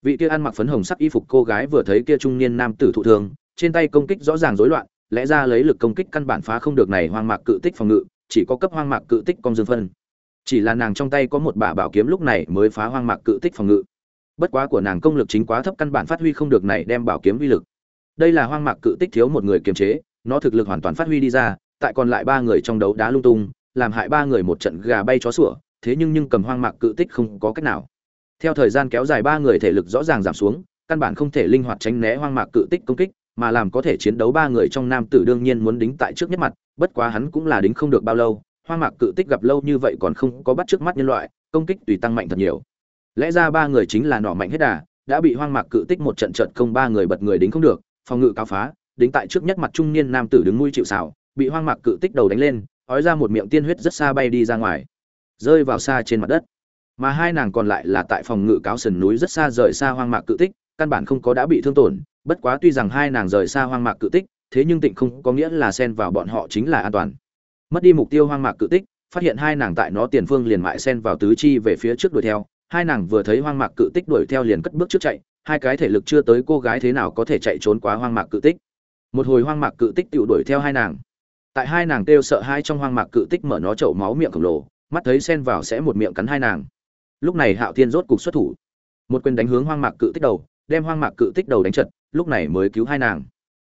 Vị kia ăn mặc phấn hồng sắc y phục cô gái vừa thấy kia trung niên nam tử thụ thường, trên tay công kích rõ ràng rối loạn, lẽ ra lấy lực công kích căn bản phá không được này hoang mạc cự tích phòng ngự, chỉ có cấp hoang mạc cự tích công dương phân. Chỉ là nàng trong tay có một bả bảo kiếm lúc này mới phá hoang mạc cự tích phòng ngự. Bất quá của nàng công lực chính quá thấp căn bản phát huy không được này đem bảo kiếm uy lực. Đây là hoang mạc cự tích thiếu một người kiềm chế nó thực lực hoàn toàn phát huy đi ra, tại còn lại ba người trong đấu đá lung tung, làm hại ba người một trận gà bay chó sủa, thế nhưng nhưng cầm hoang mạc cự tích không có cách nào. Theo thời gian kéo dài ba người thể lực rõ ràng giảm xuống, căn bản không thể linh hoạt tránh né hoang mạc cự tích công kích, mà làm có thể chiến đấu ba người trong nam tử đương nhiên muốn đính tại trước nhất mặt, bất quá hắn cũng là đính không được bao lâu, hoang mạc cự tích gặp lâu như vậy còn không có bắt trước mắt nhân loại, công kích tùy tăng mạnh thật nhiều. Lẽ ra ba người chính là nọ mạnh hết đà, đã bị hoang mạc cự tích một trận trận công ba người bật người đính không được, phòng ngự cao phá đính tại trước nhất mặt trung niên nam tử đứng nuôi chịu xảo bị hoang mạc cự tích đầu đánh lên, ói ra một miệng tiên huyết rất xa bay đi ra ngoài, rơi vào xa trên mặt đất. Mà hai nàng còn lại là tại phòng ngự cáo sườn núi rất xa rời xa hoang mạc cự tích, căn bản không có đã bị thương tổn, bất quá tuy rằng hai nàng rời xa hoang mạc cự tích, thế nhưng tịnh không có nghĩa là xen vào bọn họ chính là an toàn. Mất đi mục tiêu hoang mạc cự tích, phát hiện hai nàng tại nó tiền phương liền mại xen vào tứ chi về phía trước đuổi theo, hai nàng vừa thấy hoang mạc cự tích đuổi theo liền cất bước trước chạy, hai cái thể lực chưa tới cô gái thế nào có thể chạy trốn quá hoang mạc cự tích một hồi hoang mạc cự tích tựu đuổi theo hai nàng. Tại hai nàng kêu sợ hai trong hoang mạc cự tích mở nó chậu máu miệng khổng lồ mắt thấy xen vào sẽ một miệng cắn hai nàng. Lúc này hạo thiên rốt cục xuất thủ. Một quyền đánh hướng hoang mạc cự tích đầu đem hoang mạc cự tích đầu đánh chật lúc này mới cứu hai nàng.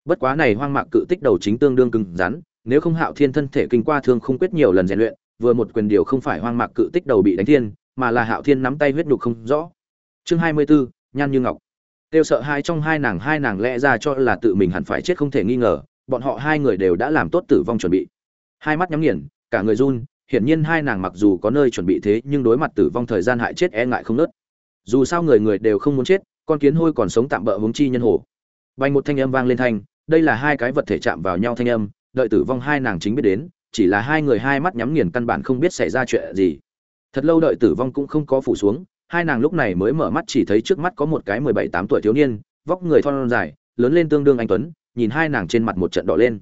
Bất quá này hoang mạc cự tích đầu chính tương đương cứng rắn nếu không hạo thiên thân thể kinh qua thương không quyết nhiều lần rèn luyện vừa một quyền điều không phải hoang mạc cự tích đầu bị đánh thiên mà là hạo thiên nắm tay huyết nhục không rõ. Chương hai mươi 24, nhan như ngọc tiêu sợ hai trong hai nàng hai nàng lẽ ra cho là tự mình hẳn phải chết không thể nghi ngờ, bọn họ hai người đều đã làm tốt tử vong chuẩn bị. Hai mắt nhắm nghiền, cả người run, hiển nhiên hai nàng mặc dù có nơi chuẩn bị thế, nhưng đối mặt tử vong thời gian hại chết e ngại không nớt. Dù sao người người đều không muốn chết, con kiến hôi còn sống tạm bỡ huống chi nhân hồ. Bành một thanh âm vang lên thanh, đây là hai cái vật thể chạm vào nhau thanh âm, đợi tử vong hai nàng chính biết đến, chỉ là hai người hai mắt nhắm nghiền căn bản không biết xảy ra chuyện gì. Thật lâu đợi tử vong cũng không có phủ xuống hai nàng lúc này mới mở mắt chỉ thấy trước mắt có một cái mười bảy tám tuổi thiếu niên, vóc người thon dài, lớn lên tương đương anh tuấn, nhìn hai nàng trên mặt một trận đỏ lên.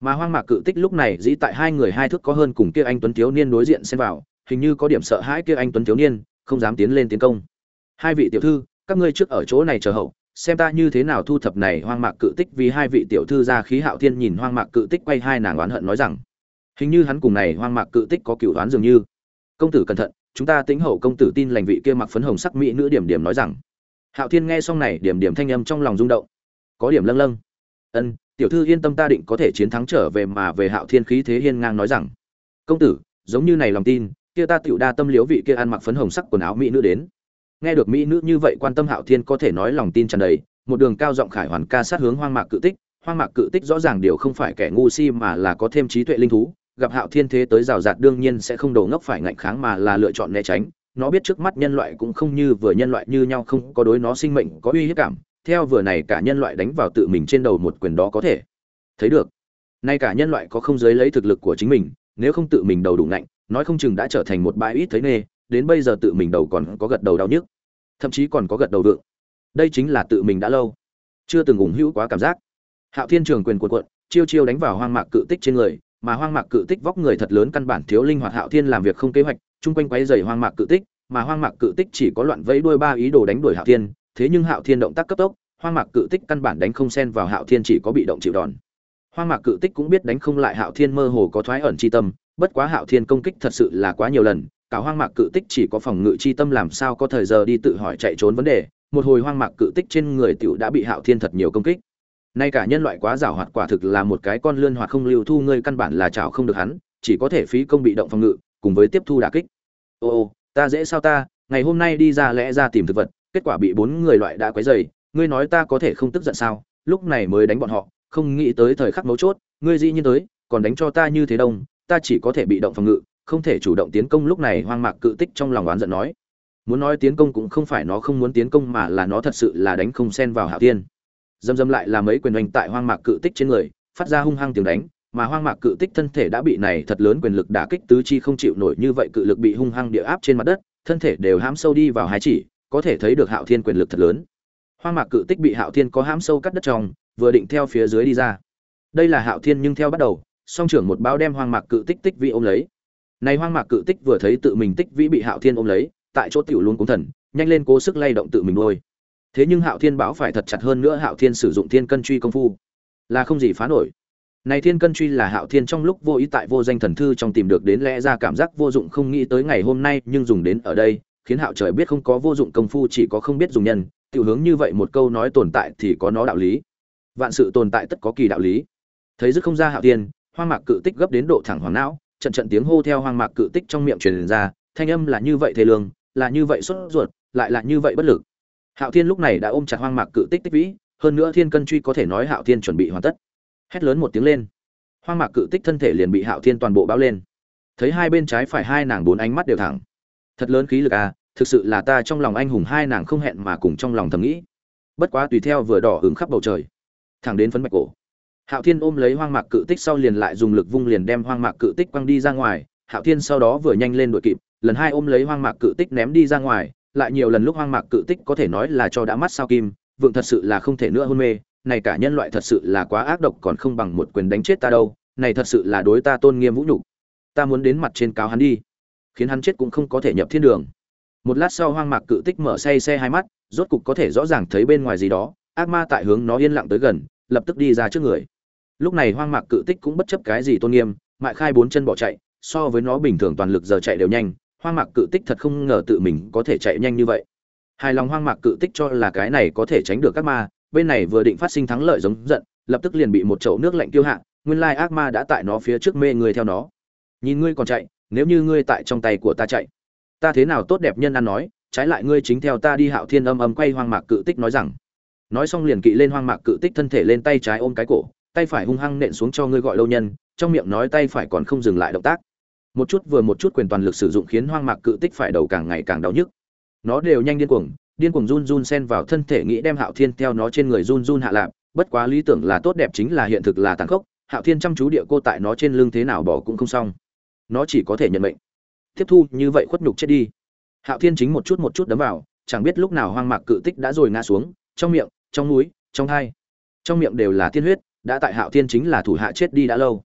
Mà hoang mạc cự tích lúc này dĩ tại hai người hai thước có hơn cùng kia anh tuấn thiếu niên đối diện xen vào, hình như có điểm sợ hãi kia anh tuấn thiếu niên, không dám tiến lên tiến công. Hai vị tiểu thư, các ngươi trước ở chỗ này chờ hậu, xem ta như thế nào thu thập này hoang mạc cự tích vì hai vị tiểu thư ra khí hạo thiên nhìn hoang mạc cự tích quay hai nàng oán hận nói rằng, hình như hắn cùng này hoang mạc cự tích có cựu đoán dường như. Công tử cẩn thận chúng ta tính hậu công tử tin lành vị kia mặc phấn hồng sắc mỹ nữ điểm điểm nói rằng. Hạo thiên nghe xong này, điểm điểm thanh âm trong lòng rung động. Có điểm lâng lâng. Ân, tiểu thư yên tâm ta định có thể chiến thắng trở về mà về hạo thiên khí thế hiên ngang nói rằng. Công tử, giống như này lòng tin, kia ta tựu đa tâm liếu vị kia ăn mặc phấn hồng sắc quần áo mỹ nữ đến. Nghe được mỹ nữ như vậy quan tâm hạo thiên có thể nói lòng tin tràn đầy, một đường cao giọng khải hoàn ca sát hướng hoang mạc cự tích. Hoang mạc cự tích rõ ràng điều không phải kẻ ngu si mà là có thêm trí tuệ linh thú gặp hạo thiên thế tới rào rạt đương nhiên sẽ không đổ ngốc phải ngạnh kháng mà là lựa chọn né tránh. Nó biết trước mắt nhân loại cũng không như vừa nhân loại như nhau không có đối nó sinh mệnh có uy hiếp cảm. Theo vừa này cả nhân loại đánh vào tự mình trên đầu một quyền đó có thể. Thấy được. Nay cả nhân loại có không giới lấy thực lực của chính mình, nếu không tự mình đầu đủ ngạnh, nói không chừng đã trở thành một bãi ít thấy nê, đến bây giờ tự mình đầu còn có gật đầu đau nhức, thậm chí còn có gật đầu vượng. Đây chính là tự mình đã lâu. Chưa từng ủng hữu quá cảm giác. Hạo thiên trường quyền cuộn cuộn, chiêu chiêu đánh vào hoang mạc cự tích trên người mà hoang mạc cự tích vóc người thật lớn căn bản thiếu linh hoạt hạo thiên làm việc không kế hoạch, chung quanh quấy dày hoang mạc cự tích, mà hoang mạc cự tích chỉ có loạn vẫy đuôi ba ý đồ đánh đuổi hạo thiên, thế nhưng hạo thiên động tác cấp tốc, hoang mạc cự tích căn bản đánh không xen vào hạo thiên chỉ có bị động chịu đòn. Hoang mạc cự tích cũng biết đánh không lại hạo thiên mơ hồ có thoái ẩn chi tâm, bất quá hạo thiên công kích thật sự là quá nhiều lần, cả hoang mạc cự tích chỉ có phòng ngự chi tâm làm sao có thời giờ đi tự hỏi chạy trốn vấn đề, một hồi hoang mạc cự tích trên người tiểu đã bị hạo thiên thật nhiều công kích nay cả nhân loại quá giả hoạt quả thực là một cái con lươn hoạt không lưu thu, ngươi căn bản là chảo không được hắn, chỉ có thể phí công bị động phòng ngự, cùng với tiếp thu đả kích. Ô ô, ta dễ sao ta? Ngày hôm nay đi ra lẽ ra tìm thực vật, kết quả bị bốn người loại đã quấy dày ngươi nói ta có thể không tức giận sao? Lúc này mới đánh bọn họ, không nghĩ tới thời khắc mấu chốt, ngươi dĩ nhiên tới, còn đánh cho ta như thế đông, ta chỉ có thể bị động phòng ngự, không thể chủ động tiến công. Lúc này hoang mạc cự tích trong lòng oán giận nói, muốn nói tiến công cũng không phải nó không muốn tiến công mà là nó thật sự là đánh không xen vào hạo tiên dâm dâm lại là mấy quyền oanh tại hoang mạc cự tích trên người, phát ra hung hăng tiếng đánh, mà hoang mạc cự tích thân thể đã bị này thật lớn quyền lực đả kích tứ chi không chịu nổi như vậy cự lực bị hung hăng địa áp trên mặt đất, thân thể đều hãm sâu đi vào hai chỉ, có thể thấy được hạo thiên quyền lực thật lớn. Hoang mạc cự tích bị hạo thiên có hãm sâu cắt đất trong, vừa định theo phía dưới đi ra. Đây là hạo thiên nhưng theo bắt đầu, song trưởng một bao đem hoang mạc cự tích tích vĩ ôm lấy. Này hoang mạc cự tích vừa thấy tự mình tích vĩ bị hạo thiên ôm lấy, tại chỗ tiểu luôn cúng thần, nhanh lên cố sức lay động tự mình ngôi thế nhưng hạo thiên bảo phải thật chặt hơn nữa hạo thiên sử dụng thiên cân truy công phu. Là không gì phá nổi. Này thiên cân truy là hạo thiên trong lúc vô ý tại vô danh thần thư trong tìm được đến lẽ ra cảm giác vô dụng không nghĩ tới ngày hôm nay nhưng dùng đến ở đây, khiến hạo trời biết không có vô dụng công phu chỉ có không biết dùng nhân. Tiểu hướng như vậy một câu nói tồn tại thì có nó đạo lý. Vạn sự tồn tại tất có kỳ đạo lý. Thấy dứt không ra hạo tiên hoang mạc cự tích gấp đến độ thẳng hoàng não, trận trận tiếng hô theo hoang mạc cự tích trong miệng truyền ra, thanh âm là như vậy thê lương, là như vậy xuất ruột, lại là như vậy bất lực hạo thiên lúc này đã ôm chặt hoang mạc cự tích tích vĩ, hơn nữa thiên cân truy có thể nói hạo thiên chuẩn bị hoàn tất. Hét lớn một tiếng lên. Hoang mạc cự tích thân thể liền bị hạo thiên toàn bộ bao lên. Thấy hai bên trái phải hai nàng bốn ánh mắt đều thẳng. Thật lớn khí lực à thực sự là ta trong lòng anh hùng hai nàng không hẹn mà cùng trong lòng thầm nghĩ. Bất quá tùy theo vừa đỏ hứng khắp bầu trời. Thẳng đến phấn bạch cổ. Hạo thiên ôm lấy hoang mạc cự tích sau liền lại dùng lực vung liền đem hoang mạc cự tích quăng đi ra ngoài. Hạo thiên sau đó vừa nhanh lên đội kịp, lần hai ôm lấy hoang mạc cự tích ném đi ra ngoài lại nhiều lần lúc hoang mạc cự tích có thể nói là cho đã mắt sao kim, vượng thật sự là không thể nữa hôn mê, này cả nhân loại thật sự là quá ác độc còn không bằng một quyền đánh chết ta đâu, này thật sự là đối ta tôn nghiêm vũ nhục. Ta muốn đến mặt trên cáo hắn đi, khiến hắn chết cũng không có thể nhập thiên đường. Một lát sau hoang mạc cự tích mở say xe hai mắt, rốt cục có thể rõ ràng thấy bên ngoài gì đó, ác ma tại hướng nó yên lặng tới gần, lập tức đi ra trước người. Lúc này hoang mạc cự tích cũng bất chấp cái gì tôn nghiêm, mại khai bốn chân bỏ chạy, so với nó bình thường toàn lực giờ chạy đều nhanh hoang mạc cự tích thật không ngờ tự mình có thể chạy nhanh như vậy. Hài lòng hoang mạc cự tích cho là cái này có thể tránh được các ma, bên này vừa định phát sinh thắng lợi giống giận, lập tức liền bị một chậu nước lạnh tiêu hạ, nguyên lai ác ma đã tại nó phía trước mê người theo nó. Nhìn ngươi còn chạy, nếu như ngươi tại trong tay của ta chạy, ta thế nào tốt đẹp nhân ăn nói, trái lại ngươi chính theo ta đi hạo thiên âm âm quay hoang mạc cự tích nói rằng. Nói xong liền kỵ lên hoang mạc cự tích thân thể lên tay trái ôm cái cổ, tay phải hung hăng nện xuống cho ngươi gọi lâu nhân, trong miệng nói tay phải còn không dừng lại động tác một chút vừa một chút quyền toàn lực sử dụng khiến hoang mạc cự tích phải đầu càng ngày càng đau nhức. Nó đều nhanh điên cuồng điên cuồng run run xen vào thân thể nghĩ đem hạo thiên theo nó trên người run run hạ lạp bất quá lý tưởng là tốt đẹp chính là hiện thực là tàn khốc, hạo thiên chăm chú địa cô tại nó trên lưng thế nào bỏ cũng không xong. Nó chỉ có thể nhận mệnh. Tiếp thu, như vậy khuất nhục chết đi. Hạo thiên chính một chút một chút đấm vào, chẳng biết lúc nào hoang mạc cự tích đã rồi ngã xuống, trong miệng, trong núi, trong hai. Trong miệng đều là tiên huyết, đã tại hạo thiên chính là thủ hạ chết đi đã lâu.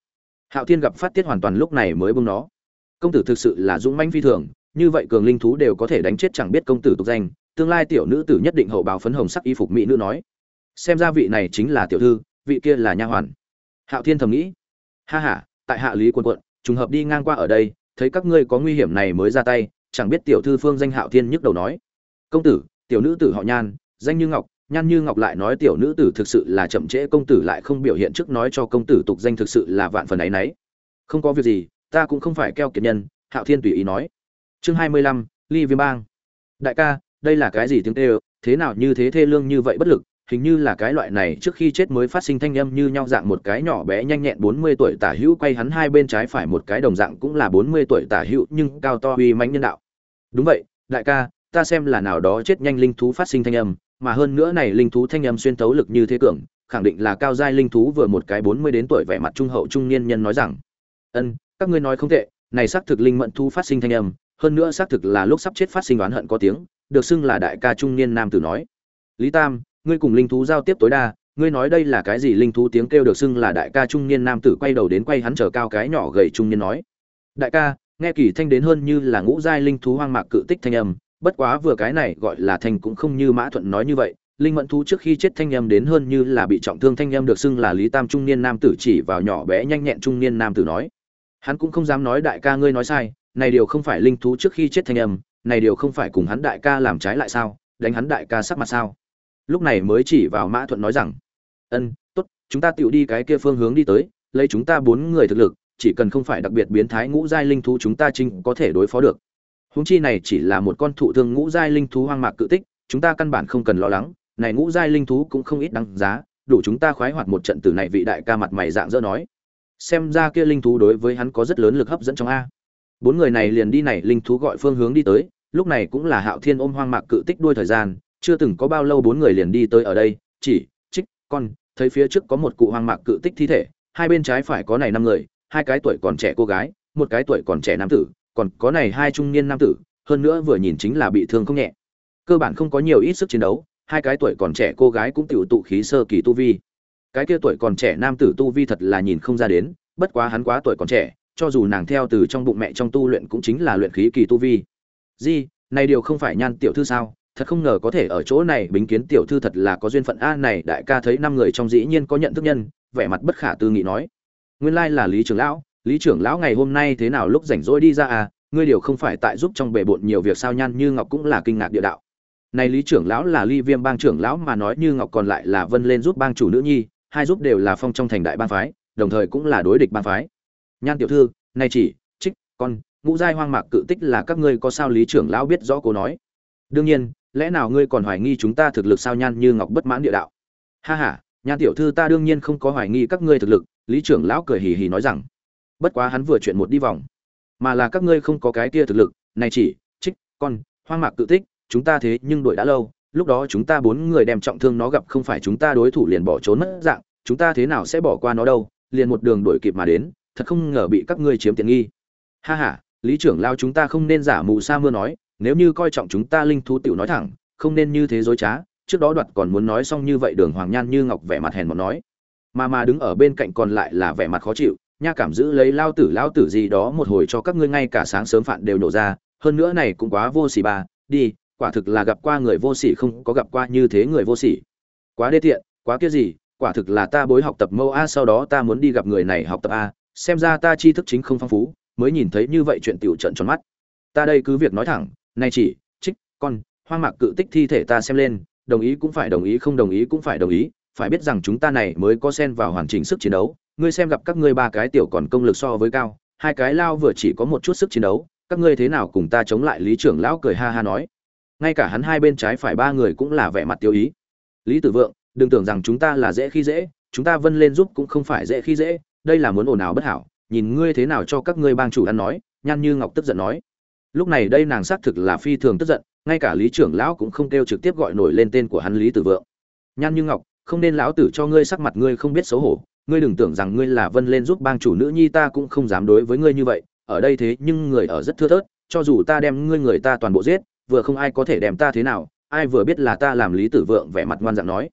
Hạo thiên gặp phát tiết hoàn toàn lúc này mới bưng nó công tử thực sự là dũng manh phi thường, như vậy cường linh thú đều có thể đánh chết chẳng biết công tử tục danh, tương lai tiểu nữ tử nhất định hậu báo phấn hồng sắc y phục mỹ nữ nói. Xem ra vị này chính là tiểu thư, vị kia là nha hoàn. Hạo thiên thầm nghĩ. Ha ha, tại hạ lý quân quận, trùng hợp đi ngang qua ở đây, thấy các ngươi có nguy hiểm này mới ra tay, chẳng biết tiểu thư phương danh hạo thiên nhức đầu nói. Công tử, tiểu nữ tử họ nhan, danh như ngọc, nhan như ngọc lại nói tiểu nữ tử thực sự là chậm trễ, công tử lại không biểu hiện trước nói cho công tử tục danh thực sự là vạn phần ấy nấy không có việc gì ta cũng không phải keo kiệt nhân hạo thiên tùy ý nói chương hai mươi lăm ly viêm bang đại ca đây là cái gì tiếng tê thế nào như thế thê lương như vậy bất lực hình như là cái loại này trước khi chết mới phát sinh thanh âm như nhau dạng một cái nhỏ bé nhanh nhẹn bốn mươi tuổi tả hữu quay hắn hai bên trái phải một cái đồng dạng cũng là bốn mươi tuổi tả hữu nhưng cao to uy mãnh nhân đạo. Đúng vậy, đại ca, ta xem là nào đó chết nhanh linh thú phát sinh thanh âm, mà hơn nữa này linh thú thanh âm xuyên thấu lực như thế cường, khẳng định là cao giai linh thú vừa một cái bốn mươi đến tuổi vẻ mặt trung hậu trung niên nhân nói rằng: "Ân, các ngươi nói không tệ, này xác thực linh mẫn thú phát sinh thanh âm, hơn nữa xác thực là lúc sắp chết phát sinh oán hận có tiếng, được xưng là đại ca trung niên nam tử nói. Lý Tam, ngươi cùng linh thú giao tiếp tối đa, ngươi nói đây là cái gì linh thú tiếng kêu được xưng là đại ca trung niên nam tử quay đầu đến quay hắn chờ cao cái nhỏ gầy trung niên nói. Đại ca, nghe kỳ thanh đến hơn như là ngũ giai linh thú hoang mạc cự tích thanh âm, bất quá vừa cái này gọi là thanh cũng không như Mã Thuận nói như vậy, linh mẫn thú trước khi chết thanh âm đến hơn như là bị trọng thương thanh âm được xưng là Lý Tam trung niên nam tử chỉ vào nhỏ bé nhanh nhẹn trung niên nam tử nói. Hắn cũng không dám nói đại ca ngươi nói sai, này điều không phải linh thú trước khi chết thanh âm, này điều không phải cùng hắn đại ca làm trái lại sao, đánh hắn đại ca sắc mặt sao? Lúc này mới chỉ vào Mã Thuận nói rằng, "Ân, tốt, chúng ta tựu đi cái kia phương hướng đi tới, lấy chúng ta bốn người thực lực, chỉ cần không phải đặc biệt biến thái ngũ giai linh thú chúng ta chính có thể đối phó được." Húng chi này chỉ là một con thụ thương ngũ giai linh thú hoang mạc cự tích, chúng ta căn bản không cần lo lắng, này ngũ giai linh thú cũng không ít đáng giá, đủ chúng ta khoái hoạt một trận từ này vị đại ca mặt mày dạng dỡ nói xem ra kia linh thú đối với hắn có rất lớn lực hấp dẫn trong a. Bốn người này liền đi này linh thú gọi phương hướng đi tới, lúc này cũng là hạo thiên ôm hoang mạc cự tích đuôi thời gian, chưa từng có bao lâu bốn người liền đi tới ở đây, chỉ, trích, con, thấy phía trước có một cụ hoang mạc cự tích thi thể, hai bên trái phải có này năm người, hai cái tuổi còn trẻ cô gái, một cái tuổi còn trẻ nam tử, còn có này hai trung niên nam tử, hơn nữa vừa nhìn chính là bị thương không nhẹ. Cơ bản không có nhiều ít sức chiến đấu, hai cái tuổi còn trẻ cô gái cũng tiểu tụ khí sơ kỳ tu vi cái kia tuổi còn trẻ nam tử tu vi thật là nhìn không ra đến, bất quá hắn quá tuổi còn trẻ, cho dù nàng theo từ trong bụng mẹ trong tu luyện cũng chính là luyện khí kỳ tu vi. Di, này điều không phải nhan tiểu thư sao? Thật không ngờ có thể ở chỗ này bính kiến tiểu thư thật là có duyên phận. A, này đại ca thấy năm người trong dĩ nhiên có nhận thức nhân, vẻ mặt bất khả tư nghị nói. Nguyên lai là lý trưởng lão. Lý trưởng lão ngày hôm nay thế nào lúc rảnh rỗi đi ra à? Ngươi điều không phải tại giúp trong bề bộn nhiều việc sao? Nhan như ngọc cũng là kinh ngạc địa đạo. Này lý trưởng lão là ly viêm bang trưởng lão mà nói, như ngọc còn lại là vân lên giúp bang chủ nữ nhi hai giúp đều là phong trong thành đại bang phái, đồng thời cũng là đối địch bang phái. Nhan tiểu thư, này chỉ, trích, con, ngũ giai hoang mạc cự tích là các ngươi có sao lý trưởng lão biết rõ cô nói. Đương nhiên, lẽ nào ngươi còn hoài nghi chúng ta thực lực sao nhan như ngọc bất mãn địa đạo. Ha ha, nhan tiểu thư ta đương nhiên không có hoài nghi các ngươi thực lực, lý trưởng lão cười hì hì nói rằng. Bất quá hắn vừa chuyện một đi vòng, mà là các ngươi không có cái kia thực lực, này chỉ, trích, con, hoang mạc cự tích, chúng ta thế nhưng đuổi đã lâu, lúc đó chúng ta bốn người đem trọng thương nó gặp không phải chúng ta đối thủ liền bỏ trốn mất dạng, chúng ta thế nào sẽ bỏ qua nó đâu, liền một đường đuổi kịp mà đến, thật không ngờ bị các ngươi chiếm tiện nghi. Ha ha, lý trưởng lao chúng ta không nên giả mù sa mưa nói, nếu như coi trọng chúng ta linh thú tiểu nói thẳng, không nên như thế dối trá, trước đó đoạt còn muốn nói xong như vậy đường hoàng nhan như ngọc vẻ mặt hèn một nói. Mà mà đứng ở bên cạnh còn lại là vẻ mặt khó chịu, nha cảm giữ lấy lao tử lao tử gì đó một hồi cho các ngươi ngay cả sáng sớm phạn đều nổ ra, hơn nữa này cũng quá vô xì ba, đi quả thực là gặp qua người vô sỉ không có gặp qua như thế người vô sỉ. Quá đê tiện, quá kia gì, quả thực là ta bối học tập mâu a sau đó ta muốn đi gặp người này học tập a, xem ra ta tri thức chính không phong phú, mới nhìn thấy như vậy chuyện tiểu trận tròn mắt. Ta đây cứ việc nói thẳng nay chỉ, trích, con, hoang mạc cự tích thi thể ta xem lên, đồng ý cũng phải đồng ý, không đồng ý cũng phải đồng ý, phải biết rằng chúng ta này mới có xen vào hoàn chỉnh sức chiến đấu, ngươi xem gặp các ngươi ba cái tiểu còn công lực so với cao, hai cái lao vừa chỉ có một chút sức chiến đấu, các ngươi thế nào cùng ta chống lại lý trưởng lão cười ha ha nói ngay cả hắn hai bên trái phải ba người cũng là vẻ mặt tiêu ý. Lý tử vượng, đừng tưởng rằng chúng ta là dễ khi dễ, chúng ta vân lên giúp cũng không phải dễ khi dễ, đây là muốn ồn ào bất hảo, nhìn ngươi thế nào cho các ngươi bang chủ ăn nói nhan như ngọc tức giận nói. Lúc này đây nàng xác thực là phi thường tức giận, ngay cả lý trưởng lão cũng không kêu trực tiếp gọi nổi lên tên của hắn lý tử vượng. Nhan như ngọc, không nên lão tử cho ngươi sắc mặt ngươi không biết xấu hổ, ngươi đừng tưởng rằng ngươi là vân lên giúp bang chủ nữ nhi ta cũng không dám đối với ngươi như vậy, ở đây thế nhưng người ở rất thưa thớt, cho dù ta đem ngươi người ta toàn bộ giết vừa không ai có thể đem ta thế nào, ai vừa biết là ta làm lý tử vượng vẻ mặt ngoan dạng nói.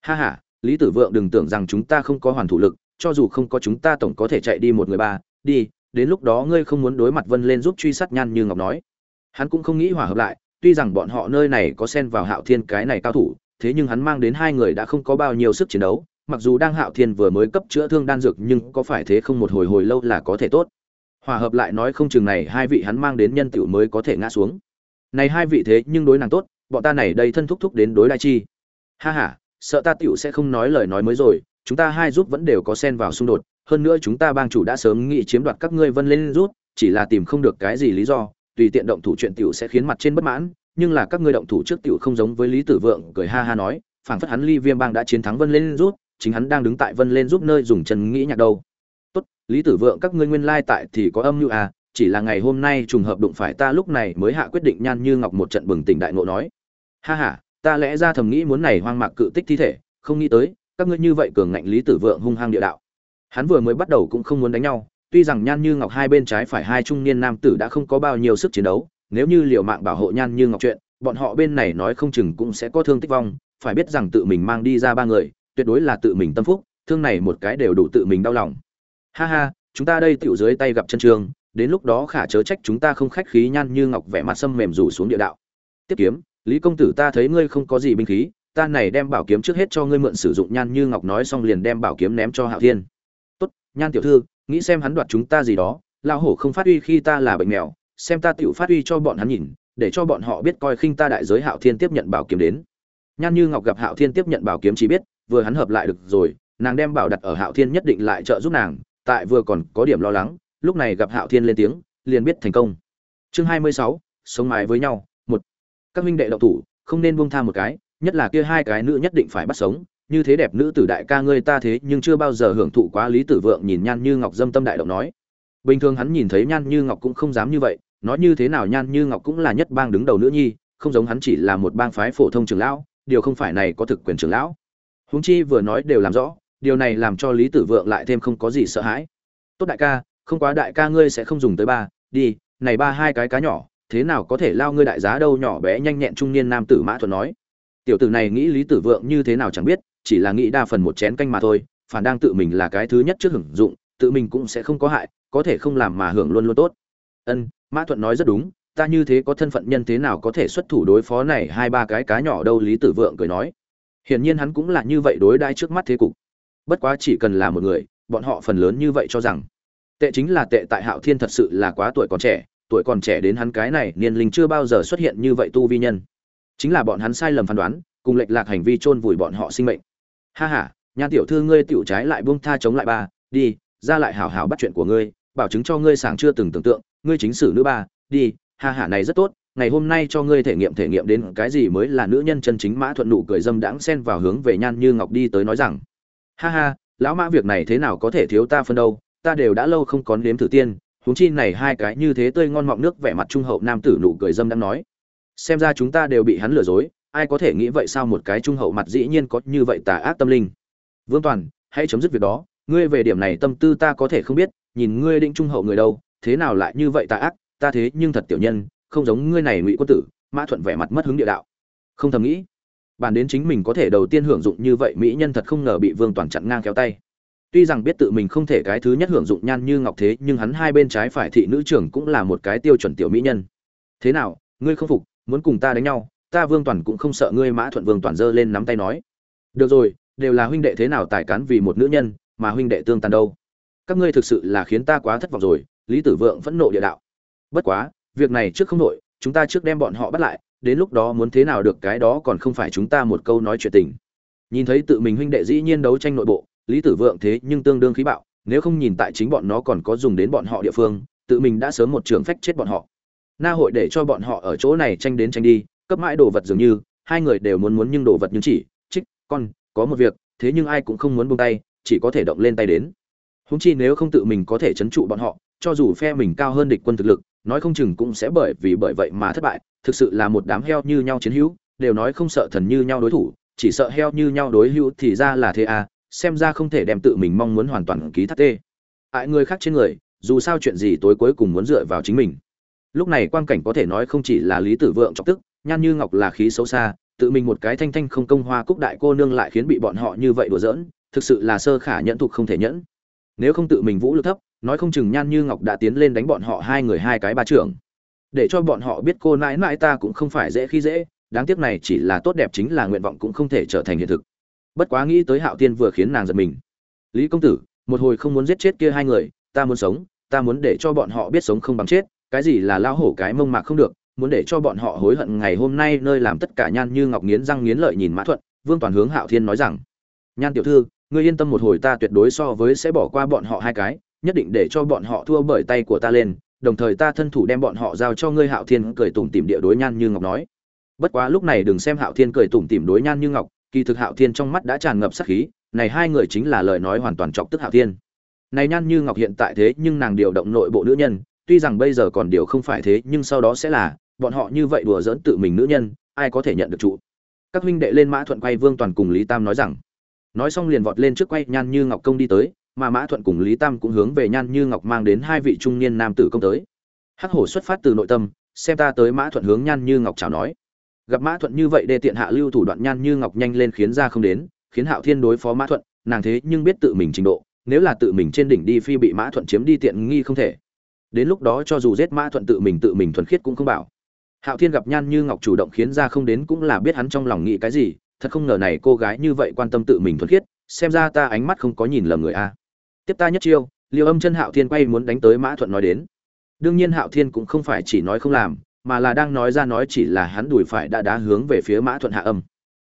Ha ha, lý tử vượng đừng tưởng rằng chúng ta không có hoàn thủ lực, cho dù không có chúng ta tổng có thể chạy đi một người ba, đi, đến lúc đó ngươi không muốn đối mặt vân lên giúp truy sát nhan như ngọc nói. Hắn cũng không nghĩ hòa hợp lại, tuy rằng bọn họ nơi này có xen vào hạo thiên cái này cao thủ, thế nhưng hắn mang đến hai người đã không có bao nhiêu sức chiến đấu, mặc dù đang hạo thiên vừa mới cấp chữa thương đan dược nhưng có phải thế không một hồi hồi lâu là có thể tốt. Hòa hợp lại nói không chừng này hai vị hắn mang đến nhân tiểu mới có thể ngã xuống này hai vị thế nhưng đối nàng tốt, bọn ta này đây thân thúc thúc đến đối đại chi. Ha ha, sợ ta tiểu sẽ không nói lời nói mới rồi, chúng ta hai giúp vẫn đều có xen vào xung đột, hơn nữa chúng ta bang chủ đã sớm nghĩ chiếm đoạt các ngươi vân lên rút, chỉ là tìm không được cái gì lý do, tùy tiện động thủ chuyện tiểu sẽ khiến mặt trên bất mãn, nhưng là các ngươi động thủ trước tiểu không giống với lý tử vượng, cười ha ha nói, phảng phất hắn ly viêm bang đã chiến thắng vân lên rút, chính hắn đang đứng tại vân lên giúp nơi dùng chân nghĩ nhạc đâu. Tốt, lý tử vượng, các ngươi nguyên lai tại thì có âm như à chỉ là ngày hôm nay trùng hợp đụng phải ta lúc này mới hạ quyết định nhan như ngọc một trận bừng tỉnh đại ngộ nói. Ha ha, ta lẽ ra thầm nghĩ muốn này hoang mạc cự tích thi thể, không nghĩ tới, các ngươi như vậy cường ngạnh lý tử vượng hung hăng địa đạo. Hắn vừa mới bắt đầu cũng không muốn đánh nhau, tuy rằng nhan như ngọc hai bên trái phải hai trung niên nam tử đã không có bao nhiêu sức chiến đấu, nếu như liều mạng bảo hộ nhan như ngọc chuyện, bọn họ bên này nói không chừng cũng sẽ có thương tích vong, phải biết rằng tự mình mang đi ra ba người, tuyệt đối là tự mình tâm phúc, thương này một cái đều đủ tự mình đau lòng. Ha ha, chúng ta đây tiểu dưới tay gặp chân trường đến lúc đó khả chớ trách chúng ta không khách khí nhan như ngọc vẻ mặt sâm mềm rủ xuống địa đạo. Tiếp kiếm, lý công tử ta thấy ngươi không có gì binh khí, ta này đem bảo kiếm trước hết cho ngươi mượn sử dụng, nhan như ngọc nói xong liền đem bảo kiếm ném cho hạo thiên. Tốt, nhan tiểu thư, nghĩ xem hắn đoạt chúng ta gì đó lao hổ không phát uy khi ta là bệnh mèo, xem ta tiểu phát uy cho bọn hắn nhìn, để cho bọn họ biết coi khinh ta đại giới hạo thiên tiếp nhận bảo kiếm đến. Nhan như ngọc gặp hạo thiên tiếp nhận bảo kiếm chỉ biết, vừa hắn hợp lại được rồi, nàng đem bảo đặt ở hạo thiên nhất định lại trợ giúp nàng, tại vừa còn có điểm lo lắng lúc này gặp hạo thiên lên tiếng, liền biết thành công. Chương hai mươi sáu, sống mái với nhau, một. Các huynh đệ động thủ, không nên buông tha một cái, nhất là kia hai cái nữ nhất định phải bắt sống, như thế đẹp nữ tử đại ca ngươi ta thế nhưng chưa bao giờ hưởng thụ quá lý tử vượng nhìn nhan như ngọc dâm tâm đại động nói. Bình thường hắn nhìn thấy nhan như ngọc cũng không dám như vậy, nói như thế nào nhan như ngọc cũng là nhất bang đứng đầu nữ nhi, không giống hắn chỉ là một bang phái phổ thông trưởng lão, điều không phải này có thực quyền trưởng lão. Huống chi vừa nói đều làm rõ, điều này làm cho lý tử vượng lại thêm không có gì sợ hãi. Tốt đại ca không quá đại ca ngươi sẽ không dùng tới ba, đi, này ba hai cái cá nhỏ, thế nào có thể lao ngươi đại giá đâu, nhỏ bé nhanh nhẹn trung niên nam tử mã thuận nói. Tiểu tử này nghĩ lý tử vượng như thế nào chẳng biết, chỉ là nghĩ đa phần một chén canh mà thôi, phản đang tự mình là cái thứ nhất trước hưởng dụng, tự mình cũng sẽ không có hại, có thể không làm mà hưởng luôn luôn tốt. Ân, mã thuận nói rất đúng, ta như thế có thân phận nhân thế nào có thể xuất thủ đối phó này hai ba cái cá nhỏ đâu, lý tử vượng cười nói. Hiển nhiên hắn cũng là như vậy đối đãi trước mắt thế cục. Bất quá chỉ cần là một người, bọn họ phần lớn như vậy cho rằng tệ chính là tệ tại hạo thiên thật sự là quá tuổi còn trẻ, tuổi còn trẻ đến hắn cái này niên linh chưa bao giờ xuất hiện như vậy tu vi nhân. Chính là bọn hắn sai lầm phán đoán, cùng lệch lạc hành vi chôn vùi bọn họ sinh mệnh. Ha ha nhan tiểu thư ngươi tiểu trái lại buông tha chống lại ba, đi, ra lại hảo hảo bắt chuyện của ngươi, bảo chứng cho ngươi sảng chưa từng tưởng tượng, ngươi chính sử nữ ba, đi, ha ha này rất tốt, ngày hôm nay cho ngươi thể nghiệm thể nghiệm đến cái gì mới là nữ nhân chân chính mã thuận nụ cười dâm đãng xen vào hướng về nhan như ngọc đi tới nói rằng, ha ha, lão mã việc này thế nào có thể thiếu ta phân đâu ta đều đã lâu không có nếm thử tiên, huống chi này hai cái như thế tươi ngon mọng nước vẻ mặt trung hậu nam tử nụ cười dâm đang nói. Xem ra chúng ta đều bị hắn lừa dối, ai có thể nghĩ vậy sao một cái trung hậu mặt dĩ nhiên có như vậy tà ác tâm linh. Vương toàn, hãy chấm dứt việc đó, ngươi về điểm này tâm tư ta có thể không biết, nhìn ngươi định trung hậu người đâu, thế nào lại như vậy tà ác, ta thế nhưng thật tiểu nhân, không giống ngươi này ngụy quân tử, mã thuận vẻ mặt mất hứng địa đạo. Không thầm nghĩ. Bàn đến chính mình có thể đầu tiên hưởng dụng như vậy, mỹ nhân thật không ngờ bị vương toàn chặn ngang kéo tay tuy rằng biết tự mình không thể cái thứ nhất hưởng dụng nhan như ngọc thế, nhưng hắn hai bên trái phải thị nữ trưởng cũng là một cái tiêu chuẩn tiểu mỹ nhân. Thế nào, ngươi không phục, muốn cùng ta đánh nhau, ta vương toàn cũng không sợ ngươi mã thuận vương toàn giơ lên nắm tay nói. Được rồi, đều là huynh đệ thế nào tài cán vì một nữ nhân, mà huynh đệ tương tàn đâu? Các ngươi thực sự là khiến ta quá thất vọng rồi, lý tử vượng phẫn nộ địa đạo. Bất quá, việc này trước không nội chúng ta trước đem bọn họ bắt lại, đến lúc đó muốn thế nào được cái đó còn không phải chúng ta một câu nói chuyện tình. Nhìn thấy tự mình huynh đệ dĩ nhiên đấu tranh nội bộ lý tử vượng thế nhưng tương đương khí bạo, nếu không nhìn tại chính bọn nó còn có dùng đến bọn họ địa phương, tự mình đã sớm một trường phách chết bọn họ. Na hội để cho bọn họ ở chỗ này tranh đến tranh đi, cấp mãi đồ vật dường như, hai người đều muốn muốn nhưng đồ vật nhưng chỉ trích con, có một việc, thế nhưng ai cũng không muốn buông tay, chỉ có thể động lên tay đến. Húng chi nếu không tự mình có thể chấn trụ bọn họ, cho dù phe mình cao hơn địch quân thực lực, nói không chừng cũng sẽ bởi vì bởi vậy mà thất bại, thực sự là một đám heo như nhau chiến hữu, đều nói không sợ thần như nhau đối thủ, chỉ sợ heo như nhau đối hữu thì ra là thế à xem ra không thể đem tự mình mong muốn hoàn toàn ký thắt tê. Ại người khác trên người, dù sao chuyện gì tối cuối cùng muốn dựa vào chính mình. Lúc này quan cảnh có thể nói không chỉ là lý tử vượng chọc tức, nhan như ngọc là khí xấu xa, tự mình một cái thanh thanh không công hoa cúc đại cô nương lại khiến bị bọn họ như vậy đùa giỡn, thực sự là sơ khả nhẫn thục không thể nhẫn. Nếu không tự mình vũ lực thấp, nói không chừng nhan như ngọc đã tiến lên đánh bọn họ hai người hai cái ba trưởng. Để cho bọn họ biết cô nãi nãi ta cũng không phải dễ khi dễ, đáng tiếc này chỉ là tốt đẹp chính là nguyện vọng cũng không thể trở thành hiện thực bất quá nghĩ tới hạo tiên vừa khiến nàng giật mình. Lý công tử, một hồi không muốn giết chết kia hai người, ta muốn sống, ta muốn để cho bọn họ biết sống không bằng chết, cái gì là lao hổ cái mông mạc không được, muốn để cho bọn họ hối hận ngày hôm nay nơi làm tất cả nhan như ngọc nghiến răng nghiến lợi nhìn mã thuận, vương toàn hướng hạo thiên nói rằng, nhan tiểu thư, ngươi yên tâm một hồi ta tuyệt đối so với sẽ bỏ qua bọn họ hai cái, nhất định để cho bọn họ thua bởi tay của ta lên, đồng thời ta thân thủ đem bọn họ giao cho ngươi. Hạo thiên cười tủm tìm địa đối nhan như ngọc nói. Bất quá lúc này đừng xem hạo thiên cười tủm tìm đối nhan như ngọc kỳ thực hạo thiên trong mắt đã tràn ngập sát khí, này hai người chính là lời nói hoàn toàn chọc tức hạo thiên. Này nhan như ngọc hiện tại thế nhưng nàng điều động nội bộ nữ nhân, tuy rằng bây giờ còn điều không phải thế nhưng sau đó sẽ là, bọn họ như vậy đùa giỡn tự mình nữ nhân, ai có thể nhận được trụ? Các huynh đệ lên mã thuận quay vương toàn cùng lý tam nói rằng, nói xong liền vọt lên trước quay nhan như ngọc công đi tới, mà mã thuận cùng lý tam cũng hướng về nhan như ngọc mang đến hai vị trung niên nam tử công tới. Hắc hổ xuất phát từ nội tâm, xem ta tới mã thuận hướng nhan như ngọc chào nói gặp mã thuận như vậy đê tiện hạ lưu thủ đoạn nhan như ngọc nhanh lên khiến ra không đến, khiến hạo thiên đối phó mã thuận, nàng thế nhưng biết tự mình trình độ, nếu là tự mình trên đỉnh đi phi bị mã thuận chiếm đi tiện nghi không thể. Đến lúc đó cho dù giết mã thuận tự mình tự mình thuần khiết cũng không bảo. Hạo thiên gặp nhan như ngọc chủ động khiến ra không đến cũng là biết hắn trong lòng nghĩ cái gì, thật không ngờ này cô gái như vậy quan tâm tự mình thuần khiết, xem ra ta ánh mắt không có nhìn lầm người a. Tiếp ta nhất chiêu, liêu âm chân hạo thiên quay muốn đánh tới mã thuận nói đến. Đương nhiên hạo thiên cũng không phải chỉ nói không làm mà là đang nói ra nói chỉ là hắn đùi phải đã đá hướng về phía mã thuận hạ âm.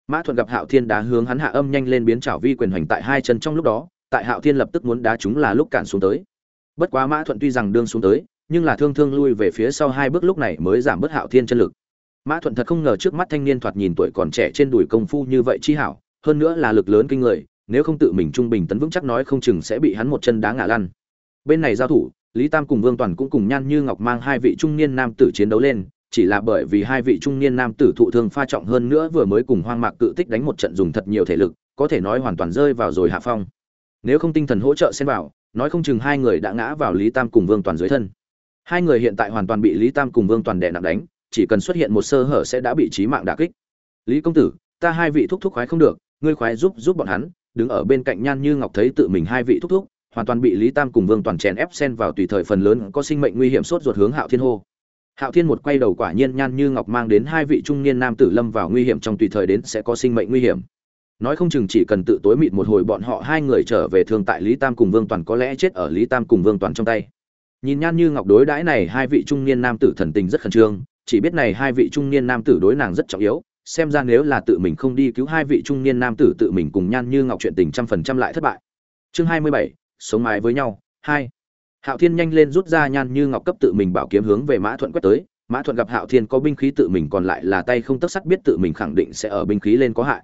Mã thuận gặp hạo thiên đá hướng hắn hạ âm nhanh lên biến trảo vi quyền hoành tại hai chân trong lúc đó, tại hạo thiên lập tức muốn đá chúng là lúc cản xuống tới. Bất quá mã thuận tuy rằng đương xuống tới, nhưng là thương thương lui về phía sau hai bước lúc này mới giảm bớt hạo thiên chân lực. Mã thuận thật không ngờ trước mắt thanh niên thoạt nhìn tuổi còn trẻ trên đùi công phu như vậy chi hảo, hơn nữa là lực lớn kinh người, nếu không tự mình trung bình tấn vững chắc nói không chừng sẽ bị hắn một chân đá ngã lăn. Bên này giao thủ lý tam cùng vương toàn cũng cùng nhan như ngọc mang hai vị trung niên nam tử chiến đấu lên, chỉ là bởi vì hai vị trung niên nam tử thụ thương pha trọng hơn nữa vừa mới cùng hoang mạc cự tích đánh một trận dùng thật nhiều thể lực, có thể nói hoàn toàn rơi vào rồi hạ phong. Nếu không tinh thần hỗ trợ xen vào, nói không chừng hai người đã ngã vào lý tam cùng vương toàn dưới thân. Hai người hiện tại hoàn toàn bị lý tam cùng vương toàn đè nặng đánh, chỉ cần xuất hiện một sơ hở sẽ đã bị chí mạng đả kích. Lý công tử, ta hai vị thúc thúc khoái không được, ngươi khoái giúp giúp bọn hắn, đứng ở bên cạnh nhan như ngọc thấy tự mình hai vị thúc thúc hoàn toàn bị lý tam cùng vương toàn chèn ép xen vào tùy thời phần lớn có sinh mệnh nguy hiểm sốt ruột hướng hạo thiên hô. Hạo thiên một quay đầu quả nhiên nhan như ngọc mang đến hai vị trung niên nam tử lâm vào nguy hiểm trong tùy thời đến sẽ có sinh mệnh nguy hiểm. Nói không chừng chỉ cần tự tối mịt một hồi bọn họ hai người trở về thường tại lý tam cùng vương toàn có lẽ chết ở lý tam cùng vương toàn trong tay. Nhìn nhan như ngọc đối đãi này hai vị trung niên nam tử thần tình rất khẩn trương, chỉ biết này hai vị trung niên nam tử đối nàng rất trọng yếu, xem ra nếu là tự mình không đi cứu hai vị trung niên nam tử tự mình cùng nhan như ngọc chuyện tình trăm phần trăm lại thất bại. Chương hai mươi bảy sống mái với nhau. Hai, hạo thiên nhanh lên rút ra nhan như ngọc cấp tự mình bảo kiếm hướng về mã thuận quét tới. Mã thuận gặp hạo thiên có binh khí tự mình còn lại là tay không tất sắt biết tự mình khẳng định sẽ ở binh khí lên có hại.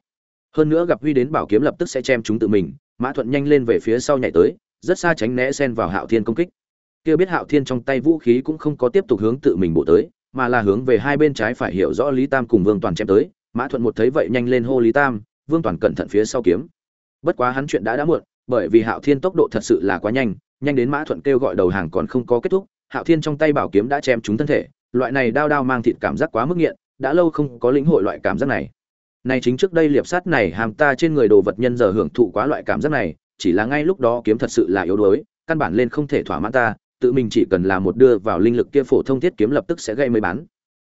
Hơn nữa gặp huy đến bảo kiếm lập tức sẽ chém chúng tự mình. Mã thuận nhanh lên về phía sau nhảy tới, rất xa tránh né xen vào hạo thiên công kích. Kia biết hạo thiên trong tay vũ khí cũng không có tiếp tục hướng tự mình bộ tới, mà là hướng về hai bên trái phải hiểu rõ lý tam cùng vương toàn chém tới. Mã thuận một thấy vậy nhanh lên hô lý tam, vương toàn cẩn thận phía sau kiếm. Bất quá hắn chuyện đã đã muộn bởi vì hạo thiên tốc độ thật sự là quá nhanh nhanh đến mã thuận kêu gọi đầu hàng còn không có kết thúc, hạo thiên trong tay bảo kiếm đã chém trúng thân thể, loại này đao đao mang thịt cảm giác quá mức nghiện, đã lâu không có lĩnh hội loại cảm giác này. Này chính trước đây liệp sát này hàm ta trên người đồ vật nhân giờ hưởng thụ quá loại cảm giác này, chỉ là ngay lúc đó kiếm thật sự là yếu đuối, căn bản lên không thể thỏa mãn ta, tự mình chỉ cần là một đưa vào linh lực kia phổ thông thiết kiếm lập tức sẽ gây mới bán.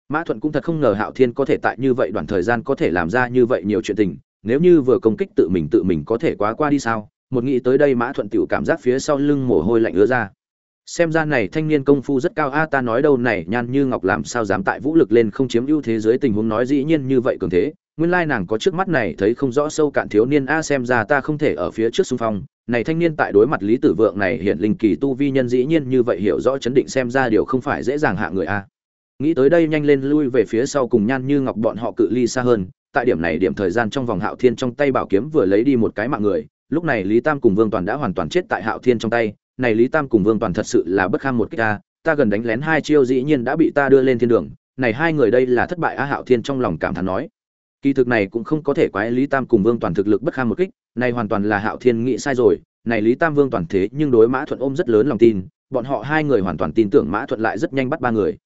Mã thuận cũng thật không ngờ hạo thiên có thể tại như vậy đoạn thời gian có thể làm ra như vậy nhiều chuyện tình, nếu như vừa công kích tự mình tự mình có thể quá qua đi sao? Một nghĩ tới đây mã thuận tiểu cảm giác phía sau lưng mồ hôi lạnh ứa ra. Xem ra này thanh niên công phu rất cao a, ta nói đâu này, nhan như ngọc làm sao dám tại vũ lực lên không chiếm ưu thế giới tình huống nói dĩ nhiên như vậy cường thế. Nguyên lai nàng có trước mắt này, thấy không rõ sâu cạn thiếu niên a, xem ra ta không thể ở phía trước xung phong. Này thanh niên tại đối mặt lý tử vượng này, hiện linh kỳ tu vi nhân dĩ nhiên như vậy hiểu rõ chấn định xem ra điều không phải dễ dàng hạ người a. Nghĩ tới đây nhanh lên lui về phía sau cùng nhan như ngọc bọn họ cự ly xa hơn. Tại điểm này điểm thời gian trong vòng hạo thiên trong tay bảo kiếm vừa lấy đi một cái mạng người lúc này lý tam cùng vương toàn đã hoàn toàn chết tại hạo thiên trong tay. Này lý tam cùng vương toàn thật sự là bất kham một cách ta. Ta gần đánh lén hai chiêu dĩ nhiên đã bị ta đưa lên thiên đường. Này hai người đây là thất bại a hạo thiên trong lòng cảm thán nói. Kỳ thực này cũng không có thể quái lý tam cùng vương toàn thực lực bất kham một kích. Này hoàn toàn là hạo thiên nghĩ sai rồi. Này lý tam vương toàn thế nhưng đối mã thuận ôm rất lớn lòng tin. Bọn họ hai người hoàn toàn tin tưởng mã thuận lại rất nhanh bắt ba người.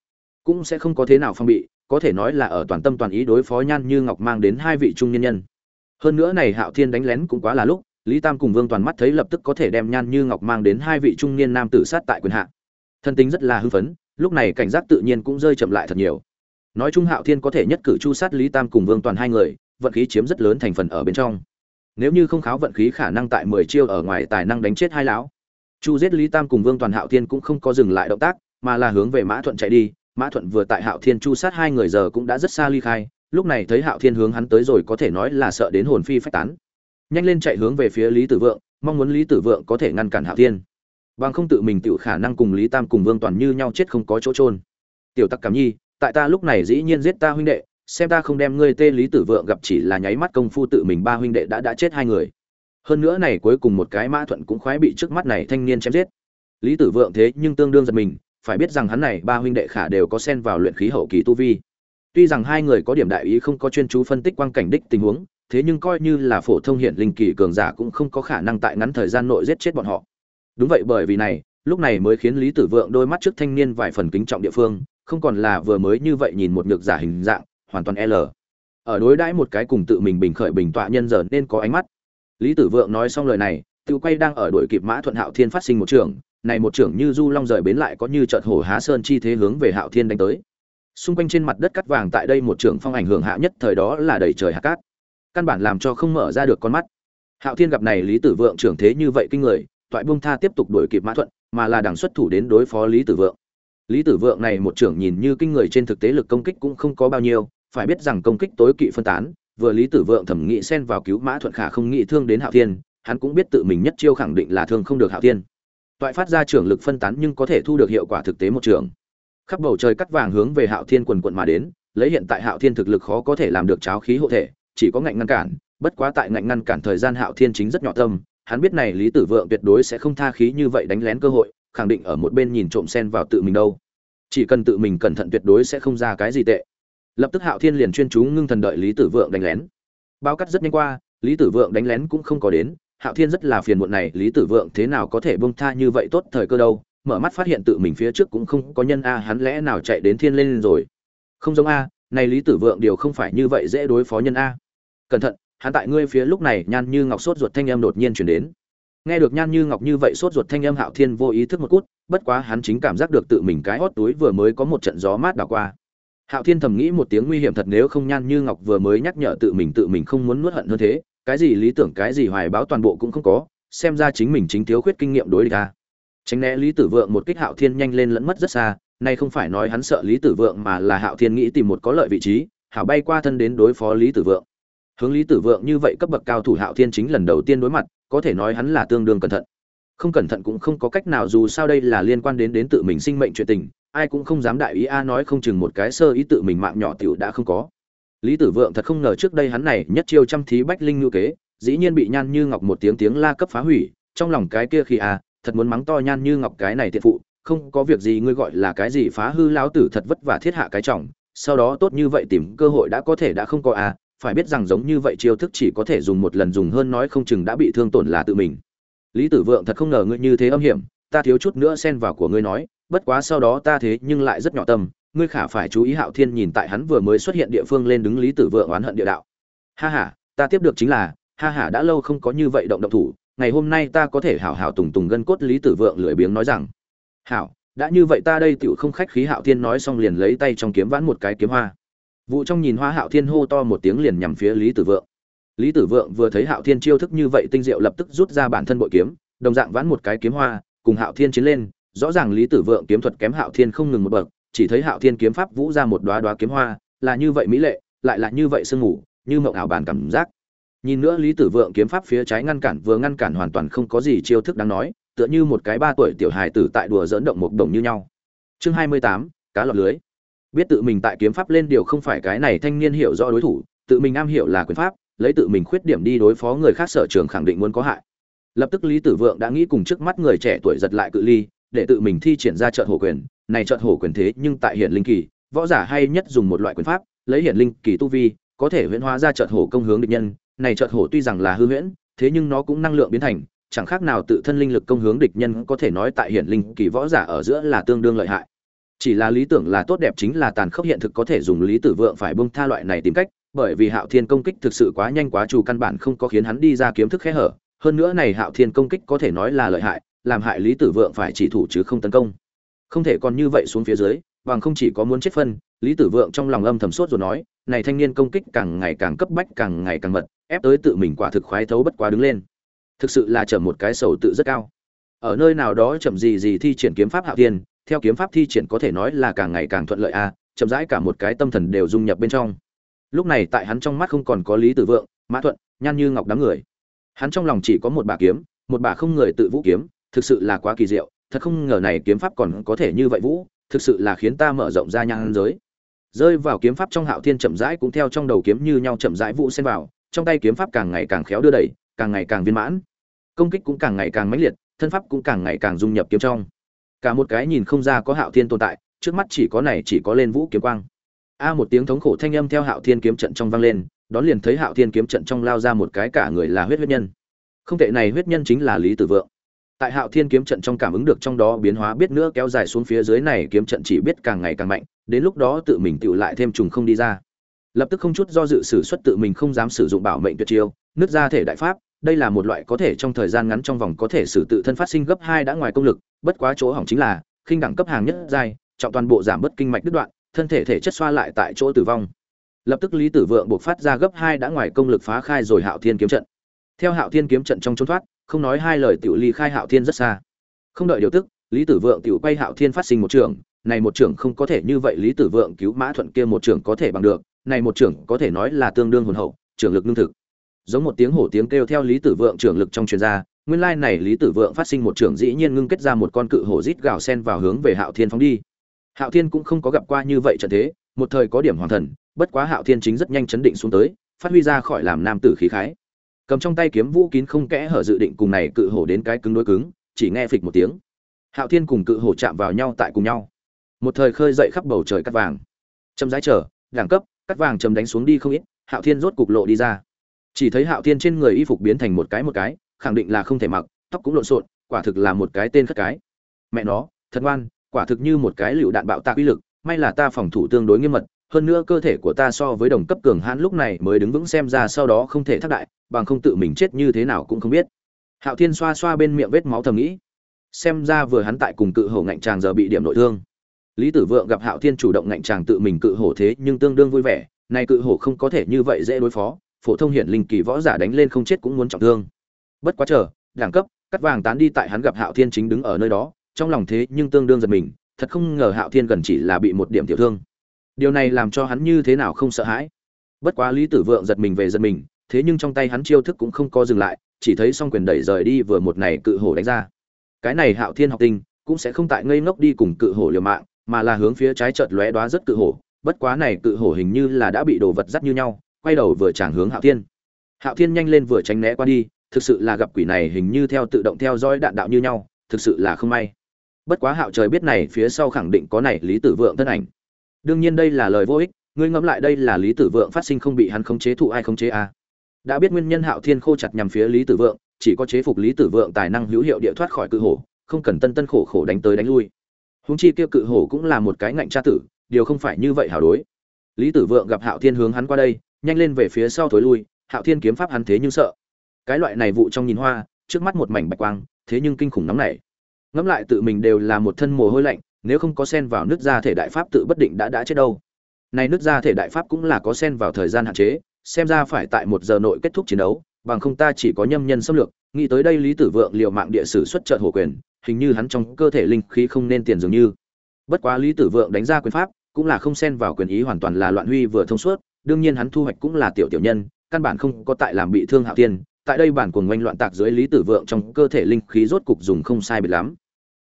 Cũng sẽ không có thế nào phong bị. Có thể nói là ở toàn tâm toàn ý đối phó nhan như ngọc mang đến hai vị trung nhân nhân. Hơn nữa này hạo thiên đánh lén cũng quá là lúc lý tam cùng vương toàn mắt thấy lập tức có thể đem nhan như ngọc mang đến hai vị trung niên nam tử sát tại quyền hạ. Thân tính rất là hưng phấn, lúc này cảnh giác tự nhiên cũng rơi chậm lại thật nhiều. Nói chung hạo thiên có thể nhất cử chu sát lý tam cùng vương toàn hai người, vận khí chiếm rất lớn thành phần ở bên trong. Nếu như không kháo vận khí khả năng tại mười chiêu ở ngoài tài năng đánh chết hai lão. Chu giết lý tam cùng vương toàn hạo thiên cũng không có dừng lại động tác, mà là hướng về mã thuận chạy đi. Mã thuận vừa tại hạo thiên chu sát hai người giờ cũng đã rất xa ly khai, lúc này thấy hạo thiên hướng hắn tới rồi có thể nói là sợ đến hồn phi phách tán nhanh lên chạy hướng về phía lý tử vượng, mong muốn lý tử vượng có thể ngăn cản hạo thiên. Bằng không tự mình tự khả năng cùng lý tam cùng vương toàn như nhau chết không có chỗ trôn tiểu tắc cảm nhi, tại ta lúc này dĩ nhiên giết ta huynh đệ, xem ta không đem ngươi tê lý tử vượng gặp chỉ là nháy mắt công phu tự mình ba huynh đệ đã đã chết hai người. Hơn nữa này cuối cùng một cái mã thuận cũng khoái bị trước mắt này thanh niên chém giết. Lý tử vượng thế nhưng tương đương giật mình, phải biết rằng hắn này ba huynh đệ khả đều có xen vào luyện khí hậu kỳ tu vi tuy rằng hai người có điểm đại ý không có chuyên chú phân tích quang cảnh đích tình huống, thế nhưng coi như là phổ thông hiện linh kỳ cường giả cũng không có khả năng tại ngắn thời gian nội giết chết bọn họ. Đúng vậy, bởi vì này, lúc này mới khiến lý tử vượng đôi mắt trước thanh niên vài phần kính trọng địa phương, không còn là vừa mới như vậy nhìn một nhược giả hình dạng, hoàn toàn l. Ở đối đãi một cái cùng tự mình bình khởi bình tọa nhân giờ nên có ánh mắt. Lý tử vượng nói xong lời này, tự quay đang ở đội kịp mã thuận hạo thiên phát sinh một trường, này một trưởng như du long rời bến lại có như chợt hổ há sơn chi thế hướng về hạo thiên đánh tới xung quanh trên mặt đất cắt vàng tại đây một trường phong ảnh hưởng hạ nhất thời đó là đầy trời hạt cát. Căn bản làm cho không mở ra được con mắt. Hạo thiên gặp này lý tử vượng trưởng thế như vậy kinh người, toại bung tha tiếp tục đuổi kịp mã thuận, mà là đằng xuất thủ đến đối phó lý tử vượng. Lý tử vượng này một trưởng nhìn như kinh người trên thực tế lực công kích cũng không có bao nhiêu, phải biết rằng công kích tối kỵ phân tán, vừa lý tử vượng thẩm nghĩ xen vào cứu mã thuận khả không nghĩ thương đến hạo thiên, hắn cũng biết tự mình nhất chiêu khẳng định là thương không được hạo thiên. Toại phát ra trưởng lực phân tán nhưng có thể thu được hiệu quả thực tế một trường khắp bầu trời cắt vàng hướng về hạo thiên quần quận mà đến, lấy hiện tại hạo thiên thực lực khó có thể làm được cháo khí hộ thể, chỉ có ngạnh ngăn cản, bất quá tại ngạnh ngăn cản thời gian hạo thiên chính rất nhỏ tâm, hắn biết này lý tử vượng tuyệt đối sẽ không tha khí như vậy đánh lén cơ hội, khẳng định ở một bên nhìn trộm sen vào tự mình đâu. Chỉ cần tự mình cẩn thận tuyệt đối sẽ không ra cái gì tệ. Lập tức hạo thiên liền chuyên chú ngưng thần đợi lý tử vượng đánh lén. Bao cắt rất nhanh qua, lý tử vượng đánh lén cũng không có đến, hạo thiên rất là phiền muộn này, lý tử vượng thế nào có thể bông tha như vậy tốt thời cơ đâu mở mắt phát hiện tự mình phía trước cũng không có nhân a, hắn lẽ nào chạy đến thiên lên rồi? Không giống a, này lý tử vượng điều không phải như vậy dễ đối phó nhân a. Cẩn thận, hắn tại ngươi phía lúc này, nhan như ngọc sốt ruột thanh âm đột nhiên chuyển đến. Nghe được nhan như ngọc như vậy sốt ruột thanh âm hạo thiên vô ý thức một cút, bất quá hắn chính cảm giác được tự mình cái hót túi vừa mới có một trận gió mát đảo qua. Hạo thiên thầm nghĩ một tiếng nguy hiểm thật nếu không nhan như ngọc vừa mới nhắc nhở tự mình tự mình không muốn nuốt hận hơn thế, cái gì lý tưởng cái gì hoài báo toàn bộ cũng không có, xem ra chính mình chính thiếu khuyết kinh nghiệm đối địch ta tránh né lý tử vượng một kích hạo thiên nhanh lên lẫn mất rất xa, nay không phải nói hắn sợ lý tử vượng mà là hạo thiên nghĩ tìm một có lợi vị trí hảo bay qua thân đến đối phó lý tử vượng. Hướng lý tử vượng như vậy cấp bậc cao thủ hạo thiên chính lần đầu tiên đối mặt, có thể nói hắn là tương đương cẩn thận. Không cẩn thận cũng không có cách nào dù sao đây là liên quan đến đến tự mình sinh mệnh chuyện tình, ai cũng không dám đại ý a nói không chừng một cái sơ ý tự mình mạng nhỏ tiểu đã không có. Lý tử vượng thật không ngờ trước đây hắn này nhất chiêu trăm thí bách linh ngữ kế, dĩ nhiên bị nhan như ngọc một tiếng tiếng la cấp phá hủy, trong lòng cái kia khi à thật muốn mắng to nhan như ngọc cái này thiện phụ, không có việc gì ngươi gọi là cái gì phá hư lão tử thật vất vả thiết hạ cái trọng sau đó tốt như vậy tìm cơ hội đã có thể đã không có à phải biết rằng giống như vậy chiêu thức chỉ có thể dùng một lần dùng hơn nói không chừng đã bị thương tổn là tự mình. Lý tử vượng thật không ngờ ngươi như thế âm hiểm, ta thiếu chút nữa xen vào của ngươi nói, bất quá sau đó ta thế nhưng lại rất nhỏ tâm, ngươi khả phải chú ý hạo thiên nhìn tại hắn vừa mới xuất hiện địa phương lên đứng lý tử vượng oán hận địa đạo. Ha ha, ta tiếp được chính là, ha ha, đã lâu không có như vậy động động thủ ngày hôm nay ta có thể hảo hảo tùng tùng gân cốt lý tử vượng lười biếng nói rằng, hảo, đã như vậy ta đây tựu không khách khí hạo thiên nói xong liền lấy tay trong kiếm vãn một cái kiếm hoa. Vụ trong nhìn hoa hạo thiên hô to một tiếng liền nhằm phía lý tử vượng. Lý tử vượng vừa thấy hạo thiên chiêu thức như vậy tinh diệu lập tức rút ra bản thân bội kiếm, đồng dạng vãn một cái kiếm hoa, cùng hạo thiên chiến lên, rõ ràng lý tử vượng kiếm thuật kém hạo thiên không ngừng một bậc, chỉ thấy hạo thiên kiếm pháp vũ ra một đoá đoá kiếm hoa, là như vậy mỹ lệ, lại là như vậy sương ngủ như mộng ảo bản cảm giác nhìn nữa lý tử vượng kiếm pháp phía trái ngăn cản vừa ngăn cản hoàn toàn không có gì chiêu thức đáng nói, tựa như một cái ba tuổi tiểu hài tử tại đùa dỡn động một đồng như nhau. Chương hai mươi tám, cá lọt lưới. Biết tự mình tại kiếm pháp lên điều không phải cái này thanh niên hiểu rõ đối thủ, tự mình am hiểu là quyền pháp, lấy tự mình khuyết điểm đi đối phó người khác sở trường khẳng định muốn có hại. Lập tức lý tử vượng đã nghĩ cùng trước mắt người trẻ tuổi giật lại cự ly, để tự mình thi triển ra trận hổ quyền. Này trận hổ quyền thế nhưng tại hiển linh kỳ, võ giả hay nhất dùng một loại quyền pháp, lấy hiển linh kỳ tu vi, có thể huyễn hóa ra trận hổ công hướng địch nhân này chợt hổ tuy rằng là hư huyễn, thế nhưng nó cũng năng lượng biến thành, chẳng khác nào tự thân linh lực công hướng địch nhân có thể nói tại hiển linh kỳ võ giả ở giữa là tương đương lợi hại. Chỉ là lý tưởng là tốt đẹp chính là tàn khốc hiện thực có thể dùng lý tử vượng phải bung tha loại này tìm cách, bởi vì hạo thiên công kích thực sự quá nhanh quá chủ căn bản không có khiến hắn đi ra kiếm thức khẽ hở, hơn nữa này hạo thiên công kích có thể nói là lợi hại, làm hại lý tử vượng phải chỉ thủ chứ không tấn công. Không thể còn như vậy xuống phía dưới, bằng không chỉ có muốn chết phân, lý tử vượng trong lòng âm thầm sốt rồi nói này thanh niên công kích càng ngày càng cấp bách, càng ngày càng mật, ép tới tự mình quả thực khoái thấu bất quá đứng lên. Thực sự là chậm một cái sầu tự rất cao. Ở nơi nào đó chậm gì gì thi triển kiếm pháp hạo thiên, theo kiếm pháp thi triển có thể nói là càng ngày càng thuận lợi a chậm rãi cả một cái tâm thần đều dung nhập bên trong. Lúc này tại hắn trong mắt không còn có lý tử vượng, mã thuận, nhan như ngọc đám người. Hắn trong lòng chỉ có một bà kiếm, một bà không người tự vũ kiếm, thực sự là quá kỳ diệu, thật không ngờ này kiếm pháp còn có thể như vậy vũ, thực sự là khiến ta mở rộng ra nhan giới rơi vào kiếm pháp trong hạo thiên chậm rãi cũng theo trong đầu kiếm như nhau chậm rãi vụ xen vào, trong tay kiếm pháp càng ngày càng khéo đưa đẩy, càng ngày càng viên mãn. Công kích cũng càng ngày càng mãnh liệt, thân pháp cũng càng ngày càng dung nhập kiếm trong. Cả một cái nhìn không ra có hạo thiên tồn tại, trước mắt chỉ có này chỉ có lên vũ kiếm quang. A một tiếng thống khổ thanh âm theo hạo thiên kiếm trận trong vang lên, đón liền thấy hạo thiên kiếm trận trong lao ra một cái cả người là huyết huyết nhân. Không tệ này huyết nhân chính là lý tử vượng. Tại hạo thiên kiếm trận trong cảm ứng được trong đó biến hóa biết nữa kéo dài xuống phía dưới này kiếm trận chỉ biết càng ngày càng mạnh đến lúc đó tự mình tựu lại thêm trùng không đi ra. Lập tức không chút do dự sử xuất tự mình không dám sử dụng bảo mệnh tuyệt chiêu, nứt ra thể đại pháp, đây là một loại có thể trong thời gian ngắn trong vòng có thể sử tự thân phát sinh gấp hai đã ngoài công lực, bất quá chỗ hỏng chính là, khinh đẳng cấp hàng nhất giai, trọng toàn bộ giảm bất kinh mạch đứt đoạn, thân thể thể chất xoa lại tại chỗ tử vong. Lập tức lý tử vượng buộc phát ra gấp hai đã ngoài công lực phá khai rồi hạo thiên kiếm trận. Theo hạo thiên kiếm trận trong trốn thoát, không nói hai lời tiểu ly khai hạo thiên rất xa. Không đợi điều tức, lý tử vượng tiểu quay hạo thiên phát sinh một trường này một trưởng không có thể như vậy lý tử vượng cứu mã thuận kia một trưởng có thể bằng được, này một trưởng có thể nói là tương đương hồn hậu, trưởng lực lương thực. Giống một tiếng hổ tiếng kêu theo lý tử vượng trưởng lực trong chuyên gia nguyên lai này lý tử vượng phát sinh một trưởng dĩ nhiên ngưng kết ra một con cự hổ rít gào sen vào hướng về hạo thiên phóng đi. Hạo thiên cũng không có gặp qua như vậy trận thế, một thời có điểm hoàng thần, bất quá hạo thiên chính rất nhanh chấn định xuống tới, phát huy ra khỏi làm nam tử khí khái. Cầm trong tay kiếm vũ kín không kẽ hở dự định cùng này cự hổ đến cái cứng đối cứng, chỉ nghe phịch một tiếng. Hạo thiên cùng cự hổ chạm vào nhau tại cùng nhau một thời khơi dậy khắp bầu trời cắt vàng. Chậm rãi trở đẳng cấp, cắt vàng chầm đánh xuống đi không ít, hạo thiên rốt cục lộ đi ra. Chỉ thấy hạo thiên trên người y phục biến thành một cái một cái, khẳng định là không thể mặc, tóc cũng lộn xộn, quả thực là một cái tên khất cái. Mẹ nó, thật ngoan, quả thực như một cái lựu đạn bạo tạc uy lực, may là ta phòng thủ tương đối nghiêm mật, hơn nữa cơ thể của ta so với đồng cấp cường hãn lúc này mới đứng vững xem ra sau đó không thể thác đại, bằng không tự mình chết như thế nào cũng không biết. Hạo thiên xoa xoa bên miệng vết máu thầm nghĩ. Xem ra vừa hắn tại cùng cự hầu ngạnh tràng giờ bị điểm nội thương lý tử vượng gặp hạo thiên chủ động ngạnh tràng tự mình cự hổ thế nhưng tương đương vui vẻ, nay cự hổ không có thể như vậy dễ đối phó, phổ thông hiển linh kỳ võ giả đánh lên không chết cũng muốn trọng thương. Bất quá chờ, đẳng cấp, cắt vàng tán đi tại hắn gặp hạo thiên chính đứng ở nơi đó, trong lòng thế nhưng tương đương giật mình, thật không ngờ hạo thiên gần chỉ là bị một điểm tiểu thương. Điều này làm cho hắn như thế nào không sợ hãi. Bất quá lý tử vượng giật mình về giật mình, thế nhưng trong tay hắn chiêu thức cũng không có dừng lại, chỉ thấy song quyền đẩy rời đi vừa một này cự hổ đánh ra. Cái này hạo thiên học tinh, cũng sẽ không tại ngây ngốc đi cùng cự hổ liều mạng mà là hướng phía trái chợt lóe đoá rất cự hổ, bất quá này cự hổ hình như là đã bị đồ vật dắt như nhau, quay đầu vừa chẳng hướng hạo thiên. Hạo thiên nhanh lên vừa tránh né qua đi, thực sự là gặp quỷ này hình như theo tự động theo dõi đạn đạo như nhau, thực sự là không may. Bất quá hạo trời biết này phía sau khẳng định có này lý tử vượng thân ảnh. Đương nhiên đây là lời vô ích, ngươi ngẫm lại đây là lý tử vượng phát sinh không bị hắn khống chế thụ ai khống chế a à. đã biết nguyên nhân hạo thiên khô chặt nhằm phía lý tử vượng, chỉ có chế phục lý tử vượng tài năng hữu hiệu địa thoát khỏi cự hổ, không cần tân tân khổ khổ đánh tới đánh lui. Huống chi kia cự hổ cũng là một cái ngạnh tra tử, điều không phải như vậy hảo đối. Lý tử vượng gặp hạo thiên hướng hắn qua đây, nhanh lên về phía sau thối lui, hạo thiên kiếm pháp hắn thế nhưng sợ. Cái loại này vụ trong nhìn hoa, trước mắt một mảnh bạch quang, thế nhưng kinh khủng nóng này. ngẫm lại tự mình đều là một thân mồ hôi lạnh, nếu không có sen vào nước ra thể đại pháp tự bất định đã đã chết đâu. Này nước ra thể đại pháp cũng là có sen vào thời gian hạn chế, xem ra phải tại một giờ nội kết thúc chiến đấu, bằng không ta chỉ có nhâm nhân xâm lược. Nghĩ tới đây lý tử vượng liều mạng địa sử xuất trận hổ quyền hình như hắn trong cơ thể linh khí không nên tiền dường như. Bất quá lý tử vượng đánh ra quyền pháp, cũng là không xen vào quyền ý hoàn toàn là loạn huy vừa thông suốt, đương nhiên hắn thu hoạch cũng là tiểu tiểu nhân, căn bản không có tại làm bị thương hạo thiên, tại đây bản cuồng ngoanh loạn tạc dưới lý tử vượng trong cơ thể linh khí rốt cục dùng không sai biệt lắm.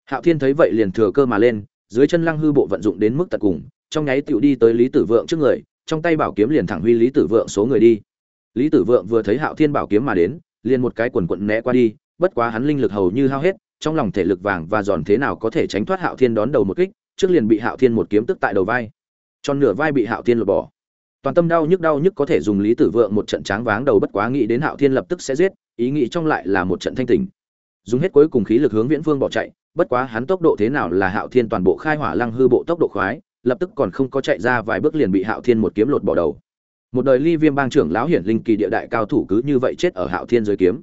Hạo thiên thấy vậy liền thừa cơ mà lên, dưới chân lăng hư bộ vận dụng đến mức tận cùng, trong nháy tựu đi tới lý tử vượng trước người, trong tay bảo kiếm liền thẳng huy lý tử vượng số người đi. Lý tử vượng vừa thấy hạo thiên bảo kiếm mà đến, liền một cái quần quận né qua đi, bất quá hắn linh lực hầu như hao hết trong lòng thể lực vàng và giòn thế nào có thể tránh thoát hạo thiên đón đầu một kích, trước liền bị hạo thiên một kiếm tức tại đầu vai. Tròn nửa vai bị hạo thiên lột bỏ. Toàn tâm đau nhức đau nhức có thể dùng lý tử vượng một trận tráng váng đầu bất quá nghĩ đến hạo thiên lập tức sẽ giết, ý nghĩ trong lại là một trận thanh tỉnh. dùng hết cuối cùng khí lực hướng viễn phương bỏ chạy, bất quá hắn tốc độ thế nào là hạo thiên toàn bộ khai hỏa lăng hư bộ tốc độ khoái, lập tức còn không có chạy ra vài bước liền bị hạo thiên một kiếm lột bỏ đầu. Một đời ly viêm bang trưởng lão hiển linh kỳ địa đại cao thủ cứ như vậy chết ở hạo thiên dưới kiếm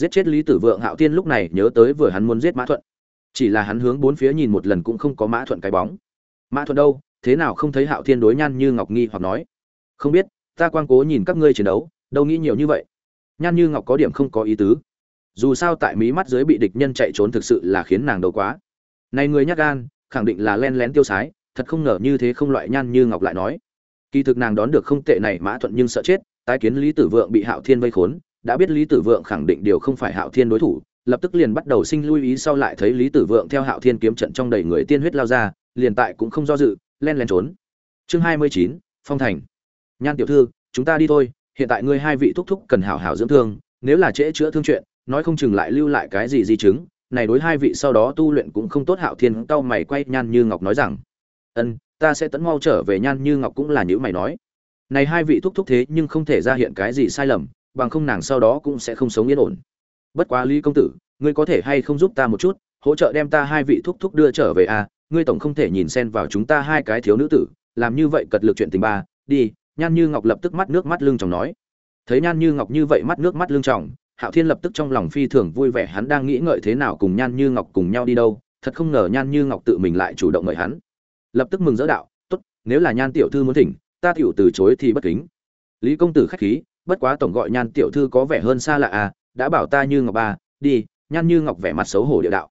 giết chết lý tử vượng hạo thiên lúc này nhớ tới vừa hắn muốn giết mã thuận. Chỉ là hắn hướng bốn phía nhìn một lần cũng không có mã thuận cái bóng. Mã thuận đâu? Thế nào không thấy hạo thiên đối nhan như ngọc nghi hoặc nói? Không biết, ta quan cố nhìn các ngươi chiến đấu, đâu nghĩ nhiều như vậy. Nhan như ngọc có điểm không có ý tứ. Dù sao tại mí mắt dưới bị địch nhân chạy trốn thực sự là khiến nàng đầu quá. Này người nhắc gan, khẳng định là len lén tiêu sái, thật không ngờ như thế không loại nhan như ngọc lại nói. Kỳ thực nàng đón được không tệ này mã thuận nhưng sợ chết, tái kiến lý tử vượng bị hạo thiên vây khốn đã biết lý tử vượng khẳng định điều không phải hạo thiên đối thủ, lập tức liền bắt đầu sinh lưu ý sau lại thấy lý tử vượng theo hạo thiên kiếm trận trong đầy người tiên huyết lao ra, liền tại cũng không do dự, len len trốn. Chương hai mươi chín, phong thành. Nhan tiểu thư, chúng ta đi thôi, hiện tại ngươi hai vị thúc thúc cần hảo hảo dưỡng thương, nếu là trễ chữa thương chuyện, nói không chừng lại lưu lại cái gì di chứng, này đối hai vị sau đó tu luyện cũng không tốt, hạo thiên cau mày quay nhan như ngọc nói rằng, ân, ta sẽ tấn mau trở về. Nhan như ngọc cũng là nhíu mày nói, này hai vị thúc thúc thế nhưng không thể ra hiện cái gì sai lầm bằng không nàng sau đó cũng sẽ không sống yên ổn. Bất quá lý công tử, ngươi có thể hay không giúp ta một chút, hỗ trợ đem ta hai vị thúc thúc đưa trở về à? Ngươi tổng không thể nhìn xen vào chúng ta hai cái thiếu nữ tử, làm như vậy cật lực chuyện tình ba, đi, nhan như ngọc lập tức mắt nước mắt lưng chồng nói. Thấy nhan như ngọc như vậy mắt nước mắt lưng chồng hạo thiên lập tức trong lòng phi thường vui vẻ, hắn đang nghĩ ngợi thế nào cùng nhan như ngọc cùng nhau đi đâu, thật không ngờ nhan như ngọc tự mình lại chủ động mời hắn. Lập tức mừng dỡ đạo, tốt, nếu là nhan tiểu thư muốn thỉnh, ta tiểu từ chối thì bất kính. Lý công tử khách khí bất quá tổng gọi nhan tiểu thư có vẻ hơn xa lạ à đã bảo ta như ngọc ba, đi, nhan như ngọc vẻ mặt xấu hổ địa đạo.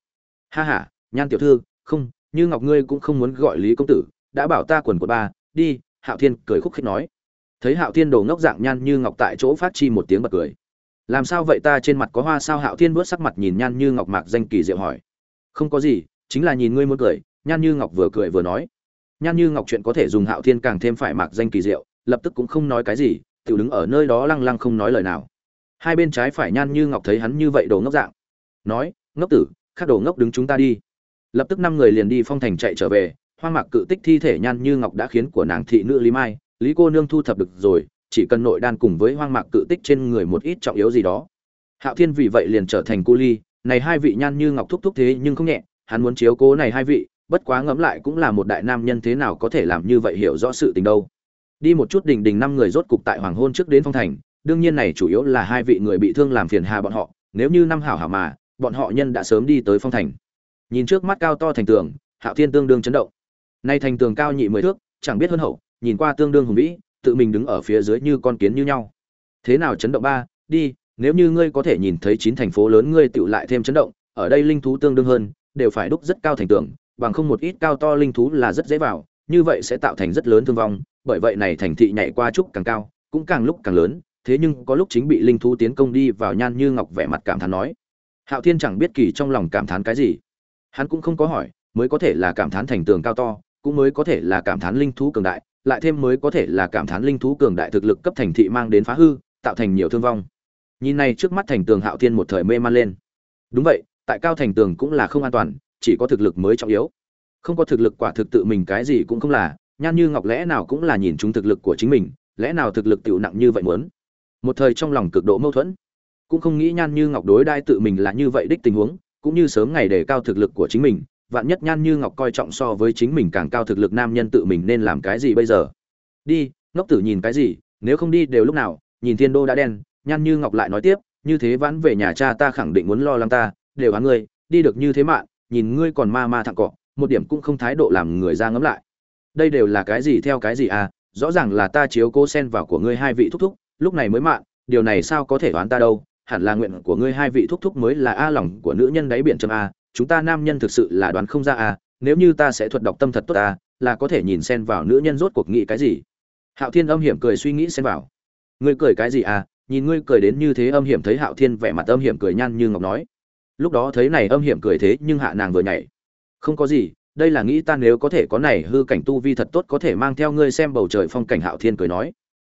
Ha ha, nhan tiểu thư, không, như ngọc ngươi cũng không muốn gọi lý công tử, đã bảo ta quần của ba, đi, hạo thiên cười khúc khích nói. Thấy hạo thiên đồ ngốc dạng nhan như ngọc tại chỗ phát chi một tiếng bật cười. Làm sao vậy ta trên mặt có hoa sao hạo thiên vuốt sắc mặt nhìn nhan như ngọc mạc danh kỳ diệu hỏi. Không có gì, chính là nhìn ngươi muốn cười, nhan như ngọc vừa cười vừa nói. Nhan như ngọc chuyện có thể dùng hạo thiên càng thêm phải mạc danh kỳ diệu, lập tức cũng không nói cái gì tự đứng ở nơi đó lăng lăng không nói lời nào. Hai bên trái phải nhan như ngọc thấy hắn như vậy đồ ngốc dạng. Nói, ngốc tử, khác đồ ngốc đứng chúng ta đi. Lập tức năm người liền đi phong thành chạy trở về, hoang mạc cự tích thi thể nhan như ngọc đã khiến của nàng thị nữ lý mai, lý cô nương thu thập được rồi, chỉ cần nội đan cùng với hoang mạc cự tích trên người một ít trọng yếu gì đó. Hạo thiên vì vậy liền trở thành cô ly, này hai vị nhan như ngọc thúc thúc thế nhưng không nhẹ, hắn muốn chiếu cố này hai vị, bất quá ngẫm lại cũng là một đại nam nhân thế nào có thể làm như vậy hiểu rõ sự tình đâu đi một chút đình đình năm người rốt cục tại hoàng hôn trước đến phong thành, đương nhiên này chủ yếu là hai vị người bị thương làm phiền hà bọn họ, nếu như năm hảo hảo mà, bọn họ nhân đã sớm đi tới phong thành. Nhìn trước mắt cao to thành tường, hạo thiên tương đương chấn động. Nay thành tường cao nhị mười thước, chẳng biết hơn hậu, nhìn qua tương đương hùng vĩ, tự mình đứng ở phía dưới như con kiến như nhau. Thế nào chấn động ba? Đi, nếu như ngươi có thể nhìn thấy chín thành phố lớn, ngươi tựu lại thêm chấn động, ở đây linh thú tương đương hơn, đều phải đúc rất cao thành tường, bằng không một ít cao to linh thú là rất dễ vào, như vậy sẽ tạo thành rất lớn thương vong bởi vậy này thành thị nhảy qua trúc càng cao, cũng càng lúc càng lớn, thế nhưng có lúc chính bị linh thú tiến công đi vào nhan như ngọc vẻ mặt cảm thán nói, hạo thiên chẳng biết kỳ trong lòng cảm thán cái gì. Hắn cũng không có hỏi, mới có thể là cảm thán thành tường cao to, cũng mới có thể là cảm thán linh thú cường đại, lại thêm mới có thể là cảm thán linh thú cường đại thực lực cấp thành thị mang đến phá hư, tạo thành nhiều thương vong. Nhìn này trước mắt thành tường hạo thiên một thời mê man lên. Đúng vậy, tại cao thành tường cũng là không an toàn, chỉ có thực lực mới trọng yếu. Không có thực lực quả thực tự mình cái gì cũng không là nhan như ngọc lẽ nào cũng là nhìn chúng thực lực của chính mình, lẽ nào thực lực tiểu nặng như vậy muốn? Một thời trong lòng cực độ mâu thuẫn. Cũng không nghĩ nhan như ngọc đối đai tự mình là như vậy đích tình huống, cũng như sớm ngày đề cao thực lực của chính mình, vạn nhất nhan như ngọc coi trọng so với chính mình càng cao thực lực nam nhân tự mình nên làm cái gì bây giờ? Đi, ngốc tử nhìn cái gì, nếu không đi đều lúc nào, nhìn thiên đô đã đen, nhan như ngọc lại nói tiếp, như thế vãn về nhà cha ta khẳng định muốn lo lắng ta, đều hắn ngươi, đi được như thế mạng nhìn ngươi còn ma ma thẳng cọ, một điểm cũng không thái độ làm người ra ngấm lại đây đều là cái gì theo cái gì à rõ ràng là ta chiếu cố sen vào của ngươi hai vị thúc thúc, lúc này mới mạng điều này sao có thể đoán ta đâu, hẳn là nguyện của ngươi hai vị thúc thúc mới là a lòng của nữ nhân đáy biển trầm a, chúng ta nam nhân thực sự là đoán không ra a, nếu như ta sẽ thuật đọc tâm thật tốt a, là có thể nhìn sen vào nữ nhân rốt cuộc nghĩ cái gì. Hạo thiên âm hiểm cười suy nghĩ sen vào. Ngươi cười cái gì à nhìn ngươi cười đến như thế âm hiểm thấy hạo thiên vẻ mặt âm hiểm cười nhan như ngọc nói. Lúc đó thấy này âm hiểm cười thế nhưng hạ nàng vừa nhảy. Không có gì đây là nghĩ ta nếu có thể có này hư cảnh tu vi thật tốt có thể mang theo ngươi xem bầu trời phong cảnh hạo thiên cười nói.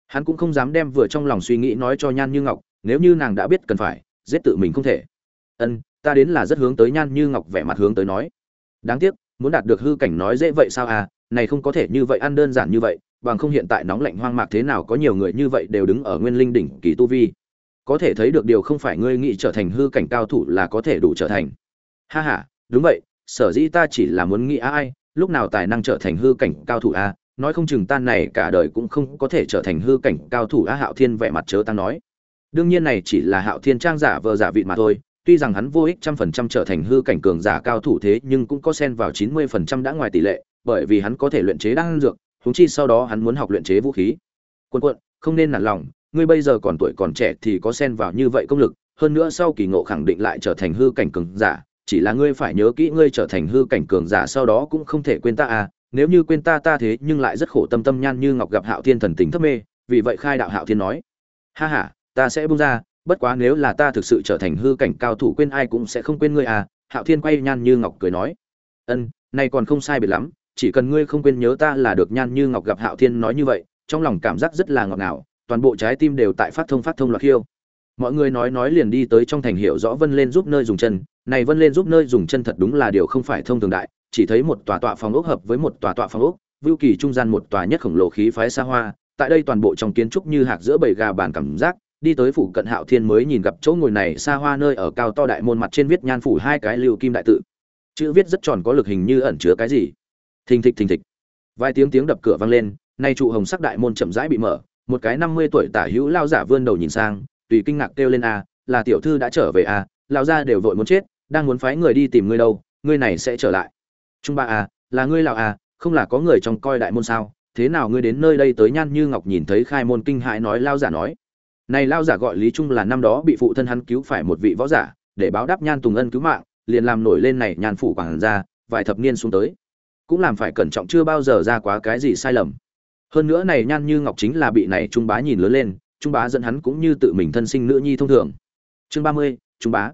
Hắn cũng không dám đem vừa trong lòng suy nghĩ nói cho nhan như ngọc, nếu như nàng đã biết cần phải, giết tự mình không thể. Ân, ta đến là rất hướng tới nhan như ngọc vẻ mặt hướng tới nói. Đáng tiếc, muốn đạt được hư cảnh nói dễ vậy sao à này không có thể như vậy, ăn đơn giản như vậy, bằng không hiện tại nóng lạnh hoang mạc thế nào có nhiều người như vậy đều đứng ở nguyên linh đỉnh kỳ tu vi. Có thể thấy được điều không phải ngươi nghĩ trở thành hư cảnh cao thủ là có thể đủ trở thành. Ha ha, đúng vậy sở dĩ ta chỉ là muốn nghĩ, ai, lúc nào tài năng trở thành hư cảnh cao thủ a? Nói không chừng tan này cả đời cũng không có thể trở thành hư cảnh cao thủ a, hạo thiên vẻ mặt chớ tăng nói. Đương nhiên này chỉ là hạo thiên trang giả vờ giả vị mà thôi, tuy rằng hắn vô ích trăm phần trăm trở thành hư cảnh cường giả cao thủ thế nhưng cũng có xen vào chín mươi phần trăm đã ngoài tỷ lệ, bởi vì hắn có thể luyện chế đan dược húng chi sau đó hắn muốn học luyện chế vũ khí. Quân quận không nên nản lòng, ngươi bây giờ còn tuổi còn trẻ thì có xen vào như vậy công lực, hơn nữa sau kỳ ngộ khẳng định lại trở thành hư cảnh cường giả chỉ là ngươi phải nhớ kỹ ngươi trở thành hư cảnh cường giả sau đó cũng không thể quên ta à nếu như quên ta ta thế nhưng lại rất khổ tâm tâm nhan như ngọc gặp hạo thiên thần tính thấp mê, vì vậy khai đạo hạo thiên nói. Ha ha, ta sẽ buông ra, bất quá nếu là ta thực sự trở thành hư cảnh cao thủ quên ai cũng sẽ không quên ngươi à hạo thiên quay nhan như ngọc cười nói. Ân, nay còn không sai biệt lắm, chỉ cần ngươi không quên nhớ ta là được nhan như ngọc gặp hạo thiên nói như vậy, trong lòng cảm giác rất là ngọt ngào, toàn bộ trái tim đều tại phát thông phát thông loạt khiêu. Mọi người nói nói liền đi tới trong thành hiệu rõ vân lên giúp nơi dùng chân này vân lên giúp nơi dùng chân thật đúng là điều không phải thông thường đại, chỉ thấy một tòa tọa phòng ốc hợp với một tòa tọa phòng ốc vưu kỳ trung gian một tòa nhất khổng lồ khí phái xa hoa, tại đây toàn bộ trong kiến trúc như hạc giữa bầy gà bàn cảm giác, đi tới phủ cận hạo thiên mới nhìn gặp chỗ ngồi này xa hoa nơi ở cao to đại môn mặt trên viết nhan phủ hai cái lưu kim đại tự. Chữ viết rất tròn có lực hình như ẩn chứa cái gì. Thình thịch thình thịch. Vài tiếng tiếng đập cửa vang lên, nay trụ hồng sắc đại môn chậm rãi bị mở, một cái năm mươi tuổi tả hữu lao giả vươn đầu nhìn sang, tùy kinh ngạc kêu lên a, là tiểu thư đã trở về a lao ra đều vội muốn chết đang muốn phái người đi tìm ngươi đâu ngươi này sẽ trở lại. Trung ba à, là ngươi lào à, không là có người trong coi đại môn sao? Thế nào ngươi đến nơi đây tới nhan như ngọc nhìn thấy khai môn kinh hãi nói lao giả nói. Này lao giả gọi lý trung là năm đó bị phụ thân hắn cứu phải một vị võ giả để báo đáp nhan tùng ân cứu mạng liền làm nổi lên này nhan phủ quảng ra vài thập niên xuống tới. Cũng làm phải cẩn trọng chưa bao giờ ra quá cái gì sai lầm. Hơn nữa này nhan như ngọc chính là bị này trung bá nhìn lớn lên trung bá dẫn hắn cũng như tự mình thân sinh nữ nhi thông thường. Chương ba mươi trung bá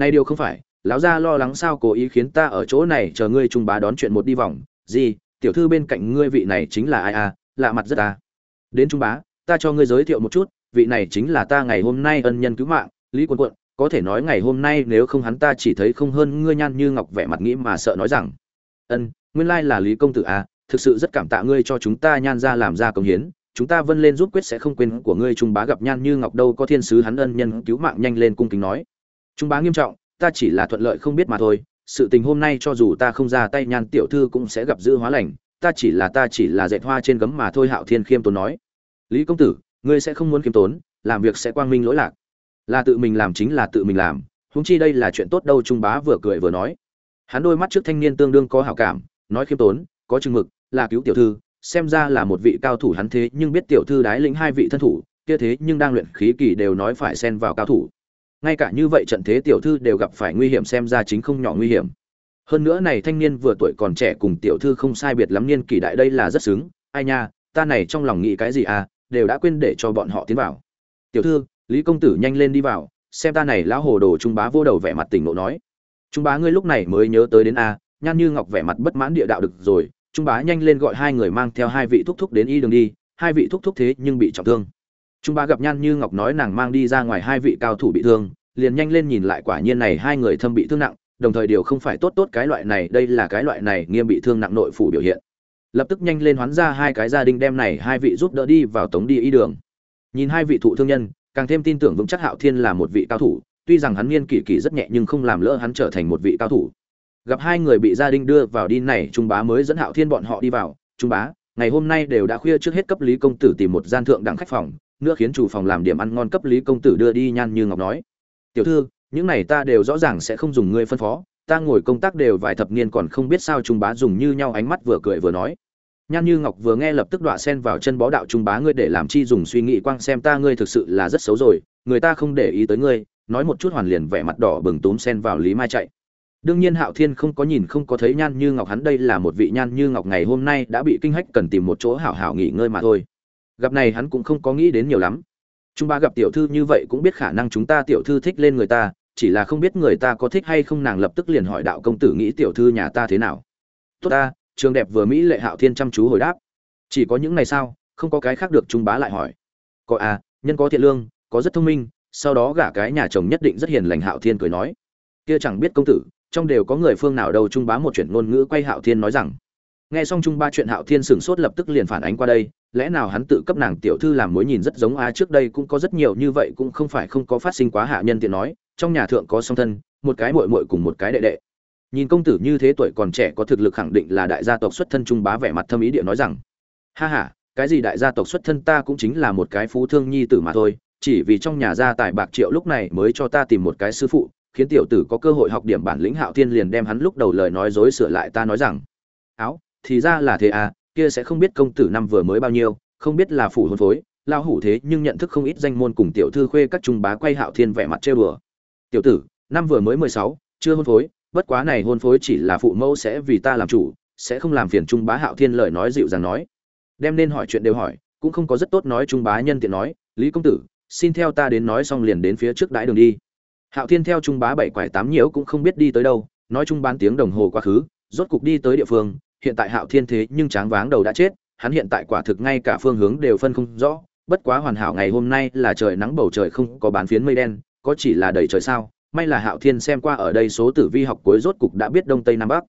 này điều không phải, lão gia lo lắng sao cố ý khiến ta ở chỗ này chờ ngươi trung bá đón chuyện một đi vòng. Gì, tiểu thư bên cạnh ngươi vị này chính là ai à? Lạ mặt rất à? Đến trung bá, ta cho ngươi giới thiệu một chút, vị này chính là ta ngày hôm nay ân nhân cứu mạng, lý quân quận. Có thể nói ngày hôm nay nếu không hắn ta chỉ thấy không hơn ngươi nhan như ngọc vẻ mặt nghĩ mà sợ nói rằng, ân, nguyên lai là lý công tử à thực sự rất cảm tạ ngươi cho chúng ta nhan ra làm ra công hiến. Chúng ta vân lên giúp quyết sẽ không quên của ngươi trung bá gặp nhan như ngọc đâu, có thiên sứ hắn ân nhân cứu mạng nhanh lên cung kính nói trung bá nghiêm trọng, ta chỉ là thuận lợi không biết mà thôi, sự tình hôm nay cho dù ta không ra tay nhan tiểu thư cũng sẽ gặp dữ hóa lành, ta chỉ là, ta chỉ là dệt hoa trên gấm mà thôi, hạo thiên khiêm tốn nói. Lý công tử, ngươi sẽ không muốn khiêm tốn, làm việc sẽ quang minh lỗi lạc. Là tự mình làm chính là tự mình làm húng chi đây là chuyện tốt đâu, trung bá vừa cười vừa nói. Hắn đôi mắt trước thanh niên tương đương có hảo cảm, nói khiêm tốn, có chừng mực, là cứu tiểu thư, xem ra là một vị cao thủ hắn thế, nhưng biết tiểu thư đái lĩnh hai vị thân thủ, kia thế nhưng đang luyện khí kỳ đều nói phải xen vào cao thủ ngay cả như vậy trận thế tiểu thư đều gặp phải nguy hiểm xem ra chính không nhỏ nguy hiểm. Hơn nữa này thanh niên vừa tuổi còn trẻ cùng tiểu thư không sai biệt lắm niên kỳ đại đây là rất xứng. Ai nha, ta này trong lòng nghĩ cái gì à đều đã quên để cho bọn họ tiến vào. Tiểu thư, lý công tử nhanh lên đi vào, xem ta này lão hồ đồ trung bá vô đầu vẻ mặt tỉnh nộ nói. Trung bá ngươi lúc này mới nhớ tới đến a, nhan như ngọc vẻ mặt bất mãn địa đạo được rồi. Trung bá nhanh lên gọi hai người mang theo hai vị thúc thúc đến y đường đi. Hai vị thúc thúc thế nhưng bị trọng thương trung bá gặp nhan như ngọc nói nàng mang đi ra ngoài hai vị cao thủ bị thương, liền nhanh lên nhìn lại quả nhiên này hai người thâm bị thương nặng, đồng thời điều không phải tốt tốt cái loại này, đây là cái loại này nghiêm bị thương nặng nội phủ biểu hiện. Lập tức nhanh lên hoán ra hai cái gia đình đem này hai vị giúp đỡ đi vào tống đi y đường. Nhìn hai vị thụ thương nhân, càng thêm tin tưởng vững chắc hạo thiên là một vị cao thủ, tuy rằng hắn niên kỷ kỷ rất nhẹ nhưng không làm lỡ hắn trở thành một vị cao thủ. Gặp hai người bị gia đình đưa vào đi này, trung bá mới dẫn hạo thiên bọn họ đi vào. Trung bá, ngày hôm nay đều đã khuya trước hết cấp lý công tử tìm một gian thượng đẳng khách phòng nữa khiến chủ phòng làm điểm ăn ngon cấp lý công tử đưa đi nhan như ngọc nói. Tiểu thư, những này ta đều rõ ràng sẽ không dùng ngươi phân phó, ta ngồi công tác đều vài thập niên còn không biết sao trung bá dùng như nhau ánh mắt vừa cười vừa nói. Nhan như ngọc vừa nghe lập tức đọa sen vào chân bó đạo trung bá ngươi để làm chi dùng suy nghĩ quang xem ta ngươi thực sự là rất xấu rồi, người ta không để ý tới ngươi, nói một chút hoàn liền vẻ mặt đỏ bừng túm sen vào lý mai chạy. Đương nhiên hạo thiên không có nhìn không có thấy nhan như ngọc hắn đây là một vị nhan như ngọc ngày hôm nay đã bị kinh hách cần tìm một chỗ hảo hảo nghỉ ngơi mà thôi gặp này hắn cũng không có nghĩ đến nhiều lắm. Chúng ba gặp tiểu thư như vậy cũng biết khả năng chúng ta tiểu thư thích lên người ta, chỉ là không biết người ta có thích hay không nàng lập tức liền hỏi đạo công tử nghĩ tiểu thư nhà ta thế nào. Tốt ta, trường đẹp vừa mỹ lệ hạo thiên chăm chú hồi đáp. Chỉ có những ngày sao không có cái khác được trung bá lại hỏi. Có à nhân có thiện lương, có rất thông minh, sau đó gả cái nhà chồng nhất định rất hiền lành hạo thiên cười nói. Kia chẳng biết công tử, trong đều có người phương nào đâu trung bá một chuyện ngôn ngữ quay hạo thiên nói rằng nghe xong trung ba chuyện hạo thiên sửng sốt lập tức liền phản ánh qua đây, lẽ nào hắn tự cấp nàng tiểu thư làm mối nhìn rất giống a, trước đây cũng có rất nhiều như vậy cũng không phải không có phát sinh quá hạ nhân tiện nói, trong nhà thượng có song thân, một cái muội muội cùng một cái đệ đệ. Nhìn công tử như thế tuổi còn trẻ có thực lực khẳng định là đại gia tộc xuất thân trung bá vẻ mặt thâm ý địa nói rằng, ha ha, cái gì đại gia tộc xuất thân ta cũng chính là một cái phú thương nhi tử mà thôi, chỉ vì trong nhà gia tài bạc triệu lúc này mới cho ta tìm một cái sư phụ, khiến tiểu tử có cơ hội học điểm bản lĩnh hạo thiên liền đem hắn lúc đầu lời nói dối sửa lại ta nói rằng, áo thì ra là thế à kia sẽ không biết công tử năm vừa mới bao nhiêu, không biết là phủ hôn phối lao hủ thế nhưng nhận thức không ít danh môn cùng tiểu thư khuê các trung bá quay hạo thiên vẻ mặt trêu đùa. Tiểu tử, năm vừa mới mười sáu, chưa hôn phối, bất quá này hôn phối chỉ là phụ mẫu sẽ vì ta làm chủ, sẽ không làm phiền trung bá hạo thiên lời nói dịu dàng nói. Đem nên hỏi chuyện đều hỏi, cũng không có rất tốt nói trung bá nhân tiện nói, lý công tử, xin theo ta đến nói xong liền đến phía trước đãi đường đi. Hạo thiên theo trung bá bảy quải tám nhiễu cũng không biết đi tới đâu, nói trung bán tiếng đồng hồ quá khứ, rốt cục đi tới địa phương hiện tại hạo thiên thế nhưng tráng váng đầu đã chết, hắn hiện tại quả thực ngay cả phương hướng đều phân không rõ, bất quá hoàn hảo ngày hôm nay là trời nắng bầu trời không có bán phiến mây đen, có chỉ là đầy trời sao, may là hạo thiên xem qua ở đây số tử vi học cuối rốt cục đã biết đông tây nam bắc.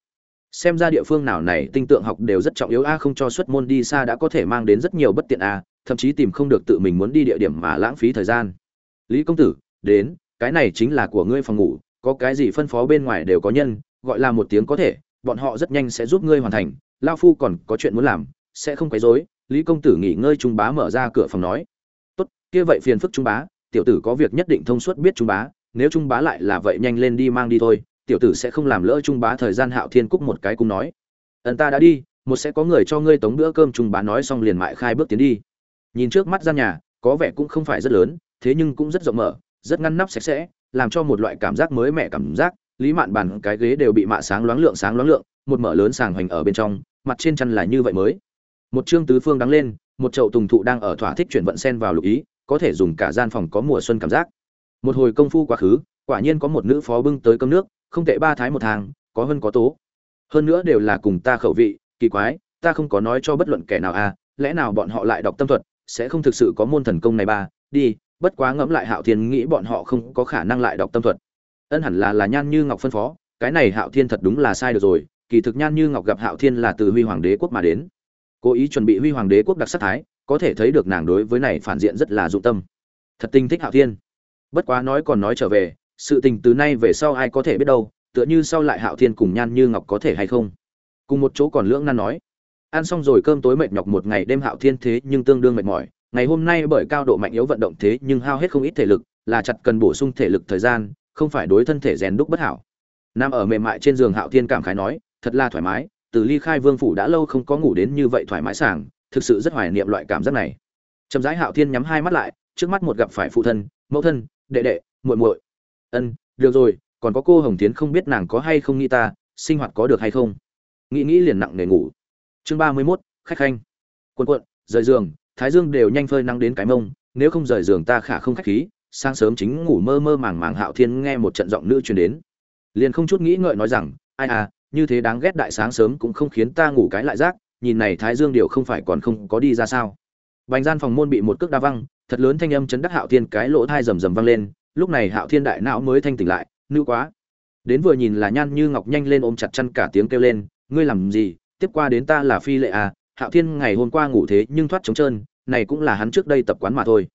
Xem ra địa phương nào này tinh tượng học đều rất trọng yếu, a, không cho xuất môn đi xa đã có thể mang đến rất nhiều bất tiện, a, thậm chí tìm không được tự mình muốn đi địa điểm mà lãng phí thời gian. Lý công tử, đến, cái này chính là của ngươi phòng ngủ, có cái gì phân phó bên ngoài đều có nhân, gọi là một tiếng có thể bọn họ rất nhanh sẽ giúp ngươi hoàn thành, lao phu còn có chuyện muốn làm, sẽ không quấy rối, lý công tử nghỉ ngơi trung bá mở ra cửa phòng nói. Tốt, kia vậy phiền phức trung bá, tiểu tử có việc nhất định thông suốt biết trung bá, nếu trung bá lại là vậy nhanh lên đi mang đi thôi, tiểu tử sẽ không làm lỡ trung bá thời gian hạo thiên cúc một cái cung nói. Ẩn ta đã đi, một sẽ có người cho ngươi tống bữa cơm trung bá nói xong liền mại khai bước tiến đi. Nhìn trước mắt gian nhà, có vẻ cũng không phải rất lớn, thế nhưng cũng rất rộng mở, rất ngăn nắp sạch sẽ, làm cho một loại cảm giác mới mẻ cảm giác lý mạn bàn cái ghế đều bị mạ sáng loáng lượng sáng loáng lượng, một mở lớn sàng hoành ở bên trong, mặt trên chăn là như vậy mới. Một chương tứ phương đắng lên, một chậu tùng thụ đang ở thỏa thích chuyển vận sen vào lục ý, có thể dùng cả gian phòng có mùa xuân cảm giác. Một hồi công phu quá khứ, quả nhiên có một nữ phó bưng tới cơm nước, không tệ ba thái một hàng, có hơn có tố. Hơn nữa đều là cùng ta khẩu vị, kỳ quái, ta không có nói cho bất luận kẻ nào à lẽ nào bọn họ lại đọc tâm thuật, sẽ không thực sự có môn thần công này ba, đi, bất quá ngẫm lại hạo thiên nghĩ bọn họ không có khả năng lại đọc tâm thuật ân hẳn là là nhan như ngọc phân phó, cái này hạo thiên thật đúng là sai được rồi, kỳ thực nhan như ngọc gặp hạo thiên là từ huy hoàng đế quốc mà đến. Cố ý chuẩn bị huy hoàng đế quốc đặc sắc thái, có thể thấy được nàng đối với này phản diện rất là dụng tâm. Thật tinh thích hạo thiên. Bất quá nói còn nói trở về, sự tình từ nay về sau ai có thể biết đâu, tựa như sau lại hạo thiên cùng nhan như ngọc có thể hay không. Cùng một chỗ còn lưỡng nan nói, ăn xong rồi cơm tối mệt nhọc một ngày đêm hạo thiên thế nhưng tương đương mệt mỏi, ngày hôm nay bởi cao độ mạnh yếu vận động thế nhưng hao hết không ít thể lực, là chặt cần bổ sung thể lực thời gian không phải đối thân thể rèn đúc bất hảo. Nằm ở mềm mại trên giường hạo thiên cảm khái nói, thật là thoải mái, từ ly khai vương phủ đã lâu không có ngủ đến như vậy thoải mái sảng, thực sự rất hoài niệm loại cảm giác này. Trầm rãi hạo thiên nhắm hai mắt lại, trước mắt một gặp phải phụ thân, mẫu thân, đệ đệ, muội muội. Ân, được rồi, còn có cô hồng tiến không biết nàng có hay không nghĩ ta, sinh hoạt có được hay không? Nghĩ nghĩ liền nặng nề ngủ. Chương ba mươi mốt, khách khanh. Quần quận rời giường, thái dương đều nhanh phơi nắng đến cái mông, nếu không rời giường ta khả không khách khí sáng sớm chính ngủ mơ mơ màng màng hạo thiên nghe một trận giọng nữ truyền đến. Liền không chút nghĩ ngợi nói rằng, ai à như thế đáng ghét đại sáng sớm cũng không khiến ta ngủ cái lại rác nhìn này thái dương điều không phải còn không có đi ra sao? Bành gian phòng môn bị một cước đa văng, thật lớn thanh âm chấn đắc hạo thiên cái lỗ thai rầm rầm văng lên, lúc này hạo thiên đại não mới thanh tỉnh lại, nữ quá. Đến vừa nhìn là nhan như ngọc nhanh lên ôm chặt chăn cả tiếng kêu lên, ngươi làm gì? Tiếp qua đến ta là phi lệ à hạo thiên ngày hôm qua ngủ thế nhưng thoát trống trơn, này cũng là hắn trước đây tập quán mà thôi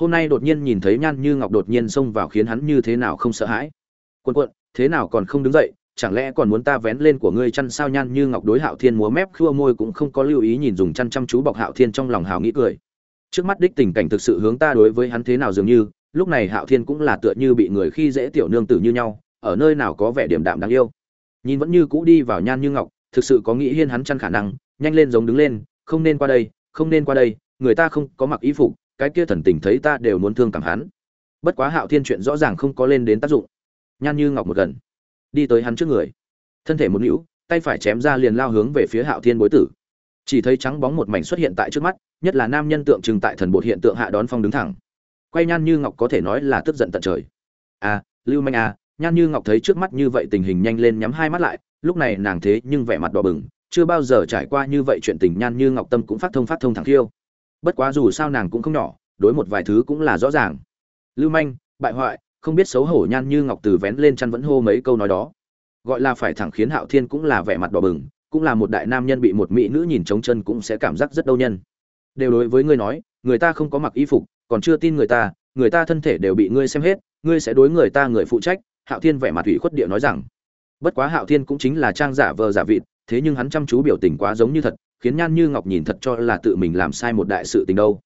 hôm nay đột nhiên nhìn thấy nhan như ngọc đột nhiên xông vào khiến hắn như thế nào không sợ hãi. Quân quận, thế nào còn không đứng dậy, chẳng lẽ còn muốn ta vén lên của ngươi chăn sao? Nhan như ngọc đối hạo thiên múa mép khua môi cũng không có lưu ý nhìn dùng chăn chăm chú bọc hạo thiên trong lòng hào nghĩ cười. Trước mắt đích tình cảnh thực sự hướng ta đối với hắn thế nào dường như, lúc này hạo thiên cũng là tựa như bị người khi dễ tiểu nương tử như nhau, ở nơi nào có vẻ điểm đạm đáng yêu. Nhìn vẫn như cũ đi vào nhan như ngọc, thực sự có nghĩ hiên hắn chăn khả năng, nhanh lên giống đứng lên, không nên qua đây, không nên qua đây, người ta không có mặc y phục cái kia thần tình thấy ta đều muốn thương cảm hắn. Bất quá hạo thiên chuyện rõ ràng không có lên đến tác dụng. Nhan như ngọc một gần, đi tới hắn trước người. Thân thể một nữ tay phải chém ra liền lao hướng về phía hạo thiên bối tử. Chỉ thấy trắng bóng một mảnh xuất hiện tại trước mắt, nhất là nam nhân tượng trưng tại thần bột hiện tượng hạ đón phong đứng thẳng. Quay nhan như ngọc có thể nói là tức giận tận trời. À lưu manh à nhan như ngọc thấy trước mắt như vậy tình hình nhanh lên nhắm hai mắt lại, lúc này nàng thế nhưng vẻ mặt đỏ bừng, chưa bao giờ trải qua như vậy chuyện tình nhan như ngọc tâm cũng phát thông phát thông thẳng khiêu bất quá dù sao nàng cũng không nhỏ, đối một vài thứ cũng là rõ ràng. Lưu manh, bại hoại, không biết xấu hổ nhan như ngọc từ vén lên chăn vẫn hô mấy câu nói đó. Gọi là phải thẳng khiến hạo thiên cũng là vẻ mặt đỏ bừng, cũng là một đại nam nhân bị một mỹ nữ nhìn trống chân cũng sẽ cảm giác rất đau nhân. Đều đối với ngươi nói, người ta không có mặc y phục, còn chưa tin người ta người ta thân thể đều bị ngươi xem hết, ngươi sẽ đối người ta người phụ trách, hạo thiên vẻ mặt ủy khuất địa nói rằng. Bất quá hạo thiên cũng chính là trang giả vờ giả vịt, thế nhưng hắn chăm chú biểu tình quá giống như thật khiến nhan như ngọc nhìn thật cho là tự mình làm sai một đại sự tình đâu.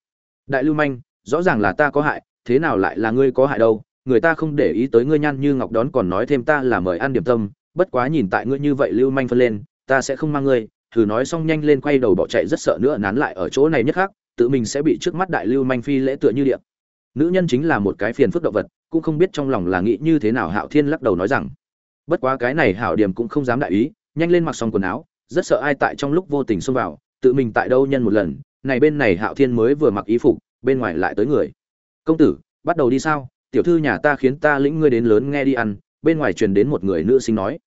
Đại lưu manh, rõ ràng là ta có hại, thế nào lại là ngươi có hại đâu? Người ta không để ý tới ngươi nhan như ngọc đón còn nói thêm ta là mời ăn điểm tâm, bất quá nhìn tại ngươi như vậy lưu manh phân lên, ta sẽ không mang ngươi. Thử nói xong nhanh lên quay đầu bỏ chạy rất sợ nữa nán lại ở chỗ này nhất khác, tự mình sẽ bị trước mắt đại lưu manh phi lễ tựa như điện. Nữ nhân chính là một cái phiền phức động vật, cũng không biết trong lòng là nghĩ như thế nào hạo thiên lắc đầu nói rằng, bất quá cái này hảo điểm cũng không dám đại ý, nhanh lên mặc xong quần áo rất sợ ai tại trong lúc vô tình xông vào, tự mình tại đâu nhân một lần, này bên này hạo thiên mới vừa mặc ý phục, bên ngoài lại tới người. Công tử, bắt đầu đi sao? Tiểu thư nhà ta khiến ta lĩnh ngươi đến lớn nghe đi ăn. Bên ngoài truyền đến một người nữ sinh nói.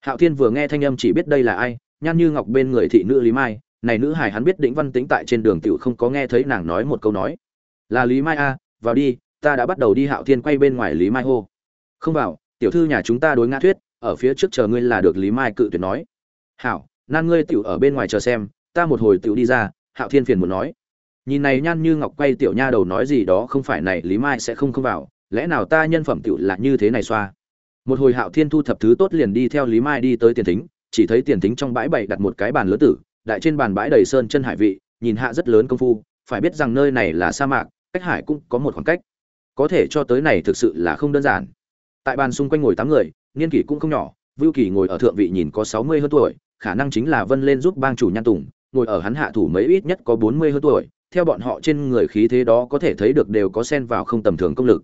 Hạo thiên vừa nghe thanh âm chỉ biết đây là ai nhan như ngọc bên người thị nữ lý mai. Này nữ hài hắn biết đĩnh văn tính tại trên đường tiểu không có nghe thấy nàng nói một câu nói. Là lý mai a vào đi, ta đã bắt đầu đi. Hạo thiên quay bên ngoài lý mai hô. Không vào, tiểu thư nhà chúng ta đối ngã thuyết, ở phía trước chờ ngươi là được lý mai cự tuyệt nói. Hảo nan ngươi tiểu ở bên ngoài chờ xem, ta một hồi tiểu đi ra, hạo thiên phiền muốn nói. Nhìn này nhan như ngọc quay tiểu nha đầu nói gì đó không phải này, lý mai sẽ không không vào, lẽ nào ta nhân phẩm tiểu là như thế này xoa? Một hồi hạo thiên thu thập thứ tốt liền đi theo lý mai đi tới tiền thính, chỉ thấy tiền thính trong bãi bày đặt một cái bàn lớn tử, đại trên bàn bãi đầy sơn chân hải vị, nhìn hạ rất lớn công phu, phải biết rằng nơi này là sa mạc, cách hải cũng có một khoảng cách. Có thể cho tới này thực sự là không đơn giản. Tại bàn xung quanh ngồi tám người, niên kỷ cũng không nhỏ, vưu kỳ ngồi ở thượng vị nhìn có sáu mươi hơn tuổi khả năng chính là vân lên giúp bang chủ nhan tùng, ngồi ở hắn hạ thủ mấy ít nhất có bốn mươi hơn tuổi, theo bọn họ trên người khí thế đó có thể thấy được đều có xen vào không tầm thường công lực.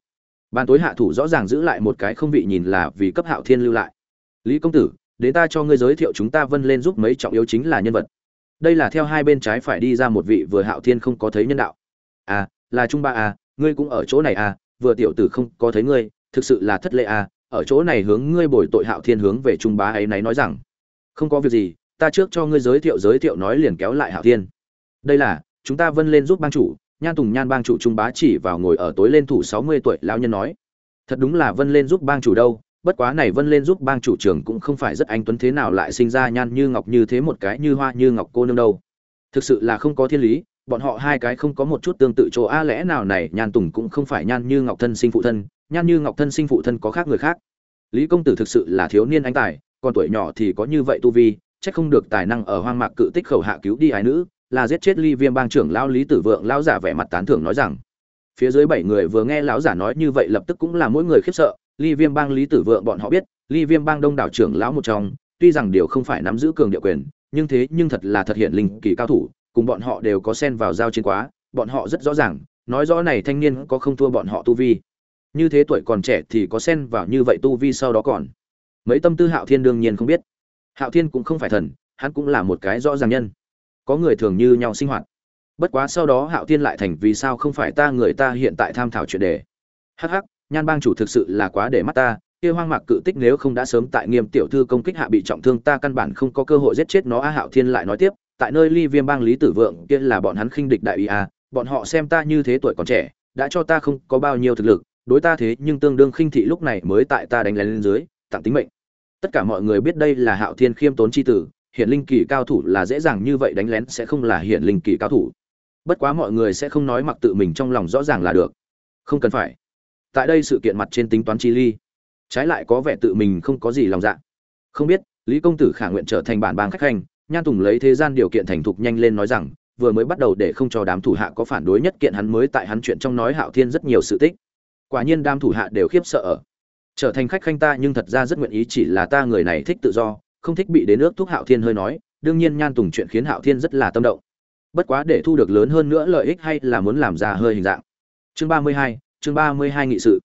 Ban tối hạ thủ rõ ràng giữ lại một cái không vị nhìn là vì cấp hạo thiên lưu lại. Lý công tử, đến ta cho ngươi giới thiệu chúng ta vân lên giúp mấy trọng yếu chính là nhân vật. Đây là theo hai bên trái phải đi ra một vị vừa hạo thiên không có thấy nhân đạo. À là trung ba à ngươi cũng ở chỗ này à vừa tiểu tử không có thấy ngươi, thực sự là thất lệ à ở chỗ này hướng ngươi bồi tội hạo thiên hướng về trung bá ấy náy nói rằng không có việc gì, ta trước cho ngươi giới thiệu giới thiệu nói liền kéo lại hạo thiên. Đây là, chúng ta vân lên giúp bang chủ, nhan tùng nhan bang chủ trung bá chỉ vào ngồi ở tối lên thủ sáu mươi tuổi lão nhân nói. Thật đúng là vân lên giúp bang chủ đâu, bất quá này vân lên giúp bang chủ trưởng cũng không phải rất anh tuấn thế nào lại sinh ra nhan như ngọc như thế một cái như hoa như ngọc cô nương đâu. Thực sự là không có thiên lý, bọn họ hai cái không có một chút tương tự chỗ a, lẽ nào này nhan tùng cũng không phải nhan như ngọc thân sinh phụ thân, nhan như ngọc thân sinh phụ thân có khác người khác. Lý công tử thực sự là thiếu niên anh tài còn tuổi nhỏ thì có như vậy tu vi, chắc không được tài năng ở hoang mạc cự tích khẩu hạ cứu đi ái nữ, là giết chết ly viêm bang trưởng lao lý tử vượng, lão giả vẻ mặt tán thưởng nói rằng. Phía dưới bảy người vừa nghe lão giả nói như vậy lập tức cũng là mỗi người khiếp sợ, ly viêm bang lý tử vượng bọn họ biết, ly viêm bang đông đảo trưởng lão một trong, tuy rằng điều không phải nắm giữ cường địa quyền, nhưng thế nhưng thật là thật hiện linh kỳ cao thủ, cùng bọn họ đều có xen vào giao chiến quá, bọn họ rất rõ ràng, nói rõ này thanh niên có không thua bọn họ tu vi. Như thế tuổi còn trẻ thì có xen vào như vậy tu vi sau đó còn mấy tâm tư hạo thiên đương nhiên không biết. Hạo thiên cũng không phải thần, hắn cũng là một cái rõ ràng nhân. Có người thường như nhau sinh hoạt. Bất quá sau đó hạo thiên lại thành vì sao không phải ta người ta hiện tại tham thảo chuyện đề. Hắc hắc, nhan bang chủ thực sự là quá để mắt ta, kia hoang mạc cự tích nếu không đã sớm tại nghiêm tiểu thư công kích hạ bị trọng thương, ta căn bản không có cơ hội giết chết nó. A, hạo thiên lại nói tiếp, tại nơi ly viêm bang lý tử vượng, kia là bọn hắn khinh địch đại uy a, bọn họ xem ta như thế tuổi còn trẻ, đã cho ta không có bao nhiêu thực lực, đối ta thế nhưng tương đương khinh thị lúc này mới tại ta đánh lén lên dưới, tặng tính mệnh tất cả mọi người biết đây là hạo thiên khiêm tốn chi tử hiện linh kỳ cao thủ là dễ dàng như vậy đánh lén sẽ không là hiện linh kỳ cao thủ. Bất quá mọi người sẽ không nói mặc tự mình trong lòng rõ ràng là được. Không cần phải. Tại đây sự kiện mặt trên tính toán chi ly. Trái lại có vẻ tự mình không có gì lòng dạ. Không biết, lý công tử khả nguyện trở thành bản bang khách khanh, nhan tùng lấy thế gian điều kiện thành thục nhanh lên nói rằng, vừa mới bắt đầu để không cho đám thủ hạ có phản đối nhất kiện hắn mới tại hắn chuyện trong nói hạo thiên rất nhiều sự tích. Quả nhiên đám thủ hạ đều khiếp sợ ở trở thành khách khanh ta nhưng thật ra rất nguyện ý chỉ là ta người này thích tự do, không thích bị đến nước thúc hạo thiên hơi nói, đương nhiên nhan tùng chuyện khiến hạo thiên rất là tâm động. Bất quá để thu được lớn hơn nữa lợi ích hay là muốn làm ra hơi hình dạng. Chương ba mươi hai, chương ba mươi hai nghị sự.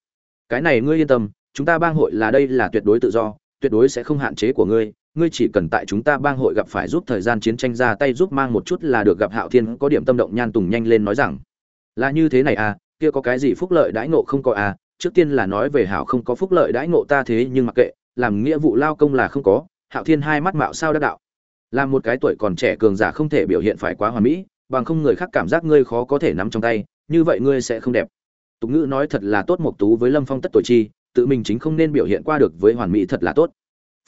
Cái này ngươi yên tâm, chúng ta bang hội là đây là tuyệt đối tự do, tuyệt đối sẽ không hạn chế của ngươi ngươi chỉ cần tại chúng ta bang hội gặp phải giúp thời gian chiến tranh ra tay giúp mang một chút là được gặp hạo thiên, có điểm tâm động nhan tùng nhanh lên nói rằng, là như thế này à kia có cái gì phúc lợi đãi ngộ không có à trước tiên là nói về hảo không có phúc lợi đãi ngộ ta thế nhưng mặc kệ, làm nghĩa vụ lao công là không có, hạo thiên hai mắt mạo sao đắc đạo. Làm một cái tuổi còn trẻ cường giả không thể biểu hiện phải quá hoàn mỹ, bằng không người khác cảm giác ngươi khó có thể nắm trong tay, như vậy ngươi sẽ không đẹp. Tục ngữ nói thật là tốt mộc tú với lâm phong tất tuổi chi, tự mình chính không nên biểu hiện qua được với hoàn mỹ thật là tốt.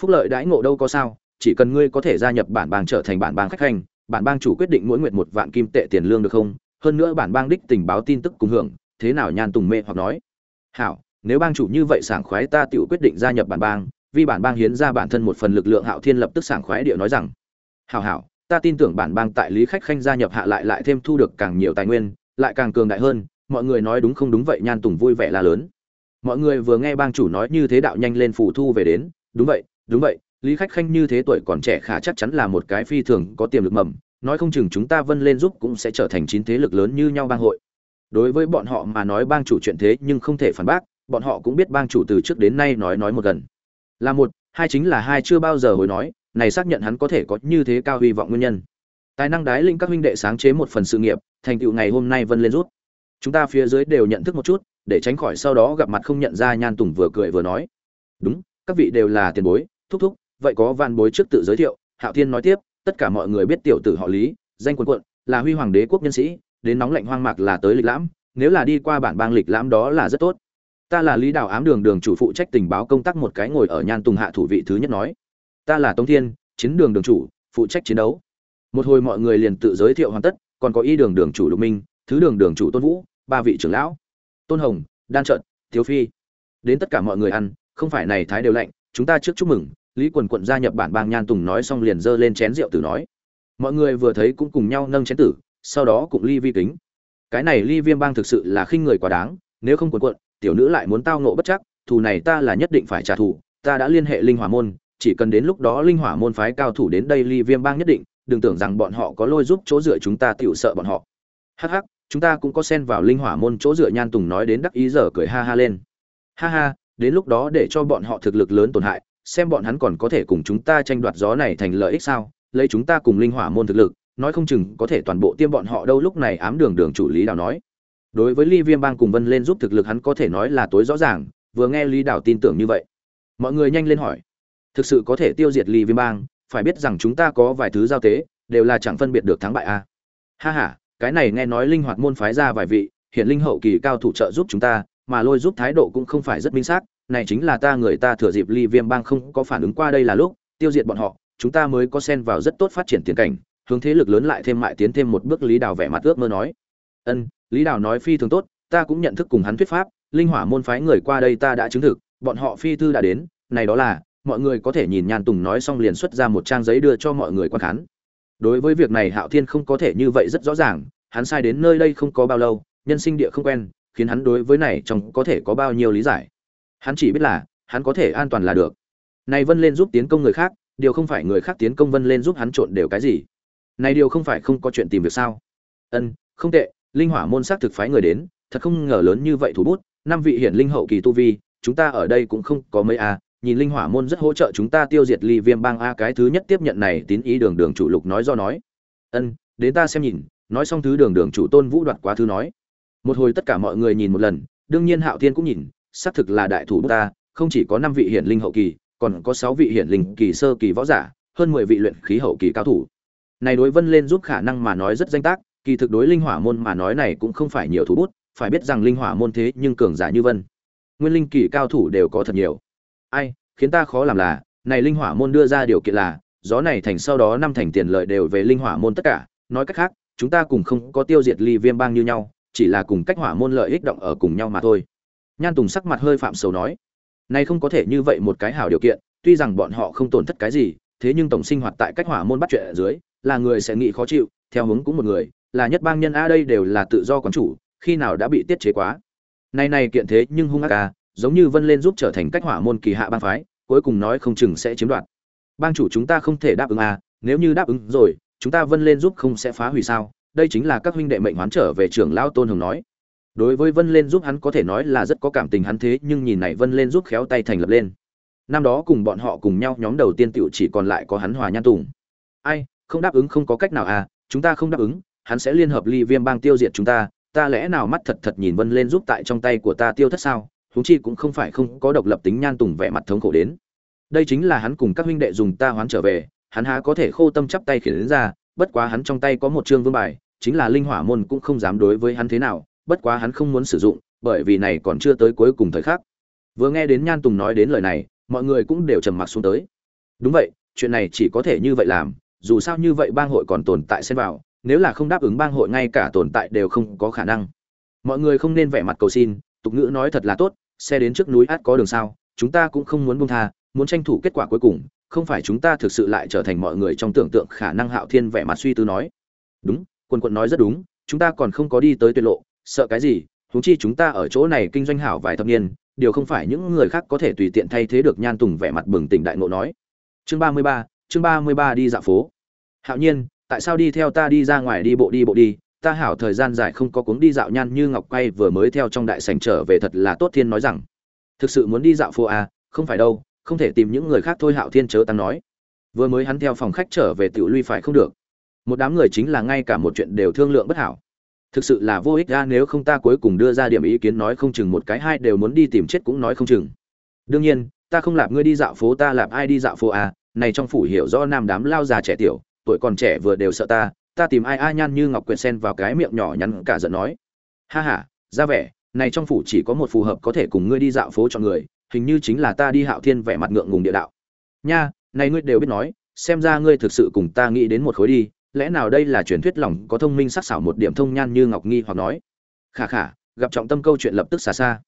Phúc lợi đãi ngộ đâu có sao, chỉ cần ngươi có thể gia nhập bản bang trở thành bản bang khách hành, bản bang chủ quyết định mỗi nguyện một vạn kim tệ tiền lương được không? Hơn nữa bản bang đích tình báo tin tức cùng hưởng, thế nào nhan tùng mê hoặc nói? Hảo, nếu bang chủ như vậy sảng khoái ta tự quyết định gia nhập bản bang, vì bản bang hiến ra bản thân một phần lực lượng hạo thiên lập tức sảng khoái điệu nói rằng, hảo hảo, ta tin tưởng bản bang tại lý khách khanh gia nhập hạ lại lại thêm thu được càng nhiều tài nguyên, lại càng cường đại hơn, mọi người nói đúng không đúng vậy nhan tùng vui vẻ là lớn. Mọi người vừa nghe bang chủ nói như thế đạo nhanh lên phù thu về đến, đúng vậy đúng vậy, lý khách khanh như thế tuổi còn trẻ khả chắc chắn là một cái phi thường có tiềm lực mầm, nói không chừng chúng ta vân lên giúp cũng sẽ trở thành chín thế lực lớn như nhau bang hội đối với bọn họ mà nói bang chủ chuyện thế nhưng không thể phản bác, bọn họ cũng biết bang chủ từ trước đến nay nói nói một gần. Là một, hai chính là hai chưa bao giờ hồi nói, này xác nhận hắn có thể có như thế cao hy vọng nguyên nhân. Tài năng đái linh các huynh đệ sáng chế một phần sự nghiệp, thành tựu ngày hôm nay vân lên rút. Chúng ta phía dưới đều nhận thức một chút, để tránh khỏi sau đó gặp mặt không nhận ra nhan tùng vừa cười vừa nói. Đúng, các vị đều là tiền bối, thúc thúc, vậy có van bối trước tự giới thiệu, hạo thiên nói tiếp, tất cả mọi người biết tiểu tử họ lý, danh quân quận, là huy hoàng đế quốc nhân sĩ đến nóng lạnh hoang mạc là tới lịch lãm, nếu là đi qua bản bang lịch lãm đó là rất tốt. Ta là lý đào ám đường đường chủ phụ trách tình báo công tác một cái ngồi ở nhan tùng hạ thủ vị thứ nhất nói. Ta là tống thiên, chiến đường đường chủ, phụ trách chiến đấu. Một hồi mọi người liền tự giới thiệu hoàn tất, còn có y đường đường chủ lục minh, thứ đường đường chủ tôn vũ, ba vị trưởng lão. Tôn hồng, đan trợn thiếu phi. Đến tất cả mọi người ăn, không phải này thái đều lạnh, chúng ta trước chúc mừng, lý quần quận gia nhập bản bang nhan tùng nói xong liền giơ lên chén rượu tử nói. Mọi người vừa thấy cũng cùng nhau nâng chén tử sau đó cũng ly vi kính. Cái này ly viêm bang thực sự là khinh người quá đáng, nếu không quần quận tiểu nữ lại muốn tao nộ bất chắc, thù này ta là nhất định phải trả thù, ta đã liên hệ linh hỏa môn, chỉ cần đến lúc đó linh hỏa môn phái cao thủ đến đây ly viêm bang nhất định, đừng tưởng rằng bọn họ có lôi giúp chỗ dựa chúng ta tiểu sợ bọn họ. Hắc hắc, chúng ta cũng có xen vào linh hỏa môn chỗ dựa nhan tùng nói đến đắc ý giờ cười ha ha lên. Ha ha, đến lúc đó để cho bọn họ thực lực lớn tổn hại, xem bọn hắn còn có thể cùng chúng ta tranh đoạt gió này thành lợi ích sao, lấy chúng ta cùng linh hỏa môn thực lực nói không chừng có thể toàn bộ tiêm bọn họ đâu lúc này ám đường đường chủ lý đào nói đối với ly viêm bang cùng vân lên giúp thực lực hắn có thể nói là tối rõ ràng, vừa nghe lý đào tin tưởng như vậy, mọi người nhanh lên hỏi thực sự có thể tiêu diệt ly viêm bang, phải biết rằng chúng ta có vài thứ giao tế, đều là chẳng phân biệt được thắng bại a à. ha ha, cái này nghe nói linh hoạt môn phái ra vài vị, hiện linh hậu kỳ cao thủ trợ giúp chúng ta, mà lôi giúp thái độ cũng không phải rất minh xác, này chính là ta người ta thừa dịp ly viêm bang không có phản ứng qua đây là lúc, tiêu diệt bọn họ, chúng ta mới có xen vào rất tốt phát triển tiền cảnh hướng thế lực lớn lại thêm mại tiến thêm một bước lý đào vẻ mặt ước mơ nói. Ân, lý đào nói phi thường tốt, ta cũng nhận thức cùng hắn thuyết pháp, linh hỏa môn phái người qua đây ta đã chứng thực, bọn họ phi thư đã đến, này đó là, mọi người có thể nhìn nhan tùng nói xong liền xuất ra một trang giấy đưa cho mọi người quan khán. Đối với việc này hạo thiên không có thể như vậy rất rõ ràng, hắn sai đến nơi đây không có bao lâu, nhân sinh địa không quen, khiến hắn đối với này trong có thể có bao nhiêu lý giải. Hắn chỉ biết là, hắn có thể an toàn là được. Này vân lên giúp tiến công người khác, điều không phải người khác tiến công vân lên giúp hắn trộn đều cái gì này điều không phải không có chuyện tìm việc sao? Ân, không tệ, linh hỏa môn xác thực phái người đến, thật không ngờ lớn như vậy thủ bút, năm vị hiển linh hậu kỳ tu vi, chúng ta ở đây cũng không có mấy a, nhìn linh hỏa môn rất hỗ trợ chúng ta tiêu diệt ly viêm bang a, cái thứ nhất tiếp nhận này tín ý đường đường chủ lục nói do nói. Ân, đến ta xem nhìn, nói xong thứ đường đường chủ tôn vũ đoạt quá thứ nói. Một hồi tất cả mọi người nhìn một lần, đương nhiên hạo thiên cũng nhìn, xác thực là đại thủ ta, không chỉ có năm vị hiển linh hậu kỳ, còn có sáu vị hiển linh kỳ sơ kỳ võ giả, hơn mười vị luyện khí hậu kỳ cao thủ này đối vân lên giúp khả năng mà nói rất danh tác, kỳ thực đối linh hỏa môn mà nói này cũng không phải nhiều thủ bút, phải biết rằng linh hỏa môn thế nhưng cường giả như vân. Nguyên linh kỳ cao thủ đều có thật nhiều. Ai, khiến ta khó làm là, này linh hỏa môn đưa ra điều kiện là, gió này thành sau đó năm thành tiền lợi đều về linh hỏa môn tất cả. Nói cách khác, chúng ta cùng không có tiêu diệt ly viêm bang như nhau, chỉ là cùng cách hỏa môn lợi ích động ở cùng nhau mà thôi. Nhan tùng sắc mặt hơi phạm sầu nói nay không có thể như vậy một cái hảo điều kiện, tuy rằng bọn họ không tổn thất cái gì, thế nhưng tổng sinh hoạt tại cách hỏa môn bắt chuyện ở dưới là người sẽ nghĩ khó chịu, theo hướng cũng một người, là nhất bang nhân a đây đều là tự do quán chủ, khi nào đã bị tiết chế quá. Nay này kiện thế nhưng hung ác a giống như vân lên giúp trở thành cách hỏa môn kỳ hạ bang phái, cuối cùng nói không chừng sẽ chiếm đoạt. Bang chủ chúng ta không thể đáp ứng a nếu như đáp ứng rồi, chúng ta vân lên giúp không sẽ phá hủy sao? Đây chính là các huynh đệ mệnh hoán trở về trưởng lão tôn hồng nói. Đối với vân lên giúp hắn có thể nói là rất có cảm tình hắn thế, nhưng nhìn này vân lên giúp khéo tay thành lập lên. Năm đó cùng bọn họ cùng nhau nhóm đầu tiên tiểu chỉ còn lại có hắn hòa nhan tùng. Ai không đáp ứng không có cách nào à chúng ta không đáp ứng, hắn sẽ liên hợp ly viêm bang tiêu diệt chúng ta ta lẽ nào mắt thật thật nhìn vân lên giúp tại trong tay của ta tiêu thất sao? Huống chi cũng không phải không có độc lập tính nhan tùng vẻ mặt thống khổ đến. Đây chính là hắn cùng các huynh đệ dùng ta hoán trở về, hắn há có thể khô tâm chắp tay khiển đến ra, bất quá hắn trong tay có một chương vương bài, chính là linh hỏa môn cũng không dám đối với hắn thế nào, bất quá hắn không muốn sử dụng, bởi vì này còn chưa tới cuối cùng thời khắc. Vừa nghe đến nhan tùng nói đến lời này, mọi người cũng đều trầm mặc xuống tới. Đúng vậy, chuyện này chỉ có thể như vậy làm dù sao như vậy bang hội còn tồn tại xen vào, nếu là không đáp ứng bang hội ngay cả tồn tại đều không có khả năng. Mọi người không nên vẻ mặt cầu xin, tục ngữ nói thật là tốt, xe đến trước núi át có đường sao, chúng ta cũng không muốn buông tha, muốn tranh thủ kết quả cuối cùng, không phải chúng ta thực sự lại trở thành mọi người trong tưởng tượng khả năng hạo thiên vẻ mặt suy tư nói. Đúng quân quận nói rất đúng, chúng ta còn không có đi tới tuyệt lộ, sợ cái gì, huống chi chúng ta ở chỗ này kinh doanh hảo vài thập niên, điều không phải những người khác có thể tùy tiện thay thế được nhan tùng vẻ mặt bừng tỉnh đại ngộ nói. Chương ba mươi ba chương ba mươi ba đi dạo phố. Hạo nhiên, tại sao đi theo ta đi ra ngoài đi bộ đi bộ đi? Ta hảo thời gian dài không có cuống đi dạo nhan như ngọc quay vừa mới theo trong đại sảnh trở về thật là tốt thiên nói rằng. Thực sự muốn đi dạo phố à? Không phải đâu, không thể tìm những người khác thôi, hạo thiên chớ tăng nói. Vừa mới hắn theo phòng khách trở về tiểu Lui phải không được? Một đám người chính là ngay cả một chuyện đều thương lượng bất hảo. Thực sự là vô ích ra nếu không ta cuối cùng đưa ra điểm ý kiến nói không chừng một cái hai đều muốn đi tìm chết cũng nói không chừng. Đương nhiên, ta không lạp ngươi đi dạo phố, ta lạp ai đi dạo phố à? Này trong phủ hiểu rõ nam đám lao già trẻ tiểu, tuổi còn trẻ vừa đều sợ ta ta tìm ai a nhan như ngọc quyệt sen vào cái miệng nhỏ nhắn cả giận nói. Ha ha, ra vẻ, này trong phủ chỉ có một phù hợp có thể cùng ngươi đi dạo phố cho người, hình như chính là ta đi hạo thiên vẻ mặt ngượng ngùng địa đạo. Nha, này ngươi đều biết nói, xem ra ngươi thực sự cùng ta nghĩ đến một khối đi, lẽ nào đây là truyền thuyết lòng có thông minh sắc sảo một điểm thông nhan như ngọc nghi hoặc nói. Khả khả, gặp trọng tâm câu chuyện lập tức xa xa.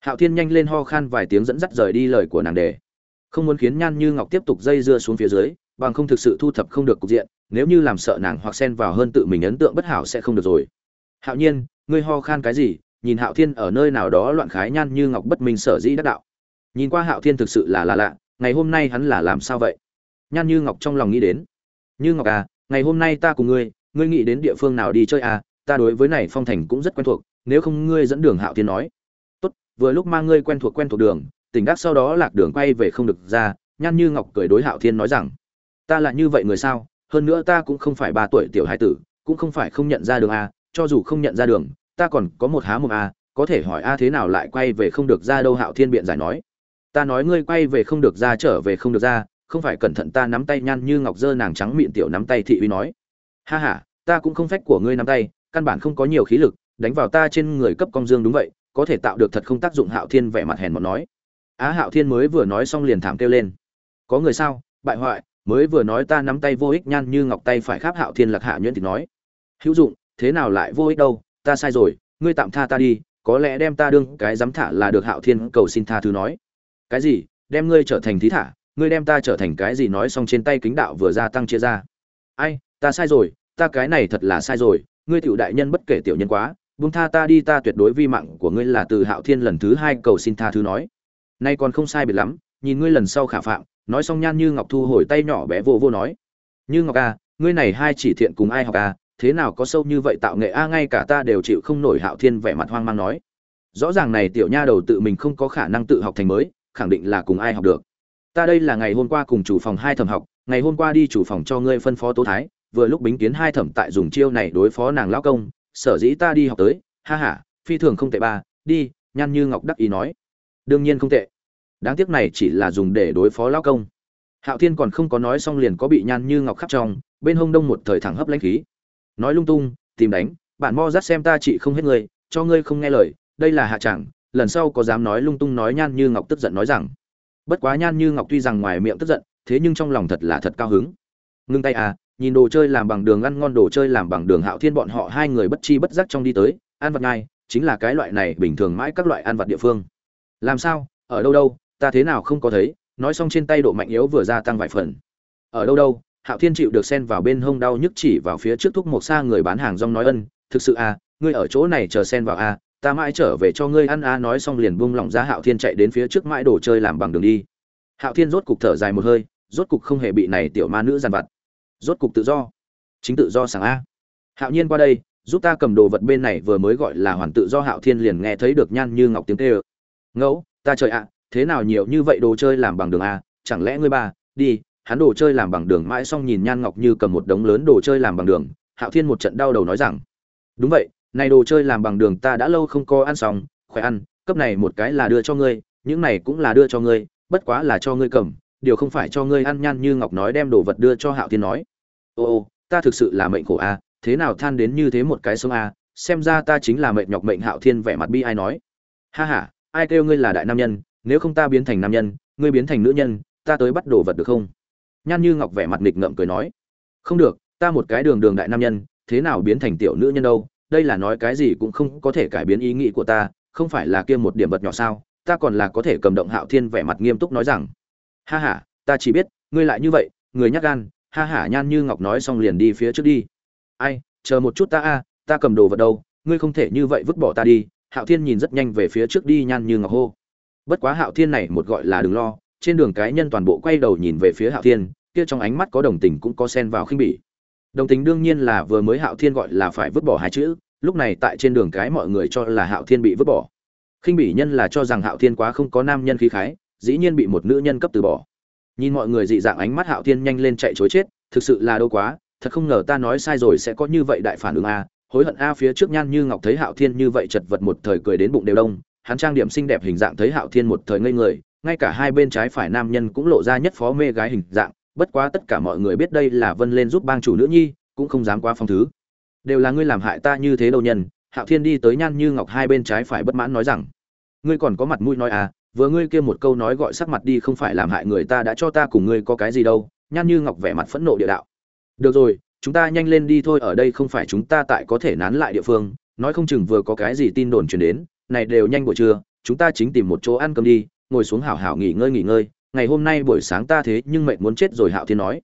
Hạo thiên nhanh lên ho khan vài tiếng dẫn dắt rời đi lời của nàng đề không muốn khiến nhan như ngọc tiếp tục dây dưa xuống phía dưới, bằng không thực sự thu thập không được cục diện, nếu như làm sợ nàng hoặc xen vào hơn tự mình ấn tượng bất hảo sẽ không được rồi. Hạo nhiên, ngươi ho khan cái gì? Nhìn hạo thiên ở nơi nào đó loạn khái nhan như ngọc bất minh sở dĩ đắc đạo. Nhìn qua hạo thiên thực sự là lạ lạ, ngày hôm nay hắn là làm sao vậy? Nhan như ngọc trong lòng nghĩ đến. Như ngọc à ngày hôm nay ta cùng ngươi ngươi nghĩ đến địa phương nào đi chơi à? Ta đối với này phong thành cũng rất quen thuộc, nếu không ngươi dẫn đường hạo thiên nói. Tốt, vừa lúc mang ngươi quen thuộc quen thuộc đường tỉnh đắc sau đó lạc đường quay về không được ra nhan như ngọc cười đối hạo thiên nói rằng, ta là như vậy người sao? Hơn nữa ta cũng không phải ba tuổi tiểu hải tử, cũng không phải không nhận ra đường a, cho dù không nhận ra đường, ta còn có một há một a, có thể hỏi a thế nào lại quay về không được ra đâu? Hạo thiên biện giải nói, ta nói ngươi quay về không được ra trở về không được ra, không phải cẩn thận ta nắm tay nhan như ngọc dơ nàng trắng miệng tiểu nắm tay thị uy nói, ha ha, ta cũng không phách của ngươi nắm tay, căn bản không có nhiều khí lực, đánh vào ta trên người cấp công dương đúng vậy, có thể tạo được thật không tác dụng. Hạo thiên vẻ mặt hèn mọn nói á hạo thiên mới vừa nói xong liền thảm kêu lên. Có người sao? Bại hoại, mới vừa nói ta nắm tay vô ích nhan như ngọc tay phải kháp hạo thiên lạc hạ nhuyễn thì nói. Hữu dụng, thế nào lại vô ích đâu? Ta sai rồi, ngươi tạm tha ta đi, có lẽ đem ta đương cái dám thả là được hạo thiên cầu xin tha thứ nói. Cái gì? Đem ngươi trở thành thí thả? Ngươi đem ta trở thành cái gì nói xong trên tay kính đạo vừa gia tăng chia ra. Ai, ta sai rồi, ta cái này thật là sai rồi, ngươi tiểu đại nhân bất kể tiểu nhân quá, buông tha ta đi, ta tuyệt đối vi mạng của ngươi là từ hạo thiên lần thứ hai cầu xin tha thứ nói nay còn không sai biệt lắm nhìn ngươi lần sau khả phạm nói xong nhan như ngọc thu hồi tay nhỏ bé vô vô nói. Như ngọc a à, ngươi này hai chỉ thiện cùng ai học a à, thế nào có sâu như vậy tạo nghệ a ngay cả ta đều chịu không nổi hạo thiên vẻ mặt hoang mang nói. Rõ ràng này tiểu nha đầu tự mình không có khả năng tự học thành mới khẳng định là cùng ai học được. Ta đây là ngày hôm qua cùng chủ phòng hai thẩm học ngày hôm qua đi chủ phòng cho ngươi phân phó tố thái vừa lúc bính kiến hai thẩm tại dùng chiêu này đối phó nàng lão công sở dĩ ta đi học tới ha ha phi thường không tệ ba đi nhan như ngọc đắc ý nói đương nhiên không tệ. Đáng tiếc này chỉ là dùng để đối phó lão công. Hạo thiên còn không có nói xong liền có bị nhan như ngọc khắc trong, bên hông đông một thời thẳng hấp lãnh khí. Nói lung tung, tìm đánh, bạn mo dắt xem ta chị không hết ngươi cho ngươi không nghe lời, đây là hạ chẳng, lần sau có dám nói lung tung nói nhan như ngọc tức giận nói rằng. Bất quá nhan như ngọc tuy rằng ngoài miệng tức giận, thế nhưng trong lòng thật là thật cao hứng. Ngưng tay à nhìn đồ chơi làm bằng đường ăn ngon đồ chơi làm bằng đường hạo thiên bọn họ hai người bất chi bất giác trong đi tới, ăn vật ngay, chính là cái loại này bình thường mãi các loại ăn vật địa phương làm sao? Ở đâu đâu? Ta thế nào không có thấy? Nói xong trên tay độ mạnh yếu vừa gia tăng vài phần. Ở đâu đâu? Hạo thiên chịu được sen vào bên hông đau nhức chỉ vào phía trước thúc một xa người bán hàng rong nói ân, thực sự à ngươi ở chỗ này chờ sen vào à ta mãi trở về cho ngươi ăn à? nói xong liền buông lỏng ra hạo thiên chạy đến phía trước mãi đồ chơi làm bằng đường đi. Hạo thiên rốt cục thở dài một hơi, rốt cục không hề bị này tiểu ma nữ giàn vặt. Rốt cục tự do. Chính tự do sảng a. Hạo nhiên qua đây, giúp ta cầm đồ vật bên này vừa mới gọi là hoàn tự do hạo thiên liền nghe thấy được nhan như ngọc tiếng tê ơ ngẫu, ta trời ạ, thế nào nhiều như vậy đồ chơi làm bằng đường a? Chẳng lẽ ngươi ba, đi, hắn đồ chơi làm bằng đường mãi xong nhìn nhan ngọc như cầm một đống lớn đồ chơi làm bằng đường, hạo thiên một trận đau đầu nói rằng, đúng vậy, này đồ chơi làm bằng đường ta đã lâu không có ăn xong, khỏe ăn, cấp này một cái là đưa cho ngươi, những này cũng là đưa cho ngươi, bất quá là cho ngươi cầm, điều không phải cho ngươi ăn. Nhan như ngọc nói đem đồ vật đưa cho hạo thiên nói, ô ô, ta thực sự là mệnh khổ a, thế nào than đến như thế một cái sông a, xem ra ta chính là mệnh nhọc mệnh. Hạo thiên vẻ mặt bi ai nói, ha ha ai kêu ngươi là đại nam nhân, nếu không ta biến thành nam nhân, ngươi biến thành nữ nhân, ta tới bắt đồ vật được không? Nhan như ngọc vẻ mặt nghịch ngợm cười nói, không được, ta một cái đường đường đại nam nhân, thế nào biến thành tiểu nữ nhân đâu? Đây là nói cái gì cũng không có thể cải biến ý nghĩ của ta, không phải là kia một điểm vật nhỏ sao? Ta còn là có thể cầm động hạo thiên vẻ mặt nghiêm túc nói rằng, ha ha, ta chỉ biết, ngươi lại như vậy, người nhắc gan, ha ha, nhan như ngọc nói xong liền đi phía trước đi. Ai, chờ một chút ta a, ta cầm đồ vật đâu? Ngươi không thể như vậy vứt bỏ ta đi hạo thiên nhìn rất nhanh về phía trước đi nhan như ngọc hô. Bất quá hạo thiên này một gọi là đừng lo, trên đường cái nhân toàn bộ quay đầu nhìn về phía hạo thiên, kia trong ánh mắt có đồng tình cũng có xen vào khinh bỉ. Đồng tình đương nhiên là vừa mới hạo thiên gọi là phải vứt bỏ hai chữ, lúc này tại trên đường cái mọi người cho là hạo thiên bị vứt bỏ. Khinh bỉ nhân là cho rằng hạo thiên quá không có nam nhân khí khái, dĩ nhiên bị một nữ nhân cấp từ bỏ. Nhìn mọi người dị dạng ánh mắt hạo thiên nhanh lên chạy chối chết, thực sự là đâu quá, thật không ngờ ta nói sai rồi sẽ có như vậy đại phản ứng a hối hận a phía trước nhan như ngọc thấy hạo thiên như vậy chật vật một thời cười đến bụng đều đông, hắn trang điểm xinh đẹp hình dạng thấy hạo thiên một thời ngây người, ngay cả hai bên trái phải nam nhân cũng lộ ra nhất phó mê gái hình dạng, bất quá tất cả mọi người biết đây là vân lên giúp bang chủ nữ nhi, cũng không dám quá phong thứ. Đều là ngươi làm hại ta như thế đâu nhân, hạo thiên đi tới nhan như ngọc hai bên trái phải bất mãn nói rằng. Ngươi còn có mặt mũi nói à vừa ngươi kia một câu nói gọi sắc mặt đi không phải làm hại người ta đã cho ta cùng ngươi có cái gì đâu, nhan như ngọc vẻ mặt phẫn nộ địa đạo. Được rồi chúng ta nhanh lên đi thôi ở đây không phải chúng ta tại có thể nán lại địa phương. Nói không chừng vừa có cái gì tin đồn truyền đến này đều nhanh buổi trưa chúng ta chính tìm một chỗ ăn cơm đi ngồi xuống hảo hảo nghỉ ngơi nghỉ ngơi. Ngày hôm nay buổi sáng ta thế nhưng mệt muốn chết rồi hạo thiên nói.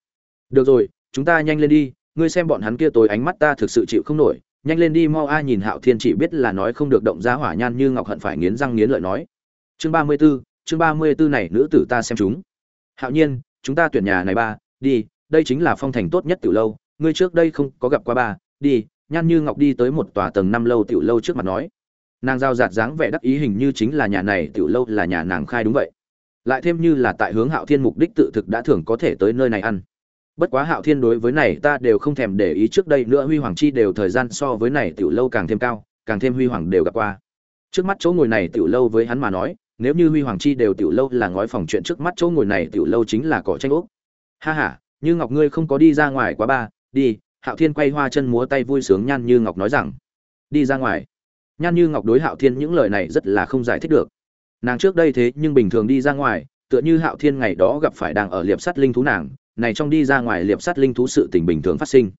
Được rồi chúng ta nhanh lên đi ngươi xem bọn hắn kia tối ánh mắt ta thực sự chịu không nổi. Nhanh lên đi mau ai nhìn hạo thiên chỉ biết là nói không được động giá hỏa nhan như ngọc hận phải nghiến răng nghiến lợi nói. Chương ba mươi 34, chương ba mươi 34 này nữ tử ta xem chúng. Hạo nhiên chúng ta tuyển nhà này ba đi đây chính là phong thành tốt nhất từ lâu ngươi trước đây không có gặp qua ba, đi, nhan như ngọc đi tới một tòa tầng năm lâu tiểu lâu trước mặt nói. Nàng giao giạt dáng vẻ đắc ý hình như chính là nhà này tiểu lâu là nhà nàng khai đúng vậy. Lại thêm như là tại hướng hạo thiên mục đích tự thực đã thường có thể tới nơi này ăn. Bất quá hạo thiên đối với này ta đều không thèm để ý trước đây nữa huy hoàng chi đều thời gian so với này tiểu lâu càng thêm cao, càng thêm huy hoàng đều gặp qua. Trước mắt chỗ ngồi này tiểu lâu với hắn mà nói, nếu như huy hoàng chi đều tiểu lâu là ngói phòng chuyện trước mắt chỗ ngồi này tiểu lâu chính là cỏ tranh úc ha ha, như ngọc ngươi không có đi ra ngoài quá ba đi, hạo thiên quay hoa chân múa tay vui sướng nhan như ngọc nói rằng, đi ra ngoài. Nhan như ngọc đối hạo thiên những lời này rất là không giải thích được. Nàng trước đây thế nhưng bình thường đi ra ngoài, tựa như hạo thiên ngày đó gặp phải đang ở liệp sắt linh thú nàng, này trong đi ra ngoài liệp sắt linh thú sự tình bình thường phát sinh.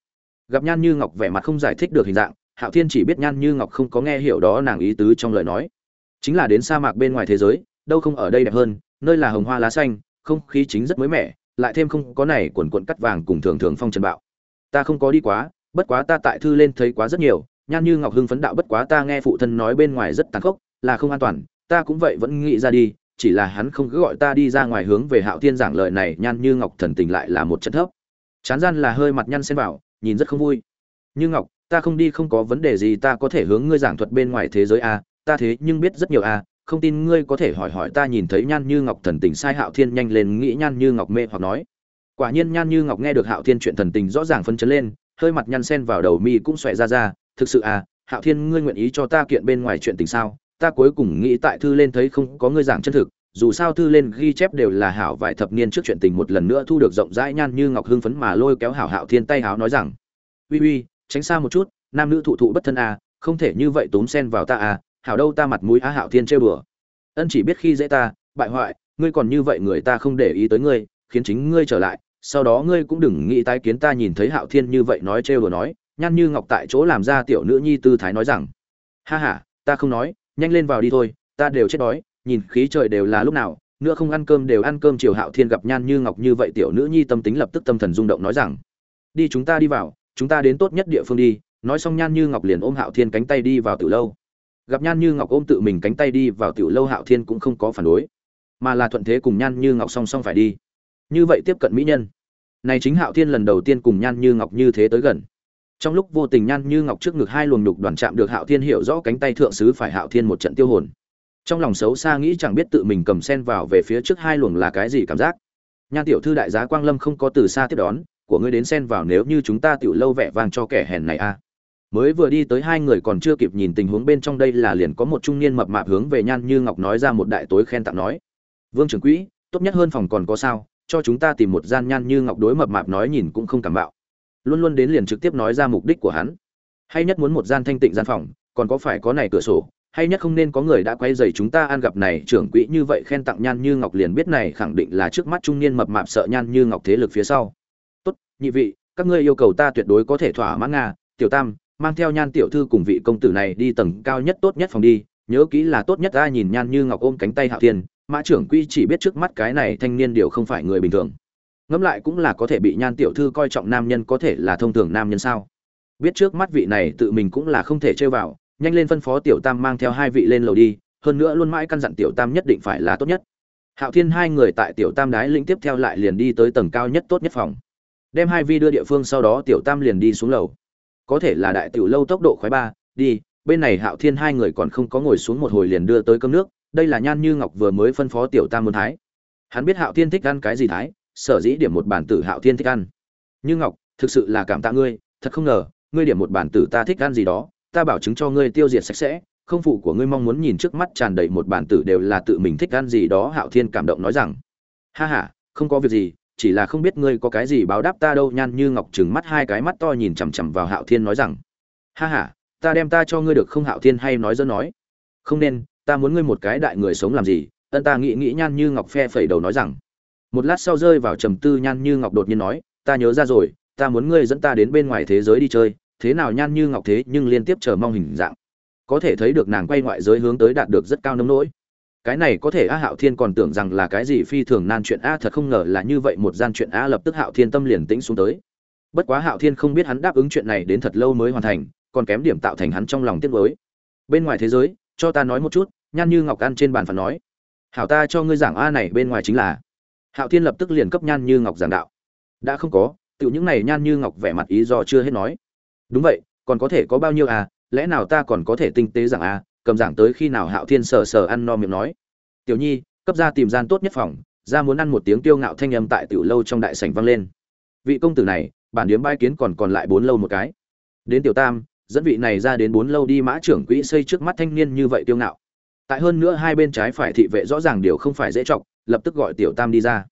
Gặp nhan như ngọc vẻ mặt không giải thích được hình dạng, hạo thiên chỉ biết nhan như ngọc không có nghe hiểu đó nàng ý tứ trong lời nói. Chính là đến sa mạc bên ngoài thế giới, đâu không ở đây đẹp hơn, nơi là hồng hoa lá xanh, không khí chính rất mới mẻ, lại thêm không có này quần quận cắt vàng cùng thường thường phong trần bạo ta không có đi quá bất quá ta tại thư lên thấy quá rất nhiều nhan như ngọc hưng phấn đạo bất quá ta nghe phụ thân nói bên ngoài rất tàn khốc là không an toàn ta cũng vậy vẫn nghĩ ra đi chỉ là hắn không cứ gọi ta đi ra ngoài hướng về hạo thiên giảng lời này nhan như ngọc thần tình lại là một trận thấp. Chán gian là hơi mặt nhăn xen vào nhìn rất không vui. Như ngọc ta không đi không có vấn đề gì ta có thể hướng ngươi giảng thuật bên ngoài thế giới a à, ta thế nhưng biết rất nhiều a à, không tin ngươi có thể hỏi hỏi ta nhìn thấy nhan như ngọc thần tình sai hạo thiên nhanh lên nghĩ nhan như ngọc mê hoặc nói quả nhiên nhan như ngọc nghe được hạo thiên chuyện thần tình rõ ràng phân chấn lên hơi mặt nhăn sen vào đầu mi cũng xòe ra ra thực sự à hạo thiên ngươi nguyện ý cho ta kiện bên ngoài chuyện tình sao? Ta cuối cùng nghĩ tại thư lên thấy không có ngươi giảng chân thực dù sao thư lên ghi chép đều là hảo vài thập niên trước chuyện tình một lần nữa thu được rộng rãi. Nhan như ngọc hưng phấn mà lôi kéo hảo hạo thiên tay háo nói rằng uy uy tránh xa một chút nam nữ thụ thụ bất thân à, không thể như vậy túm sen vào ta à, hảo đâu ta mặt mũi á hạo thiên chơi bừa ân chỉ biết khi dễ ta bại hoại ngươi còn như vậy người ta không để ý tới ngươi khiến chính ngươi trở lại sau đó ngươi cũng đừng nghĩ tái kiến ta nhìn thấy hạo thiên như vậy nói trêu đùa nói nhan như ngọc tại chỗ làm ra tiểu nữ nhi tư thái nói rằng, ha ha, ta không nói, nhanh lên vào đi thôi, ta đều chết đói, nhìn khí trời đều là lúc nào, nữa không ăn cơm đều ăn cơm. Chiều hạo thiên gặp nhan như ngọc như vậy tiểu nữ nhi tâm tính lập tức tâm thần rung động nói rằng, đi chúng ta đi vào, chúng ta đến tốt nhất địa phương đi. Nói xong nhan như ngọc liền ôm hạo thiên cánh tay đi vào tiểu lâu. Gặp nhan như ngọc ôm tự mình cánh tay đi vào tiểu lâu, hạo thiên cũng không có phản đối, mà là thuận thế cùng nhan như ngọc song song phải đi như vậy tiếp cận mỹ nhân. Này chính hạo thiên lần đầu tiên cùng nhan như ngọc như thế tới gần. Trong lúc vô tình nhan như ngọc trước ngực hai luồng đục đoàn chạm được hạo thiên hiểu rõ cánh tay thượng sứ phải hạo thiên một trận tiêu hồn. Trong lòng xấu xa nghĩ chẳng biết tự mình cầm sen vào về phía trước hai luồng là cái gì cảm giác. Nhan tiểu thư đại giá quang lâm không có từ xa tiếp đón, của ngươi đến sen vào nếu như chúng ta tiểu lâu vẻ vang cho kẻ hèn này a. Mới vừa đi tới hai người còn chưa kịp nhìn tình huống bên trong đây là liền có một trung niên mập mạp hướng về nhan như ngọc nói ra một đại tối khen tặng nói. Vương trưởng quỹ, tốt nhất hơn phòng còn có sao cho chúng ta tìm một gian nhan như ngọc đối mập mạp nói nhìn cũng không cảm bạo. Luôn luôn đến liền trực tiếp nói ra mục đích của hắn. Hay nhất muốn một gian thanh tịnh gian phòng, còn có phải có này cửa sổ, hay nhất không nên có người đã quay dày chúng ta ăn gặp này, trưởng quỹ như vậy khen tặng nhan như ngọc liền biết này khẳng định là trước mắt trung niên mập mạp sợ nhan như ngọc thế lực phía sau. Tốt, nhị vị, các ngươi yêu cầu ta tuyệt đối có thể thỏa mãn nga, tiểu tam, mang theo nhan tiểu thư cùng vị công tử này đi tầng cao nhất tốt nhất phòng đi, nhớ kỹ là tốt nhất ta nhìn nhan như ngọc ôm cánh tay hạo thiên mã trưởng quy chỉ biết trước mắt cái này thanh niên điều không phải người bình thường. Ngẫm lại cũng là có thể bị nhan tiểu thư coi trọng nam nhân có thể là thông thường nam nhân sao? Biết trước mắt vị này tự mình cũng là không thể chơi vào, nhanh lên phân phó tiểu tam mang theo hai vị lên lầu đi, hơn nữa luôn mãi căn dặn tiểu tam nhất định phải là tốt nhất. Hạo thiên hai người tại tiểu tam đái lĩnh tiếp theo lại liền đi tới tầng cao nhất tốt nhất phòng. Đem hai vi đưa địa phương sau đó tiểu tam liền đi xuống lầu. Có thể là đại tiểu lâu tốc độ khoái ba, đi, bên này hạo thiên hai người còn không có ngồi xuống một hồi liền đưa tới cơm nước đây là nhan như ngọc vừa mới phân phó tiểu tam muốn thái. Hắn biết hạo thiên thích ăn cái gì thái, sở dĩ điểm một bản tử hạo thiên thích ăn. Như ngọc, thực sự là cảm tạ ngươi, thật không ngờ, ngươi điểm một bản tử ta thích ăn gì đó, ta bảo chứng cho ngươi tiêu diệt sạch sẽ, không phụ của ngươi mong muốn nhìn trước mắt tràn đầy một bản tử đều là tự mình thích ăn gì đó, hạo thiên cảm động nói rằng. Ha ha, không có việc gì, chỉ là không biết ngươi có cái gì báo đáp ta đâu, nhan như ngọc trừng mắt hai cái mắt to nhìn chằm chằm vào hạo thiên nói rằng. Ha ha, ta đem ta cho ngươi được không, hạo thiên hay nói dân nói. Không nên ta muốn ngươi một cái đại người sống làm gì? Ân ta nghĩ nghĩ nhan như ngọc phe phẩy đầu nói rằng. Một lát sau rơi vào trầm tư nhan như ngọc đột nhiên nói, ta nhớ ra rồi, ta muốn ngươi dẫn ta đến bên ngoài thế giới đi chơi. Thế nào nhan như ngọc thế nhưng liên tiếp chờ mong hình dạng. Có thể thấy được nàng quay ngoại giới hướng tới đạt được rất cao nông nỗi. Cái này có thể a hạo thiên còn tưởng rằng là cái gì phi thường nan chuyện a, thật không ngờ là như vậy, một gian chuyện a lập tức hạo thiên tâm liền tĩnh xuống tới. Bất quá hạo thiên không biết hắn đáp ứng chuyện này đến thật lâu mới hoàn thành, còn kém điểm tạo thành hắn trong lòng tiếc với bên ngoài thế giới, cho ta nói một chút nhan như ngọc ăn trên bàn phản nói, hảo ta cho ngươi giảng a này bên ngoài chính là. Hạo thiên lập tức liền cấp nhan như ngọc giảng đạo, đã không có tự những này nhan như ngọc vẻ mặt ý do chưa hết nói. Đúng vậy, còn có thể có bao nhiêu à lẽ nào ta còn có thể tinh tế giảng à cầm giảng tới khi nào hạo thiên sờ sờ ăn no miệng nói. Tiểu nhi, cấp ra tìm gian tốt nhất phòng, ra muốn ăn một tiếng tiêu ngạo thanh âm tại tiểu lâu trong đại sảnh vang lên. Vị công tử này, bản điếm bai kiến còn còn lại bốn lâu một cái. Đến tiểu tam, dẫn vị này ra đến bốn lâu đi mã trưởng quỹ xây trước mắt thanh niên như vậy tiêu ngạo tại hơn nữa hai bên trái phải thị vệ rõ ràng điều không phải dễ trọng lập tức gọi tiểu tam đi ra.